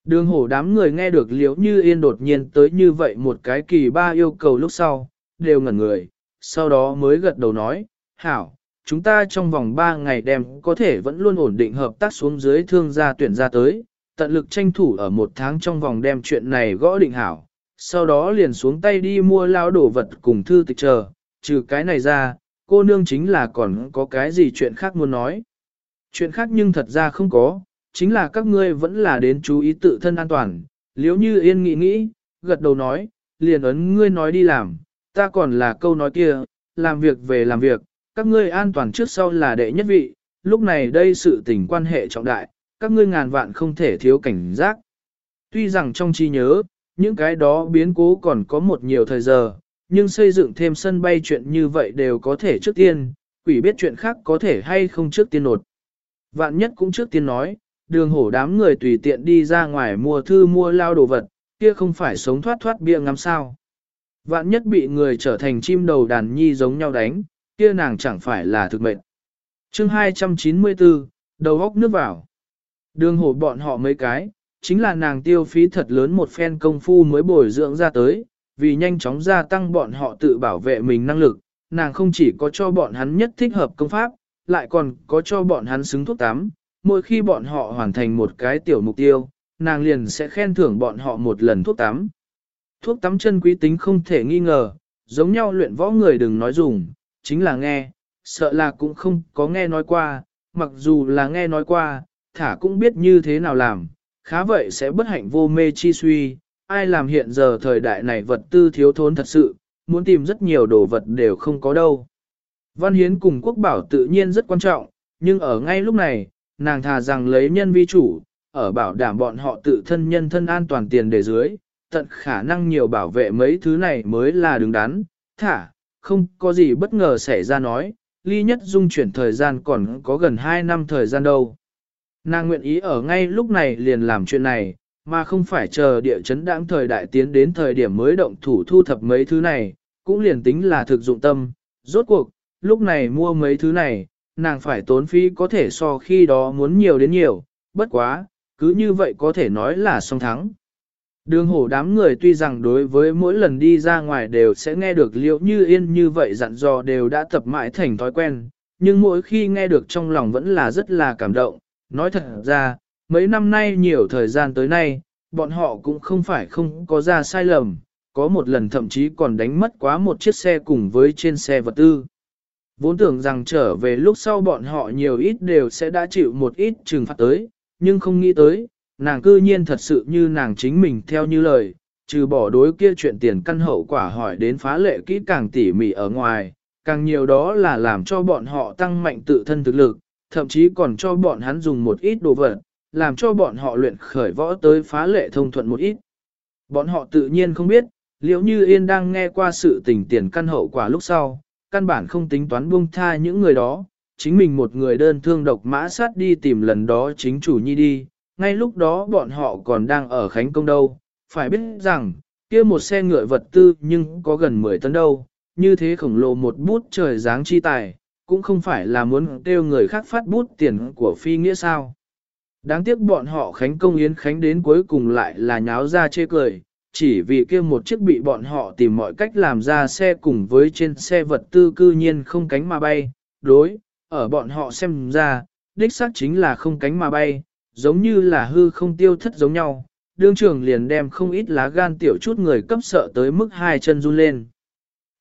Đường hổ đám người nghe được liễu như yên đột nhiên tới như vậy một cái kỳ ba yêu cầu lúc sau, đều ngẩn người, sau đó mới gật đầu nói, hảo, chúng ta trong vòng 3 ngày đem có thể vẫn luôn ổn định hợp tác xuống dưới thương gia tuyển ra tới, tận lực tranh thủ ở một tháng trong vòng đem chuyện này gõ định hảo, sau đó liền xuống tay đi mua lao đổ vật cùng thư tịch chờ, trừ cái này ra, cô nương chính là còn có cái gì chuyện khác muốn nói. Chuyện khác nhưng thật ra không có, chính là các ngươi vẫn là đến chú ý tự thân an toàn, liếu như yên nghĩ nghĩ, gật đầu nói, liền ấn ngươi nói đi làm, ta còn là câu nói kia, làm việc về làm việc, các ngươi an toàn trước sau là đệ nhất vị, lúc này đây sự tình quan hệ trọng đại, các ngươi ngàn vạn không thể thiếu cảnh giác. Tuy rằng trong trí nhớ, những cái đó biến cố còn có một nhiều thời giờ, nhưng xây dựng thêm sân bay chuyện như vậy đều có thể trước tiên, quỷ biết chuyện khác có thể hay không trước tiên nột. Vạn nhất cũng trước tiên nói, đường hổ đám người tùy tiện đi ra ngoài mua thư mua lao đồ vật, kia không phải sống thoát thoát bia ngắm sao. Vạn nhất bị người trở thành chim đầu đàn nhi giống nhau đánh, kia nàng chẳng phải là thực mệnh. chương 294, đầu góc nước vào. Đường hổ bọn họ mấy cái, chính là nàng tiêu phí thật lớn một phen công phu mới bồi dưỡng ra tới, vì nhanh chóng gia tăng bọn họ tự bảo vệ mình năng lực, nàng không chỉ có cho bọn hắn nhất thích hợp công pháp, lại còn có cho bọn hắn xứng thuốc tắm, mỗi khi bọn họ hoàn thành một cái tiểu mục tiêu, nàng liền sẽ khen thưởng bọn họ một lần thuốc tắm. Thuốc tắm chân quý tính không thể nghi ngờ, giống nhau luyện võ người đừng nói dùng, chính là nghe, sợ là cũng không có nghe nói qua, mặc dù là nghe nói qua, thả cũng biết như thế nào làm, khá vậy sẽ bất hạnh vô mê chi suy, ai làm hiện giờ thời đại này vật tư thiếu thốn thật sự, muốn tìm rất nhiều đồ vật đều không có đâu. Văn hiến cùng quốc bảo tự nhiên rất quan trọng, nhưng ở ngay lúc này, nàng thà rằng lấy nhân vi chủ, ở bảo đảm bọn họ tự thân nhân thân an toàn tiền để dưới, tận khả năng nhiều bảo vệ mấy thứ này mới là đứng đắn, thả, không có gì bất ngờ xảy ra nói, ly nhất dung chuyển thời gian còn có gần 2 năm thời gian đâu. Nàng nguyện ý ở ngay lúc này liền làm chuyện này, mà không phải chờ địa chấn đãng thời đại tiến đến thời điểm mới động thủ thu thập mấy thứ này, cũng liền tính là thực dụng tâm. Rốt cuộc, lúc này mua mấy thứ này, nàng phải tốn phí có thể so khi đó muốn nhiều đến nhiều, bất quá, cứ như vậy có thể nói là song thắng. Đường hổ đám người tuy rằng đối với mỗi lần đi ra ngoài đều sẽ nghe được liệu như yên như vậy dặn dò đều đã tập mãi thành thói quen, nhưng mỗi khi nghe được trong lòng vẫn là rất là cảm động. Nói thật ra, mấy năm nay nhiều thời gian tới nay, bọn họ cũng không phải không có ra sai lầm, có một lần thậm chí còn đánh mất quá một chiếc xe cùng với trên xe vật tư. Vốn tưởng rằng trở về lúc sau bọn họ nhiều ít đều sẽ đã chịu một ít trừng phạt tới, nhưng không nghĩ tới, nàng cư nhiên thật sự như nàng chính mình theo như lời, trừ bỏ đối kia chuyện tiền căn hậu quả hỏi đến phá lệ kỹ càng tỉ mỉ ở ngoài, càng nhiều đó là làm cho bọn họ tăng mạnh tự thân thực lực, thậm chí còn cho bọn hắn dùng một ít đồ vật, làm cho bọn họ luyện khởi võ tới phá lệ thông thuận một ít. Bọn họ tự nhiên không biết, liệu như Yên đang nghe qua sự tình tiền căn hậu quả lúc sau, căn bản không tính toán buông tha những người đó, chính mình một người đơn thương độc mã sát đi tìm lần đó chính chủ nhi đi, ngay lúc đó bọn họ còn đang ở Khánh Công đâu, phải biết rằng, kia một xe ngựa vật tư nhưng có gần 10 tấn đâu, như thế khổng lồ một bút trời dáng chi tài, cũng không phải là muốn kêu người khác phát bút tiền của phi nghĩa sao. Đáng tiếc bọn họ Khánh Công Yến Khánh đến cuối cùng lại là nháo ra chê cười, chỉ vì kia một chiếc bị bọn họ tìm mọi cách làm ra xe cùng với trên xe vật tư cư nhiên không cánh mà bay, đối, ở bọn họ xem ra, đích xác chính là không cánh mà bay, giống như là hư không tiêu thất giống nhau, đương trưởng liền đem không ít lá gan tiểu chút người cấp sợ tới mức hai chân run lên.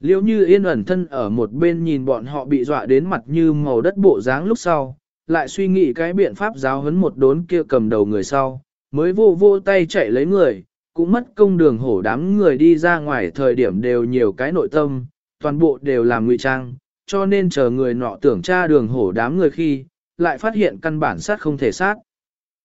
liễu như yên ẩn thân ở một bên nhìn bọn họ bị dọa đến mặt như màu đất bộ dáng lúc sau, lại suy nghĩ cái biện pháp giáo huấn một đốn kia cầm đầu người sau, mới vô vô tay chạy lấy người, cũng mất công đường hổ đám người đi ra ngoài thời điểm đều nhiều cái nội tâm, toàn bộ đều làm ngụy trang, cho nên chờ người nọ tưởng tra đường hổ đám người khi, lại phát hiện căn bản sát không thể sát.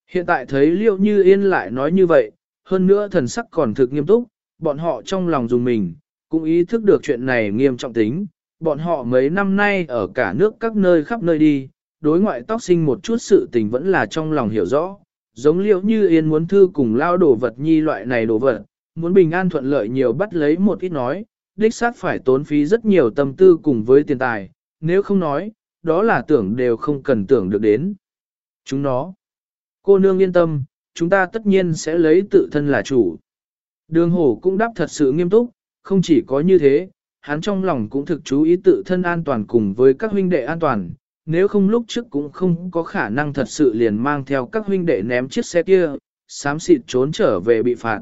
Hiện tại thấy liệu như yên lại nói như vậy, hơn nữa thần sắc còn thực nghiêm túc, bọn họ trong lòng dùng mình, cũng ý thức được chuyện này nghiêm trọng tính, bọn họ mấy năm nay ở cả nước các nơi khắp nơi đi, đối ngoại tóc sinh một chút sự tình vẫn là trong lòng hiểu rõ, giống liệu như yên muốn thư cùng lao đồ vật nhi loại này đồ vật, muốn bình an thuận lợi nhiều bắt lấy một ít nói, đích xác phải tốn phí rất nhiều tâm tư cùng với tiền tài, nếu không nói, đó là tưởng đều không cần tưởng được đến. Chúng nó, cô nương yên tâm, chúng ta tất nhiên sẽ lấy tự thân là chủ. Đường hổ cũng đáp thật sự nghiêm túc, không chỉ có như thế, hắn trong lòng cũng thực chú ý tự thân an toàn cùng với các huynh đệ an toàn, nếu không lúc trước cũng không có khả năng thật sự liền mang theo các huynh đệ ném chiếc xe kia, sám xịt trốn trở về bị phạt.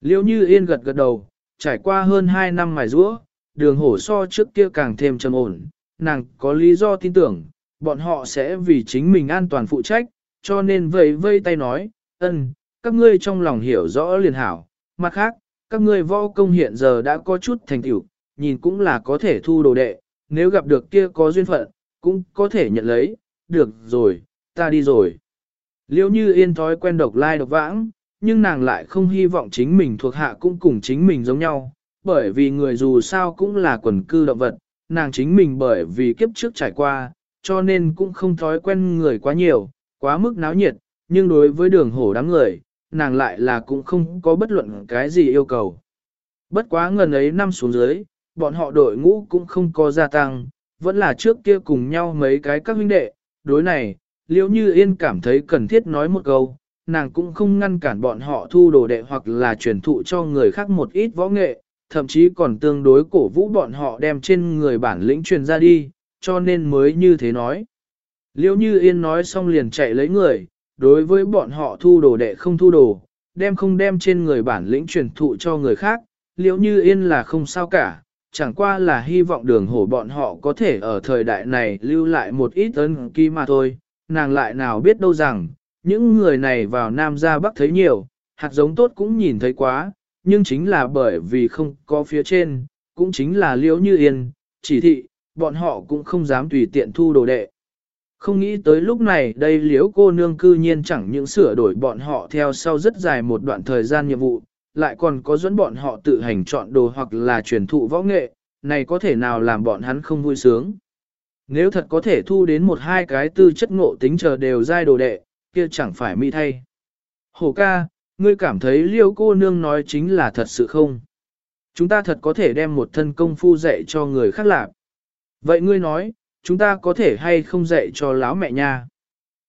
Liêu như yên gật gật đầu, trải qua hơn 2 năm mài rũa, đường hổ so trước kia càng thêm trầm ổn, nàng có lý do tin tưởng, bọn họ sẽ vì chính mình an toàn phụ trách, cho nên vây vây tay nói, ân, các ngươi trong lòng hiểu rõ liền hảo, mặt khác, các ngươi võ công hiện giờ đã có chút thành tựu, nhìn cũng là có thể thu đồ đệ, nếu gặp được kia có duyên phận, cũng có thể nhận lấy, được rồi, ta đi rồi. Liêu như yên thói quen độc lai độc vãng, nhưng nàng lại không hy vọng chính mình thuộc hạ cũng cùng chính mình giống nhau, bởi vì người dù sao cũng là quần cư động vật, nàng chính mình bởi vì kiếp trước trải qua, cho nên cũng không thói quen người quá nhiều, quá mức náo nhiệt, nhưng đối với đường hổ đám người, nàng lại là cũng không có bất luận cái gì yêu cầu. Bất quá ngần ấy năm xuống dưới, bọn họ đội ngũ cũng không có gia tăng, vẫn là trước kia cùng nhau mấy cái các huynh đệ, đối này, liếu như yên cảm thấy cần thiết nói một câu, nàng cũng không ngăn cản bọn họ thu đồ đệ hoặc là truyền thụ cho người khác một ít võ nghệ, thậm chí còn tương đối cổ vũ bọn họ đem trên người bản lĩnh truyền ra đi, cho nên mới như thế nói. Liêu như yên nói xong liền chạy lấy người, đối với bọn họ thu đồ đệ không thu đồ, đem không đem trên người bản lĩnh truyền thụ cho người khác, liêu như yên là không sao cả, chẳng qua là hy vọng đường hổ bọn họ có thể ở thời đại này lưu lại một ít ấn ký mà thôi, nàng lại nào biết đâu rằng, những người này vào Nam ra Bắc thấy nhiều, hạt giống tốt cũng nhìn thấy quá, nhưng chính là bởi vì không có phía trên, cũng chính là liễu như yên, chỉ thị, bọn họ cũng không dám tùy tiện thu đồ đệ. Không nghĩ tới lúc này đây liễu cô nương cư nhiên chẳng những sửa đổi bọn họ theo sau rất dài một đoạn thời gian nhiệm vụ, lại còn có dẫn bọn họ tự hành chọn đồ hoặc là truyền thụ võ nghệ, này có thể nào làm bọn hắn không vui sướng. Nếu thật có thể thu đến một hai cái tư chất ngộ tính chờ đều giai đồ đệ, kia chẳng phải mỹ thay. Hổ ca, ngươi cảm thấy liêu cô nương nói chính là thật sự không? Chúng ta thật có thể đem một thân công phu dạy cho người khác lạc. Vậy ngươi nói, chúng ta có thể hay không dạy cho lão mẹ nha?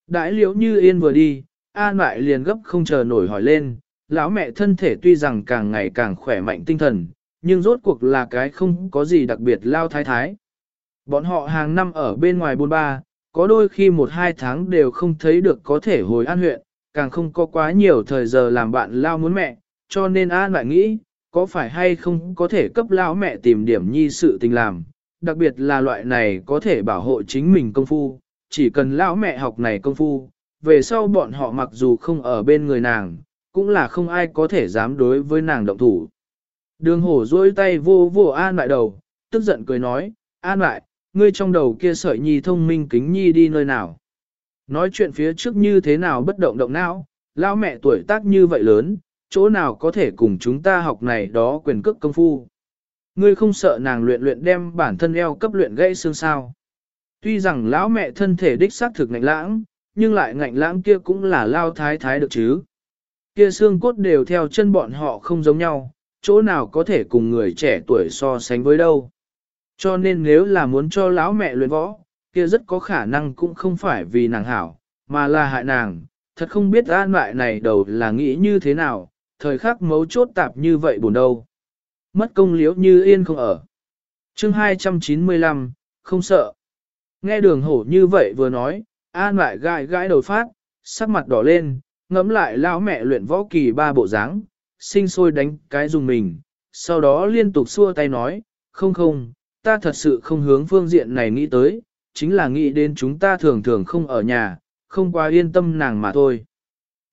Đãi liễu như yên vừa đi, an lại liền gấp không chờ nổi hỏi lên, lão mẹ thân thể tuy rằng càng ngày càng khỏe mạnh tinh thần, nhưng rốt cuộc là cái không có gì đặc biệt lao thái thái. Bọn họ hàng năm ở bên ngoài buôn ba, có đôi khi một hai tháng đều không thấy được có thể hồi an huyện, càng không có quá nhiều thời giờ làm bạn lao muốn mẹ, cho nên an lại nghĩ, có phải hay không có thể cấp lão mẹ tìm điểm nhi sự tình làm, đặc biệt là loại này có thể bảo hộ chính mình công phu, chỉ cần lão mẹ học này công phu, về sau bọn họ mặc dù không ở bên người nàng, cũng là không ai có thể dám đối với nàng động thủ. Đường hổ duỗi tay vô vô an lại đầu, tức giận cười nói, an lại, ngươi trong đầu kia sợi nhi thông minh kính nhi đi nơi nào. Nói chuyện phía trước như thế nào bất động động não, lão mẹ tuổi tác như vậy lớn, chỗ nào có thể cùng chúng ta học này đó quyền cước công phu. Ngươi không sợ nàng luyện luyện đem bản thân eo cấp luyện gãy xương sao. Tuy rằng lão mẹ thân thể đích xác thực ngạnh lãng, nhưng lại ngạnh lãng kia cũng là lao thái thái được chứ. Kia xương cốt đều theo chân bọn họ không giống nhau, chỗ nào có thể cùng người trẻ tuổi so sánh với đâu. Cho nên nếu là muốn cho lão mẹ luyện võ, kia rất có khả năng cũng không phải vì nàng hảo, mà là hại nàng, thật không biết an lại này đầu là nghĩ như thế nào, thời khắc mấu chốt tạp như vậy buồn đâu. Mất công liễu như yên không ở. chương 295, không sợ. Nghe đường hổ như vậy vừa nói, an lại gãi gãi đầu phát, sắc mặt đỏ lên, ngẫm lại lão mẹ luyện võ kỳ ba bộ dáng, sinh sôi đánh cái dùng mình, sau đó liên tục xua tay nói, không không, ta thật sự không hướng phương diện này nghĩ tới, chính là nghĩ đến chúng ta thường thường không ở nhà, không quá yên tâm nàng mà thôi.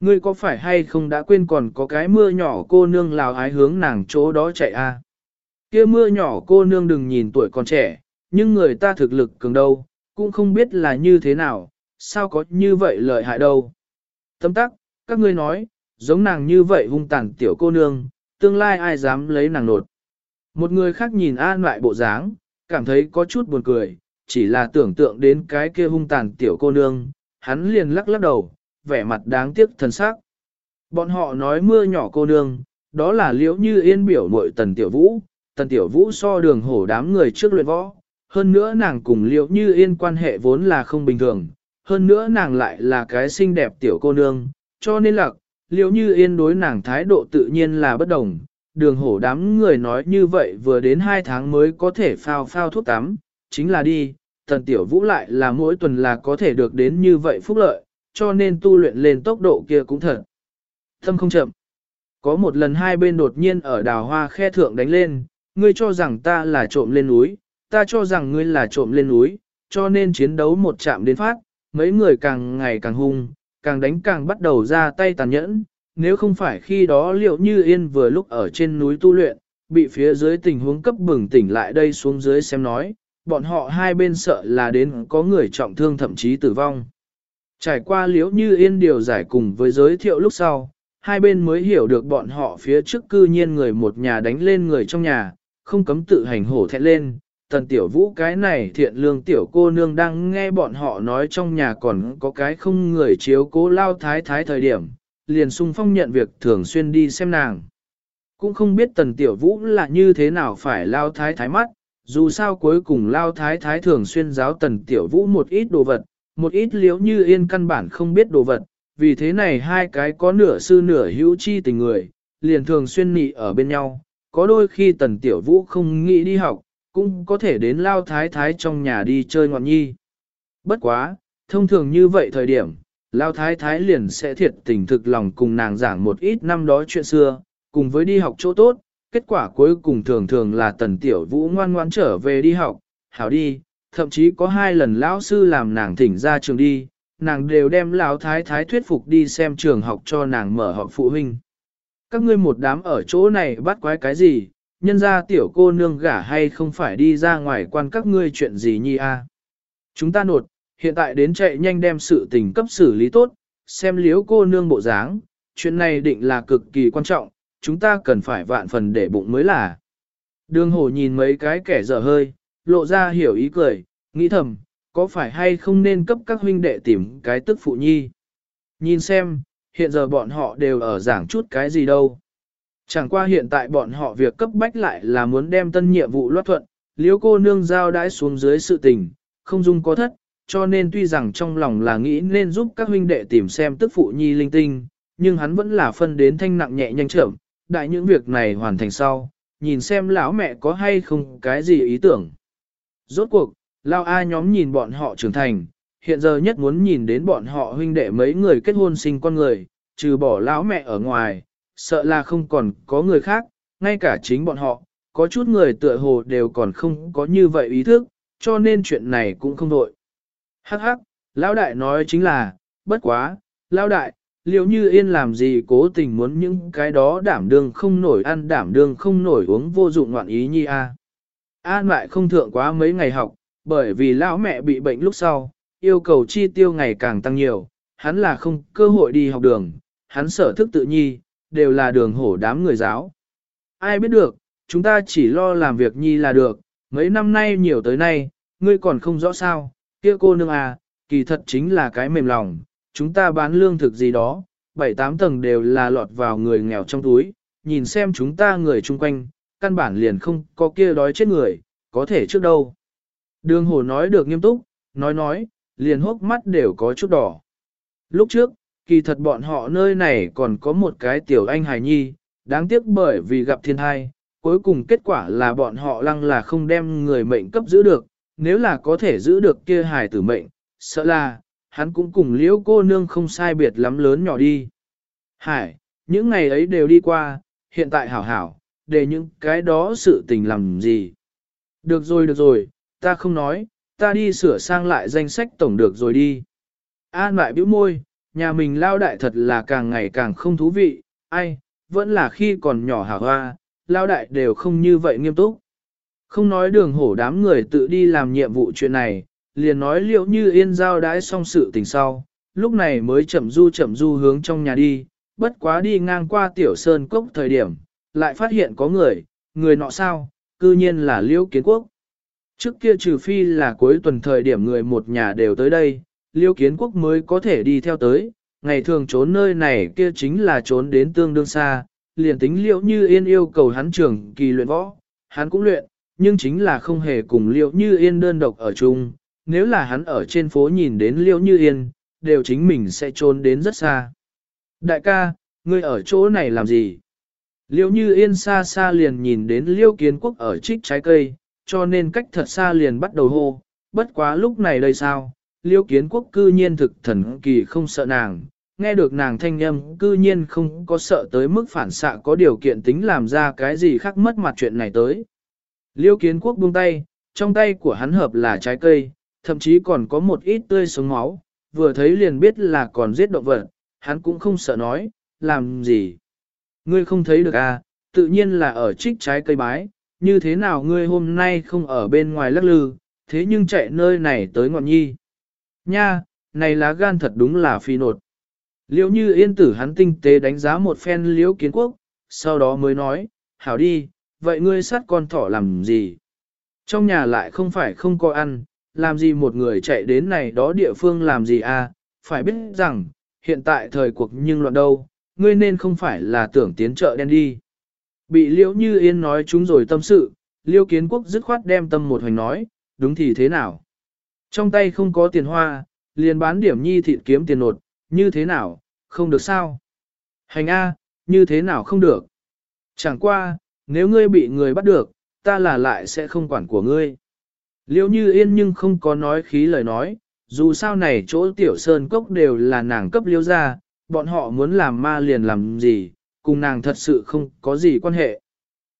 Ngươi có phải hay không đã quên còn có cái mưa nhỏ cô nương lào ái hướng nàng chỗ đó chạy a? À? Kia mưa nhỏ cô nương đừng nhìn tuổi còn trẻ, nhưng người ta thực lực cường đâu, cũng không biết là như thế nào, sao có như vậy lợi hại đâu. Tâm tắc, các ngươi nói, giống nàng như vậy hung tàn tiểu cô nương, tương lai ai dám lấy nàng nột. Một người khác nhìn an lại bộ dáng, cảm thấy có chút buồn cười, chỉ là tưởng tượng đến cái kia hung tàn tiểu cô nương, hắn liền lắc lắc đầu, vẻ mặt đáng tiếc thần sắc. Bọn họ nói mưa nhỏ cô nương, đó là liễu như yên biểu mội tần tiểu vũ, tần tiểu vũ so đường hổ đám người trước luyện võ, hơn nữa nàng cùng liễu như yên quan hệ vốn là không bình thường, hơn nữa nàng lại là cái xinh đẹp tiểu cô nương, cho nên là liệu như yên đối nàng thái độ tự nhiên là bất đồng. Đường hổ đám người nói như vậy vừa đến hai tháng mới có thể phao phao thuốc tắm, chính là đi, tần tiểu vũ lại là mỗi tuần là có thể được đến như vậy phúc lợi, cho nên tu luyện lên tốc độ kia cũng thật. Thâm không chậm. Có một lần hai bên đột nhiên ở đào hoa khe thượng đánh lên, ngươi cho rằng ta là trộm lên núi, ta cho rằng ngươi là trộm lên núi, cho nên chiến đấu một chạm đến phát, mấy người càng ngày càng hung, càng đánh càng bắt đầu ra tay tàn nhẫn, nếu không phải khi đó liệu như yên vừa lúc ở trên núi tu luyện, bị phía dưới tình huống cấp bừng tỉnh lại đây xuống dưới xem nói, bọn họ hai bên sợ là đến có người trọng thương thậm chí tử vong. Trải qua liễu như yên điều giải cùng với giới thiệu lúc sau, hai bên mới hiểu được bọn họ phía trước cư nhiên người một nhà đánh lên người trong nhà, không cấm tự hành hổ thẹn lên. Tần tiểu vũ cái này thiện lương tiểu cô nương đang nghe bọn họ nói trong nhà còn có cái không người chiếu cố lao thái thái thời điểm, liền sung phong nhận việc thường xuyên đi xem nàng. Cũng không biết tần tiểu vũ là như thế nào phải lao thái thái mắt, dù sao cuối cùng lao thái thái thường xuyên giáo tần tiểu vũ một ít đồ vật, một ít liếu như yên căn bản không biết đồ vật, vì thế này hai cái có nửa sư nửa hữu chi tình người, liền thường xuyên nị ở bên nhau, có đôi khi tần tiểu vũ không nghĩ đi học, cũng có thể đến lao thái thái trong nhà đi chơi ngọn nhi. Bất quá, thông thường như vậy thời điểm, lao thái thái liền sẽ thiệt tình thực lòng cùng nàng giảng một ít năm đó chuyện xưa, cùng với đi học chỗ tốt, kết quả cuối cùng thường thường là tần tiểu vũ ngoan ngoan trở về đi học, hảo đi, thậm chí có hai lần lão sư làm nàng thỉnh ra trường đi, nàng đều đem lão thái thái thuyết phục đi xem trường học cho nàng mở họp phụ huynh. Các ngươi một đám ở chỗ này bắt quái cái gì, nhân ra tiểu cô nương gả hay không phải đi ra ngoài quan các ngươi chuyện gì nhi a? Chúng ta nột, hiện tại đến chạy nhanh đem sự tình cấp xử lý tốt, xem liếu cô nương bộ dáng, chuyện này định là cực kỳ quan trọng, chúng ta cần phải vạn phần để bụng mới là. Đường hổ nhìn mấy cái kẻ dở hơi, lộ ra hiểu ý cười, nghĩ thầm, có phải hay không nên cấp các huynh đệ tìm cái tức phụ nhi. Nhìn xem, hiện giờ bọn họ đều ở giảng chút cái gì đâu. Chẳng qua hiện tại bọn họ việc cấp bách lại là muốn đem tân nhiệm vụ loát thuận, liếu cô nương giao đãi xuống dưới sự tình, không dung có thất, cho nên tuy rằng trong lòng là nghĩ nên giúp các huynh đệ tìm xem tức phụ nhi linh tinh, nhưng hắn vẫn là phân đến thanh nặng nhẹ nhanh chậm, đại những việc này hoàn thành sau, nhìn xem lão mẹ có hay không cái gì ý tưởng. Rốt cuộc, Lao A nhóm nhìn bọn họ trưởng thành, hiện giờ nhất muốn nhìn đến bọn họ huynh đệ mấy người kết hôn sinh con người, trừ bỏ lão mẹ ở ngoài, sợ là không còn có người khác, ngay cả chính bọn họ, có chút người tựa hồ đều còn không có như vậy ý thức, cho nên chuyện này cũng không đội. Hắc hắc, lão đại nói chính là, bất quá, lão đại, liệu như yên làm gì cố tình muốn những cái đó đảm đương không nổi ăn đảm đương không nổi uống vô dụng ngoạn ý nhi a. An lại không thượng quá mấy ngày học, bởi vì lão mẹ bị bệnh lúc sau, yêu cầu chi tiêu ngày càng tăng nhiều, hắn là không cơ hội đi học đường, hắn sở thức tự nhi, đều là đường hổ đám người giáo. Ai biết được, chúng ta chỉ lo làm việc nhi là được, mấy năm nay nhiều tới nay, ngươi còn không rõ sao, kia cô nương à, kỳ thật chính là cái mềm lòng, chúng ta bán lương thực gì đó, bảy tám tầng đều là lọt vào người nghèo trong túi, nhìn xem chúng ta người chung quanh, căn bản liền không có kia đói chết người, có thể trước đâu. Đường hổ nói được nghiêm túc, nói nói, liền hốc mắt đều có chút đỏ. Lúc trước, kỳ thật bọn họ nơi này còn có một cái tiểu anh hài nhi, đáng tiếc bởi vì gặp thiên thai, cuối cùng kết quả là bọn họ lăng là không đem người mệnh cấp giữ được, nếu là có thể giữ được kia hài tử mệnh, sợ là, hắn cũng cùng liễu cô nương không sai biệt lắm lớn nhỏ đi. Hải, những ngày ấy đều đi qua, hiện tại hảo hảo, để những cái đó sự tình làm gì. Được rồi được rồi, ta không nói, ta đi sửa sang lại danh sách tổng được rồi đi. An lại bĩu môi, nhà mình lao đại thật là càng ngày càng không thú vị, ai, vẫn là khi còn nhỏ hả hoa, lao đại đều không như vậy nghiêm túc. Không nói đường hổ đám người tự đi làm nhiệm vụ chuyện này, liền nói liệu như yên giao đãi xong sự tình sau, lúc này mới chậm du chậm du hướng trong nhà đi, bất quá đi ngang qua tiểu sơn cốc thời điểm, lại phát hiện có người, người nọ sao, cư nhiên là liễu kiến quốc. Trước kia trừ phi là cuối tuần thời điểm người một nhà đều tới đây, liêu kiến quốc mới có thể đi theo tới, ngày thường trốn nơi này kia chính là trốn đến tương đương xa, liền tính liệu như yên yêu cầu hắn trưởng kỳ luyện võ, hắn cũng luyện, nhưng chính là không hề cùng liệu như yên đơn độc ở chung, nếu là hắn ở trên phố nhìn đến liệu như yên, đều chính mình sẽ trốn đến rất xa. Đại ca, ngươi ở chỗ này làm gì? Liêu như yên xa xa liền nhìn đến liêu kiến quốc ở trích trái cây, cho nên cách thật xa liền bắt đầu hô, bất quá lúc này đây sao, liêu kiến quốc cư nhiên thực thần kỳ không sợ nàng, nghe được nàng thanh âm cư nhiên không có sợ tới mức phản xạ có điều kiện tính làm ra cái gì khác mất mặt chuyện này tới. Liêu kiến quốc buông tay, trong tay của hắn hợp là trái cây, thậm chí còn có một ít tươi sống máu, vừa thấy liền biết là còn giết động vật, hắn cũng không sợ nói, làm gì. Ngươi không thấy được à, tự nhiên là ở trích trái cây bái, như thế nào ngươi hôm nay không ở bên ngoài lắc lư, thế nhưng chạy nơi này tới ngọn nhi. Nha, này lá gan thật đúng là phi nột. Liễu như yên tử hắn tinh tế đánh giá một phen liễu kiến quốc, sau đó mới nói, hảo đi, vậy ngươi sát con thỏ làm gì? Trong nhà lại không phải không có ăn, làm gì một người chạy đến này đó địa phương làm gì à, phải biết rằng, hiện tại thời cuộc nhưng loạn đâu, ngươi nên không phải là tưởng tiến chợ đen đi. Bị liễu như yên nói chúng rồi tâm sự, liễu kiến quốc dứt khoát đem tâm một hoành nói, đúng thì thế nào? Trong tay không có tiền hoa, liền bán điểm nhi thịt kiếm tiền nột, như thế nào, không được sao? Hành A, như thế nào không được? Chẳng qua, nếu ngươi bị người bắt được, ta là lại sẽ không quản của ngươi. Liêu như yên nhưng không có nói khí lời nói, dù sao này chỗ tiểu sơn cốc đều là nàng cấp liêu ra, bọn họ muốn làm ma liền làm gì, cùng nàng thật sự không có gì quan hệ.